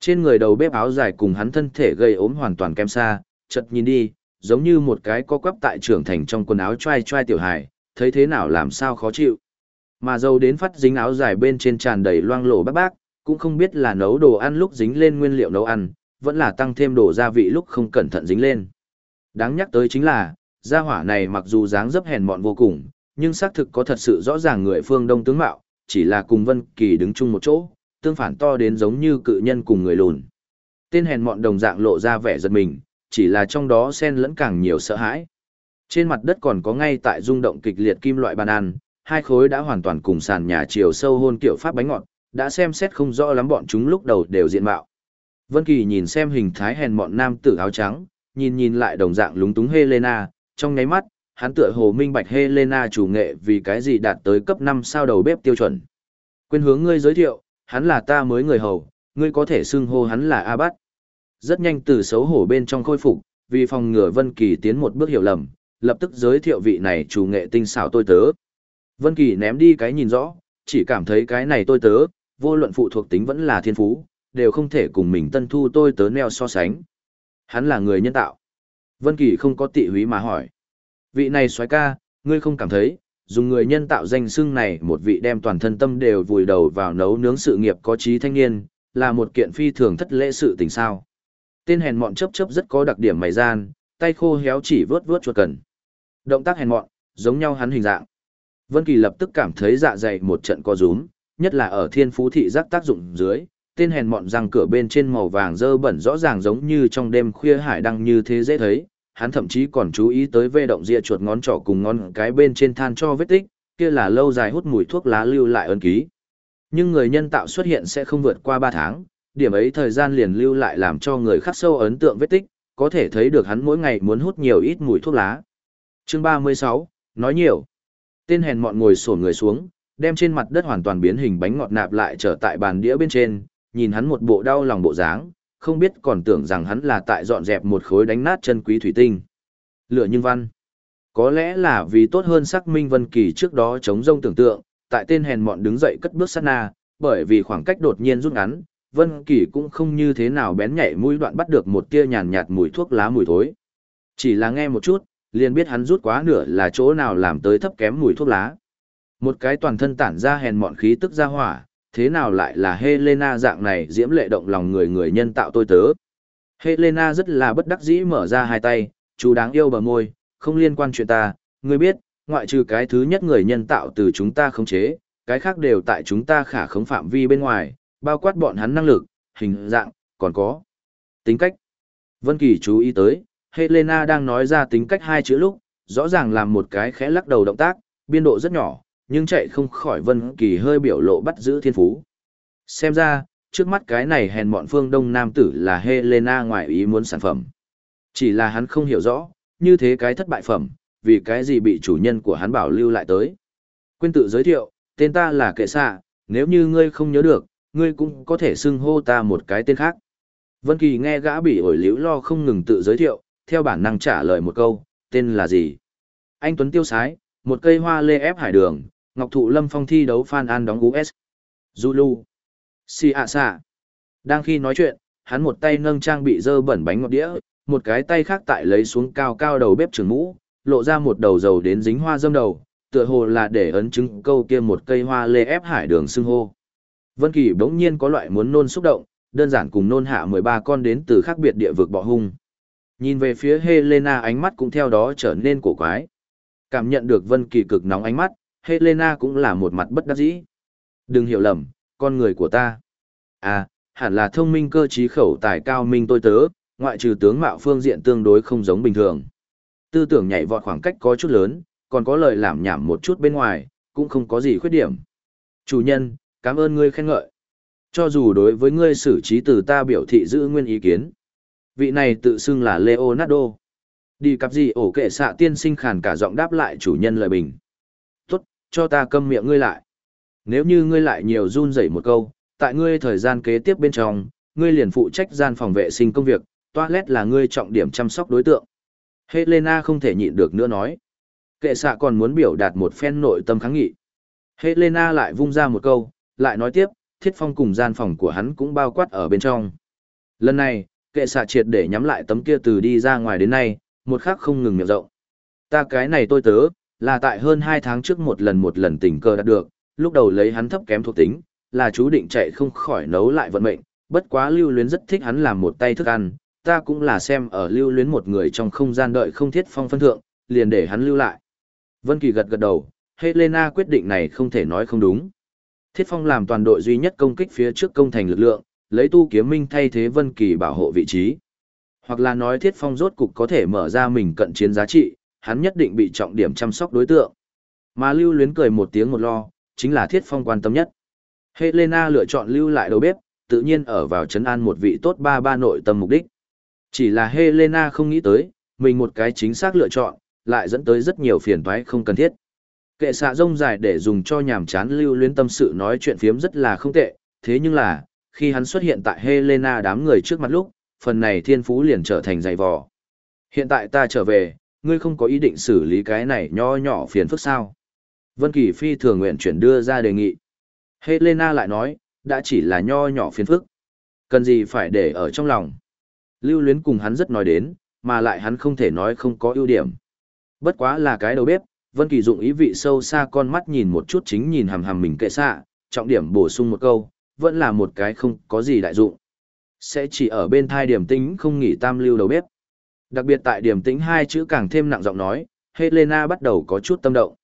Trên người đầu bếp áo dài cùng hắn thân thể gây ốm hoàn toàn kém xa, chợt nhìn đi, giống như một cái co quắp tại trưởng thành trong quần áo trai trai tiểu hài, thấy thế nào làm sao khó chịu. Mà dâu đến phát dính áo dài bên trên tràn đầy loang lổ bác bác, cũng không biết là nấu đồ ăn lúc dính lên nguyên liệu nấu ăn, vẫn là tăng thêm đồ gia vị lúc không cẩn thận dính lên. Đáng nhắc tới chính là, gia hỏa này mặc dù dáng dấp hèn mọn vô cùng, nhưng xác thực có thật sự rõ ràng người phương đông tướng mạo, chỉ là cùng Vân Kỳ đứng chung một chỗ, tương phản to đến giống như cự nhân cùng người lùn. Tên hèn mọn đồng dạng lộ ra vẻ giật mình, chỉ là trong đó xen lẫn càng nhiều sợ hãi. Trên mặt đất còn có ngay tại rung động kịch liệt kim loại bàn ăn, hai khối đã hoàn toàn cùng sàn nhà chiều sâu hôn kiểu pháp bánh ngọt, đã xem xét không rõ lắm bọn chúng lúc đầu đều diện mạo. Vân Kỳ nhìn xem hình thái hèn mọn nam tử áo trắng, nhìn nhìn lại đồng dạng lúng túng Helena, trong nháy mắt, hắn tựa hồ minh bạch Helena chủ nghệ vì cái gì đạt tới cấp 5 sao đầu bếp tiêu chuẩn. Quên hướng ngươi giới thiệu, hắn là ta mới người hầu, ngươi có thể xưng hô hắn là A Bát. Rất nhanh từ xấu hổ bên trong khôi phục, vì phòng ngừa Vân Kỳ tiến một bước hiểu lầm, lập tức giới thiệu vị này chủ nghệ tinh xảo tôi tớ. Vân Kỳ ném đi cái nhìn rõ, chỉ cảm thấy cái này tôi tớ, vô luận phụ thuộc tính vẫn là thiên phú, đều không thể cùng mình tân thu tôi tớ neo so sánh. Hắn là người nhân tạo. Vân Kỳ không có tị húy mà hỏi. Vị này soái ca, ngươi không cảm thấy, dùng người nhân tạo danh xưng này một vị đem toàn thân tâm đều vùi đầu vào nấu nướng sự nghiệp có trí thanh niên, là một kiện phi thường thất lễ sự tình sao. Tên hèn mọn chấp chấp rất có đặc điểm mày gian, tay khô héo chỉ vớt vớt chuột cần. Động tác hèn mọn, giống nhau hắn hình dạng. Vân Kỳ lập tức cảm thấy dạ dày một trận co rúm, nhất là ở thiên phú thị giác tác dụng dưới, tên hèn mọn răng cửa bên trên màu vàng dơ bẩn rõ ràng giống như trong đêm khuya hải đăng như thế dễ thấy, hắn thậm chí còn chú ý tới vê động ria chuột ngón trỏ cùng ngón cái bên trên than cho vết tích, kia là lâu dài hút mùi thuốc lá lưu lại ấn ký. Nhưng người nhân tạo xuất hiện sẽ không vượt qua 3 tháng, điểm ấy thời gian liền lưu lại làm cho người khắc sâu ấn tượng vết tích, có thể thấy được hắn mỗi ngày muốn hút nhiều ít mùi thuốc lá. Chương 36, nói nhiều. Tên hèn mọn ngồi xổm người xuống, đem trên mặt đất hoàn toàn biến hình bánh ngọt nạp lại trở tại bàn đĩa bên trên, nhìn hắn một bộ đau lòng bộ dáng, không biết còn tưởng rằng hắn là tại dọn dẹp một khối đánh nát chân quý thủy tinh. Lựa nhưng văn. Có lẽ là vì tốt hơn xác minh Vân Kỳ trước đó chống rông tưởng tượng, tại tên hèn mọn đứng dậy cất bước sát na, bởi vì khoảng cách đột nhiên rút ngắn, Vân Kỳ cũng không như thế nào bén nhạy mũi đoạn bắt được một tia nhàn nhạt mùi thuốc lá mùi thối. Chỉ là nghe một chút, liền biết hắn rút quá nửa là chỗ nào làm tới thấp kém mùi thuốc lá. Một cái toàn thân tản ra hèn mọn khí tức ra hỏa, thế nào lại là Helena dạng này diễm lệ động lòng người người nhân tạo tôi tớ. Helena rất là bất đắc dĩ mở ra hai tay, chú đáng yêu bờ môi, không liên quan chuyện ta, ngươi biết, ngoại trừ cái thứ nhất người nhân tạo từ chúng ta khống chế, cái khác đều tại chúng ta khả khống phạm vi bên ngoài, bao quát bọn hắn năng lực, hình dạng, còn có tính cách. Vân Kỳ chú ý tới, Helena đang nói ra tính cách hai chữ lúc, rõ ràng làm một cái khẽ lắc đầu động tác, biên độ rất nhỏ, nhưng chạy không khỏi Vân Kỳ hơi biểu lộ bắt giữ thiên phú. Xem ra, trước mắt cái này hèn mọn phương đông nam tử là Helena ngoại ý muốn sản phẩm. Chỉ là hắn không hiểu rõ, như thế cái thất bại phẩm, vì cái gì bị chủ nhân của hắn bảo lưu lại tới. Quên tự giới thiệu, tên ta là kệ xạ, nếu như ngươi không nhớ được, ngươi cũng có thể xưng hô ta một cái tên khác. Vân Kỳ nghe gã bị ổi liễu lo không ngừng tự giới thiệu, theo bản năng trả lời một câu, tên là gì? Anh Tuấn Tiêu Sái, một cây hoa lê ép hải đường, Ngọc Thụ Lâm Phong thi đấu Phan An đóng US. Zulu. Si ạ xạ. Đang khi nói chuyện, hắn một tay nâng trang bị dơ bẩn bánh ngọt đĩa, một cái tay khác tại lấy xuống cao cao đầu bếp trưởng mũ, lộ ra một đầu dầu đến dính hoa dâm đầu, tựa hồ là để ấn chứng câu kia một cây hoa lê ép hải đường xưng hô. Vân Kỳ bỗng nhiên có loại muốn nôn xúc động, đơn giản cùng nôn hạ 13 con đến từ khác biệt địa vực bọ hung. Nhìn về phía Helena ánh mắt cũng theo đó trở nên cổ quái. Cảm nhận được Vân Kỳ cực nóng ánh mắt, Helena cũng là một mặt bất đắc dĩ. Đừng hiểu lầm, con người của ta. À, hẳn là thông minh cơ trí khẩu tài cao minh tôi tớ, ngoại trừ tướng mạo phương diện tương đối không giống bình thường. Tư tưởng nhảy vọt khoảng cách có chút lớn, còn có lời làm nhảm một chút bên ngoài, cũng không có gì khuyết điểm. Chủ nhân, cảm ơn ngươi khen ngợi. Cho dù đối với ngươi xử trí từ ta biểu thị giữ nguyên ý kiến. Vị này tự xưng là Leonardo. Đi cặp gì ổ kệ xạ tiên sinh khàn cả giọng đáp lại chủ nhân lời bình. Cho ta câm miệng ngươi lại. Nếu như ngươi lại nhiều run rẩy một câu, tại ngươi thời gian kế tiếp bên trong, ngươi liền phụ trách gian phòng vệ sinh công việc, toilet là ngươi trọng điểm chăm sóc đối tượng. Helena không thể nhịn được nữa nói. Kệ xạ còn muốn biểu đạt một phen nội tâm kháng nghị. Helena lại vung ra một câu, lại nói tiếp, thiết phong cùng gian phòng của hắn cũng bao quát ở bên trong. Lần này, kệ xạ triệt để nhắm lại tấm kia từ đi ra ngoài đến nay, một khắc không ngừng miệng rộng. Ta cái này tôi tớ, là tại hơn 2 tháng trước một lần một lần tình cờ đạt được, lúc đầu lấy hắn thấp kém thuộc tính, là chú định chạy không khỏi nấu lại vận mệnh, bất quá lưu luyến rất thích hắn làm một tay thức ăn, ta cũng là xem ở lưu luyến một người trong không gian đợi không thiết phong phân thượng, liền để hắn lưu lại. Vân Kỳ gật gật đầu, Helena quyết định này không thể nói không đúng. Thiết Phong làm toàn đội duy nhất công kích phía trước công thành lực lượng, lấy tu kiếm minh thay thế Vân Kỳ bảo hộ vị trí. Hoặc là nói Thiết Phong rốt cục có thể mở ra mình cận chiến giá trị, hắn nhất định bị trọng điểm chăm sóc đối tượng. Mà Lưu Luyến cười một tiếng một lo, chính là Thiết Phong quan tâm nhất. Helena lựa chọn lưu lại đầu bếp, tự nhiên ở vào trấn an một vị tốt ba ba nội tâm mục đích. Chỉ là Helena không nghĩ tới, mình một cái chính xác lựa chọn, lại dẫn tới rất nhiều phiền toái không cần thiết. Kệ xạ rông dài để dùng cho nhàm chán lưu luyến tâm sự nói chuyện phiếm rất là không tệ, thế nhưng là, khi hắn xuất hiện tại Helena đám người trước mặt lúc, phần này thiên phú liền trở thành dày vò. Hiện tại ta trở về, ngươi không có ý định xử lý cái này nho nhỏ phiền phức sao. Vân Kỳ phi thường nguyện chuyển đưa ra đề nghị. Helena lại nói, đã chỉ là nho nhỏ phiền phức. Cần gì phải để ở trong lòng. Lưu luyến cùng hắn rất nói đến, mà lại hắn không thể nói không có ưu điểm. Bất quá là cái đầu bếp, Vân Kỳ dụng ý vị sâu xa con mắt nhìn một chút chính nhìn hằm hằm mình kệ xạ, trọng điểm bổ sung một câu, vẫn là một cái không có gì đại dụng. Sẽ chỉ ở bên thai điểm tính không nghỉ tam lưu đầu bếp. Đặc biệt tại điểm tính hai chữ càng thêm nặng giọng nói, Helena bắt đầu có chút tâm động.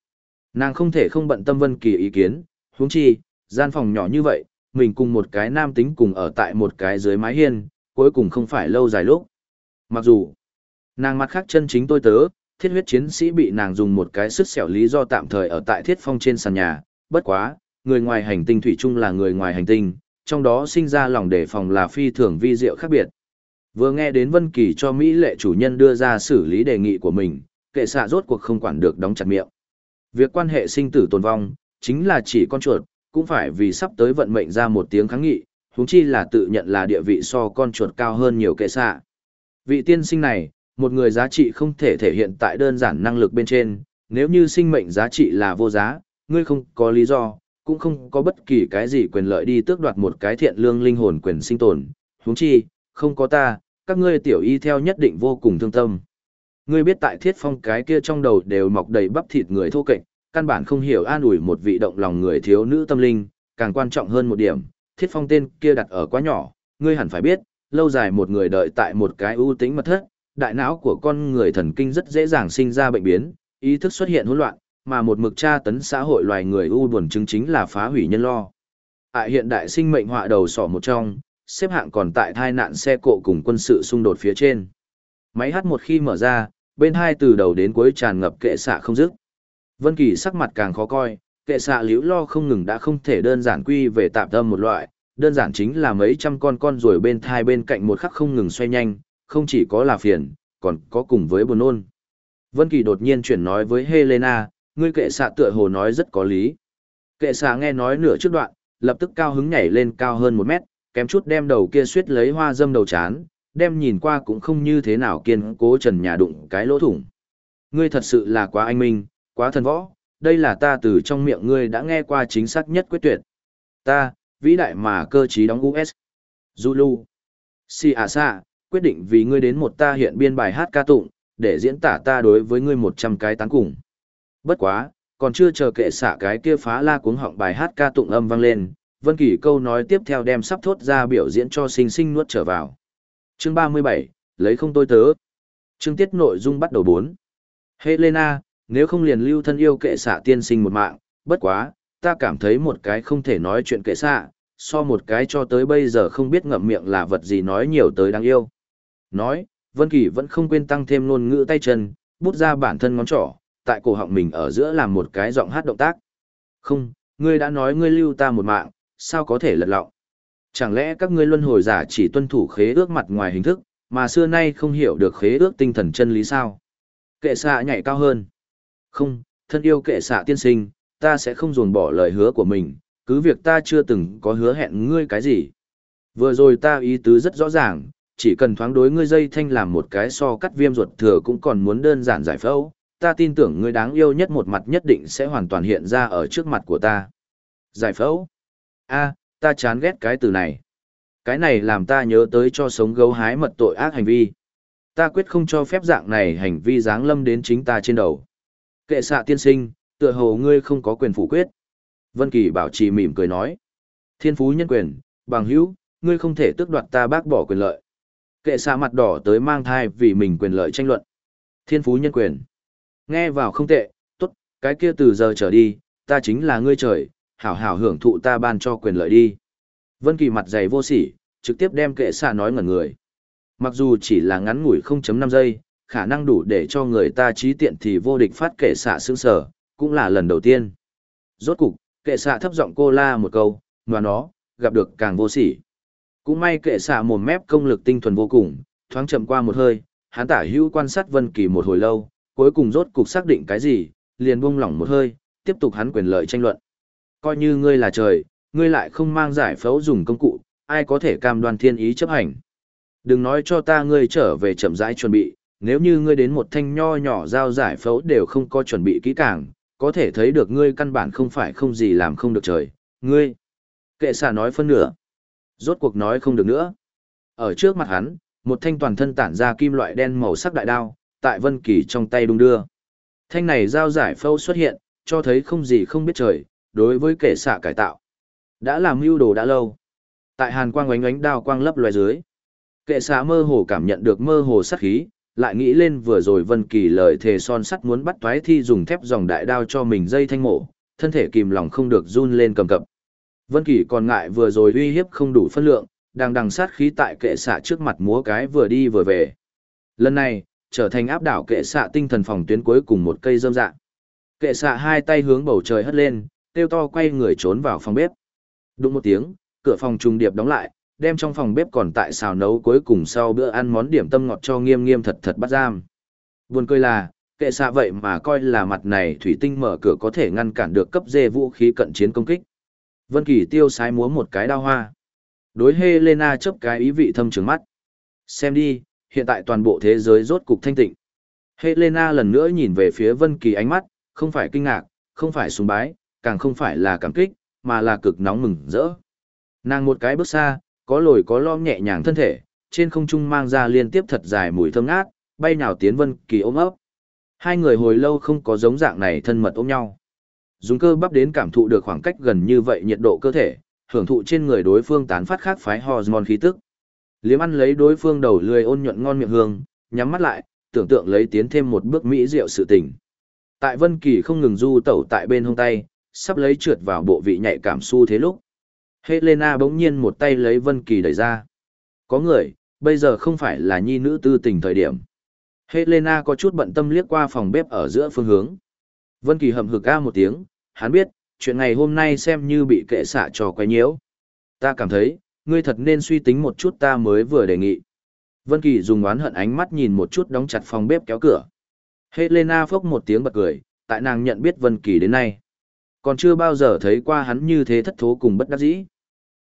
Nàng không thể không bận tâm Vân Kỳ ý kiến, huống chi, gian phòng nhỏ như vậy, mình cùng một cái nam tính cùng ở tại một cái dưới mái hiên, cuối cùng không phải lâu dài lúc. Mặc dù, nàng mặt khác chân chính tôi tớ, thiết huyết chiến sĩ bị nàng dùng một cái sức xẻo lý do tạm thời ở tại thiết phong trên sàn nhà, bất quá, người ngoài hành tinh thủy chung là người ngoài hành tinh, trong đó sinh ra lòng đề phòng là phi thường vi diệu khác biệt. Vừa nghe đến Vân Kỳ cho Mỹ lệ chủ nhân đưa ra xử lý đề nghị của mình, kệ xạ rốt cuộc không quản được đóng chặt miệng. Việc quan hệ sinh tử tồn vong, chính là chỉ con chuột, cũng phải vì sắp tới vận mệnh ra một tiếng kháng nghị, huống chi là tự nhận là địa vị so con chuột cao hơn nhiều kệ xạ. Vị tiên sinh này, một người giá trị không thể thể hiện tại đơn giản năng lực bên trên, nếu như sinh mệnh giá trị là vô giá, ngươi không có lý do, cũng không có bất kỳ cái gì quyền lợi đi tước đoạt một cái thiện lương linh hồn quyền sinh tồn, huống chi, không có ta, các ngươi tiểu y theo nhất định vô cùng thương tâm. Ngươi biết tại thiết phong cái kia trong đầu đều mọc đầy bắp thịt người thô kệch, căn bản không hiểu an ủi một vị động lòng người thiếu nữ tâm linh, càng quan trọng hơn một điểm, thiết phong tên kia đặt ở quá nhỏ, ngươi hẳn phải biết, lâu dài một người đợi tại một cái ưu tĩnh mật thất, đại não của con người thần kinh rất dễ dàng sinh ra bệnh biến, ý thức xuất hiện hỗn loạn, mà một mực tra tấn xã hội loài người u buồn chứng chính là phá hủy nhân lo. Tại hiện đại sinh mệnh họa đầu sỏ một trong, xếp hạng còn tại thai nạn xe cộ cùng quân sự xung đột phía trên. Máy hát một khi mở ra, bên hai từ đầu đến cuối tràn ngập kệ xạ không dứt. Vân Kỳ sắc mặt càng khó coi, kệ xạ liễu lo không ngừng đã không thể đơn giản quy về tạm tâm một loại, đơn giản chính là mấy trăm con con rồi bên thai bên cạnh một khắc không ngừng xoay nhanh, không chỉ có là phiền, còn có cùng với buồn nôn. Vân Kỳ đột nhiên chuyển nói với Helena, ngươi kệ xạ tựa hồ nói rất có lý. Kệ xạ nghe nói nửa trước đoạn, lập tức cao hứng nhảy lên cao hơn một mét, kém chút đem đầu kia suýt lấy hoa dâm đầu chán, đem nhìn qua cũng không như thế nào kiên cố trần nhà đụng cái lỗ thủng. Ngươi thật sự là quá anh minh, quá thần võ, đây là ta từ trong miệng ngươi đã nghe qua chính xác nhất quyết tuyệt. Ta, vĩ đại mà cơ trí đóng US. Zulu. Si à xa, quyết định vì ngươi đến một ta hiện biên bài hát ca tụng, để diễn tả ta đối với ngươi một trăm cái tán cùng. Bất quá, còn chưa chờ kệ xạ cái kia phá la cuống họng bài hát ca tụng âm vang lên, Vân Kỳ câu nói tiếp theo đem sắp thốt ra biểu diễn cho sinh sinh nuốt trở vào. Chương 37, lấy không tôi tớ. Chương tiết nội dung bắt đầu 4. Helena, nếu không liền lưu thân yêu kệ xạ tiên sinh một mạng, bất quá, ta cảm thấy một cái không thể nói chuyện kệ xạ, so một cái cho tới bây giờ không biết ngậm miệng là vật gì nói nhiều tới đáng yêu. Nói, Vân Kỳ vẫn không quên tăng thêm ngôn ngữ tay chân, bút ra bản thân ngón trỏ, tại cổ họng mình ở giữa làm một cái giọng hát động tác. Không, ngươi đã nói ngươi lưu ta một mạng, sao có thể lật lọng? Chẳng lẽ các ngươi luân hồi giả chỉ tuân thủ khế ước mặt ngoài hình thức, mà xưa nay không hiểu được khế ước tinh thần chân lý sao? Kệ xạ nhảy cao hơn. Không, thân yêu kệ xạ tiên sinh, ta sẽ không dồn bỏ lời hứa của mình, cứ việc ta chưa từng có hứa hẹn ngươi cái gì. Vừa rồi ta ý tứ rất rõ ràng, chỉ cần thoáng đối ngươi dây thanh làm một cái so cắt viêm ruột thừa cũng còn muốn đơn giản giải phẫu, ta tin tưởng ngươi đáng yêu nhất một mặt nhất định sẽ hoàn toàn hiện ra ở trước mặt của ta. Giải phẫu? A ta chán ghét cái từ này. Cái này làm ta nhớ tới cho sống gấu hái mật tội ác hành vi. Ta quyết không cho phép dạng này hành vi giáng lâm đến chính ta trên đầu. Kệ xạ tiên sinh, tựa hồ ngươi không có quyền phủ quyết. Vân Kỳ bảo trì mỉm cười nói. Thiên phú nhân quyền, bằng hữu, ngươi không thể tước đoạt ta bác bỏ quyền lợi. Kệ xạ mặt đỏ tới mang thai vì mình quyền lợi tranh luận. Thiên phú nhân quyền. Nghe vào không tệ, tốt, cái kia từ giờ trở đi, ta chính là ngươi trời, hảo hảo hưởng thụ ta ban cho quyền lợi đi. Vân Kỳ mặt dày vô sỉ, trực tiếp đem kệ xạ nói ngẩn người. Mặc dù chỉ là ngắn ngủi 0.5 giây, khả năng đủ để cho người ta trí tiện thì vô địch phát kệ xạ sướng sở, cũng là lần đầu tiên. Rốt cục, kệ xạ thấp giọng cô la một câu, mà nó, gặp được càng vô sỉ. Cũng may kệ xạ mồm mép công lực tinh thuần vô cùng, thoáng chậm qua một hơi, hắn tả hữu quan sát Vân Kỳ một hồi lâu, cuối cùng rốt cục xác định cái gì, liền buông lỏng một hơi, tiếp tục hắn quyền lợi tranh luận. Coi như ngươi là trời, ngươi lại không mang giải phẫu dùng công cụ, ai có thể cam đoan thiên ý chấp hành. Đừng nói cho ta ngươi trở về chậm rãi chuẩn bị, nếu như ngươi đến một thanh nho nhỏ giao giải phẫu đều không có chuẩn bị kỹ càng, có thể thấy được ngươi căn bản không phải không gì làm không được trời, ngươi. Kệ xà nói phân nửa. Rốt cuộc nói không được nữa. Ở trước mặt hắn, một thanh toàn thân tản ra kim loại đen màu sắc đại đao, tại Vân Kỳ trong tay đung đưa. Thanh này giao giải phẫu xuất hiện, cho thấy không gì không biết trời, đối với kẻ xạ cải tạo. Đã làm mưu đồ đã lâu. Tại hàn quang ánh ánh đao quang lấp loài dưới. Kệ xạ mơ hồ cảm nhận được mơ hồ sát khí, lại nghĩ lên vừa rồi Vân Kỳ lời thề son sắt muốn bắt toái thi dùng thép dòng đại đao cho mình dây thanh mổ, thân thể kìm lòng không được run lên cầm cập. Vân Kỳ còn ngại vừa rồi uy hiếp không đủ phân lượng, đang đằng sát khí tại kệ xạ trước mặt múa cái vừa đi vừa về. Lần này, trở thành áp đảo kệ xạ tinh thần phòng tuyến cuối cùng một cây dâm dạng. Kệ xạ hai tay hướng bầu trời hất lên, tiêu to quay người trốn vào phòng bếp. Đúng một tiếng, cửa phòng trùng điệp đóng lại, đem trong phòng bếp còn tại xào nấu cuối cùng sau bữa ăn món điểm tâm ngọt cho nghiêm nghiêm thật thật bắt giam. Buồn cười là, kệ xạ vậy mà coi là mặt này thủy tinh mở cửa có thể ngăn cản được cấp dê vũ khí cận chiến công kích. Vân Kỳ tiêu sái múa một cái đao hoa. Đối Helena chớp cái ý vị thâm trừng mắt. Xem đi, hiện tại toàn bộ thế giới rốt cục thanh tịnh. Helena lần nữa nhìn về phía Vân Kỳ ánh mắt, không phải kinh ngạc, không phải sùng bái, càng không phải là cảm kích, mà là cực nóng mừng rỡ. Nàng một cái bước xa, có lồi có lõm nhẹ nhàng thân thể, trên không trung mang ra liên tiếp thật dài mùi thơm ngát, bay nhào tiến Vân Kỳ ôm ấp. Hai người hồi lâu không có giống dạng này thân mật ôm nhau. Dùng cơ bắp đến cảm thụ được khoảng cách gần như vậy nhiệt độ cơ thể, hưởng thụ trên người đối phương tán phát khác phái hormone khí tức. Liếm ăn lấy đối phương đầu lười ôn nhuận ngon miệng hương, nhắm mắt lại, tưởng tượng lấy tiến thêm một bước mỹ diệu sự tình. Tại Vân Kỳ không ngừng du tẩu tại bên hông tay, sắp lấy trượt vào bộ vị nhạy cảm su thế lúc. Helena bỗng nhiên một tay lấy Vân Kỳ đẩy ra. Có người, bây giờ không phải là nhi nữ tư tình thời điểm. Helena có chút bận tâm liếc qua phòng bếp ở giữa phương hướng. Vân Kỳ hậm hực a một tiếng, hắn biết, chuyện ngày hôm nay xem như bị kệ xạ trò quấy nhiễu. Ta cảm thấy, ngươi thật nên suy tính một chút ta mới vừa đề nghị. Vân Kỳ dùng oán hận ánh mắt nhìn một chút đóng chặt phòng bếp kéo cửa. Helena phốc một tiếng bật cười, tại nàng nhận biết Vân Kỳ đến nay. Còn chưa bao giờ thấy qua hắn như thế thất thố cùng bất đắc dĩ.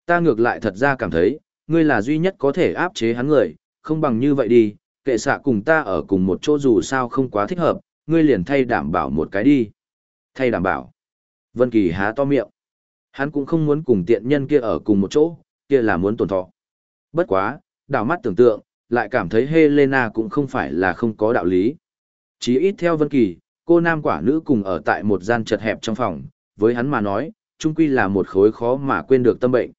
Ta ngược lại thật ra cảm thấy, ngươi là duy nhất có thể áp chế hắn người, không bằng như vậy đi, kệ xạ cùng ta ở cùng một chỗ dù sao không quá thích hợp, ngươi liền thay đảm bảo một cái đi. Thay đảm bảo. Vân Kỳ há to miệng. Hắn cũng không muốn cùng tiện nhân kia ở cùng một chỗ, kia là muốn tổn thọ. Bất quá, đảo mắt tưởng tượng, lại cảm thấy Helena cũng không phải là không có đạo lý. Chỉ ít theo Vân Kỳ, cô nam quả nữ cùng ở tại một gian chật hẹp trong phòng, với hắn mà nói, chung quy là một khối khó mà quên được tâm bệnh.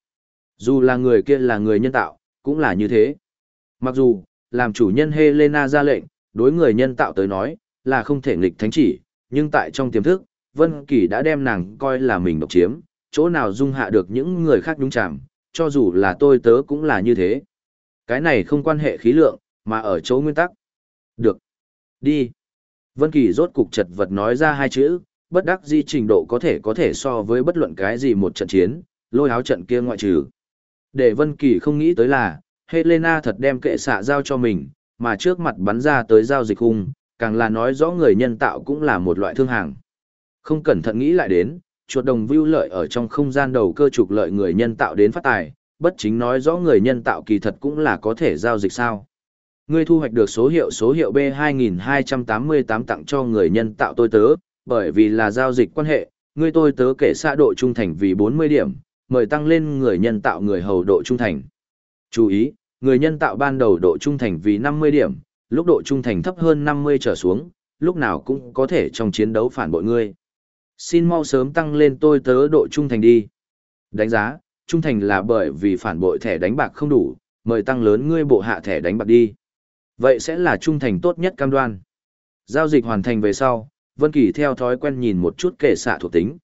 Dù là người kia là người nhân tạo, cũng là như thế. Mặc dù, làm chủ nhân Helena ra lệnh, đối người nhân tạo tới nói, là không thể nghịch thánh chỉ, nhưng tại trong tiềm thức, Vân Kỳ đã đem nàng coi là mình độc chiếm, chỗ nào dung hạ được những người khác nhúng chạm, cho dù là tôi tớ cũng là như thế. Cái này không quan hệ khí lượng, mà ở chỗ nguyên tắc. Được. Đi. Vân Kỳ rốt cục chật vật nói ra hai chữ, bất đắc di trình độ có thể có thể so với bất luận cái gì một trận chiến, lôi áo trận kia ngoại trừ. Để Vân Kỳ không nghĩ tới là, Helena thật đem kệ xạ giao cho mình, mà trước mặt bắn ra tới giao dịch hung, càng là nói rõ người nhân tạo cũng là một loại thương hàng. Không cẩn thận nghĩ lại đến, chuột đồng view lợi ở trong không gian đầu cơ trục lợi người nhân tạo đến phát tài, bất chính nói rõ người nhân tạo kỳ thật cũng là có thể giao dịch sao. Ngươi thu hoạch được số hiệu số hiệu B2288 tặng cho người nhân tạo tôi tớ, bởi vì là giao dịch quan hệ, ngươi tôi tớ kể xa độ trung thành vì 40 điểm, mời tăng lên người nhân tạo người hầu độ trung thành. Chú ý, người nhân tạo ban đầu độ trung thành vì 50 điểm, lúc độ trung thành thấp hơn 50 trở xuống, lúc nào cũng có thể trong chiến đấu phản bội ngươi. Xin mau sớm tăng lên tôi tớ độ trung thành đi. Đánh giá, trung thành là bởi vì phản bội thẻ đánh bạc không đủ, mời tăng lớn ngươi bộ hạ thẻ đánh bạc đi. Vậy sẽ là trung thành tốt nhất cam đoan. Giao dịch hoàn thành về sau, Vân Kỳ theo thói quen nhìn một chút kệ xạ thuộc tính.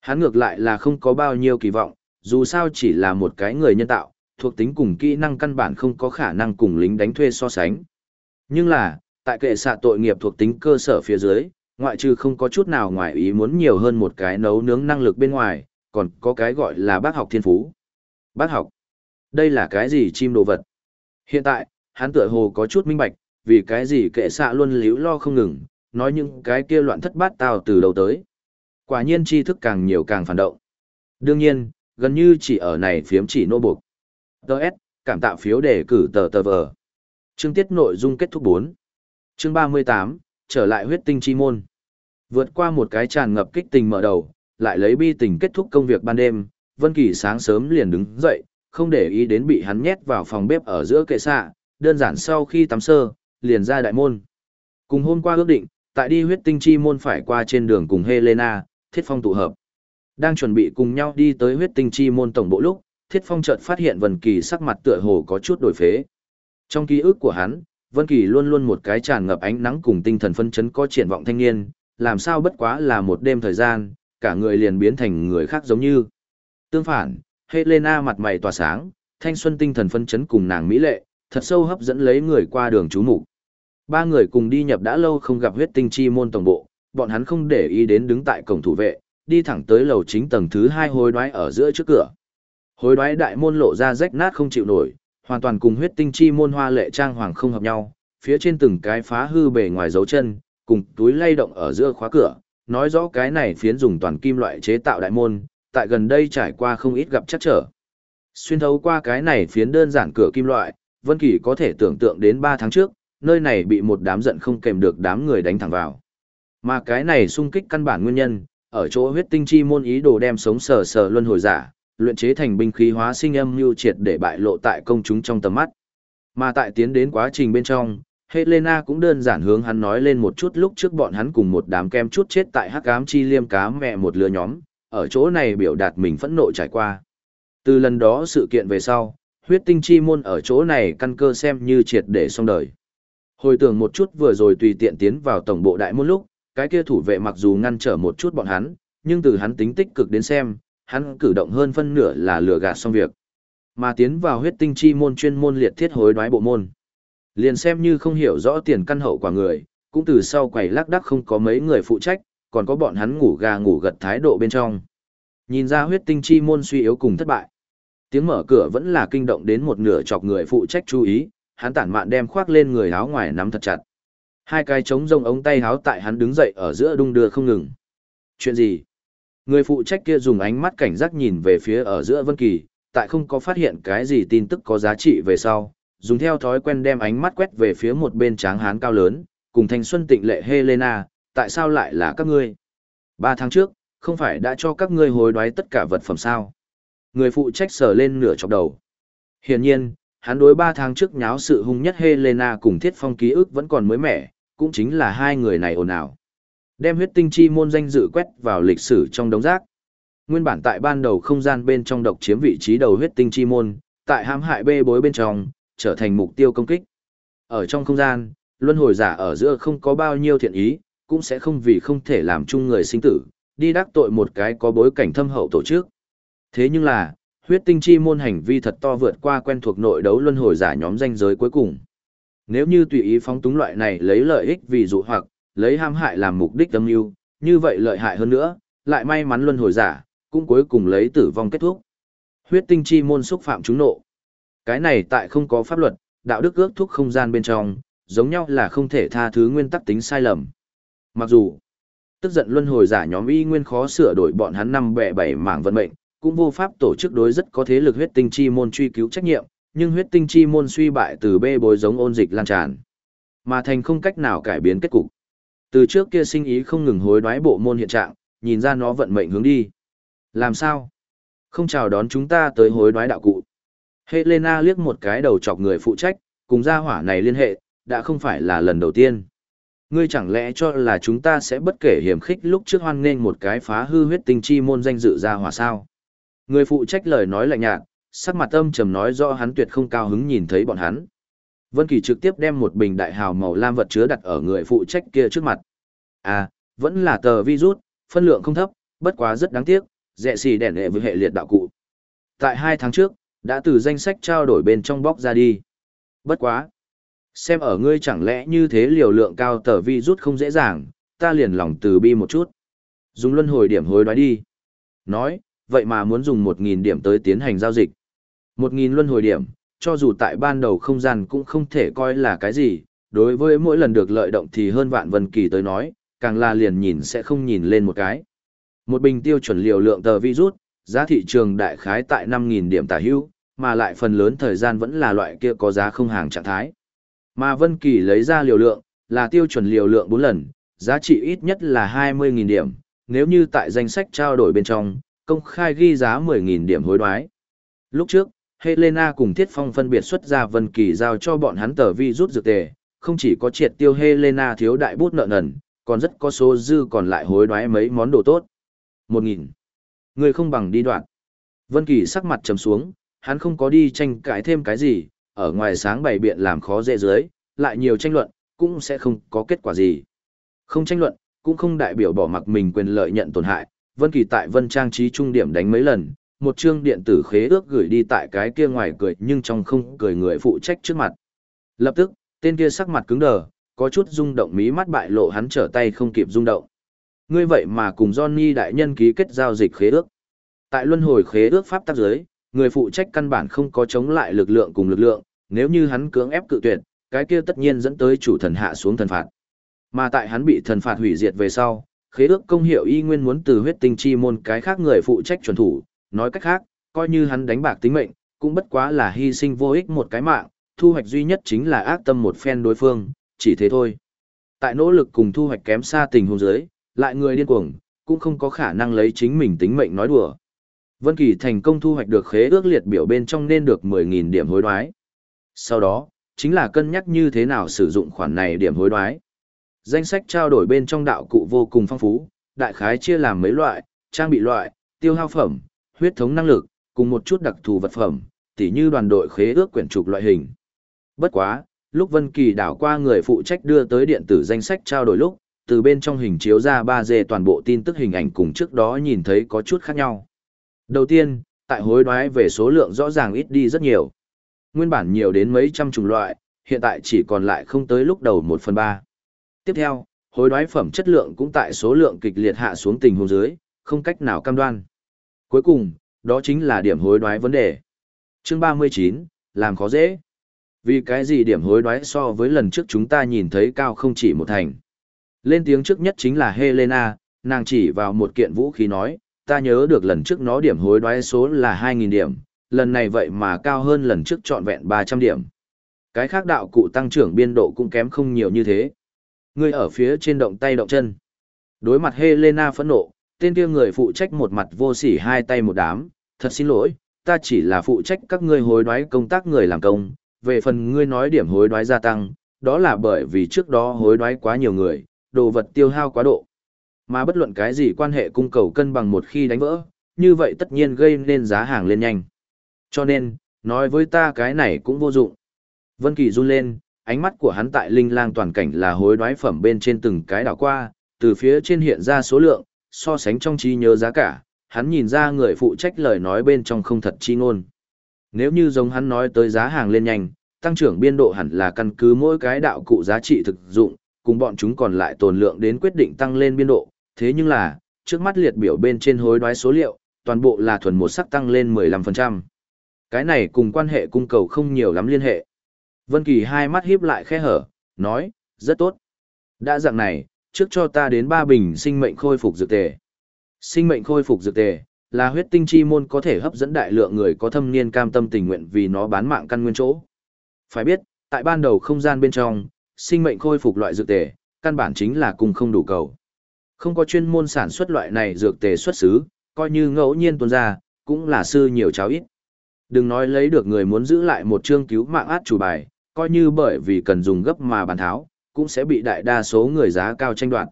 Hắn ngược lại là không có bao nhiêu kỳ vọng, dù sao chỉ là một cái người nhân tạo, thuộc tính cùng kỹ năng căn bản không có khả năng cùng lính đánh thuê so sánh. Nhưng là, tại kệ xạ tội nghiệp thuộc tính cơ sở phía dưới, ngoại trừ không có chút nào ngoài ý muốn nhiều hơn một cái nấu nướng năng lực bên ngoài, còn có cái gọi là bác học thiên phú. Bác học. Đây là cái gì chim đồ vật? Hiện tại, hắn tựa hồ có chút minh bạch, vì cái gì kệ xạ luôn liễu lo không ngừng, nói những cái kia loạn thất bát tao từ đầu tới. Quả nhiên tri thức càng nhiều càng phản động. Đương nhiên, gần như chỉ ở này phiếm chỉ nô buộc. Đợt, cảm tạo phiếu để cử tờ tờ vờ. Chương tiết nội dung kết thúc 4. Chương 38, trở lại huyết tinh chi môn. Vượt qua một cái tràn ngập kích tình mở đầu, lại lấy bi tình kết thúc công việc ban đêm, Vân Kỳ sáng sớm liền đứng dậy, không để ý đến bị hắn nhét vào phòng bếp ở giữa kệ xạ, đơn giản sau khi tắm sơ, liền ra đại môn. Cùng hôm qua ước định, tại đi huyết tinh chi môn phải qua trên đường cùng Helena, Thiết Phong tụ hợp. Đang chuẩn bị cùng nhau đi tới huyết tinh chi môn tổng bộ lúc, Thiết Phong chợt phát hiện Vân Kỳ sắc mặt tựa hồ có chút đổi phế. Trong ký ức của hắn, Vân Kỳ luôn luôn một cái tràn ngập ánh nắng cùng tinh thần phân chấn có triển vọng thanh niên, làm sao bất quá là một đêm thời gian, cả người liền biến thành người khác giống như. Tương phản, Helena mặt mày tỏa sáng, thanh xuân tinh thần phân chấn cùng nàng mỹ lệ, thật sâu hấp dẫn lấy người qua đường chú mục. Ba người cùng đi nhập đã lâu không gặp huyết tinh chi môn tổng bộ, bọn hắn không để ý đến đứng tại cổng thủ vệ, đi thẳng tới lầu chính tầng thứ hai hối đoái ở giữa trước cửa. Hối đoái đại môn lộ ra rách nát không chịu nổi, hoàn toàn cùng huyết tinh chi môn hoa lệ trang hoàng không hợp nhau, phía trên từng cái phá hư bề ngoài dấu chân, cùng túi lay động ở giữa khóa cửa, nói rõ cái này phiến dùng toàn kim loại chế tạo đại môn, tại gần đây trải qua không ít gặp chắc trở. Xuyên thấu qua cái này phiến đơn giản cửa kim loại, Vân Kỳ có thể tưởng tượng đến 3 tháng trước, nơi này bị một đám giận không kèm được đám người đánh thẳng vào. Mà cái này xung kích căn bản nguyên nhân, ở chỗ huyết tinh chi môn ý đồ đem sống sờ sờ luân hồi giả, luyện chế thành binh khí hóa sinh âm lưu triệt để bại lộ tại công chúng trong tầm mắt. Mà tại tiến đến quá trình bên trong, Helena cũng đơn giản hướng hắn nói lên một chút lúc trước bọn hắn cùng một đám kem chút chết tại hắc ám chi liêm cá mẹ một lứa nhóm, ở chỗ này biểu đạt mình phẫn nộ trải qua. Từ lần đó sự kiện về sau, huyết tinh chi môn ở chỗ này căn cơ xem như triệt để xong đời. Hồi tưởng một chút vừa rồi tùy tiện tiến vào tổng bộ đại môn lúc, cái kia thủ vệ mặc dù ngăn trở một chút bọn hắn, nhưng từ hắn tính tích cực đến xem, hắn cử động hơn phân nửa là lừa gạt xong việc. Mà tiến vào huyết tinh chi môn chuyên môn liệt thiết hối đoái bộ môn. Liền xem như không hiểu rõ tiền căn hậu quả người, cũng từ sau quầy lắc đắc không có mấy người phụ trách, còn có bọn hắn ngủ gà ngủ gật thái độ bên trong. Nhìn ra huyết tinh chi môn suy yếu cùng thất bại. Tiếng mở cửa vẫn là kinh động đến một nửa chọc người phụ trách chú ý, hắn tản mạn đem khoác lên người áo ngoài nắm thật chặt. Hai cái trống rông ống tay háo tại hắn đứng dậy ở giữa đung đưa không ngừng. Chuyện gì? Người phụ trách kia dùng ánh mắt cảnh giác nhìn về phía ở giữa Vân Kỳ, tại không có phát hiện cái gì tin tức có giá trị về sau, dùng theo thói quen đem ánh mắt quét về phía một bên tráng hán cao lớn, cùng thanh xuân tịnh lệ Helena, tại sao lại là các ngươi? Ba tháng trước, không phải đã cho các ngươi hối đoái tất cả vật phẩm sao? Người phụ trách sờ lên nửa chọc đầu. Hiển nhiên, hắn đối ba tháng trước nháo sự hung nhất Helena cùng Thiết Phong ký ức vẫn còn mới mẻ, cũng chính là hai người này ồn ào. Đem huyết tinh chi môn danh dự quét vào lịch sử trong đống rác. Nguyên bản tại ban đầu không gian bên trong độc chiếm vị trí đầu huyết tinh chi môn, tại hãm hại bê bối bên trong, trở thành mục tiêu công kích. Ở trong không gian, luân hồi giả ở giữa không có bao nhiêu thiện ý, cũng sẽ không vì không thể làm chung người sinh tử, đi đắc tội một cái có bối cảnh thâm hậu tổ chức. Thế nhưng là, huyết tinh chi môn hành vi thật to vượt qua quen thuộc nội đấu luân hồi giả nhóm danh giới cuối cùng. Nếu như tùy ý phóng túng loại này lấy lợi ích vì dụ hoặc, lấy ham hại làm mục đích âm mưu, như vậy lợi hại hơn nữa, lại may mắn luân hồi giả, cũng cuối cùng lấy tử vong kết thúc. Huyết tinh chi môn xúc phạm chúng nộ. Cái này tại không có pháp luật, đạo đức ước thúc không gian bên trong, giống nhau là không thể tha thứ nguyên tắc tính sai lầm. Mặc dù, tức giận luân hồi giả nhóm y nguyên khó sửa đổi bọn hắn năm bẻ bảy mảng vận mệnh, cũng vô pháp tổ chức đối rất có thế lực huyết tinh chi môn truy cứu trách nhiệm, nhưng huyết tinh chi môn suy bại từ bê bối giống ôn dịch lan tràn, mà thành không cách nào cải biến kết cục. Từ trước kia sinh ý không ngừng hối đoái bộ môn hiện trạng, nhìn ra nó vận mệnh hướng đi. Làm sao? Không chào đón chúng ta tới hối đoái đạo cụ. Helena liếc một cái đầu chọc người phụ trách, cùng gia hỏa này liên hệ, đã không phải là lần đầu tiên. Ngươi chẳng lẽ cho là chúng ta sẽ bất kể hiểm khích lúc trước hoan nghênh một cái phá hư huyết tinh chi môn danh dự gia hỏa sao? Người phụ trách lời nói lạnh nhạt, sắc mặt âm trầm nói rõ hắn tuyệt không cao hứng nhìn thấy bọn hắn. Vân Kỳ trực tiếp đem một bình đại hào màu lam vật chứa đặt ở người phụ trách kia trước mặt. À, vẫn là tờ virus, phân lượng không thấp, bất quá rất đáng tiếc, rẻ xì đèn lệ với hệ liệt đạo cụ. Tại hai tháng trước, đã từ danh sách trao đổi bên trong bóc ra đi. Bất quá. Xem ở ngươi chẳng lẽ như thế liều lượng cao tờ virus không dễ dàng, ta liền lòng từ bi một chút. Dùng luân hồi điểm hối đoái đi. Nói, vậy mà muốn dùng 1.000 điểm tới tiến hành giao dịch. 1.000 luân hồi điểm, cho dù tại ban đầu không gian cũng không thể coi là cái gì, đối với mỗi lần được lợi động thì hơn vạn vân kỳ tới nói, càng là liền nhìn sẽ không nhìn lên một cái. Một bình tiêu chuẩn liều lượng tờ virus, giá thị trường đại khái tại 5.000 điểm tả hữu, mà lại phần lớn thời gian vẫn là loại kia có giá không hàng trạng thái. Mà Vân Kỳ lấy ra liều lượng, là tiêu chuẩn liều lượng 4 lần, giá trị ít nhất là 20.000 điểm, nếu như tại danh sách trao đổi bên trong, công khai ghi giá 10.000 điểm hối đoái. Lúc trước, Helena cùng Thiết Phong phân biệt xuất ra Vân Kỳ giao cho bọn hắn tờ vi rút dược tề, không chỉ có triệt tiêu Helena thiếu đại bút nợ nần, còn rất có số dư còn lại hối đoái mấy món đồ tốt. 1000. Người không bằng đi đoạn. Vân Kỳ sắc mặt trầm xuống, hắn không có đi tranh cãi thêm cái gì, ở ngoài sáng bày biện làm khó dễ dưới, lại nhiều tranh luận, cũng sẽ không có kết quả gì. Không tranh luận, cũng không đại biểu bỏ mặc mình quyền lợi nhận tổn hại, Vân Kỳ tại Vân Trang trí trung điểm đánh mấy lần, một chương điện tử khế ước gửi đi tại cái kia ngoài cười nhưng trong không cười người phụ trách trước mặt. Lập tức, tên kia sắc mặt cứng đờ, có chút rung động mí mắt bại lộ hắn trở tay không kịp rung động. Ngươi vậy mà cùng Johnny đại nhân ký kết giao dịch khế ước. Tại luân hồi khế ước pháp tắc giới, người phụ trách căn bản không có chống lại lực lượng cùng lực lượng, nếu như hắn cưỡng ép cự tuyệt, cái kia tất nhiên dẫn tới chủ thần hạ xuống thần phạt. Mà tại hắn bị thần phạt hủy diệt về sau, khế ước công hiệu y nguyên muốn từ huyết tinh chi môn cái khác người phụ trách chuẩn thủ, nói cách khác, coi như hắn đánh bạc tính mệnh, cũng bất quá là hy sinh vô ích một cái mạng, thu hoạch duy nhất chính là ác tâm một phen đối phương, chỉ thế thôi. Tại nỗ lực cùng thu hoạch kém xa tình huống dưới, lại người điên cuồng, cũng không có khả năng lấy chính mình tính mệnh nói đùa. Vân Kỳ thành công thu hoạch được khế ước liệt biểu bên trong nên được 10.000 điểm hối đoái. Sau đó, chính là cân nhắc như thế nào sử dụng khoản này điểm hối đoái. Danh sách trao đổi bên trong đạo cụ vô cùng phong phú, đại khái chia làm mấy loại, trang bị loại, tiêu hao phẩm, huyết thống năng lực, cùng một chút đặc thù vật phẩm, tỉ như đoàn đội khế ước quyển trục loại hình. Bất quá, lúc Vân Kỳ đảo qua người phụ trách đưa tới điện tử danh sách trao đổi lúc, từ bên trong hình chiếu ra 3D toàn bộ tin tức hình ảnh cùng trước đó nhìn thấy có chút khác nhau. Đầu tiên, tại hối đoái về số lượng rõ ràng ít đi rất nhiều. Nguyên bản nhiều đến mấy trăm chủng loại, hiện tại chỉ còn lại không tới lúc đầu 1 phần 3. Tiếp theo, hối đoái phẩm chất lượng cũng tại số lượng kịch liệt hạ xuống tình huống dưới, không cách nào cam đoan. Cuối cùng, đó chính là điểm hối đoái vấn đề. Chương 39, làm khó dễ. Vì cái gì điểm hối đoái so với lần trước chúng ta nhìn thấy cao không chỉ một thành. Lên tiếng trước nhất chính là Helena, nàng chỉ vào một kiện vũ khí nói, ta nhớ được lần trước nó điểm hối đoái số là 2.000 điểm, lần này vậy mà cao hơn lần trước trọn vẹn 300 điểm. Cái khác đạo cụ tăng trưởng biên độ cũng kém không nhiều như thế. Ngươi ở phía trên động tay động chân. Đối mặt Helena phẫn nộ, tên kia người phụ trách một mặt vô sỉ hai tay một đám, thật xin lỗi, ta chỉ là phụ trách các ngươi hối đoái công tác người làm công, về phần ngươi nói điểm hối đoái gia tăng, đó là bởi vì trước đó hối đoái quá nhiều người, đồ vật tiêu hao quá độ. Mà bất luận cái gì quan hệ cung cầu cân bằng một khi đánh vỡ, như vậy tất nhiên gây nên giá hàng lên nhanh. Cho nên, nói với ta cái này cũng vô dụng. Vân Kỳ run lên, ánh mắt của hắn tại linh lang toàn cảnh là hối đoái phẩm bên trên từng cái đảo qua, từ phía trên hiện ra số lượng, so sánh trong trí nhớ giá cả, hắn nhìn ra người phụ trách lời nói bên trong không thật chi ngôn. Nếu như giống hắn nói tới giá hàng lên nhanh, tăng trưởng biên độ hẳn là căn cứ mỗi cái đạo cụ giá trị thực dụng, cùng bọn chúng còn lại tồn lượng đến quyết định tăng lên biên độ, thế nhưng là, trước mắt liệt biểu bên trên hối đoái số liệu, toàn bộ là thuần một sắc tăng lên 15%. Cái này cùng quan hệ cung cầu không nhiều lắm liên hệ. Vân Kỳ hai mắt híp lại khẽ hở, nói, rất tốt. Đã dạng này, trước cho ta đến ba bình sinh mệnh khôi phục dược tề. Sinh mệnh khôi phục dược tề là huyết tinh chi môn có thể hấp dẫn đại lượng người có thâm niên cam tâm tình nguyện vì nó bán mạng căn nguyên chỗ. Phải biết, tại ban đầu không gian bên trong, sinh mệnh khôi phục loại dược tề, căn bản chính là cùng không đủ cầu. Không có chuyên môn sản xuất loại này dược tề xuất xứ, coi như ngẫu nhiên tuôn ra, cũng là sư nhiều cháo ít. Đừng nói lấy được người muốn giữ lại một chương cứu mạng át chủ bài, coi như bởi vì cần dùng gấp mà bàn tháo, cũng sẽ bị đại đa số người giá cao tranh đoạt.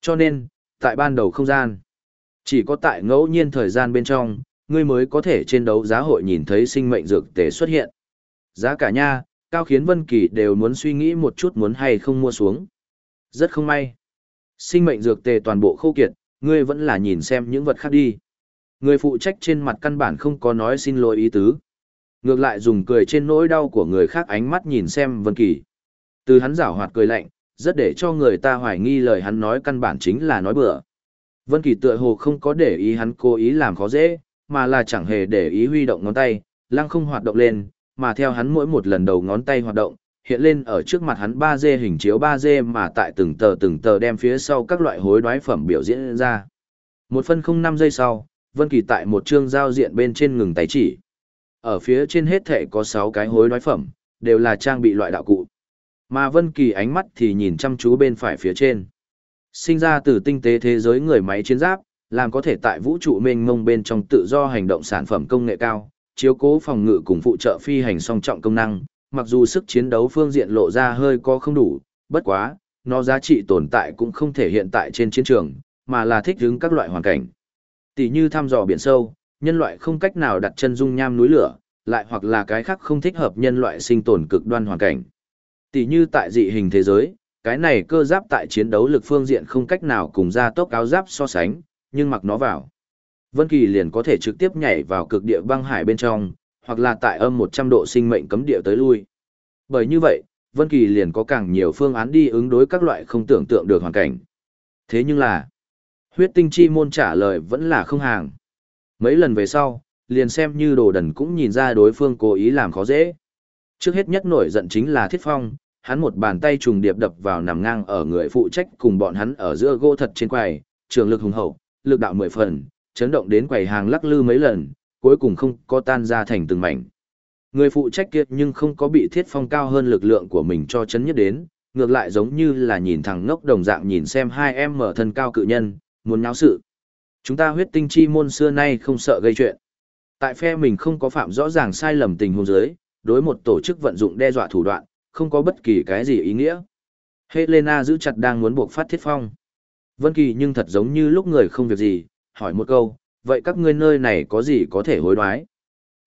Cho nên, tại ban đầu không gian, chỉ có tại ngẫu nhiên thời gian bên trong, ngươi mới có thể trên đấu giá hội nhìn thấy sinh mệnh dược tề xuất hiện. Giá cả nha, cao khiến Vân Kỳ đều muốn suy nghĩ một chút muốn hay không mua xuống. Rất không may. Sinh mệnh dược tề toàn bộ khô kiệt, ngươi vẫn là nhìn xem những vật khác đi. Người phụ trách trên mặt căn bản không có nói xin lỗi ý tứ. Ngược lại dùng cười trên nỗi đau của người khác ánh mắt nhìn xem Vân Kỳ. Từ hắn giảo hoạt cười lạnh, rất để cho người ta hoài nghi lời hắn nói căn bản chính là nói bừa. Vân Kỳ tựa hồ không có để ý hắn cố ý làm khó dễ, mà là chẳng hề để ý huy động ngón tay, lăng không hoạt động lên, mà theo hắn mỗi một lần đầu ngón tay hoạt động, hiện lên ở trước mặt hắn 3D hình chiếu 3D mà tại từng tờ từng tờ đem phía sau các loại hối đoái phẩm biểu diễn ra. Một phân không năm giây sau, Vân Kỳ tại một chương giao diện bên trên ngừng tay chỉ. Ở phía trên hết thể có 6 cái hối đoái phẩm, đều là trang bị loại đạo cụ. Mà Vân Kỳ ánh mắt thì nhìn chăm chú bên phải phía trên. Sinh ra từ tinh tế thế giới người máy chiến giáp, làm có thể tại vũ trụ mênh mông bên trong tự do hành động sản phẩm công nghệ cao, chiếu cố phòng ngự cùng phụ trợ phi hành song trọng công năng, mặc dù sức chiến đấu phương diện lộ ra hơi có không đủ, bất quá, nó giá trị tồn tại cũng không thể hiện tại trên chiến trường, mà là thích ứng các loại hoàn cảnh. Tỷ như thăm dò biển sâu, nhân loại không cách nào đặt chân dung nham núi lửa, lại hoặc là cái khác không thích hợp nhân loại sinh tồn cực đoan hoàn cảnh. Tỷ như tại dị hình thế giới, cái này cơ giáp tại chiến đấu lực phương diện không cách nào cùng ra tốc áo giáp so sánh, nhưng mặc nó vào. Vân Kỳ liền có thể trực tiếp nhảy vào cực địa băng hải bên trong, hoặc là tại âm 100 độ sinh mệnh cấm địa tới lui. Bởi như vậy, Vân Kỳ liền có càng nhiều phương án đi ứng đối các loại không tưởng tượng được hoàn cảnh. Thế nhưng là, huyết tinh chi môn trả lời vẫn là không hàng. Mấy lần về sau, liền xem như đồ đần cũng nhìn ra đối phương cố ý làm khó dễ. Trước hết nhất nổi giận chính là Thiết Phong, hắn một bàn tay trùng điệp đập vào nằm ngang ở người phụ trách cùng bọn hắn ở giữa gỗ thật trên quầy, trường lực hùng hậu, lực đạo mười phần, chấn động đến quầy hàng lắc lư mấy lần, cuối cùng không có tan ra thành từng mảnh. Người phụ trách kia nhưng không có bị thiết phong cao hơn lực lượng của mình cho chấn nhất đến, ngược lại giống như là nhìn thằng ngốc đồng dạng nhìn xem hai em mở thân cao cự nhân, muốn náo sự. Chúng ta huyết tinh chi môn xưa nay không sợ gây chuyện. Tại phe mình không có phạm rõ ràng sai lầm tình huống giới, đối một tổ chức vận dụng đe dọa thủ đoạn, không có bất kỳ cái gì ý nghĩa. Helena giữ chặt đang muốn buộc phát thiết phong. Vân Kỳ nhưng thật giống như lúc người không việc gì, hỏi một câu, vậy các ngươi nơi này có gì có thể hối đoái?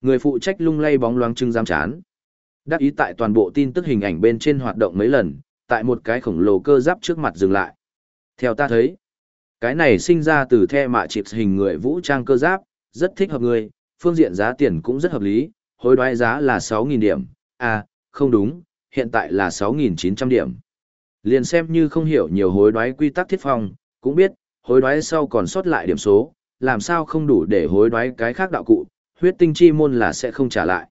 Người phụ trách lung lay bóng loáng trưng giam chán. Đắc ý tại toàn bộ tin tức hình ảnh bên trên hoạt động mấy lần, tại một cái khổng lồ cơ giáp trước mặt dừng lại. Theo ta thấy, cái này sinh ra từ the mạ chịp hình người vũ trang cơ giáp, rất thích hợp người, phương diện giá tiền cũng rất hợp lý, hối đoái giá là 6.000 điểm, à, không đúng, hiện tại là 6.900 điểm. Liền xem như không hiểu nhiều hối đoái quy tắc thiết phòng cũng biết, hối đoái sau còn sót lại điểm số, làm sao không đủ để hối đoái cái khác đạo cụ, huyết tinh chi môn là sẽ không trả lại.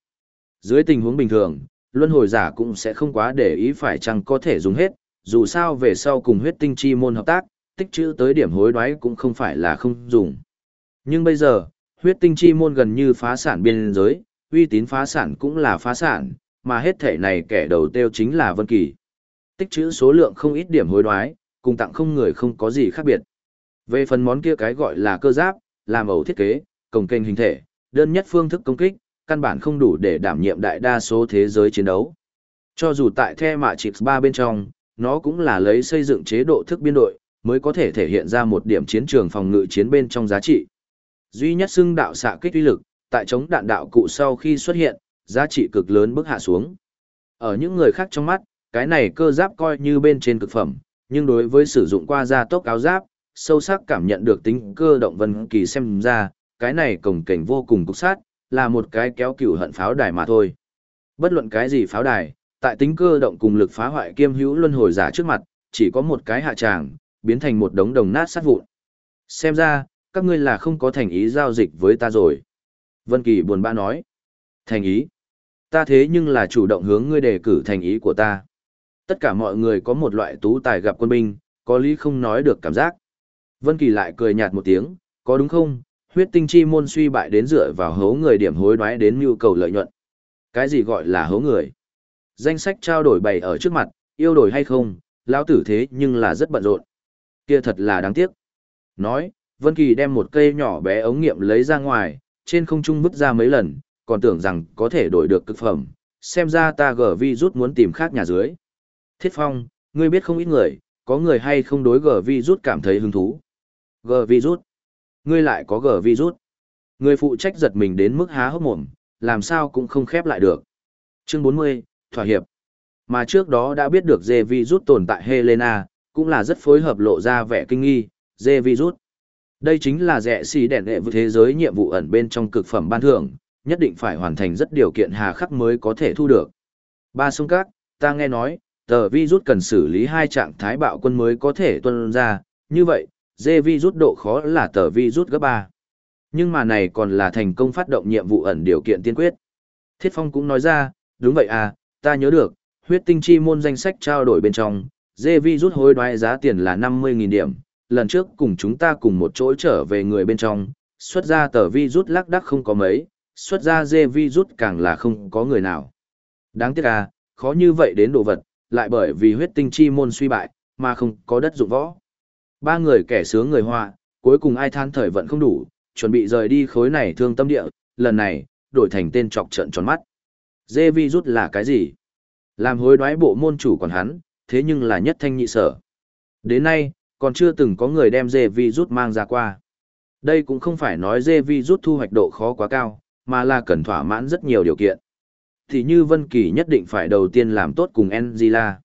Dưới tình huống bình thường, luân hồi giả cũng sẽ không quá để ý phải chăng có thể dùng hết, dù sao về sau cùng huyết tinh chi môn hợp tác, tích trữ tới điểm hối đoái cũng không phải là không dùng. Nhưng bây giờ, huyết tinh chi môn gần như phá sản biên giới, uy tín phá sản cũng là phá sản, mà hết thể này kẻ đầu tiêu chính là Vân Kỳ. Tích trữ số lượng không ít điểm hối đoái, cùng tặng không người không có gì khác biệt. Về phần món kia cái gọi là cơ giáp, làm ẩu thiết kế, cổng kênh hình thể, đơn nhất phương thức công kích, căn bản không đủ để đảm nhiệm đại đa số thế giới chiến đấu. Cho dù tại The Matrix 3 bên trong, nó cũng là lấy xây dựng chế độ thức biên đội, mới có thể thể hiện ra một điểm chiến trường phòng ngự chiến bên trong giá trị. Duy nhất xưng đạo xạ kích uy lực, tại chống đạn đạo cụ sau khi xuất hiện, giá trị cực lớn bước hạ xuống. Ở những người khác trong mắt, cái này cơ giáp coi như bên trên cực phẩm, nhưng đối với sử dụng qua gia tốc áo giáp, sâu sắc cảm nhận được tính cơ động vân kỳ xem ra, cái này cổng cảnh vô cùng cục sát, là một cái kéo cửu hận pháo đài mà thôi. Bất luận cái gì pháo đài, tại tính cơ động cùng lực phá hoại kiêm hữu luân hồi giả trước mặt, chỉ có một cái hạ tràng, biến thành một đống đồng nát sát vụn. Xem ra, các ngươi là không có thành ý giao dịch với ta rồi. Vân Kỳ buồn bã nói. Thành ý? Ta thế nhưng là chủ động hướng ngươi đề cử thành ý của ta. Tất cả mọi người có một loại tú tài gặp quân binh, có lý không nói được cảm giác. Vân Kỳ lại cười nhạt một tiếng, có đúng không? Huyết tinh chi môn suy bại đến dựa vào hố người điểm hối đoái đến nhu cầu lợi nhuận. Cái gì gọi là hố người? Danh sách trao đổi bày ở trước mặt, yêu đổi hay không, lão tử thế nhưng là rất bận rộn. Kia thật là đáng tiếc. Nói, Vân Kỳ đem một cây nhỏ bé ống nghiệm lấy ra ngoài, trên không trung vứt ra mấy lần, còn tưởng rằng có thể đổi được cực phẩm, xem ra ta gở vi rút muốn tìm khác nhà dưới. Thiết Phong, ngươi biết không ít người, có người hay không đối gở vi rút cảm thấy hứng thú. Gở vi rút? Ngươi lại có gở vi rút? Người phụ trách giật mình đến mức há hốc mồm, làm sao cũng không khép lại được. Chương 40, thỏa hiệp. Mà trước đó đã biết được dê vi rút tồn tại Helena, cũng là rất phối hợp lộ ra vẻ kinh nghi, dê virus. Đây chính là rẻ xì đèn hệ với thế giới nhiệm vụ ẩn bên trong cực phẩm ban thưởng, nhất định phải hoàn thành rất điều kiện hà khắc mới có thể thu được. Ba sông các, ta nghe nói, tờ virus cần xử lý hai trạng thái bạo quân mới có thể tuân ra, như vậy, dê virus độ khó là tờ virus gấp 3. Nhưng mà này còn là thành công phát động nhiệm vụ ẩn điều kiện tiên quyết. Thiết Phong cũng nói ra, đúng vậy à, ta nhớ được, huyết tinh chi môn danh sách trao đổi bên trong, dê vi rút hối đoái giá tiền là 50.000 điểm, lần trước cùng chúng ta cùng một chỗ trở về người bên trong, xuất ra tờ vi rút lắc đắc không có mấy, xuất ra dê vi rút càng là không có người nào. Đáng tiếc à, khó như vậy đến đồ vật, lại bởi vì huyết tinh chi môn suy bại, mà không có đất dụng võ. Ba người kẻ sướng người họa, cuối cùng ai than thời vận không đủ, chuẩn bị rời đi khối này thương tâm địa, lần này, đổi thành tên trọc trận tròn mắt. Dê vi rút là cái gì? Làm hối đoái bộ môn chủ còn hắn, thế nhưng là nhất thanh nhị sở. Đến nay, còn chưa từng có người đem dê vi rút mang ra qua. Đây cũng không phải nói dê vi rút thu hoạch độ khó quá cao, mà là cần thỏa mãn rất nhiều điều kiện. Thì như Vân Kỳ nhất định phải đầu tiên làm tốt cùng Angela.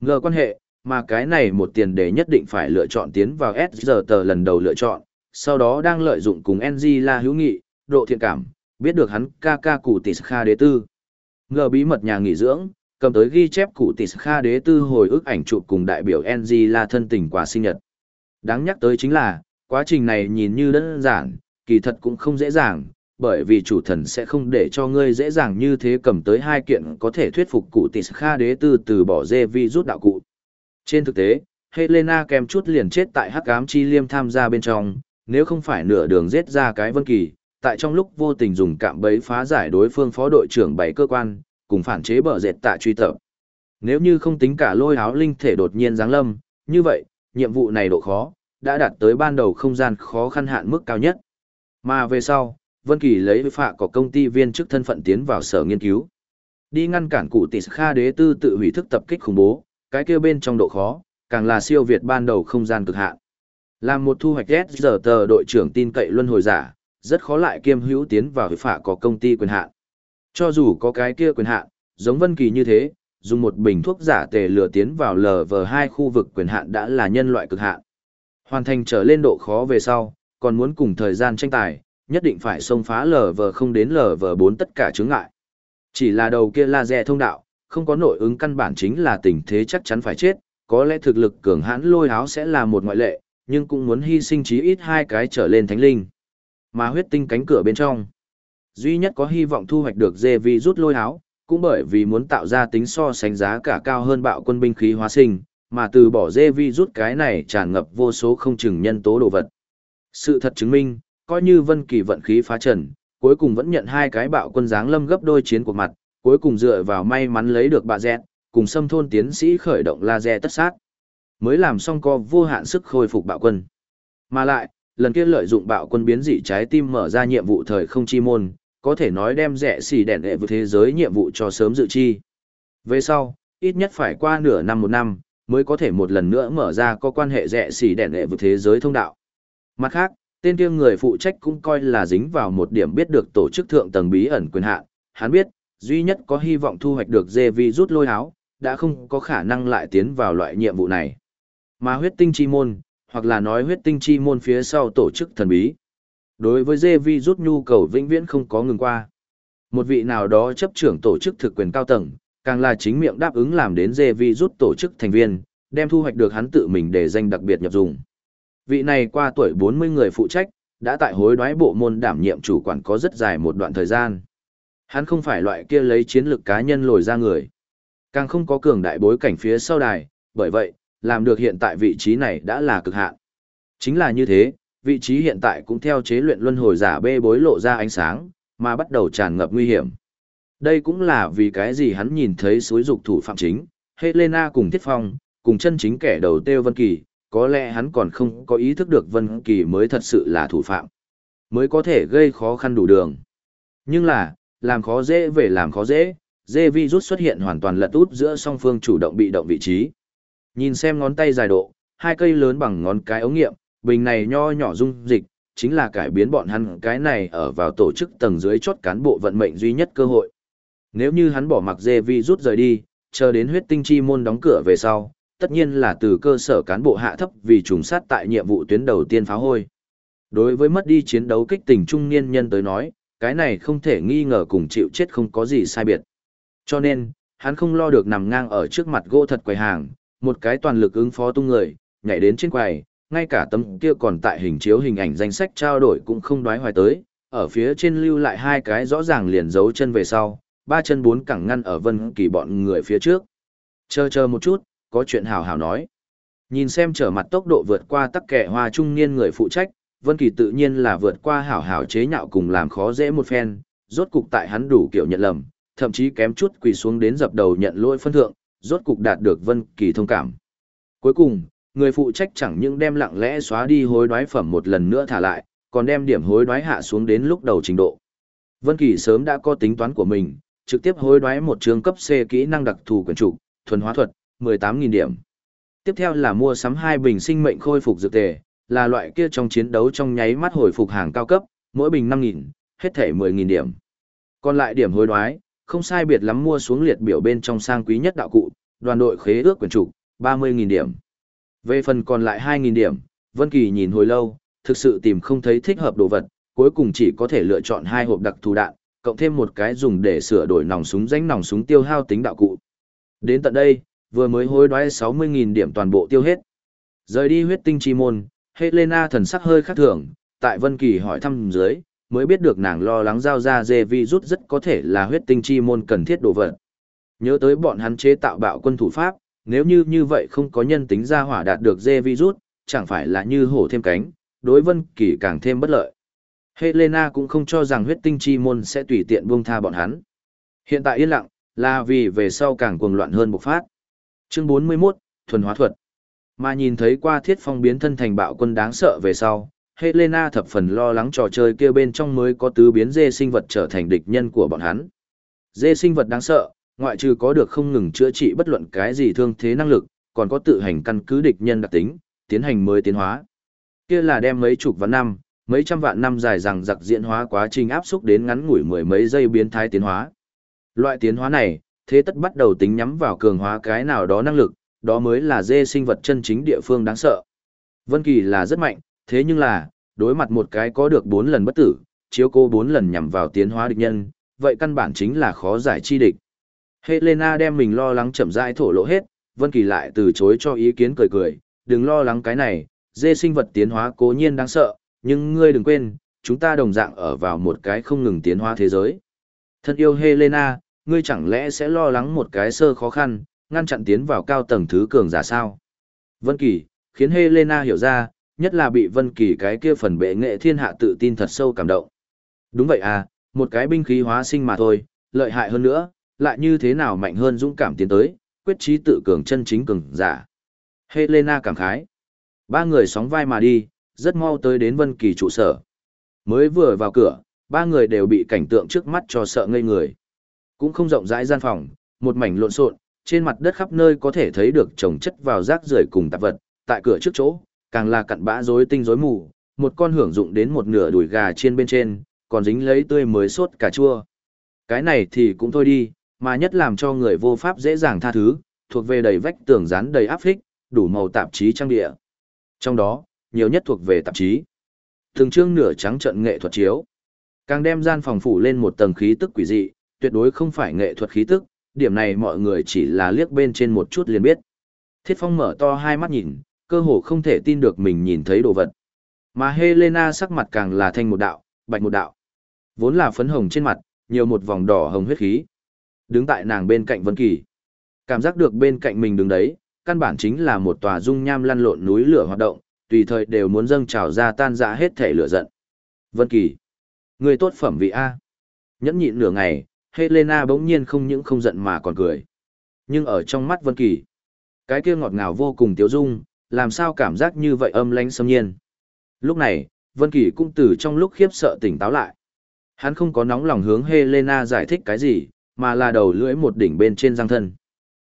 Ngờ quan hệ, mà cái này một tiền đề nhất định phải lựa chọn tiến vào SGT lần đầu lựa chọn, sau đó đang lợi dụng cùng Angela hữu nghị, độ thiện cảm, biết được hắn ca ca cụ tỷ Kha đế tư. Ngờ bí mật nhà nghỉ dưỡng, cầm tới ghi chép cụ tỷ Kha đế tư hồi ức ảnh chụp cùng đại biểu Angela thân tình quà sinh nhật. Đáng nhắc tới chính là, quá trình này nhìn như đơn giản, kỳ thật cũng không dễ dàng, bởi vì chủ thần sẽ không để cho ngươi dễ dàng như thế cầm tới hai kiện có thể thuyết phục cụ tỷ Kha đế tư từ bỏ dê vi rút đạo cụ. Trên thực tế, Helena kèm chút liền chết tại hắc ám chi liêm tham gia bên trong, nếu không phải nửa đường giết ra cái vân kỳ, tại trong lúc vô tình dùng cạm bẫy phá giải đối phương phó đội trưởng bảy cơ quan, cùng phản chế bờ dệt tạ truy tập. Nếu như không tính cả lôi áo linh thể đột nhiên giáng lâm, như vậy, nhiệm vụ này độ khó, đã đạt tới ban đầu không gian khó khăn hạn mức cao nhất. Mà về sau, Vân Kỳ lấy phạ có công ty viên chức thân phận tiến vào sở nghiên cứu. Đi ngăn cản cụ tỷ Kha đế tư tự hủy thức tập kích khủng bố, cái kia bên trong độ khó, càng là siêu việt ban đầu không gian cực hạn. Làm một thu hoạch S giờ tờ đội trưởng tin cậy luân hồi giả, rất khó lại kiêm hữu tiến vào phạ có công ty quyền hạn. Cho dù có cái kia quyền hạn, giống Vân Kỳ như thế, dùng một bình thuốc giả tề lừa tiến vào LV2 khu vực quyền hạn đã là nhân loại cực hạn. Hoàn thành trở lên độ khó về sau, còn muốn cùng thời gian tranh tài, nhất định phải xông phá lv không đến lv bốn tất cả chướng ngại. Chỉ là đầu kia laser thông đạo, không có nội ứng căn bản chính là tình thế chắc chắn phải chết, có lẽ thực lực cường hãn lôi áo sẽ là một ngoại lệ, nhưng cũng muốn hy sinh chí ít hai cái trở lên thánh linh. Mà huyết tinh cánh cửa bên trong, duy nhất có hy vọng thu hoạch được dê vi rút lôi háo cũng bởi vì muốn tạo ra tính so sánh giá cả cao hơn bạo quân binh khí hóa sinh, mà từ bỏ dê vi rút cái này tràn ngập vô số không chừng nhân tố đồ vật. Sự thật chứng minh, coi như Vân Kỳ vận khí phá trần, cuối cùng vẫn nhận hai cái bạo quân giáng lâm gấp đôi chiến cuộc mặt, cuối cùng dựa vào may mắn lấy được bà dẹt, cùng xâm thôn tiến sĩ khởi động laser tất sát. Mới làm xong co vô hạn sức khôi phục bạo quân. Mà lại, lần kia lợi dụng bạo quân biến dị trái tim mở ra nhiệm vụ thời không chi môn, có thể nói đem rẻ xỉ đèn hệ vượt thế giới nhiệm vụ cho sớm dự chi. Về sau, ít nhất phải qua nửa năm một năm, mới có thể một lần nữa mở ra có quan hệ rẻ xỉ đèn hệ vượt thế giới thông đạo. Mặt khác, tên kia người phụ trách cũng coi là dính vào một điểm biết được tổ chức thượng tầng bí ẩn quyền hạn, hắn biết, duy nhất có hy vọng thu hoạch được dê vi rút lôi áo, đã không có khả năng lại tiến vào loại nhiệm vụ này. Mà huyết tinh chi môn, hoặc là nói huyết tinh chi môn phía sau tổ chức thần bí. Đối với dê vi rút nhu cầu vĩnh viễn không có ngừng qua. Một vị nào đó chấp trưởng tổ chức thực quyền cao tầng, càng là chính miệng đáp ứng làm đến dê vi rút tổ chức thành viên, đem thu hoạch được hắn tự mình để danh đặc biệt nhập dùng. Vị này qua tuổi 40 người phụ trách, đã tại hối đoái bộ môn đảm nhiệm chủ quản có rất dài một đoạn thời gian. Hắn không phải loại kia lấy chiến lược cá nhân lồi ra người. Càng không có cường đại bối cảnh phía sau đài, bởi vậy, làm được hiện tại vị trí này đã là cực hạn. Chính là như thế, vị trí hiện tại cũng theo chế luyện luân hồi giả bê bối lộ ra ánh sáng, mà bắt đầu tràn ngập nguy hiểm. Đây cũng là vì cái gì hắn nhìn thấy suối dục thủ phạm chính, Helena cùng Thiết Phong, cùng chân chính kẻ đầu tiêu Vân Kỳ, có lẽ hắn còn không có ý thức được Vân Kỳ mới thật sự là thủ phạm, mới có thể gây khó khăn đủ đường. Nhưng là, làm khó dễ về làm khó dễ, dê virus xuất hiện hoàn toàn lật út giữa song phương chủ động bị động vị trí. Nhìn xem ngón tay dài độ, hai cây lớn bằng ngón cái ống nghiệm, bình này nho nhỏ dung dịch, chính là cải biến bọn hắn cái này ở vào tổ chức tầng dưới chốt cán bộ vận mệnh duy nhất cơ hội. Nếu như hắn bỏ mặc dê virus rời đi, chờ đến huyết tinh chi môn đóng cửa về sau, tất nhiên là từ cơ sở cán bộ hạ thấp vì trùng sát tại nhiệm vụ tuyến đầu tiên phá hôi. Đối với mất đi chiến đấu kích tình trung niên nhân tới nói, cái này không thể nghi ngờ cùng chịu chết không có gì sai biệt. Cho nên, hắn không lo được nằm ngang ở trước mặt gỗ thật quầy hàng, một cái toàn lực ứng phó tung người, nhảy đến trên quầy, ngay cả tấm kia còn tại hình chiếu hình ảnh danh sách trao đổi cũng không đoái hoài tới, ở phía trên lưu lại hai cái rõ ràng liền dấu chân về sau, ba chân bốn cẳng ngăn ở vân kỳ bọn người phía trước. Chờ chờ một chút, có chuyện hào hào nói. Nhìn xem trở mặt tốc độ vượt qua tắc kẻ hoa trung niên người phụ trách, Vân Kỳ tự nhiên là vượt qua hảo hảo chế nhạo cùng làm khó dễ một phen, rốt cục tại hắn đủ kiểu nhận lầm, thậm chí kém chút quỳ xuống đến dập đầu nhận lỗi phân thượng, rốt cục đạt được Vân Kỳ thông cảm. Cuối cùng, người phụ trách chẳng những đem lặng lẽ xóa đi hối đoái phẩm một lần nữa thả lại, còn đem điểm hối đoái hạ xuống đến lúc đầu trình độ. Vân Kỳ sớm đã có tính toán của mình, trực tiếp hối đoái một trường cấp C kỹ năng đặc thù quyển chủ, thuần hóa thuật, 18.000 điểm. Tiếp theo là mua sắm hai bình sinh mệnh khôi phục dược tề, là loại kia trong chiến đấu trong nháy mắt hồi phục hàng cao cấp, mỗi bình 5.000, hết thể 10.000 điểm. Còn lại điểm hối đoái, không sai biệt lắm mua xuống liệt biểu bên trong sang quý nhất đạo cụ, đoàn đội khế ước quyển trục, 30.000 điểm. Về phần còn lại 2.000 điểm, Vân Kỳ nhìn hồi lâu, thực sự tìm không thấy thích hợp đồ vật, cuối cùng chỉ có thể lựa chọn hai hộp đặc thù đạn, cộng thêm một cái dùng để sửa đổi nòng súng danh nòng súng tiêu hao tính đạo cụ. Đến tận đây, vừa mới hối đoái 60.000 điểm toàn bộ tiêu hết. Rời đi huyết tinh chi môn, Helena thần sắc hơi khác thường, tại Vân Kỳ hỏi thăm dưới, mới biết được nàng lo lắng giao ra dê vi rút rất có thể là huyết tinh chi môn cần thiết đồ vật. Nhớ tới bọn hắn chế tạo bạo quân thủ pháp, nếu như như vậy không có nhân tính ra hỏa đạt được dê virus, chẳng phải là như hổ thêm cánh, đối Vân Kỳ càng thêm bất lợi. Helena cũng không cho rằng huyết tinh chi môn sẽ tùy tiện buông tha bọn hắn. Hiện tại yên lặng, là vì về sau càng cuồng loạn hơn bộc phát. Chương 41, thuần hóa thuật. Mà nhìn thấy qua thiết phong biến thân thành bạo quân đáng sợ về sau, Helena thập phần lo lắng trò chơi kia bên trong mới có tứ biến dê sinh vật trở thành địch nhân của bọn hắn. Dê sinh vật đáng sợ, ngoại trừ có được không ngừng chữa trị bất luận cái gì thương thế năng lực, còn có tự hành căn cứ địch nhân đặc tính, tiến hành mới tiến hóa. Kia là đem mấy chục vạn năm, mấy trăm vạn năm dài rằng giặc diễn hóa quá trình áp xúc đến ngắn ngủi mười mấy giây biến thái tiến hóa. Loại tiến hóa này, thế tất bắt đầu tính nhắm vào cường hóa cái nào đó năng lực, đó mới là dê sinh vật chân chính địa phương đáng sợ. Vân Kỳ là rất mạnh, thế nhưng là, đối mặt một cái có được 4 lần bất tử, chiếu cô 4 lần nhằm vào tiến hóa địch nhân, vậy căn bản chính là khó giải chi địch. Helena đem mình lo lắng chậm rãi thổ lộ hết, Vân Kỳ lại từ chối cho ý kiến cười cười, đừng lo lắng cái này, dê sinh vật tiến hóa cố nhiên đáng sợ, nhưng ngươi đừng quên, chúng ta đồng dạng ở vào một cái không ngừng tiến hóa thế giới. Thân yêu Helena, ngươi chẳng lẽ sẽ lo lắng một cái sơ khó khăn, ngăn chặn tiến vào cao tầng thứ cường giả sao? Vân Kỳ, khiến Helena hiểu ra, nhất là bị Vân Kỳ cái kia phần bệ nghệ thiên hạ tự tin thật sâu cảm động. Đúng vậy à, một cái binh khí hóa sinh mà thôi, lợi hại hơn nữa, lại như thế nào mạnh hơn dũng cảm tiến tới, quyết chí tự cường chân chính cường giả. Helena cảm khái. Ba người sóng vai mà đi, rất mau tới đến Vân Kỳ trụ sở. Mới vừa vào cửa, ba người đều bị cảnh tượng trước mắt cho sợ ngây người. Cũng không rộng rãi gian phòng, một mảnh lộn xộn, trên mặt đất khắp nơi có thể thấy được chồng chất vào rác rưởi cùng tạp vật, tại cửa trước chỗ, càng là cặn bã rối tinh rối mù, một con hưởng dụng đến một nửa đùi gà chiên bên trên, còn dính lấy tươi mới sốt cà chua. Cái này thì cũng thôi đi, mà nhất làm cho người vô pháp dễ dàng tha thứ, thuộc về đầy vách tường dán đầy áp phích, đủ màu tạp chí trang địa. Trong đó, nhiều nhất thuộc về tạp chí. Thường chương nửa trắng trận nghệ thuật chiếu. Càng đem gian phòng phủ lên một tầng khí tức quỷ dị, tuyệt đối không phải nghệ thuật khí tức, điểm này mọi người chỉ là liếc bên trên một chút liền biết. Thiết Phong mở to hai mắt nhìn, cơ hồ không thể tin được mình nhìn thấy đồ vật. Mà Helena sắc mặt càng là thanh một đạo, bạch một đạo. Vốn là phấn hồng trên mặt, nhiều một vòng đỏ hồng huyết khí. Đứng tại nàng bên cạnh Vân Kỳ. Cảm giác được bên cạnh mình đứng đấy, căn bản chính là một tòa dung nham lăn lộn núi lửa hoạt động, tùy thời đều muốn dâng trào ra tan rã hết thể lửa giận. Vân Kỳ, người tốt phẩm vị a. Nhẫn nhịn nửa ngày, Helena bỗng nhiên không những không giận mà còn cười. Nhưng ở trong mắt Vân Kỳ, cái kia ngọt ngào vô cùng tiêu dung, làm sao cảm giác như vậy âm lãnh xâm nhiên. Lúc này, Vân Kỳ cũng từ trong lúc khiếp sợ tỉnh táo lại. Hắn không có nóng lòng hướng Helena giải thích cái gì, mà là đầu lưỡi một đỉnh bên trên răng thân.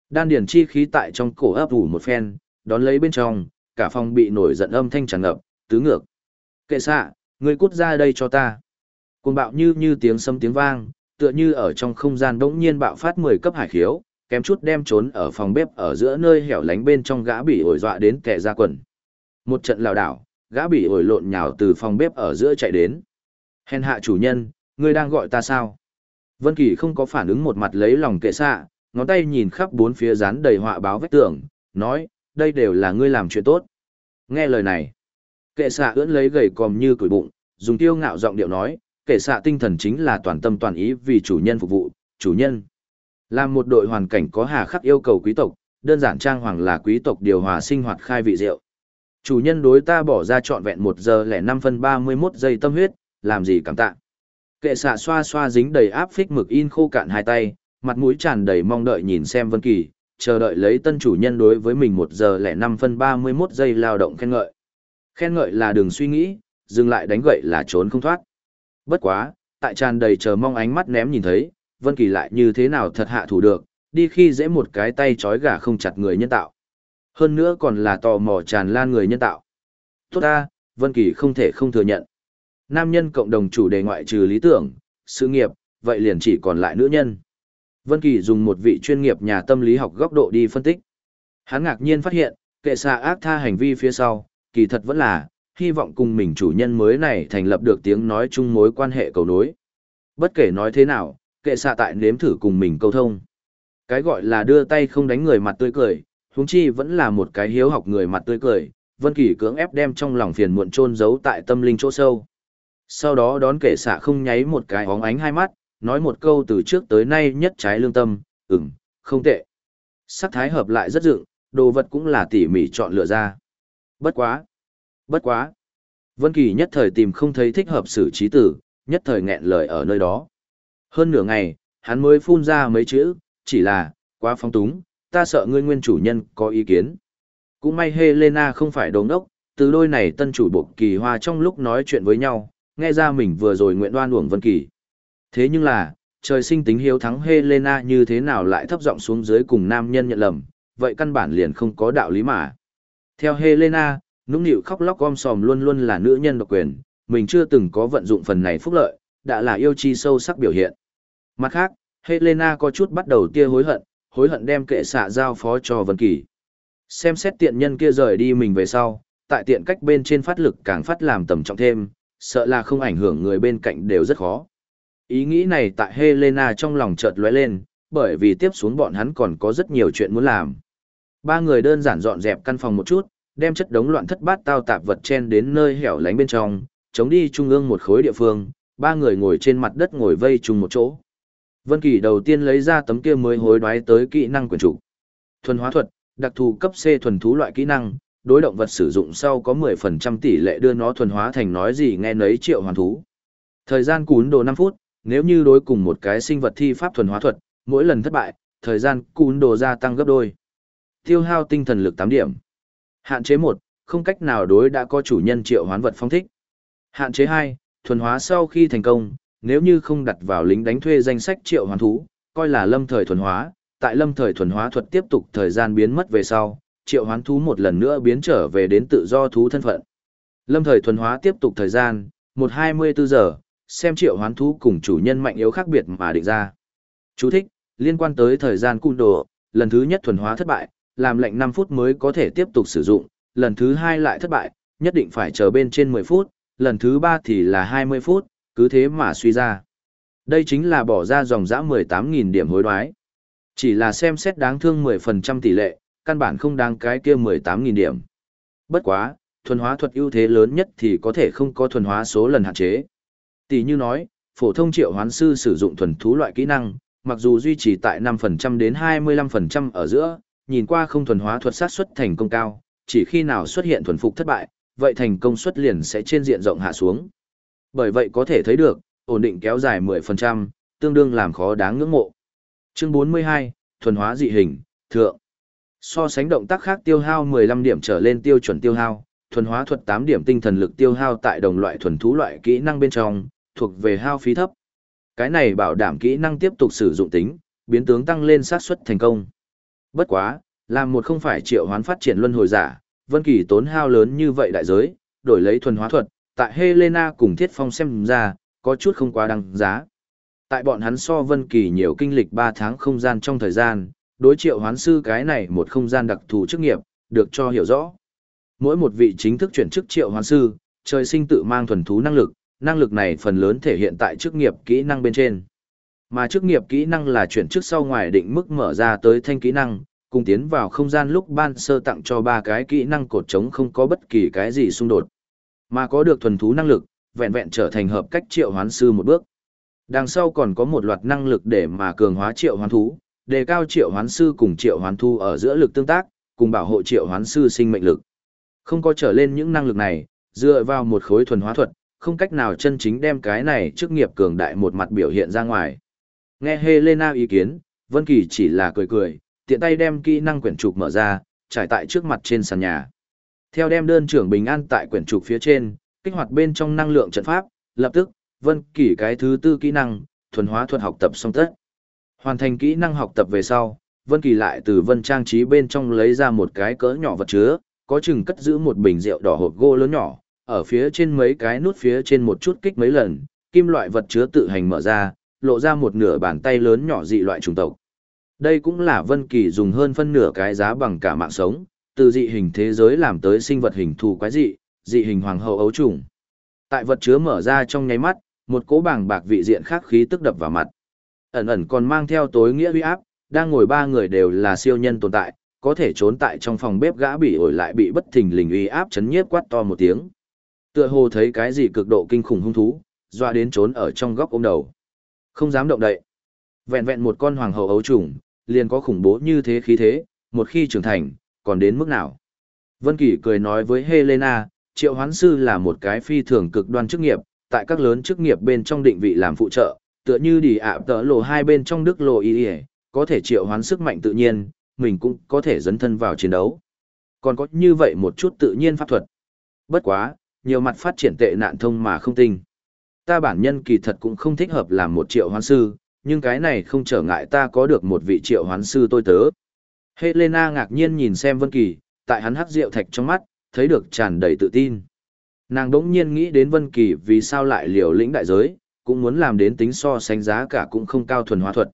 Đan điển chi khí tại trong cổ ấp ủ một phen, đón lấy bên trong, cả phòng bị nổi giận âm thanh tràn ngập, tứ ngược. Kệ xạ, người cút ra đây cho ta. Cuồng bạo như như tiếng sấm tiếng vang, tựa như ở trong không gian đỗng nhiên bạo phát 10 cấp hải khiếu, kém chút đem trốn ở phòng bếp ở giữa nơi hẻo lánh bên trong gã bị ổi dọa đến kẻ ra quần. Một trận lào đảo, gã bị ổi lộn nhào từ phòng bếp ở giữa chạy đến. Hèn hạ chủ nhân, ngươi đang gọi ta sao? Vân Kỳ không có phản ứng một mặt lấy lòng kệ xạ, ngón tay nhìn khắp bốn phía dán đầy họa báo vách tường, nói, đây đều là ngươi làm chuyện tốt. Nghe lời này, kệ xạ ưỡn lấy gầy còm như củi bụng, dùng tiêu ngạo giọng điệu nói, kệ xạ tinh thần chính là toàn tâm toàn ý vì chủ nhân phục vụ, chủ nhân. Làm một đội hoàn cảnh có hà khắc yêu cầu quý tộc, đơn giản trang hoàng là quý tộc điều hòa sinh hoạt khai vị rượu. Chủ nhân đối ta bỏ ra trọn vẹn một giờ lẻ năm phân ba mươi 31 giây tâm huyết, làm gì cảm tạ. Kệ xạ xoa xoa dính đầy áp phích mực in khô cạn hai tay, mặt mũi tràn đầy mong đợi nhìn xem Vân Kỳ, chờ đợi lấy tân chủ nhân đối với mình một giờ lẻ năm phân ba mươi 31 giây lao động khen ngợi. Khen ngợi là đừng suy nghĩ, dừng lại đánh gậy là trốn không thoát. Bất quá, tại tràn đầy chờ mong ánh mắt ném nhìn thấy, Vân Kỳ lại như thế nào thật hạ thủ được, đi khi dễ một cái tay trói gà không chặt người nhân tạo. Hơn nữa còn là tò mò tràn lan người nhân tạo. Tốt ta, Vân Kỳ không thể không thừa nhận. Nam nhân cộng đồng chủ đề ngoại trừ lý tưởng, sự nghiệp, vậy liền chỉ còn lại nữ nhân. Vân Kỳ dùng một vị chuyên nghiệp nhà tâm lý học góc độ đi phân tích. Hắn ngạc nhiên phát hiện, kệ xạ ác tha hành vi phía sau, kỳ thật vẫn là, hy vọng cùng mình chủ nhân mới này thành lập được tiếng nói chung mối quan hệ cầu nối. Bất kể nói thế nào, kệ xạ tại nếm thử cùng mình câu thông. Cái gọi là đưa tay không đánh người mặt tươi cười, huống chi vẫn là một cái hiếu học người mặt tươi cười, Vân Kỳ cưỡng ép đem trong lòng phiền muộn chôn giấu tại tâm linh chỗ sâu. Sau đó đón kệ xạ không nháy một cái óng ánh hai mắt, nói một câu từ trước tới nay nhất trái lương tâm, ừm, không tệ. Sắc thái hợp lại rất dựng, đồ vật cũng là tỉ mỉ chọn lựa ra. Bất quá. Bất quá. Vân Kỳ nhất thời tìm không thấy thích hợp xử trí tử, nhất thời nghẹn lời ở nơi đó. Hơn nửa ngày, hắn mới phun ra mấy chữ, chỉ là, quá phóng túng, ta sợ ngươi nguyên chủ nhân có ý kiến. Cũng may Helena không phải đồ ngốc, từ đôi này tân chủ bộ kỳ hoa trong lúc nói chuyện với nhau, nghe ra mình vừa rồi nguyện đoan uổng Vân Kỳ. Thế nhưng là, trời sinh tính hiếu thắng Helena như thế nào lại thấp giọng xuống dưới cùng nam nhân nhận lầm, vậy căn bản liền không có đạo lý mà. Theo Helena, nũng nịu khóc lóc gom sòm luôn luôn là nữ nhân độc quyền, mình chưa từng có vận dụng phần này phúc lợi, đã là yêu chi sâu sắc biểu hiện. Mặt khác, Helena có chút bắt đầu tia hối hận, hối hận đem kệ xạ giao phó cho Vân Kỳ. Xem xét tiện nhân kia rời đi mình về sau, tại tiện cách bên trên phát lực càng phát làm tầm trọng thêm, sợ là không ảnh hưởng người bên cạnh đều rất khó. Ý nghĩ này tại Helena trong lòng chợt lóe lên, bởi vì tiếp xuống bọn hắn còn có rất nhiều chuyện muốn làm. Ba người đơn giản dọn dẹp căn phòng một chút, đem chất đống loạn thất bát tao tạp vật chen đến nơi hẻo lánh bên trong, chống đi trung ương một khối địa phương, ba người ngồi trên mặt đất ngồi vây chung một chỗ. Vân Kỳ đầu tiên lấy ra tấm kia mới hối đoái tới kỹ năng quyển chủ, Thuần hóa thuật, đặc thù cấp C thuần thú loại kỹ năng, đối động vật sử dụng sau có 10% tỷ lệ đưa nó thuần hóa thành nói gì nghe nấy triệu hoàn thú. Thời gian cún đồ 5 phút, nếu như đối cùng một cái sinh vật thi pháp thuần hóa thuật, mỗi lần thất bại, thời gian cún đồ gia tăng gấp đôi. Tiêu hao tinh thần lực 8 điểm. Hạn chế 1, không cách nào đối đã có chủ nhân triệu hoán vật phong thích. Hạn chế 2, thuần hóa sau khi thành công, nếu như không đặt vào lính đánh thuê danh sách triệu hoán thú, coi là lâm thời thuần hóa, tại lâm thời thuần hóa thuật tiếp tục thời gian biến mất về sau, triệu hoán thú một lần nữa biến trở về đến tự do thú thân phận. Lâm thời thuần hóa tiếp tục thời gian, 1-24 giờ, xem triệu hoán thú cùng chủ nhân mạnh yếu khác biệt mà định ra. Chú thích, liên quan tới thời gian cung đồ, lần thứ nhất thuần hóa thất bại, làm lệnh 5 phút mới có thể tiếp tục sử dụng, lần thứ hai lại thất bại, nhất định phải chờ bên trên 10 phút, lần thứ ba thì là 20 phút, cứ thế mà suy ra. Đây chính là bỏ ra dòng dã 18.000 điểm hối đoái. Chỉ là xem xét đáng thương 10% tỷ lệ, căn bản không đáng cái kia 18.000 điểm. Bất quá, thuần hóa thuật ưu thế lớn nhất thì có thể không có thuần hóa số lần hạn chế. Tỷ như nói, phổ thông triệu hoán sư sử dụng thuần thú loại kỹ năng, mặc dù duy trì tại 5% đến 25% ở giữa, nhìn qua không thuần hóa thuật sát xuất thành công cao, chỉ khi nào xuất hiện thuần phục thất bại, vậy thành công suất liền sẽ trên diện rộng hạ xuống. Bởi vậy có thể thấy được, ổn định kéo dài 10%, tương đương làm khó đáng ngưỡng mộ. Chương 42, thuần hóa dị hình, thượng. So sánh động tác khác tiêu hao 15 điểm trở lên tiêu chuẩn tiêu hao, thuần hóa thuật 8 điểm tinh thần lực tiêu hao tại đồng loại thuần thú loại kỹ năng bên trong, thuộc về hao phí thấp. Cái này bảo đảm kỹ năng tiếp tục sử dụng tính, biến tướng tăng lên xác suất thành công. Bất quá, làm một không phải triệu hoán phát triển luân hồi giả, Vân Kỳ tốn hao lớn như vậy đại giới, đổi lấy thuần hóa thuật, tại Helena cùng Thiết Phong xem ra, có chút không quá đáng giá. Tại bọn hắn so Vân Kỳ nhiều kinh lịch 3 tháng không gian trong thời gian, đối triệu hoán sư cái này một không gian đặc thù chức nghiệp, được cho hiểu rõ. Mỗi một vị chính thức chuyển chức triệu hoán sư, trời sinh tự mang thuần thú năng lực, năng lực này phần lớn thể hiện tại chức nghiệp kỹ năng bên trên. Mà chức nghiệp kỹ năng là chuyển chức sau ngoài định mức mở ra tới thanh kỹ năng, cùng tiến vào không gian lúc ban sơ tặng cho ba cái kỹ năng cột trống không có bất kỳ cái gì xung đột. Mà có được thuần thú năng lực, vẹn vẹn trở thành hợp cách triệu hoán sư một bước. Đằng sau còn có một loạt năng lực để mà cường hóa triệu hoán thú, đề cao triệu hoán sư cùng triệu hoán thu ở giữa lực tương tác, cùng bảo hộ triệu hoán sư sinh mệnh lực. Không có trở lên những năng lực này, dựa vào một khối thuần hóa thuật, không cách nào chân chính đem cái này trước nghiệp cường đại một mặt biểu hiện ra ngoài. Nghe Helena ý kiến, Vân Kỳ chỉ là cười cười, tiện tay đem kỹ năng quyển trục mở ra, trải tại trước mặt trên sàn nhà. Theo đem đơn trưởng bình an tại quyển trục phía trên, kích hoạt bên trong năng lượng trận pháp, lập tức, Vân Kỳ cái thứ tư kỹ năng, thuần hóa thuật học tập xong tất. Hoàn thành kỹ năng học tập về sau, Vân Kỳ lại từ Vân trang trí bên trong lấy ra một cái cỡ nhỏ vật chứa, có chừng cất giữ một bình rượu đỏ hộp gỗ lớn nhỏ, ở phía trên mấy cái nút phía trên một chút kích mấy lần, kim loại vật chứa tự hành mở ra, lộ ra một nửa bàn tay lớn nhỏ dị loại trùng tộc. Đây cũng là Vân Kỳ dùng hơn phân nửa cái giá bằng cả mạng sống, từ dị hình thế giới làm tới sinh vật hình thù quái dị, dị hình hoàng hậu ấu trùng. Tại vật chứa mở ra trong nháy mắt, một cỗ bàng bạc vị diện khác khí tức đập vào mặt. Ẩn ẩn còn mang theo tối nghĩa uy áp, đang ngồi ba người đều là siêu nhân tồn tại, có thể trốn tại trong phòng bếp gã bị ổi lại bị bất thình lình uy áp chấn nhiếp quát to một tiếng. Tựa hồ thấy cái gì cực độ kinh khủng hung thú, doa đến trốn ở trong góc ôm đầu. Không dám động đậy. Vẹn vẹn một con hoàng hậu ấu trùng, liền có khủng bố như thế khí thế, một khi trưởng thành, còn đến mức nào. Vân Kỳ cười nói với Helena, triệu hoán sư là một cái phi thường cực đoan chức nghiệp, tại các lớn chức nghiệp bên trong định vị làm phụ trợ, tựa như đi ạ tợ lộ hai bên trong đức lộ y có thể triệu hoán sức mạnh tự nhiên, mình cũng có thể dấn thân vào chiến đấu. Còn có như vậy một chút tự nhiên pháp thuật. Bất quá, nhiều mặt phát triển tệ nạn thông mà không tinh. Ta bản nhân kỳ thật cũng không thích hợp làm một triệu hoán sư, nhưng cái này không trở ngại ta có được một vị triệu hoán sư tôi tớ. Helena ngạc nhiên nhìn xem Vân Kỳ, tại hắn hắc rượu thạch trong mắt, thấy được tràn đầy tự tin. Nàng đỗng nhiên nghĩ đến Vân Kỳ vì sao lại liều lĩnh đại giới, cũng muốn làm đến tính so sánh giá cả cũng không cao thuần hóa thuật.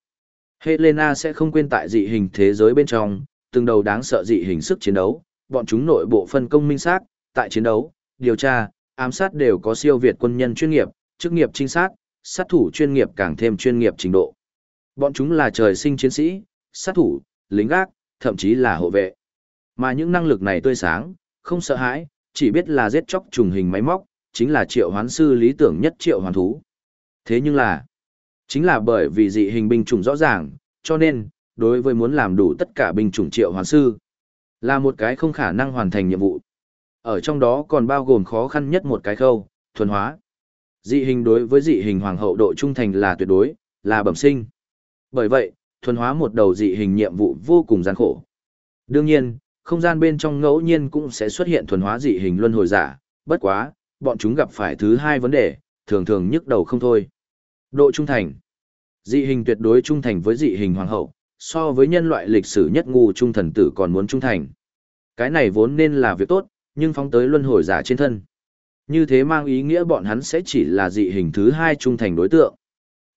Helena sẽ không quên tại dị hình thế giới bên trong, từng đầu đáng sợ dị hình sức chiến đấu, bọn chúng nội bộ phân công minh xác, tại chiến đấu, điều tra, ám sát đều có siêu việt quân nhân chuyên nghiệp, chức nghiệp trinh sát, sát thủ chuyên nghiệp càng thêm chuyên nghiệp trình độ. Bọn chúng là trời sinh chiến sĩ, sát thủ, lính gác, thậm chí là hộ vệ. Mà những năng lực này tươi sáng, không sợ hãi, chỉ biết là giết chóc trùng hình máy móc, chính là triệu hoán sư lý tưởng nhất triệu hoàn thú. Thế nhưng là, Chính là bởi vì dị hình binh chủng rõ ràng, cho nên, đối với muốn làm đủ tất cả binh chủng triệu hoàn sư, là một cái không khả năng hoàn thành nhiệm vụ. Ở trong đó còn bao gồm khó khăn nhất một cái khâu, thuần hóa. Dị hình đối với dị hình hoàng hậu độ trung thành là tuyệt đối, là bẩm sinh. Bởi vậy, thuần hóa một đầu dị hình nhiệm vụ vô cùng gian khổ. Đương nhiên, không gian bên trong ngẫu nhiên cũng sẽ xuất hiện thuần hóa dị hình luân hồi giả, bất quá, bọn chúng gặp phải thứ hai vấn đề, thường thường nhức đầu không thôi. Độ trung thành. Dị hình tuyệt đối trung thành với dị hình hoàng hậu, so với nhân loại lịch sử nhất ngu trung thần tử còn muốn trung thành. Cái này vốn nên là việc tốt, nhưng phóng tới luân hồi giả trên thân. Như thế mang ý nghĩa bọn hắn sẽ chỉ là dị hình thứ hai trung thành đối tượng.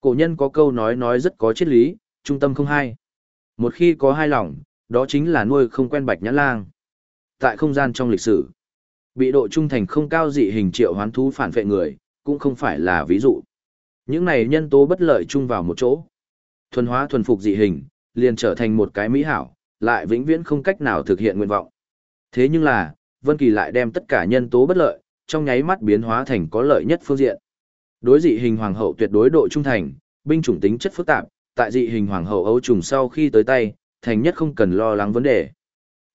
Cổ nhân có câu nói nói rất có triết lý, trung tâm không hai. Một khi có hai lòng, đó chính là nuôi không quen bạch nhãn lang. Tại không gian trong lịch sử, bị độ trung thành không cao dị hình triệu hoán thú phản vệ người, cũng không phải là ví dụ. Những này nhân tố bất lợi chung vào một chỗ. Thuần hóa thuần phục dị hình, liền trở thành một cái mỹ hảo, lại vĩnh viễn không cách nào thực hiện nguyện vọng. Thế nhưng là, Vân Kỳ lại đem tất cả nhân tố bất lợi, trong nháy mắt biến hóa thành có lợi nhất phương diện. Đối dị hình hoàng hậu tuyệt đối độ trung thành, binh chủng tính chất phức tạp, tại dị hình hoàng hậu ấu trùng sau khi tới tay, thành nhất không cần lo lắng vấn đề.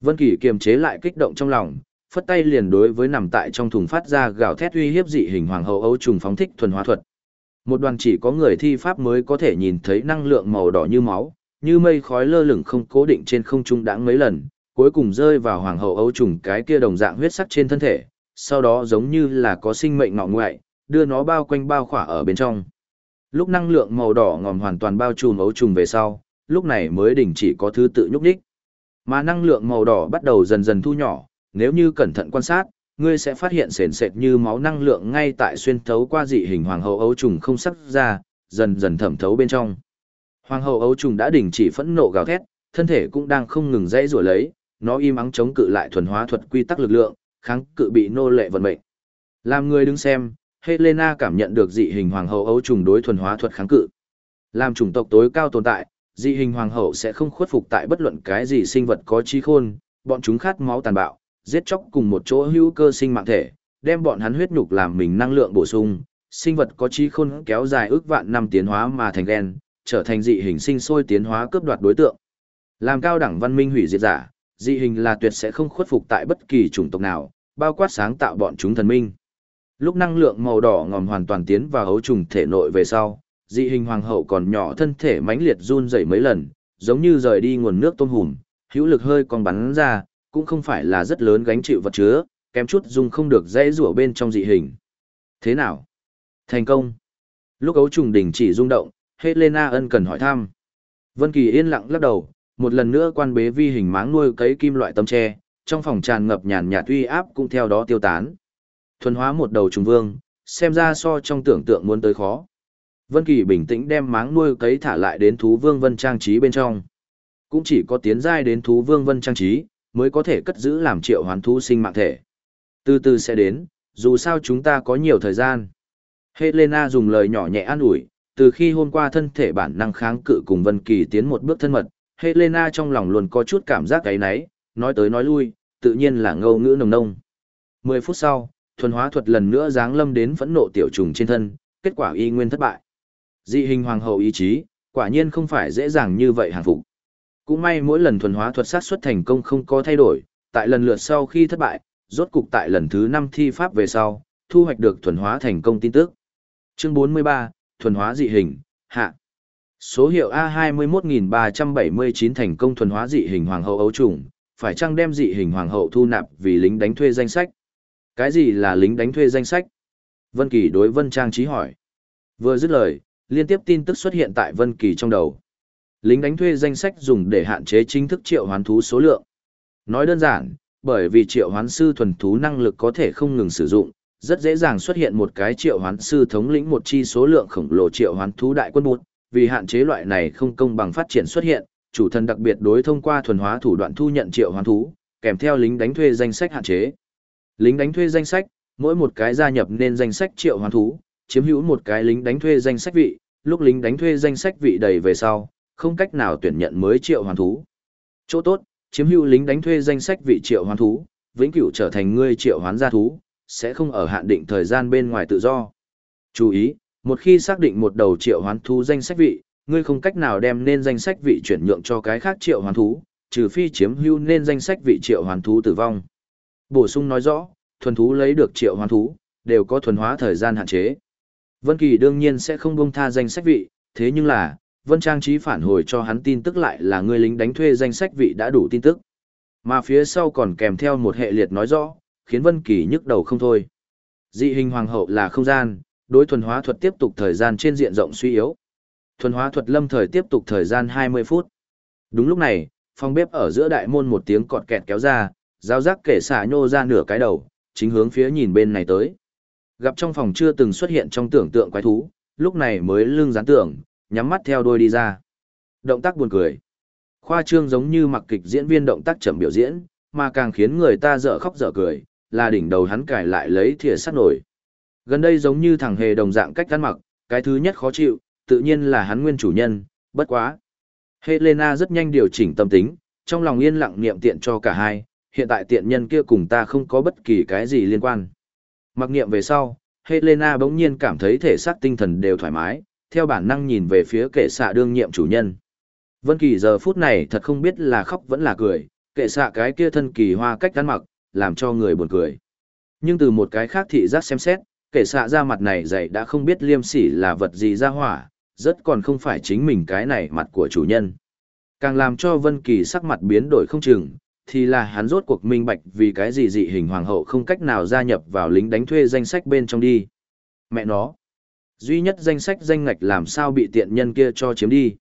Vân Kỳ kiềm chế lại kích động trong lòng, phất tay liền đối với nằm tại trong thùng phát ra gào thét uy hiếp dị hình hoàng hậu ấu trùng phóng thích thuần hóa thuật. Một đoàn chỉ có người thi pháp mới có thể nhìn thấy năng lượng màu đỏ như máu, như mây khói lơ lửng không cố định trên không trung đãng mấy lần, cuối cùng rơi vào hoàng hậu ấu trùng cái kia đồng dạng huyết sắc trên thân thể, sau đó giống như là có sinh mệnh ngọ ngoại, đưa nó bao quanh bao khỏa ở bên trong. Lúc năng lượng màu đỏ ngòm hoàn toàn bao trùm ấu trùng về sau, lúc này mới đình chỉ có thứ tự nhúc nhích. Mà năng lượng màu đỏ bắt đầu dần dần thu nhỏ, nếu như cẩn thận quan sát, ngươi sẽ phát hiện sền sệt như máu năng lượng ngay tại xuyên thấu qua dị hình hoàng hậu ấu trùng không sắc ra, dần dần thẩm thấu bên trong. Hoàng hậu ấu trùng đã đình chỉ phẫn nộ gào thét, thân thể cũng đang không ngừng dãy rủa lấy, nó im ắng chống cự lại thuần hóa thuật quy tắc lực lượng, kháng cự bị nô lệ vận mệnh. Làm người đứng xem, Helena cảm nhận được dị hình hoàng hậu ấu trùng đối thuần hóa thuật kháng cự. Làm chủng tộc tối cao tồn tại, dị hình hoàng hậu sẽ không khuất phục tại bất luận cái gì sinh vật có trí khôn, bọn chúng khát máu tàn bạo, giết chóc cùng một chỗ hữu cơ sinh mạng thể, đem bọn hắn huyết nhục làm mình năng lượng bổ sung, sinh vật có trí khôn kéo dài ước vạn năm tiến hóa mà thành gen, trở thành dị hình sinh sôi tiến hóa cướp đoạt đối tượng. Làm cao đẳng văn minh hủy diệt giả, dị hình là tuyệt sẽ không khuất phục tại bất kỳ chủng tộc nào, bao quát sáng tạo bọn chúng thần minh. Lúc năng lượng màu đỏ ngòm hoàn toàn tiến vào hấu trùng thể nội về sau, dị hình hoàng hậu còn nhỏ thân thể mãnh liệt run rẩy mấy lần, giống như rời đi nguồn nước tôm hùm, hữu lực hơi còn bắn ra, cũng không phải là rất lớn gánh chịu vật chứa, kém chút dùng không được dễ rủa bên trong dị hình. Thế nào? Thành công. Lúc ấu trùng đỉnh chỉ rung động, Helena ân cần hỏi thăm. Vân Kỳ yên lặng lắc đầu, một lần nữa quan bế vi hình máng nuôi cấy kim loại tấm tre, trong phòng tràn ngập nhàn nhạt uy áp cũng theo đó tiêu tán. Thuần hóa một đầu trùng vương, xem ra so trong tưởng tượng muốn tới khó. Vân Kỳ bình tĩnh đem máng nuôi cấy thả lại đến thú vương vân trang trí bên trong. Cũng chỉ có tiến giai đến thú vương vân trang trí, mới có thể cất giữ làm triệu hoán thú sinh mạng thể. Từ từ sẽ đến, dù sao chúng ta có nhiều thời gian. Helena dùng lời nhỏ nhẹ an ủi, từ khi hôm qua thân thể bản năng kháng cự cùng Vân Kỳ tiến một bước thân mật, Helena trong lòng luôn có chút cảm giác cái nấy, nói tới nói lui, tự nhiên là ngâu ngữ nồng nông. Mười phút sau, thuần hóa thuật lần nữa giáng lâm đến phẫn nộ tiểu trùng trên thân, kết quả y nguyên thất bại. Dị hình hoàng hậu ý chí, quả nhiên không phải dễ dàng như vậy hàng phục. Cũng may mỗi lần thuần hóa thuật sát xuất thành công không có thay đổi, tại lần lượt sau khi thất bại, rốt cục tại lần thứ 5 thi pháp về sau, thu hoạch được thuần hóa thành công tin tức. Chương 43, thuần hóa dị hình, hạ. Số hiệu A21379 thành công thuần hóa dị hình hoàng hậu ấu trùng, phải chăng đem dị hình hoàng hậu thu nạp vì lính đánh thuê danh sách? Cái gì là lính đánh thuê danh sách? Vân Kỳ đối Vân Trang trí hỏi. Vừa dứt lời, liên tiếp tin tức xuất hiện tại Vân Kỳ trong đầu. Lính đánh thuê danh sách dùng để hạn chế chính thức triệu hoán thú số lượng. Nói đơn giản, bởi vì triệu hoán sư thuần thú năng lực có thể không ngừng sử dụng, rất dễ dàng xuất hiện một cái triệu hoán sư thống lĩnh một chi số lượng khổng lồ triệu hoán thú đại quân bụt, vì hạn chế loại này không công bằng phát triển xuất hiện, chủ thần đặc biệt đối thông qua thuần hóa thủ đoạn thu nhận triệu hoán thú, kèm theo lính đánh thuê danh sách hạn chế. Lính đánh thuê danh sách, mỗi một cái gia nhập nên danh sách triệu hoán thú, chiếm hữu một cái lính đánh thuê danh sách vị, lúc lính đánh thuê danh sách vị đầy về sau, không cách nào tuyển nhận mới triệu hoàn thú. Chỗ tốt, chiếm hữu lính đánh thuê danh sách vị triệu hoán thú, vĩnh cửu trở thành ngươi triệu hoán gia thú, sẽ không ở hạn định thời gian bên ngoài tự do. Chú ý, Một khi xác định một đầu triệu hoán thú danh sách vị, ngươi không cách nào đem nên danh sách vị chuyển nhượng cho cái khác triệu hoán thú, trừ phi chiếm hữu nên danh sách vị triệu hoán thú tử vong. Bổ sung nói rõ, thuần thú lấy được triệu hoán thú, đều có thuần hóa thời gian hạn chế. Vân Kỳ đương nhiên sẽ không buông tha danh sách vị, thế nhưng là, Vân Trang trí phản hồi cho hắn tin tức lại là người lính đánh thuê danh sách vị đã đủ tin tức. Mà phía sau còn kèm theo một hệ liệt nói rõ, khiến Vân Kỳ nhức đầu không thôi. Dị hình hoàng hậu là không gian, đối thuần hóa thuật tiếp tục thời gian trên diện rộng suy yếu. Thuần hóa thuật lâm thời tiếp tục thời gian 20 phút. Đúng lúc này, phòng bếp ở giữa đại môn một tiếng cọt kẹt kéo ra, giáo giác kể xả nhô ra nửa cái đầu, chính hướng phía nhìn bên này tới. Gặp trong phòng chưa từng xuất hiện trong tưởng tượng quái thú, lúc này mới lưng dán tưởng, nhắm mắt theo đôi đi ra. Động tác buồn cười. Khoa trương giống như mặc kịch diễn viên động tác chậm biểu diễn, mà càng khiến người ta dở khóc dở cười, là đỉnh đầu hắn cải lại lấy thìa sắt nổi. Gần đây giống như thằng hề đồng dạng cách ăn mặc, cái thứ nhất khó chịu, tự nhiên là hắn nguyên chủ nhân, bất quá. Helena rất nhanh điều chỉnh tâm tính, trong lòng yên lặng niệm tiện cho cả hai, hiện tại tiện nhân kia cùng ta không có bất kỳ cái gì liên quan. Mặc niệm về sau, Helena bỗng nhiên cảm thấy thể xác tinh thần đều thoải mái, theo bản năng nhìn về phía kệ xạ đương nhiệm chủ nhân. Vân Kỳ giờ phút này thật không biết là khóc vẫn là cười, kệ xạ cái kia thân kỳ hoa cách ăn mặc, làm cho người buồn cười. Nhưng từ một cái khác thị giác xem xét, kệ xạ ra mặt này dày đã không biết liêm sỉ là vật gì ra hỏa, rất còn không phải chính mình cái này mặt của chủ nhân. Càng làm cho Vân Kỳ sắc mặt biến đổi không chừng, thì là hắn rốt cuộc minh bạch vì cái gì dị hình hoàng hậu không cách nào gia nhập vào lính đánh thuê danh sách bên trong đi. Mẹ nó, duy nhất danh sách danh ngạch làm sao bị tiện nhân kia cho chiếm đi.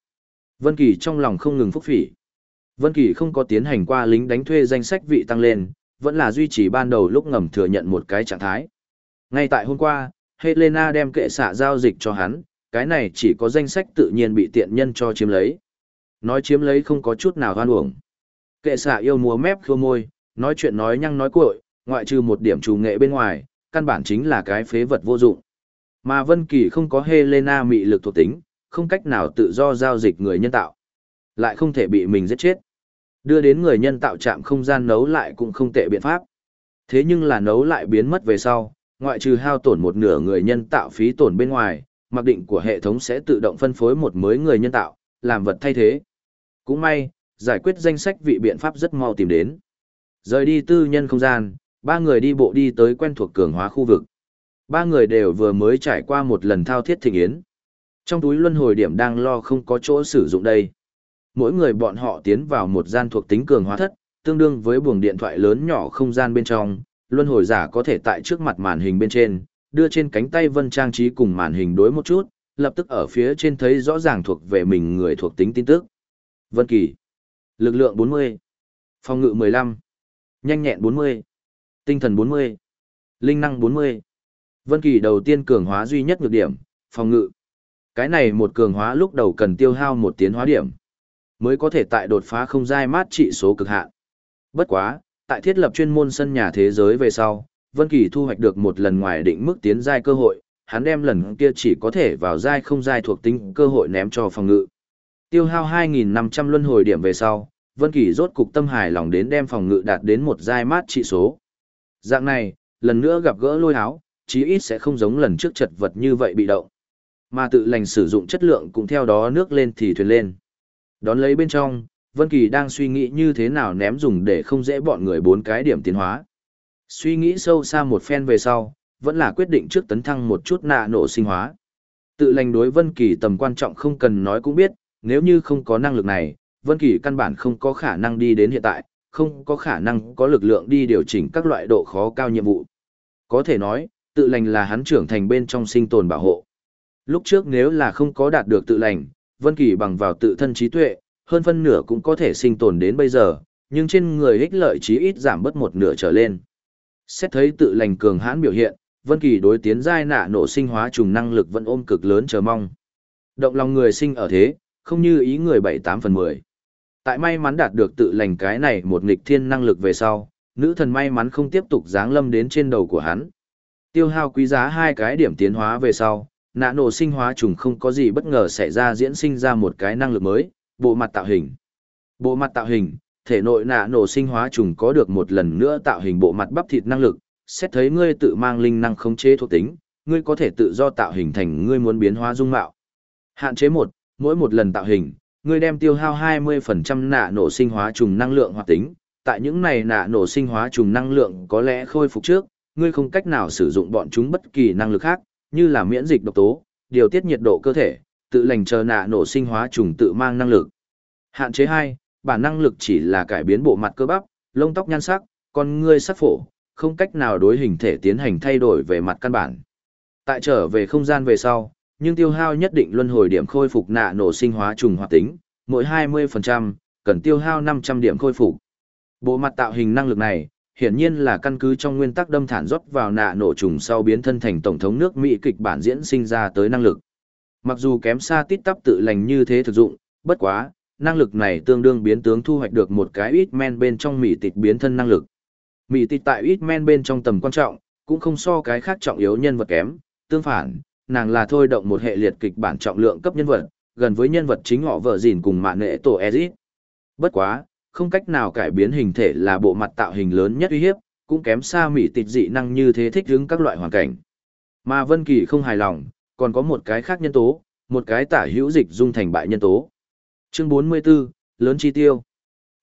Vân Kỳ trong lòng không ngừng phúc phỉ. Vân Kỳ không có tiến hành qua lính đánh thuê danh sách vị tăng lên, vẫn là duy trì ban đầu lúc ngầm thừa nhận một cái trạng thái. Ngay tại hôm qua, Helena đem kệ xạ giao dịch cho hắn, cái này chỉ có danh sách tự nhiên bị tiện nhân cho chiếm lấy. Nói chiếm lấy không có chút nào hoan uổng. Kệ xạ yêu múa mép khô môi, nói chuyện nói nhăng nói cuội, ngoại trừ một điểm trù nghệ bên ngoài, căn bản chính là cái phế vật vô dụng. Mà Vân Kỳ không có Helena mị lực thuộc tính, không cách nào tự do giao dịch người nhân tạo. Lại không thể bị mình giết chết. Đưa đến người nhân tạo chạm không gian nấu lại cũng không tệ biện pháp. Thế nhưng là nấu lại biến mất về sau, ngoại trừ hao tổn một nửa người nhân tạo phí tổn bên ngoài, mặc định của hệ thống sẽ tự động phân phối một mới người nhân tạo, làm vật thay thế. Cũng may, giải quyết danh sách vị biện pháp rất mau tìm đến. Rời đi tư nhân không gian, ba người đi bộ đi tới quen thuộc cường hóa khu vực. Ba người đều vừa mới trải qua một lần thao thiết thịnh yến. Trong túi luân hồi điểm đang lo không có chỗ sử dụng đây. Mỗi người bọn họ tiến vào một gian thuộc tính cường hóa thất, tương đương với buồng điện thoại lớn nhỏ không gian bên trong, luân hồi giả có thể tại trước mặt màn hình bên trên, đưa trên cánh tay vân trang trí cùng màn hình đối một chút, lập tức ở phía trên thấy rõ ràng thuộc về mình người thuộc tính tin tức. Vân Kỳ. Lực lượng 40. Phòng ngự 15. Nhanh nhẹn 40. Tinh thần 40. Linh năng 40. Vân Kỳ đầu tiên cường hóa duy nhất nhược điểm, phòng ngự. Cái này một cường hóa lúc đầu cần tiêu hao một tiến hóa điểm, mới có thể tại đột phá không giai mát trị số cực hạn. Bất quá, tại thiết lập chuyên môn sân nhà thế giới về sau, Vân Kỳ thu hoạch được một lần ngoài định mức tiến giai cơ hội, hắn đem lần kia chỉ có thể vào giai không giai thuộc tính cơ hội ném cho phòng ngự. Tiêu hao 2.500 luân hồi điểm về sau, Vân Kỳ rốt cục tâm hài lòng đến đem phòng ngự đạt đến một giai mát trị số. Dạng này, lần nữa gặp gỡ lôi háo, chí ít sẽ không giống lần trước chật vật như vậy bị động. Mà tự lành sử dụng chất lượng cũng theo đó nước lên thì thuyền lên. Đón lấy bên trong, Vân Kỳ đang suy nghĩ như thế nào ném dùng để không dễ bọn người bốn cái điểm tiến hóa. Suy nghĩ sâu xa một phen về sau, vẫn là quyết định trước tấn thăng một chút nạ nổ sinh hóa. Tự lành đối Vân Kỳ tầm quan trọng không cần nói cũng biết, nếu như không có năng lực này, Vân Kỳ căn bản không có khả năng đi đến hiện tại, không có khả năng có lực lượng đi điều chỉnh các loại độ khó cao nhiệm vụ. Có thể nói, tự lành là hắn trưởng thành bên trong sinh tồn bảo hộ. Lúc trước nếu là không có đạt được tự lành, Vân Kỳ bằng vào tự thân trí tuệ, hơn phân nửa cũng có thể sinh tồn đến bây giờ, nhưng trên người ích lợi chí ít giảm bớt một nửa trở lên. Xét thấy tự lành cường hãn biểu hiện, Vân Kỳ đối tiến giai nạ nổ sinh hóa trùng năng lực vẫn ôm cực lớn chờ mong. Động lòng người sinh ở thế, không như ý người bảy tám phần mười. Tại may mắn đạt được tự lành cái này một nghịch thiên năng lực về sau, nữ thần may mắn không tiếp tục giáng lâm đến trên đầu của hắn. Tiêu hao quý giá hai cái điểm tiến hóa về sau, nạ nổ sinh hóa trùng không có gì bất ngờ xảy ra diễn sinh ra một cái năng lực mới, bộ mặt tạo hình. Bộ mặt tạo hình, thể nội nạ nổ sinh hóa trùng có được một lần nữa tạo hình bộ mặt bắp thịt năng lực, xét thấy ngươi tự mang linh năng khống chế thuộc tính, ngươi có thể tự do tạo hình thành ngươi muốn biến hóa dung mạo. Hạn chế một, mỗi một lần tạo hình, ngươi đem tiêu hao 20% nạ nổ sinh hóa trùng năng lượng hoạt tính. Tại những này nạ nổ sinh hóa trùng năng lượng có lẽ khôi phục trước, ngươi không cách nào sử dụng bọn chúng bất kỳ năng lực khác, như là miễn dịch độc tố, điều tiết nhiệt độ cơ thể, tự lành chờ nạ nổ sinh hóa trùng tự mang năng lực. Hạn chế 2, bản năng lực chỉ là cải biến bộ mặt cơ bắp, lông tóc nhan sắc, con ngươi sắc phổ, không cách nào đối hình thể tiến hành thay đổi về mặt căn bản. Tại trở về không gian về sau, nhưng tiêu hao nhất định luân hồi điểm khôi phục nạ nổ sinh hóa trùng hoạt tính, mỗi 20%, cần tiêu hao 500 điểm khôi phục. Bộ mặt tạo hình năng lực này, hiển nhiên là căn cứ trong nguyên tắc đâm thản rót vào nạ nổ trùng sau biến thân thành tổng thống nước Mỹ kịch bản diễn sinh ra tới năng lực. Mặc dù kém xa tít tắp tự lành như thế thực dụng, bất quá, năng lực này tương đương biến tướng thu hoạch được một cái ít men bên trong mỹ tịch biến thân năng lực. Mỹ tịch tại ít men bên trong tầm quan trọng, cũng không so cái khác trọng yếu nhân vật kém, tương phản, nàng là thôi động một hệ liệt kịch bản trọng lượng cấp nhân vật, gần với nhân vật chính họ vợ gìn cùng mạng nệ tổ Ezit. Bất quá, không cách nào cải biến hình thể là bộ mặt tạo hình lớn nhất uy hiếp, cũng kém xa mỹ tịch dị năng như thế thích ứng các loại hoàn cảnh. Mà Vân Kỳ không hài lòng, còn có một cái khác nhân tố, một cái tả hữu dịch dung thành bại nhân tố. Chương 44, lớn chi tiêu.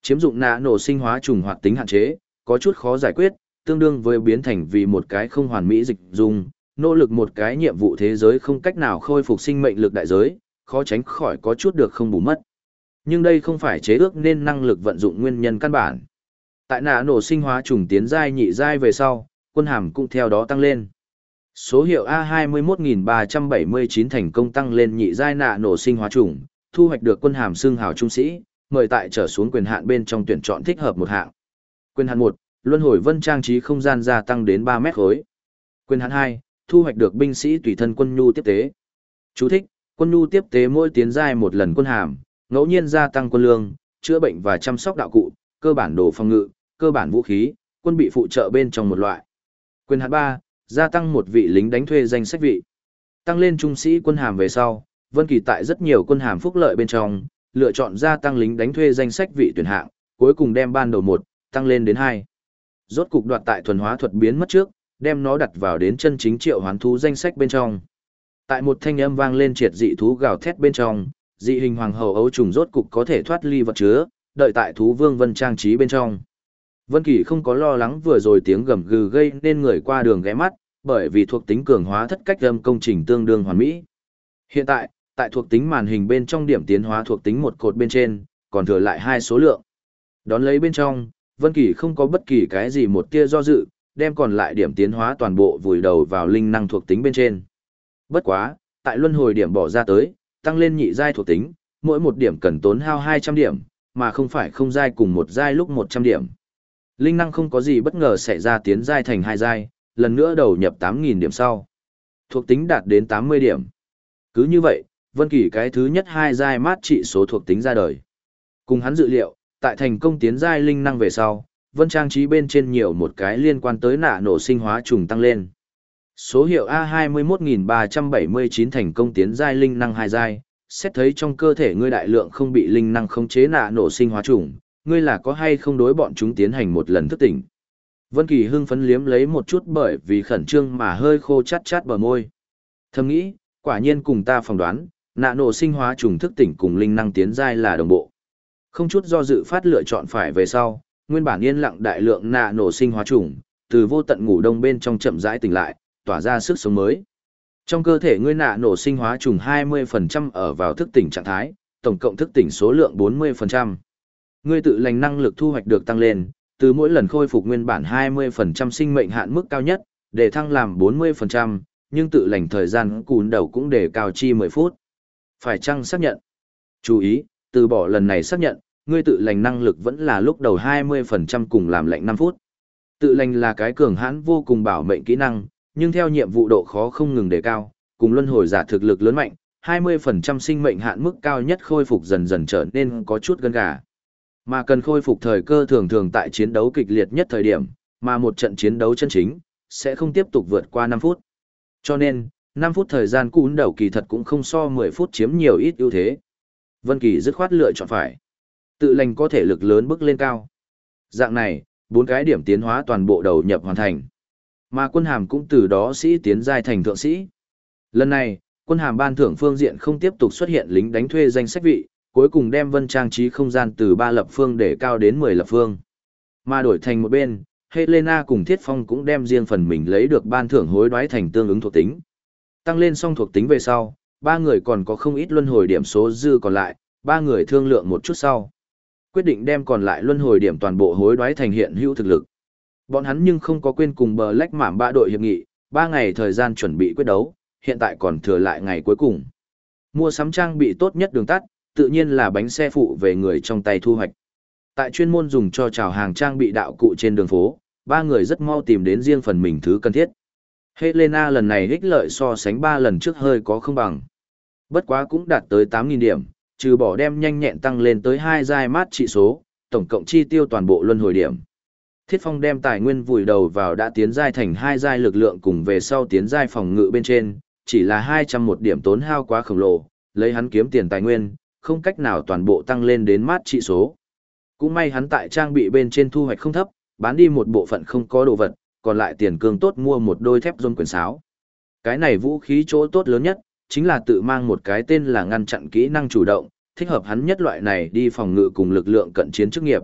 Chiếm dụng nạ nổ sinh hóa trùng hoạt tính hạn chế, có chút khó giải quyết, tương đương với biến thành vì một cái không hoàn mỹ dịch dung, nỗ lực một cái nhiệm vụ thế giới không cách nào khôi phục sinh mệnh lực đại giới, khó tránh khỏi có chút được không bù mất. Nhưng đây không phải chế ước nên năng lực vận dụng nguyên nhân căn bản. Tại nạ nổ sinh hóa trùng tiến giai nhị giai về sau, quân hàm cũng theo đó tăng lên. Số hiệu A21379 thành công tăng lên nhị giai nạ nổ sinh hóa trùng, thu hoạch được quân hàm xương hào trung sĩ, mời tại trở xuống quyền hạn bên trong tuyển chọn thích hợp một hạng. Quyền hạn 1, luân hồi vân trang trí không gian gia tăng đến 3 mét khối. Quyền hạn 2, thu hoạch được binh sĩ tùy thân quân nhu tiếp tế. Chú thích, quân nhu tiếp tế mỗi tiến giai một lần quân hàm, ngẫu nhiên gia tăng quân lương, chữa bệnh và chăm sóc đạo cụ, cơ bản đồ phòng ngự, cơ bản vũ khí, quân bị phụ trợ bên trong một loại. Quyền hạn 3, gia tăng một vị lính đánh thuê danh sách vị. Tăng lên trung sĩ quân hàm về sau, Vân Kỳ tại rất nhiều quân hàm phúc lợi bên trong, lựa chọn gia tăng lính đánh thuê danh sách vị tuyển hạng, cuối cùng đem ban đầu 1 tăng lên đến 2. Rốt cục đoạt tại thuần hóa thuật biến mất trước, đem nó đặt vào đến chân chính triệu hoán thú danh sách bên trong. Tại một thanh âm vang lên triệt dị thú gào thét bên trong, dị hình hoàng hậu ấu trùng rốt cục có thể thoát ly vật chứa, đợi tại thú vương vân trang trí bên trong. Vân Kỳ không có lo lắng vừa rồi tiếng gầm gừ gây nên người qua đường ghé mắt, bởi vì thuộc tính cường hóa thất cách âm công trình tương đương hoàn mỹ. Hiện tại, tại thuộc tính màn hình bên trong điểm tiến hóa thuộc tính một cột bên trên, còn thừa lại hai số lượng. Đón lấy bên trong, Vân Kỳ không có bất kỳ cái gì một tia do dự, đem còn lại điểm tiến hóa toàn bộ vùi đầu vào linh năng thuộc tính bên trên. Bất quá, tại luân hồi điểm bỏ ra tới, tăng lên nhị giai thuộc tính, mỗi một điểm cần tốn hao 200 điểm, mà không phải không giai cùng một giai lúc 100 điểm. Linh năng không có gì bất ngờ xảy ra tiến giai thành hai giai, lần nữa đầu nhập 8.000 điểm sau. Thuộc tính đạt đến 80 điểm. Cứ như vậy, Vân Kỳ cái thứ nhất hai giai mát trị số thuộc tính ra đời. Cùng hắn dự liệu, tại thành công tiến giai linh năng về sau, Vân trang trí bên trên nhiều một cái liên quan tới nạ nổ sinh hóa trùng tăng lên. Số hiệu A21379 thành công tiến giai linh năng hai giai, xét thấy trong cơ thể ngươi đại lượng không bị linh năng khống chế nạ nổ sinh hóa trùng, ngươi là có hay không đối bọn chúng tiến hành một lần thức tỉnh. Vân Kỳ hưng phấn liếm lấy một chút bởi vì khẩn trương mà hơi khô chát chát bờ môi. Thầm nghĩ, quả nhiên cùng ta phỏng đoán, nạ nổ sinh hóa trùng thức tỉnh cùng linh năng tiến giai là đồng bộ. Không chút do dự phát lựa chọn phải về sau, nguyên bản yên lặng đại lượng nạ nổ sinh hóa trùng, từ vô tận ngủ đông bên trong chậm rãi tỉnh lại, tỏa ra sức sống mới. Trong cơ thể ngươi nạ nổ sinh hóa trùng 20% ở vào thức tỉnh trạng thái, tổng cộng thức tỉnh số lượng 40%. Ngươi tự lành năng lực thu hoạch được tăng lên, từ mỗi lần khôi phục nguyên bản 20% sinh mệnh hạn mức cao nhất, để thăng làm 40%, nhưng tự lành thời gian cún đầu cũng để cao chi 10 phút. Phải chăng xác nhận? Chú ý, từ bỏ lần này xác nhận, ngươi tự lành năng lực vẫn là lúc đầu 20% cùng làm lệnh 5 phút. Tự lành là cái cường hãn vô cùng bảo mệnh kỹ năng, nhưng theo nhiệm vụ độ khó không ngừng đề cao, cùng luân hồi giả thực lực lớn mạnh, 20% sinh mệnh hạn mức cao nhất khôi phục dần dần trở nên có chút gân gà. Mà cần khôi phục thời cơ thường thường tại chiến đấu kịch liệt nhất thời điểm, mà một trận chiến đấu chân chính, sẽ không tiếp tục vượt qua 5 phút. Cho nên, 5 phút thời gian cún đầu kỳ thật cũng không so 10 phút chiếm nhiều ít ưu thế. Vân Kỳ dứt khoát lựa chọn phải. Tự lành có thể lực lớn bước lên cao. Dạng này, bốn cái điểm tiến hóa toàn bộ đầu nhập hoàn thành. Mà quân hàm cũng từ đó sĩ tiến giai thành thượng sĩ. Lần này, quân hàm ban thưởng phương diện không tiếp tục xuất hiện lính đánh thuê danh sách vị, cuối cùng đem vân trang trí không gian từ 3 lập phương để cao đến 10 lập phương. Mà đổi thành một bên, Helena cùng Thiết Phong cũng đem riêng phần mình lấy được ban thưởng hối đoái thành tương ứng thuộc tính. Tăng lên xong thuộc tính về sau, ba người còn có không ít luân hồi điểm số dư còn lại, ba người thương lượng một chút sau. Quyết định đem còn lại luân hồi điểm toàn bộ hối đoái thành hiện hữu thực lực. Bọn hắn nhưng không có quên cùng bờ lách mảm ba đội hiệp nghị, ba ngày thời gian chuẩn bị quyết đấu, hiện tại còn thừa lại ngày cuối cùng. Mua sắm trang bị tốt nhất đường tắt, tự nhiên là bánh xe phụ về người trong tay thu hoạch. Tại chuyên môn dùng cho chào hàng trang bị đạo cụ trên đường phố, ba người rất mau tìm đến riêng phần mình thứ cần thiết. Helena lần này ích lợi so sánh ba lần trước hơi có không bằng. Bất quá cũng đạt tới 8.000 điểm, trừ bỏ đem nhanh nhẹn tăng lên tới hai giai mát trị số, tổng cộng chi tiêu toàn bộ luân hồi điểm. Thiết Phong đem tài nguyên vùi đầu vào đã tiến giai thành hai giai lực lượng cùng về sau tiến giai phòng ngự bên trên, chỉ là 201 điểm tốn hao quá khổng lồ, lấy hắn kiếm tiền tài nguyên, không cách nào toàn bộ tăng lên đến mát trị số. Cũng may hắn tại trang bị bên trên thu hoạch không thấp, bán đi một bộ phận không có đồ vật, còn lại tiền cương tốt mua một đôi thép rôn quyền sáo. Cái này vũ khí chỗ tốt lớn nhất, chính là tự mang một cái tên là ngăn chặn kỹ năng chủ động, thích hợp hắn nhất loại này đi phòng ngự cùng lực lượng cận chiến chức nghiệp.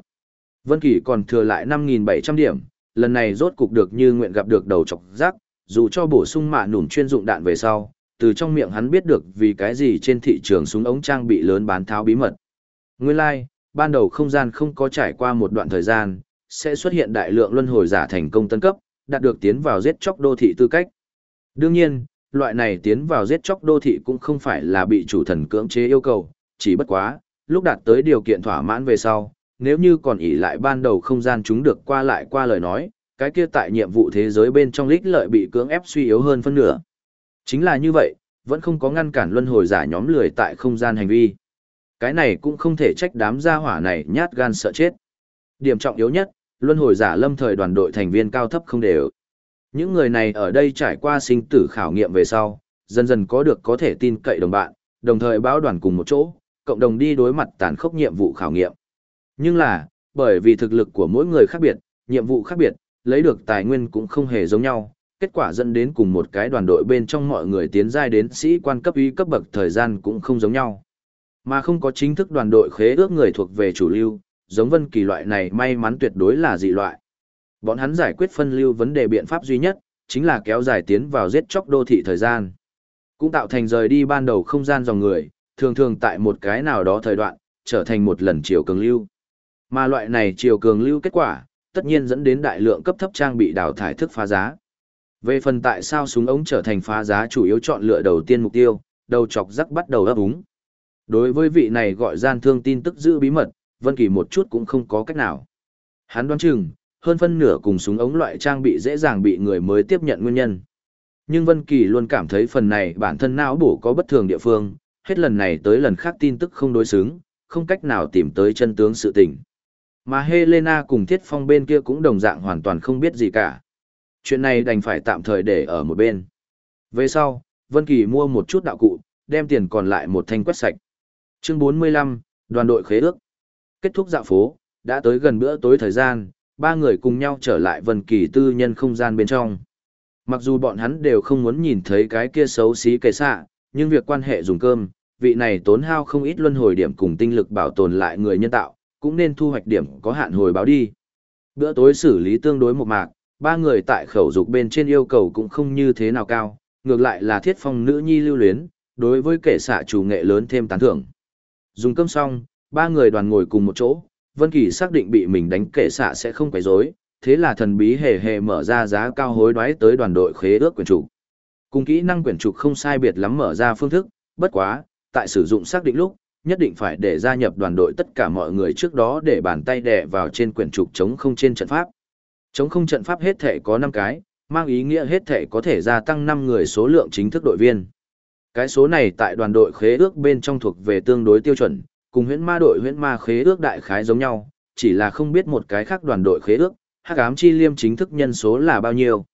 Vân Kỳ còn thừa lại 5.700 điểm, lần này rốt cục được như nguyện gặp được đầu chọc rác, dù cho bổ sung mạ nủn chuyên dụng đạn về sau, từ trong miệng hắn biết được vì cái gì trên thị trường súng ống trang bị lớn bán tháo bí mật. Nguyên lai, like, ban đầu không gian không có trải qua một đoạn thời gian, sẽ xuất hiện đại lượng luân hồi giả thành công tân cấp, đạt được tiến vào giết chóc đô thị tư cách. Đương nhiên, loại này tiến vào giết chóc đô thị cũng không phải là bị chủ thần cưỡng chế yêu cầu, chỉ bất quá, lúc đạt tới điều kiện thỏa mãn về sau, nếu như còn ỷ lại ban đầu không gian chúng được qua lại qua lời nói, cái kia tại nhiệm vụ thế giới bên trong lích lợi bị cưỡng ép suy yếu hơn phân nửa. Chính là như vậy, vẫn không có ngăn cản luân hồi giả nhóm lười tại không gian hành vi. Cái này cũng không thể trách đám gia hỏa này nhát gan sợ chết. Điểm trọng yếu nhất, luân hồi giả lâm thời đoàn đội thành viên cao thấp không đều. Những người này ở đây trải qua sinh tử khảo nghiệm về sau, dần dần có được có thể tin cậy đồng bạn, đồng thời báo đoàn cùng một chỗ, cộng đồng đi đối mặt tàn khốc nhiệm vụ khảo nghiệm. Nhưng là, bởi vì thực lực của mỗi người khác biệt, nhiệm vụ khác biệt, lấy được tài nguyên cũng không hề giống nhau, kết quả dẫn đến cùng một cái đoàn đội bên trong mọi người tiến giai đến sĩ quan cấp ý cấp bậc thời gian cũng không giống nhau. Mà không có chính thức đoàn đội khế ước người thuộc về chủ lưu, giống vân kỳ loại này may mắn tuyệt đối là dị loại. Bọn hắn giải quyết phân lưu vấn đề biện pháp duy nhất, chính là kéo dài tiến vào giết chóc đô thị thời gian. Cũng tạo thành rời đi ban đầu không gian dòng người, thường thường tại một cái nào đó thời đoạn, trở thành một lần chiều cường lưu. Mà loại này chiều cường lưu kết quả, tất nhiên dẫn đến đại lượng cấp thấp trang bị đào thải thức phá giá. Về phần tại sao súng ống trở thành phá giá chủ yếu chọn lựa đầu tiên mục tiêu, đầu chọc rắc bắt đầu ấp úng. Đối với vị này gọi gian thương tin tức giữ bí mật, Vân Kỳ một chút cũng không có cách nào. Hắn đoán chừng, hơn phân nửa cùng súng ống loại trang bị dễ dàng bị người mới tiếp nhận nguyên nhân. Nhưng Vân Kỳ luôn cảm thấy phần này bản thân não bổ có bất thường địa phương, hết lần này tới lần khác tin tức không đối xứng, không cách nào tìm tới chân tướng sự tình. Mà Helena cùng Thiết Phong bên kia cũng đồng dạng hoàn toàn không biết gì cả. Chuyện này đành phải tạm thời để ở một bên. Về sau, Vân Kỳ mua một chút đạo cụ, đem tiền còn lại một thanh quét sạch. Chương 45, đoàn đội khế ước. Kết thúc dạo phố, đã tới gần bữa tối thời gian, ba người cùng nhau trở lại Vân Kỳ tư nhân không gian bên trong. Mặc dù bọn hắn đều không muốn nhìn thấy cái kia xấu xí kệ xạ, nhưng việc quan hệ dùng cơm, vị này tốn hao không ít luân hồi điểm cùng tinh lực bảo tồn lại người nhân tạo, cũng nên thu hoạch điểm có hạn hồi báo đi. Bữa tối xử lý tương đối một mạc, ba người tại khẩu dục bên trên yêu cầu cũng không như thế nào cao, ngược lại là thiết phong nữ nhi lưu luyến, đối với kẻ xạ chủ nghệ lớn thêm tán thưởng. Dùng cơm xong, ba người đoàn ngồi cùng một chỗ, Vân Kỳ xác định bị mình đánh kẻ xạ sẽ không quấy rối, thế là thần bí hề hề mở ra giá cao hối đoái tới đoàn đội khế ước quyển trục. Cùng kỹ năng quyển trục không sai biệt lắm mở ra phương thức, bất quá, tại sử dụng xác định lúc, nhất định phải để gia nhập đoàn đội tất cả mọi người trước đó để bàn tay đè vào trên quyển trục chống không trên trận pháp. Chống không trận pháp hết thể có 5 cái, mang ý nghĩa hết thể có thể gia tăng 5 người số lượng chính thức đội viên. Cái số này tại đoàn đội khế ước bên trong thuộc về tương đối tiêu chuẩn, cùng huyễn ma đội huyễn ma khế ước đại khái giống nhau, chỉ là không biết một cái khác đoàn đội khế ước, hắc ám chi liêm chính thức nhân số là bao nhiêu.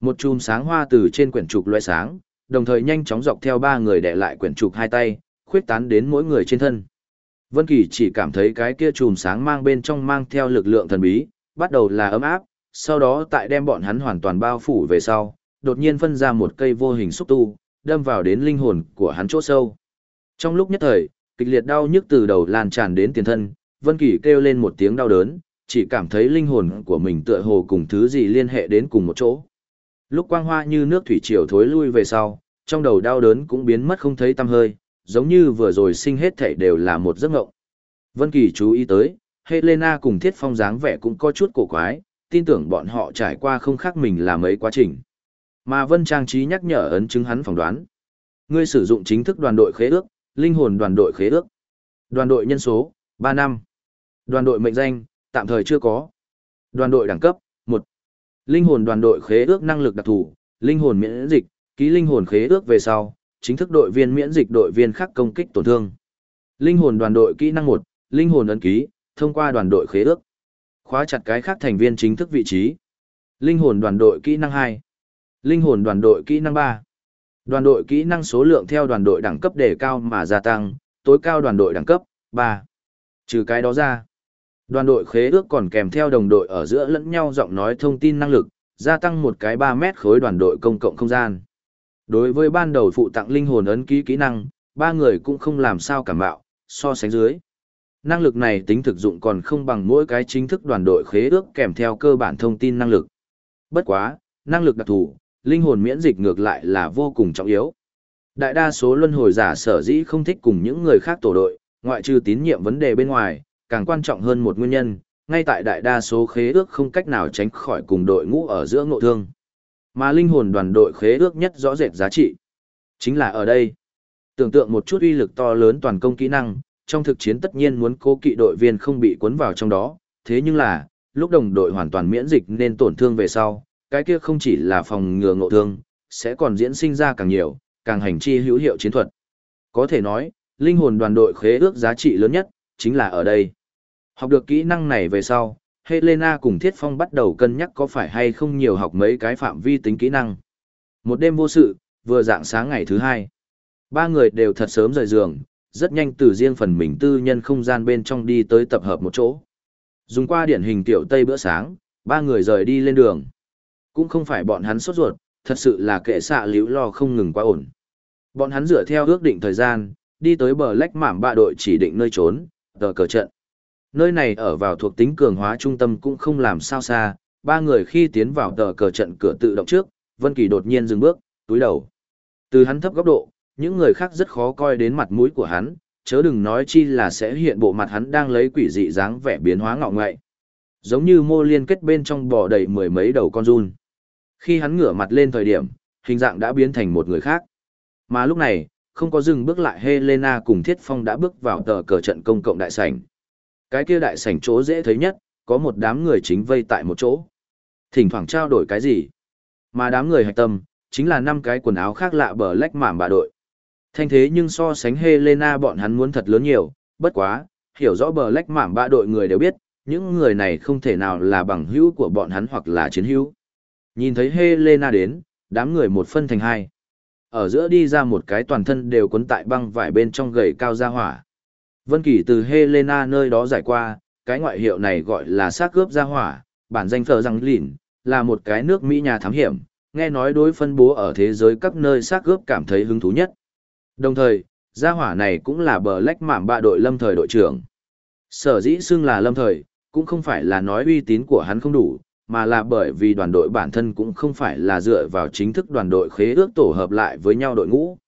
Một chùm sáng hoa từ trên quyển trục loe sáng, đồng thời nhanh chóng dọc theo ba người để lại quyển trục hai tay, khuyết tán đến mỗi người trên thân. Vân Kỳ chỉ cảm thấy cái kia chùm sáng mang bên trong mang theo lực lượng thần bí, bắt đầu là ấm áp, sau đó tại đem bọn hắn hoàn toàn bao phủ về sau, đột nhiên phân ra một cây vô hình xúc tu, đâm vào đến linh hồn của hắn chỗ sâu. Trong lúc nhất thời, kịch liệt đau nhức từ đầu lan tràn đến tiền thân, Vân Kỳ kêu lên một tiếng đau đớn, chỉ cảm thấy linh hồn của mình tựa hồ cùng thứ gì liên hệ đến cùng một chỗ. Lúc quang hoa như nước thủy triều thối lui về sau, trong đầu đau đớn cũng biến mất không thấy tăm hơi, giống như vừa rồi sinh hết thảy đều là một giấc mộng. Vân Kỳ chú ý tới, Helena cùng Thiết Phong dáng vẻ cũng có chút cổ quái, tin tưởng bọn họ trải qua không khác mình là mấy quá trình. Mà Vân Trang trí nhắc nhở ấn chứng hắn phỏng đoán. Ngươi sử dụng chính thức đoàn đội khế ước, linh hồn đoàn đội khế ước. Đoàn đội nhân số, 3 năm. Đoàn đội mệnh danh, tạm thời chưa có. Đoàn đội đẳng cấp, 1. Linh hồn đoàn đội khế ước năng lực đặc thù, linh hồn miễn dịch, ký linh hồn khế ước về sau, chính thức đội viên miễn dịch đội viên khác công kích tổn thương. Linh hồn đoàn đội kỹ năng 1, linh hồn ấn ký, thông qua đoàn đội khế ước. Khóa chặt cái khác thành viên chính thức vị trí. Linh hồn đoàn đội kỹ năng 2. Linh hồn đoàn đội kỹ năng 3. Đoàn đội kỹ năng số lượng theo đoàn đội đẳng cấp đề cao mà gia tăng, tối cao đoàn đội đẳng cấp 3. Trừ cái đó ra, đoàn đội khế ước còn kèm theo đồng đội ở giữa lẫn nhau giọng nói thông tin năng lực, gia tăng một cái 3 mét khối đoàn đội công cộng không gian. Đối với ban đầu phụ tặng linh hồn ấn ký kỹ năng, ba người cũng không làm sao cảm bạo, so sánh dưới. Năng lực này tính thực dụng còn không bằng mỗi cái chính thức đoàn đội khế ước kèm theo cơ bản thông tin năng lực. Bất quá, năng lực đặc thù, linh hồn miễn dịch ngược lại là vô cùng trọng yếu. Đại đa số luân hồi giả sở dĩ không thích cùng những người khác tổ đội, ngoại trừ tín nhiệm vấn đề bên ngoài, càng quan trọng hơn một nguyên nhân, ngay tại đại đa số khế ước không cách nào tránh khỏi cùng đội ngũ ở giữa ngộ thương. Mà linh hồn đoàn đội khế ước nhất rõ rệt giá trị. Chính là ở đây. Tưởng tượng một chút uy lực to lớn toàn công kỹ năng, trong thực chiến tất nhiên muốn cố kỵ đội viên không bị cuốn vào trong đó, thế nhưng là, lúc đồng đội hoàn toàn miễn dịch nên tổn thương về sau, cái kia không chỉ là phòng ngừa ngộ thương, sẽ còn diễn sinh ra càng nhiều, càng hành chi hữu hiệu chiến thuật. Có thể nói, linh hồn đoàn đội khế ước giá trị lớn nhất, chính là ở đây. Học được kỹ năng này về sau, Helena cùng Thiết Phong bắt đầu cân nhắc có phải hay không nhiều học mấy cái phạm vi tính kỹ năng. Một đêm vô sự, vừa dạng sáng ngày thứ hai. Ba người đều thật sớm rời giường, rất nhanh từ riêng phần mình tư nhân không gian bên trong đi tới tập hợp một chỗ. Dùng qua điển hình tiểu tây bữa sáng, ba người rời đi lên đường. Cũng không phải bọn hắn sốt ruột, thật sự là kệ xạ liễu lo không ngừng quá ổn. Bọn hắn dựa theo ước định thời gian, đi tới bờ lách mảm bạ đội chỉ định nơi trốn, tờ cờ trận. Nơi này ở vào thuộc tính cường hóa trung tâm cũng không làm sao xa, ba người khi tiến vào tờ cờ trận cửa tự động trước, Vân Kỳ đột nhiên dừng bước, túi đầu. Từ hắn thấp góc độ, những người khác rất khó coi đến mặt mũi của hắn, chớ đừng nói chi là sẽ hiện bộ mặt hắn đang lấy quỷ dị dáng vẻ biến hóa ngọ ngậy. Giống như mô liên kết bên trong bò đầy mười mấy đầu con run. Khi hắn ngửa mặt lên thời điểm, hình dạng đã biến thành một người khác. Mà lúc này, không có dừng bước lại Helena cùng Thiết Phong đã bước vào tờ cờ trận công cộng đại sảnh. Cái kia đại sảnh chỗ dễ thấy nhất, có một đám người chính vây tại một chỗ. Thỉnh thoảng trao đổi cái gì. Mà đám người hạch tâm, chính là năm cái quần áo khác lạ bờ lách mảm bà đội. Thanh thế nhưng so sánh Helena bọn hắn muốn thật lớn nhiều, bất quá, hiểu rõ bờ lách mảm bà đội người đều biết, những người này không thể nào là bằng hữu của bọn hắn hoặc là chiến hữu. Nhìn thấy Helena đến, đám người một phân thành hai. Ở giữa đi ra một cái toàn thân đều cuốn tại băng vải bên trong gầy cao ra hỏa. Vân Kỳ từ Helena nơi đó giải qua, cái ngoại hiệu này gọi là xác cướp gia hỏa, bản danh phở rằng lỉn, là một cái nước Mỹ nhà thám hiểm, nghe nói đối phân bố ở thế giới các nơi xác cướp cảm thấy hứng thú nhất. Đồng thời, gia hỏa này cũng là bờ lách mạm bạ đội lâm thời đội trưởng. Sở dĩ xưng là lâm thời, cũng không phải là nói uy tín của hắn không đủ, mà là bởi vì đoàn đội bản thân cũng không phải là dựa vào chính thức đoàn đội khế ước tổ hợp lại với nhau đội ngũ.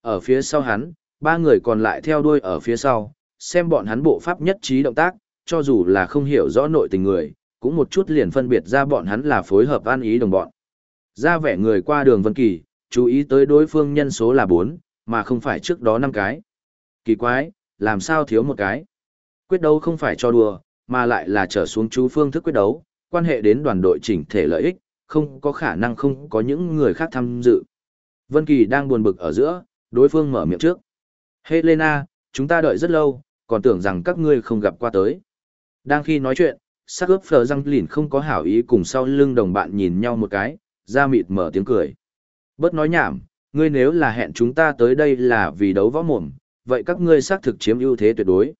Ở phía sau hắn, ba người còn lại theo đuôi ở phía sau, xem bọn hắn bộ pháp nhất trí động tác, cho dù là không hiểu rõ nội tình người, cũng một chút liền phân biệt ra bọn hắn là phối hợp an ý đồng bọn. Ra vẻ người qua đường Vân Kỳ, chú ý tới đối phương nhân số là 4, mà không phải trước đó năm cái. Kỳ quái, làm sao thiếu một cái? Quyết đấu không phải cho đùa, mà lại là trở xuống chú phương thức quyết đấu, quan hệ đến đoàn đội chỉnh thể lợi ích, không có khả năng không có những người khác tham dự. Vân Kỳ đang buồn bực ở giữa, đối phương mở miệng trước. Helena, chúng ta đợi rất lâu, còn tưởng rằng các ngươi không gặp qua tới. Đang khi nói chuyện, sắc ướp phờ răng lìn không có hảo ý cùng sau lưng đồng bạn nhìn nhau một cái, ra mịt mở tiếng cười. Bớt nói nhảm, ngươi nếu là hẹn chúng ta tới đây là vì đấu võ mồm, vậy các ngươi xác thực chiếm ưu thế tuyệt đối.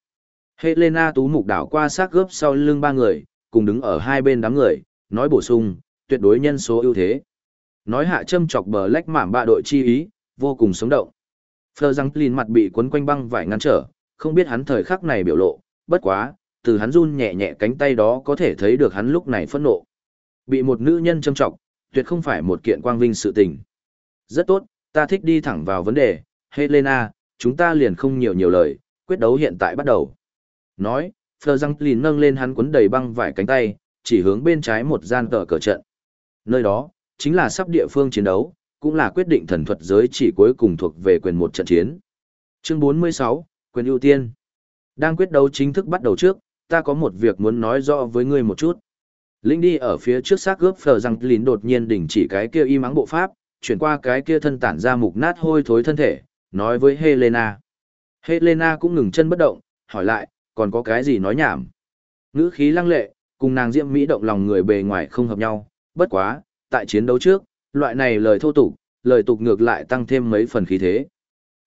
Helena tú mục đảo qua xác gớp sau lưng ba người, cùng đứng ở hai bên đám người, nói bổ sung, tuyệt đối nhân số ưu thế. Nói hạ châm chọc bờ lách mảm ba đội chi ý, vô cùng sống động. Phờ răng lìn mặt bị cuốn quanh băng vải ngăn trở, không biết hắn thời khắc này biểu lộ, bất quá, từ hắn run nhẹ nhẹ cánh tay đó có thể thấy được hắn lúc này phẫn nộ. Bị một nữ nhân châm trọng, tuyệt không phải một kiện quang vinh sự tình. Rất tốt, ta thích đi thẳng vào vấn đề, Helena, chúng ta liền không nhiều nhiều lời, quyết đấu hiện tại bắt đầu. Nói, Phờ Giang lìn nâng lên hắn cuốn đầy băng vải cánh tay, chỉ hướng bên trái một gian tờ cờ trận. Nơi đó, chính là sắp địa phương chiến đấu, cũng là quyết định thần thuật giới chỉ cuối cùng thuộc về quyền một trận chiến. Chương 46, quyền ưu tiên. Đang quyết đấu chính thức bắt đầu trước, ta có một việc muốn nói rõ với ngươi một chút. Linh đi ở phía trước xác gớp phờ rằng lín đột nhiên đình chỉ cái kia y mắng bộ pháp, chuyển qua cái kia thân tản ra mục nát hôi thối thân thể, nói với Helena. Helena cũng ngừng chân bất động, hỏi lại, còn có cái gì nói nhảm. Ngữ khí lăng lệ, cùng nàng diễm mỹ động lòng người bề ngoài không hợp nhau, bất quá, tại chiến đấu trước, loại này lời thô tục, lời tục ngược lại tăng thêm mấy phần khí thế.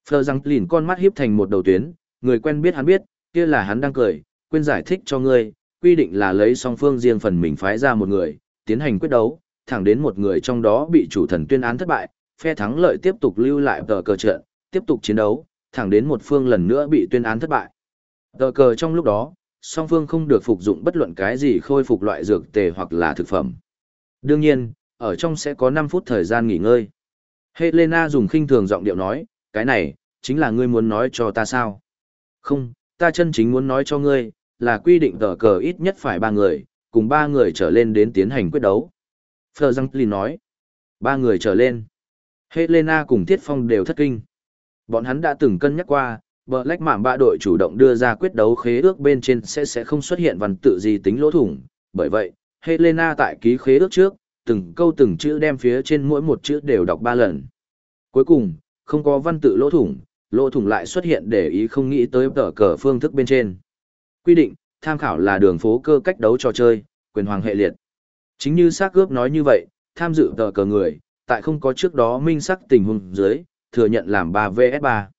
Phờ răng lìn con mắt hiếp thành một đầu tuyến, người quen biết hắn biết, kia là hắn đang cười, quên giải thích cho ngươi, quy định là lấy song phương riêng phần mình phái ra một người, tiến hành quyết đấu, thẳng đến một người trong đó bị chủ thần tuyên án thất bại, phe thắng lợi tiếp tục lưu lại tờ cờ trận, tiếp tục chiến đấu, thẳng đến một phương lần nữa bị tuyên án thất bại. Tờ cờ trong lúc đó, song phương không được phục dụng bất luận cái gì khôi phục loại dược tề hoặc là thực phẩm. Đương nhiên, ở trong sẽ có 5 phút thời gian nghỉ ngơi. Helena dùng khinh thường giọng điệu nói, cái này, chính là ngươi muốn nói cho ta sao? Không, ta chân chính muốn nói cho ngươi, là quy định tờ cờ ít nhất phải ba người, cùng ba người trở lên đến tiến hành quyết đấu. Phờ Giang Lì nói, ba người trở lên. Helena cùng Thiết Phong đều thất kinh. Bọn hắn đã từng cân nhắc qua, bờ lách mạm ba đội chủ động đưa ra quyết đấu khế ước bên trên sẽ sẽ không xuất hiện văn tự gì tính lỗ thủng. Bởi vậy, Helena tại ký khế ước trước, từng câu từng chữ đem phía trên mỗi một chữ đều đọc ba lần. Cuối cùng, không có văn tự lỗ thủng, lỗ thủng lại xuất hiện để ý không nghĩ tới tờ cờ phương thức bên trên. Quy định, tham khảo là đường phố cơ cách đấu trò chơi, quyền hoàng hệ liệt. Chính như xác cướp nói như vậy, tham dự tờ cờ người, tại không có trước đó minh sắc tình huống dưới, thừa nhận làm 3 vs 3.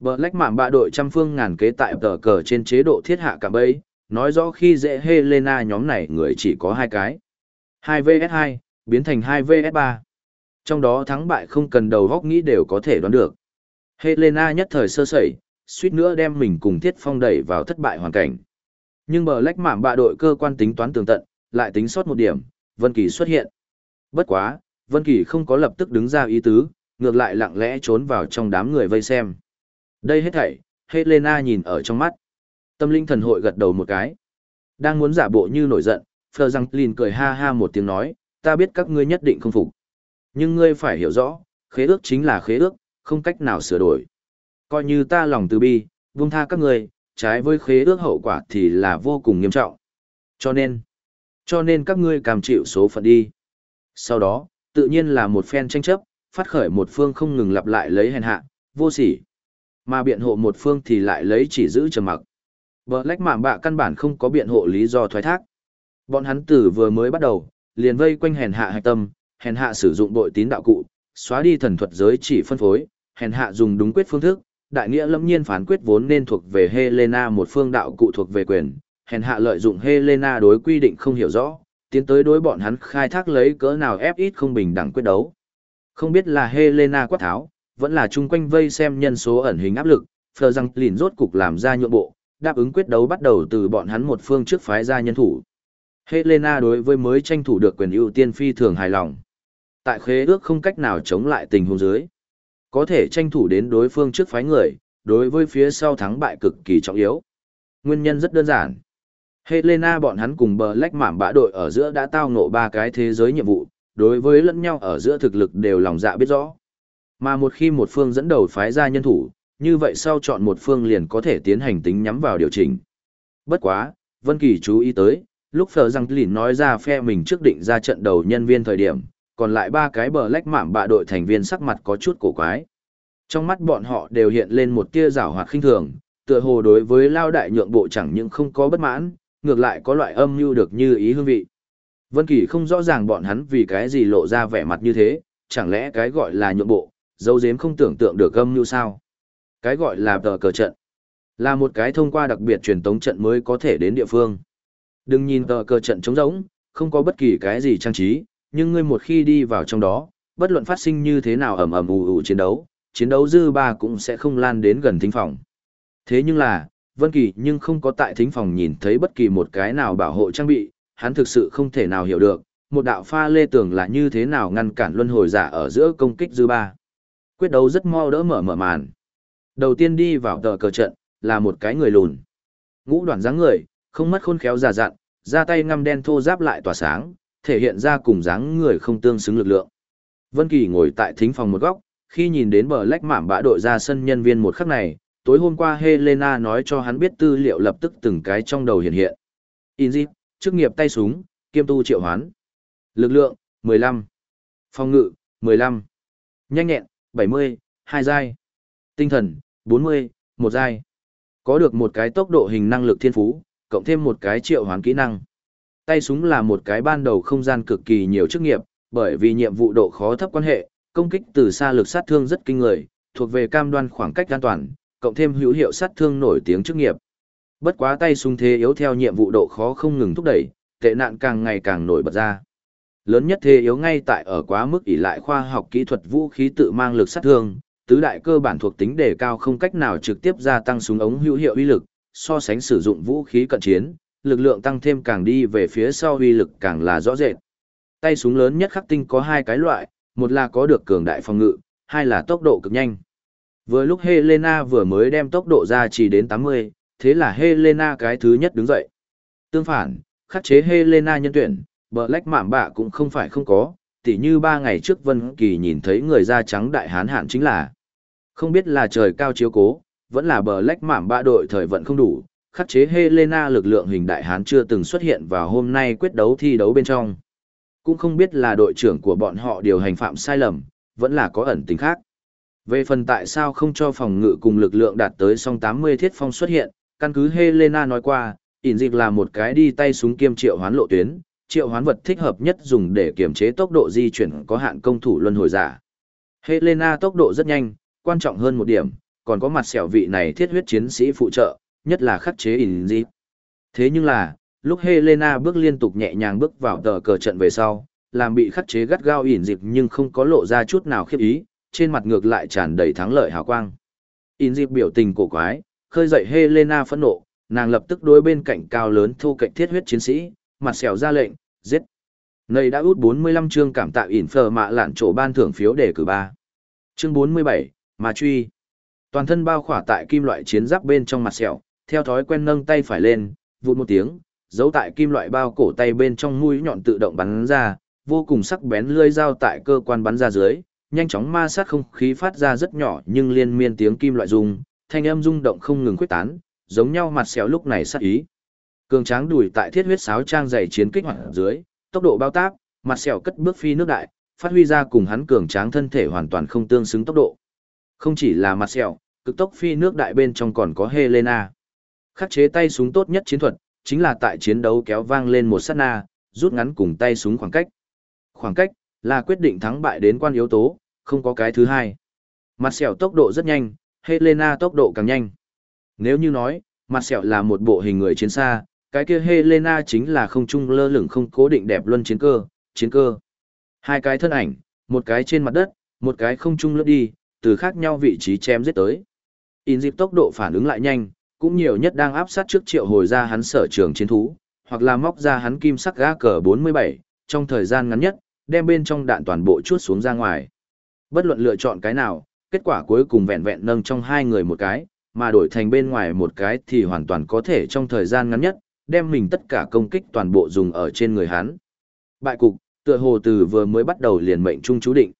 Black lách mạng bạ đội trăm phương ngàn kế tại tờ cờ trên chế độ thiết hạ cả bấy, nói rõ khi dễ Helena nhóm này người chỉ có hai cái. 2 vs 2, biến thành 2 vs 3. Trong đó thắng bại không cần đầu góc nghĩ đều có thể đoán được. Helena nhất thời sơ sẩy, suýt nữa đem mình cùng Thiết Phong đẩy vào thất bại hoàn cảnh. Nhưng bờ lách mạm bạ đội cơ quan tính toán tường tận, lại tính sót một điểm, Vân Kỳ xuất hiện. Bất quá, Vân Kỳ không có lập tức đứng ra ý tứ, ngược lại lặng lẽ trốn vào trong đám người vây xem. Đây hết thảy, Helena nhìn ở trong mắt. Tâm linh thần hội gật đầu một cái. Đang muốn giả bộ như nổi giận, Phờ Giang Lin cười ha ha một tiếng nói, ta biết các ngươi nhất định không phục. Nhưng ngươi phải hiểu rõ, khế ước chính là khế ước, không cách nào sửa đổi. Coi như ta lòng từ bi, buông tha các ngươi, trái với khế ước hậu quả thì là vô cùng nghiêm trọng. Cho nên, cho nên các ngươi cam chịu số phận đi. Sau đó, tự nhiên là một phen tranh chấp, phát khởi một phương không ngừng lặp lại lấy hèn hạ, vô sỉ. Mà biện hộ một phương thì lại lấy chỉ giữ trầm mặc. Bờ lách mạng bạ căn bản không có biện hộ lý do thoái thác. Bọn hắn tử vừa mới bắt đầu, liền vây quanh hèn hạ hạch tâm, hèn hạ sử dụng bội tín đạo cụ, xóa đi thần thuật giới chỉ phân phối, hèn hạ dùng đúng quyết phương thức, đại nghĩa lâm nhiên phán quyết vốn nên thuộc về Helena một phương đạo cụ thuộc về quyền, hèn hạ lợi dụng Helena đối quy định không hiểu rõ, tiến tới đối bọn hắn khai thác lấy cỡ nào ép ít không bình đẳng quyết đấu. Không biết là Helena quát tháo, vẫn là chung quanh vây xem nhân số ẩn hình áp lực, phờ rằng lìn rốt cục làm ra nhượng bộ, đáp ứng quyết đấu bắt đầu từ bọn hắn một phương trước phái ra nhân thủ. Helena đối với mới tranh thủ được quyền ưu tiên phi thường hài lòng. Tại khế ước không cách nào chống lại tình huống dưới. Có thể tranh thủ đến đối phương trước phái người, đối với phía sau thắng bại cực kỳ trọng yếu. Nguyên nhân rất đơn giản. Helena bọn hắn cùng Black lách mảm bã đội ở giữa đã tao ngộ ba cái thế giới nhiệm vụ, đối với lẫn nhau ở giữa thực lực đều lòng dạ biết rõ. Mà một khi một phương dẫn đầu phái ra nhân thủ, như vậy sau chọn một phương liền có thể tiến hành tính nhắm vào điều chỉnh. Bất quá, Vân Kỳ chú ý tới, lúc Phở Giang Lìn nói ra phe mình trước định ra trận đầu nhân viên thời điểm, còn lại ba cái bờ lách mạm bạ đội thành viên sắc mặt có chút cổ quái. Trong mắt bọn họ đều hiện lên một tia rảo hoạt khinh thường, tựa hồ đối với lao đại nhượng bộ chẳng những không có bất mãn, ngược lại có loại âm mưu được như ý hương vị. Vân Kỳ không rõ ràng bọn hắn vì cái gì lộ ra vẻ mặt như thế, chẳng lẽ cái gọi là nhượng bộ, dấu giếm không tưởng tượng được âm mưu sao? Cái gọi là tờ cờ trận, là một cái thông qua đặc biệt truyền tống trận mới có thể đến địa phương. Đừng nhìn tờ cờ trận trống rỗng, không có bất kỳ cái gì trang trí, nhưng ngươi một khi đi vào trong đó, bất luận phát sinh như thế nào ầm ầm ù ù chiến đấu, chiến đấu dư ba cũng sẽ không lan đến gần thính phòng. Thế nhưng là, Vân Kỳ nhưng không có tại thính phòng nhìn thấy bất kỳ một cái nào bảo hộ trang bị, hắn thực sự không thể nào hiểu được, một đạo pha lê tường là như thế nào ngăn cản luân hồi giả ở giữa công kích dư ba. Quyết đấu rất mau đỡ mở mở màn. Đầu tiên đi vào tờ cờ trận, là một cái người lùn. Ngũ đoàn dáng người, không mất khôn khéo giả dặn, ra tay ngăm đen thô giáp lại tỏa sáng, thể hiện ra cùng dáng người không tương xứng lực lượng. Vân Kỳ ngồi tại thính phòng một góc, khi nhìn đến bờ lách mảm bã đội ra sân nhân viên một khắc này, tối hôm qua Helena nói cho hắn biết tư liệu lập tức từng cái trong đầu hiện hiện. Inzip, chức nghiệp tay súng, kiêm tu triệu hoán. Lực lượng, 15. Phòng ngự, 15. Nhanh nhẹn, 70, 2 giai. Tinh thần, 40, 1 giai. Có được một cái tốc độ hình năng lực thiên phú, cộng thêm một cái triệu hoán kỹ năng. Tay súng là một cái ban đầu không gian cực kỳ nhiều chức nghiệp, bởi vì nhiệm vụ độ khó thấp quan hệ, công kích từ xa lực sát thương rất kinh người, thuộc về cam đoan khoảng cách an toàn, cộng thêm hữu hiệu sát thương nổi tiếng chức nghiệp. Bất quá tay súng thế yếu theo nhiệm vụ độ khó không ngừng thúc đẩy, tệ nạn càng ngày càng nổi bật ra. Lớn nhất thế yếu ngay tại ở quá mức ỷ lại khoa học kỹ thuật vũ khí tự mang lực sát thương, tứ đại cơ bản thuộc tính đề cao không cách nào trực tiếp gia tăng súng ống hữu hiệu uy lực, so sánh sử dụng vũ khí cận chiến, lực lượng tăng thêm càng đi về phía sau uy lực càng là rõ rệt. Tay súng lớn nhất khắc tinh có hai cái loại, một là có được cường đại phòng ngự, hai là tốc độ cực nhanh. Vừa lúc Helena vừa mới đem tốc độ ra chỉ đến 80, thế là Helena cái thứ nhất đứng dậy. Tương phản, khắc chế Helena nhân tuyển, Black Mạm bạ cũng không phải không có, tỉ như ba ngày trước Vân Kỳ nhìn thấy người da trắng đại hán hạn chính là. Không biết là trời cao chiếu cố, vẫn là Black Mạm bạ đội thời vận không đủ, khắc chế Helena lực lượng hình đại hán chưa từng xuất hiện vào hôm nay quyết đấu thi đấu bên trong. Cũng không biết là đội trưởng của bọn họ điều hành phạm sai lầm, vẫn là có ẩn tình khác. Về phần tại sao không cho phòng ngự cùng lực lượng đạt tới song 80 thiết phong xuất hiện, căn cứ Helena nói qua, ỉn dịch là một cái đi tay súng kiêm triệu hoán lộ tuyến, triệu hoán vật thích hợp nhất dùng để kiểm chế tốc độ di chuyển có hạn công thủ luân hồi giả. Helena tốc độ rất nhanh, quan trọng hơn một điểm, còn có mặt sẹo vị này thiết huyết chiến sĩ phụ trợ, nhất là khắc chế ỉn dịp. Thế nhưng là, lúc Helena bước liên tục nhẹ nhàng bước vào tờ cờ trận về sau, làm bị khắc chế gắt gao ỉn dịp nhưng không có lộ ra chút nào khiếp ý, trên mặt ngược lại tràn đầy thắng lợi hào quang. ỉn dịp biểu tình cổ quái, khơi dậy Helena phẫn nộ, nàng lập tức đối bên cạnh cao lớn thu cạnh thiết huyết chiến sĩ, mặt xẻo ra lệnh, giết. Này đã út 45 chương cảm tạ ỉn phờ mạ lạn chỗ ban thưởng phiếu đề cử 3. Chương 47, mà truy. Toàn thân bao khỏa tại kim loại chiến giáp bên trong mặt sẹo, theo thói quen nâng tay phải lên, vụt một tiếng, giấu tại kim loại bao cổ tay bên trong mũi nhọn tự động bắn ra, vô cùng sắc bén lưỡi dao tại cơ quan bắn ra dưới, nhanh chóng ma sát không khí phát ra rất nhỏ nhưng liên miên tiếng kim loại rung, thanh âm rung động không ngừng quyết tán, giống nhau mặt sẹo lúc này sát ý. Cường tráng đùi tại thiết huyết sáo trang dày chiến kích hoạt dưới, tốc độ bao tác, mặt sẹo cất bước phi nước đại, phát huy ra cùng hắn cường tráng thân thể hoàn toàn không tương xứng tốc độ. Không chỉ là mặt sẹo, cực tốc phi nước đại bên trong còn có Helena. Khắc chế tay súng tốt nhất chiến thuật, chính là tại chiến đấu kéo vang lên một sát na, rút ngắn cùng tay súng khoảng cách. Khoảng cách là quyết định thắng bại đến quan yếu tố, không có cái thứ hai. Mặt sẹo tốc độ rất nhanh, Helena tốc độ càng nhanh. Nếu như nói, mặt sẹo là một bộ hình người chiến xa, cái kia Helena chính là không trung lơ lửng không cố định đẹp luân chiến cơ, chiến cơ. Hai cái thân ảnh, một cái trên mặt đất, một cái không trung lướt đi, từ khác nhau vị trí chém giết tới. In dịp tốc độ phản ứng lại nhanh, cũng nhiều nhất đang áp sát trước triệu hồi ra hắn sở trường chiến thú, hoặc là móc ra hắn kim sắc gã cờ 47, trong thời gian ngắn nhất, đem bên trong đạn toàn bộ chuốt xuống ra ngoài. Bất luận lựa chọn cái nào, kết quả cuối cùng vẹn vẹn nâng trong hai người một cái, mà đổi thành bên ngoài một cái thì hoàn toàn có thể trong thời gian ngắn nhất, đem mình tất cả công kích toàn bộ dùng ở trên người hắn. Bại cục, tựa hồ từ vừa mới bắt đầu liền mệnh trung chú định.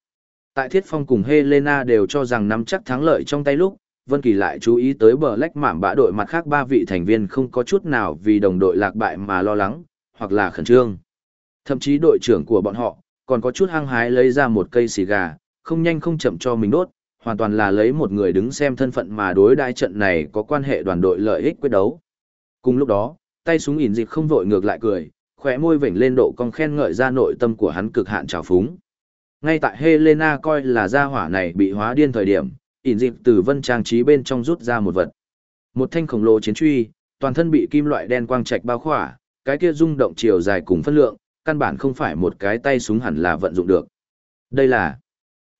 Tại Thiết Phong cùng Helena đều cho rằng nắm chắc thắng lợi trong tay lúc, Vân Kỳ lại chú ý tới bờ lách mảm bã đội mặt khác ba vị thành viên không có chút nào vì đồng đội lạc bại mà lo lắng, hoặc là khẩn trương. Thậm chí đội trưởng của bọn họ, còn có chút hăng hái lấy ra một cây xì gà, không nhanh không chậm cho mình đốt, hoàn toàn là lấy một người đứng xem thân phận mà đối đai trận này có quan hệ đoàn đội lợi ích quyết đấu. Cùng lúc đó, tay súng ỉn dịch không vội ngược lại cười, khỏe môi vểnh lên độ cong khen ngợi ra nội tâm của hắn cực hạn trào phúng. Ngay tại Helena coi là gia hỏa này bị hóa điên thời điểm, ỉn dịp từ vân trang trí bên trong rút ra một vật. Một thanh khổng lồ chiến truy, toàn thân bị kim loại đen quang trạch bao khỏa, cái kia rung động chiều dài cùng phân lượng, căn bản không phải một cái tay súng hẳn là vận dụng được. Đây là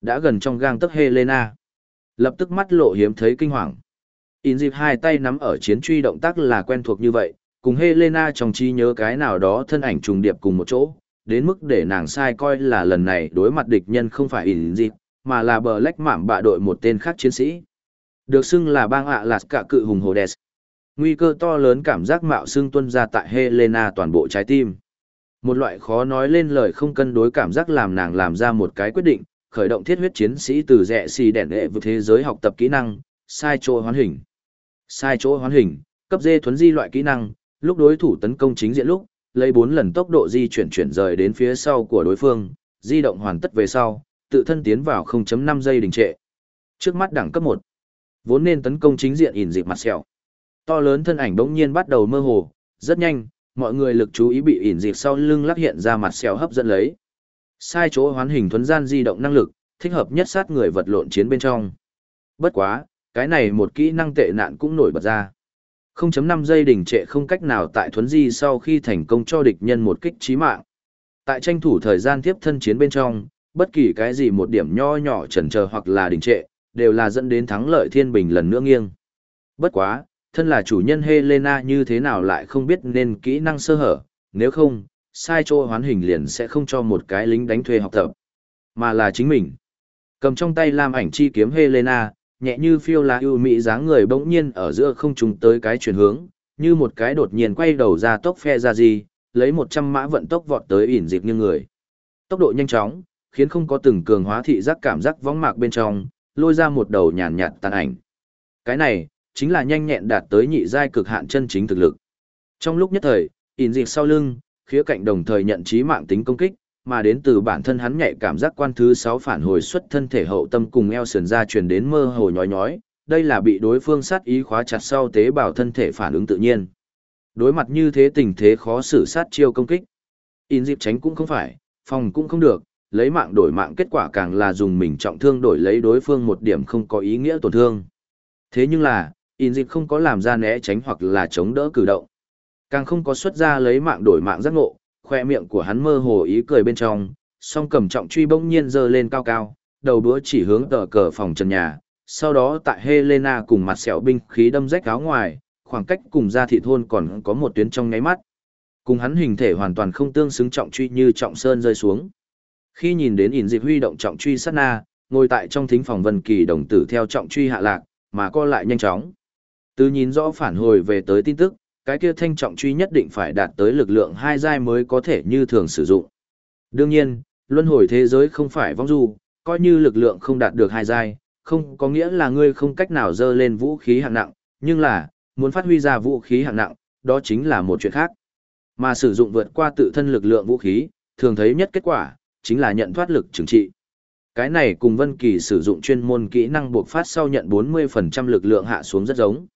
đã gần trong gang tấc Helena. Lập tức mắt lộ hiếm thấy kinh hoàng. ỉn dịp hai tay nắm ở chiến truy động tác là quen thuộc như vậy, cùng Helena trong trí nhớ cái nào đó thân ảnh trùng điệp cùng một chỗ, đến mức để nàng sai coi là lần này đối mặt địch nhân không phải ỉn dịp, mà là bờ lách mạm bạ đội một tên khác chiến sĩ. Được xưng là bang ạ lạt cả cự hùng hồ Hades. Nguy cơ to lớn cảm giác mạo xưng tuân ra tại Helena toàn bộ trái tim. Một loại khó nói lên lời không cân đối cảm giác làm nàng làm ra một cái quyết định, khởi động thiết huyết chiến sĩ từ rẻ xì đèn lệ vượt thế giới học tập kỹ năng, sai chỗ hoán hình. Sai chỗ hoán hình, cấp dê thuấn di loại kỹ năng, lúc đối thủ tấn công chính diện lúc, lấy 4 lần tốc độ di chuyển chuyển rời đến phía sau của đối phương, di động hoàn tất về sau, tự thân tiến vào 0.5 giây đình trệ. Trước mắt đẳng cấp 1, vốn nên tấn công chính diện ỉn dịp mặt sẹo. To lớn thân ảnh bỗng nhiên bắt đầu mơ hồ, rất nhanh, mọi người lực chú ý bị ỉn dịp sau lưng lắc hiện ra mặt sẹo hấp dẫn lấy. Sai chỗ hoán hình thuấn gian di động năng lực, thích hợp nhất sát người vật lộn chiến bên trong. Bất quá, cái này một kỹ năng tệ nạn cũng nổi bật ra. 0.5 giây đỉnh trệ không cách nào tại thuấn di sau khi thành công cho địch nhân một kích chí mạng. Tại tranh thủ thời gian tiếp thân chiến bên trong, bất kỳ cái gì một điểm nho nhỏ chần chờ hoặc là đình trệ, đều là dẫn đến thắng lợi thiên bình lần nữa nghiêng. Bất quá, thân là chủ nhân Helena như thế nào lại không biết nên kỹ năng sơ hở, nếu không, sai chỗ hoán hình liền sẽ không cho một cái lính đánh thuê học tập, mà là chính mình. Cầm trong tay lam ảnh chi kiếm Helena, nhẹ như phiêu là ưu mỹ dáng người bỗng nhiên ở giữa không trùng tới cái chuyển hướng, như một cái đột nhiên quay đầu ra tốc phe ra gì, lấy 100 mã vận tốc vọt tới ỉn dịp như người. Tốc độ nhanh chóng, khiến không có từng cường hóa thị giác cảm giác vóng mạc bên trong, lôi ra một đầu nhàn nhạt tàn ảnh. Cái này, chính là nhanh nhẹn đạt tới nhị giai cực hạn chân chính thực lực. Trong lúc nhất thời, ỉn dịch sau lưng, khía cạnh đồng thời nhận trí mạng tính công kích, mà đến từ bản thân hắn nhạy cảm giác quan thứ 6 phản hồi xuất thân thể hậu tâm cùng eo sườn ra truyền đến mơ hồ nhói nhói, đây là bị đối phương sát ý khóa chặt sau tế bào thân thể phản ứng tự nhiên. Đối mặt như thế tình thế khó xử sát chiêu công kích. In dịp tránh cũng không phải, phòng cũng không được, lấy mạng đổi mạng kết quả càng là dùng mình trọng thương đổi lấy đối phương một điểm không có ý nghĩa tổn thương. Thế nhưng là, in dịp không có làm ra né tránh hoặc là chống đỡ cử động. Càng không có xuất ra lấy mạng đổi mạng giác ngộ, khoe miệng của hắn mơ hồ ý cười bên trong, song cầm trọng truy bỗng nhiên giơ lên cao cao, đầu đũa chỉ hướng tờ cờ phòng trần nhà, sau đó tại Helena cùng mặt sẹo binh khí đâm rách áo ngoài, khoảng cách cùng ra thị thôn còn có một tuyến trong ngáy mắt. Cùng hắn hình thể hoàn toàn không tương xứng trọng truy như trọng sơn rơi xuống. Khi nhìn đến ỉn dịp huy động trọng truy sát na, ngồi tại trong thính phòng vân kỳ đồng tử theo trọng truy hạ lạc, mà co lại nhanh chóng. Từ nhìn rõ phản hồi về tới tin tức, cái kia thanh trọng truy nhất định phải đạt tới lực lượng hai giai mới có thể như thường sử dụng. Đương nhiên, luân hồi thế giới không phải vong du, coi như lực lượng không đạt được hai giai, không có nghĩa là ngươi không cách nào dơ lên vũ khí hạng nặng, nhưng là, muốn phát huy ra vũ khí hạng nặng, đó chính là một chuyện khác. Mà sử dụng vượt qua tự thân lực lượng vũ khí, thường thấy nhất kết quả, chính là nhận thoát lực trừng trị. Cái này cùng Vân Kỳ sử dụng chuyên môn kỹ năng buộc phát sau nhận 40% lực lượng hạ xuống rất giống.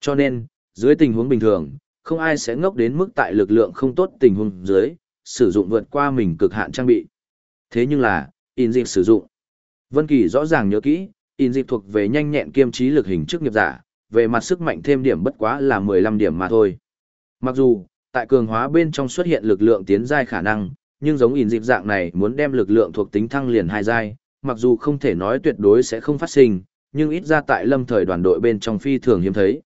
Cho nên, dưới tình huống bình thường, không ai sẽ ngốc đến mức tại lực lượng không tốt tình huống dưới, sử dụng vượt qua mình cực hạn trang bị. Thế nhưng là, in dịp sử dụng. Vân Kỳ rõ ràng nhớ kỹ, in dịp thuộc về nhanh nhẹn kiêm trí lực hình chức nghiệp giả, về mặt sức mạnh thêm điểm bất quá là 15 điểm mà thôi. Mặc dù, tại cường hóa bên trong xuất hiện lực lượng tiến giai khả năng, nhưng giống in dịp dạng này muốn đem lực lượng thuộc tính thăng liền hai giai, mặc dù không thể nói tuyệt đối sẽ không phát sinh, nhưng ít ra tại lâm thời đoàn đội bên trong phi thường hiếm thấy.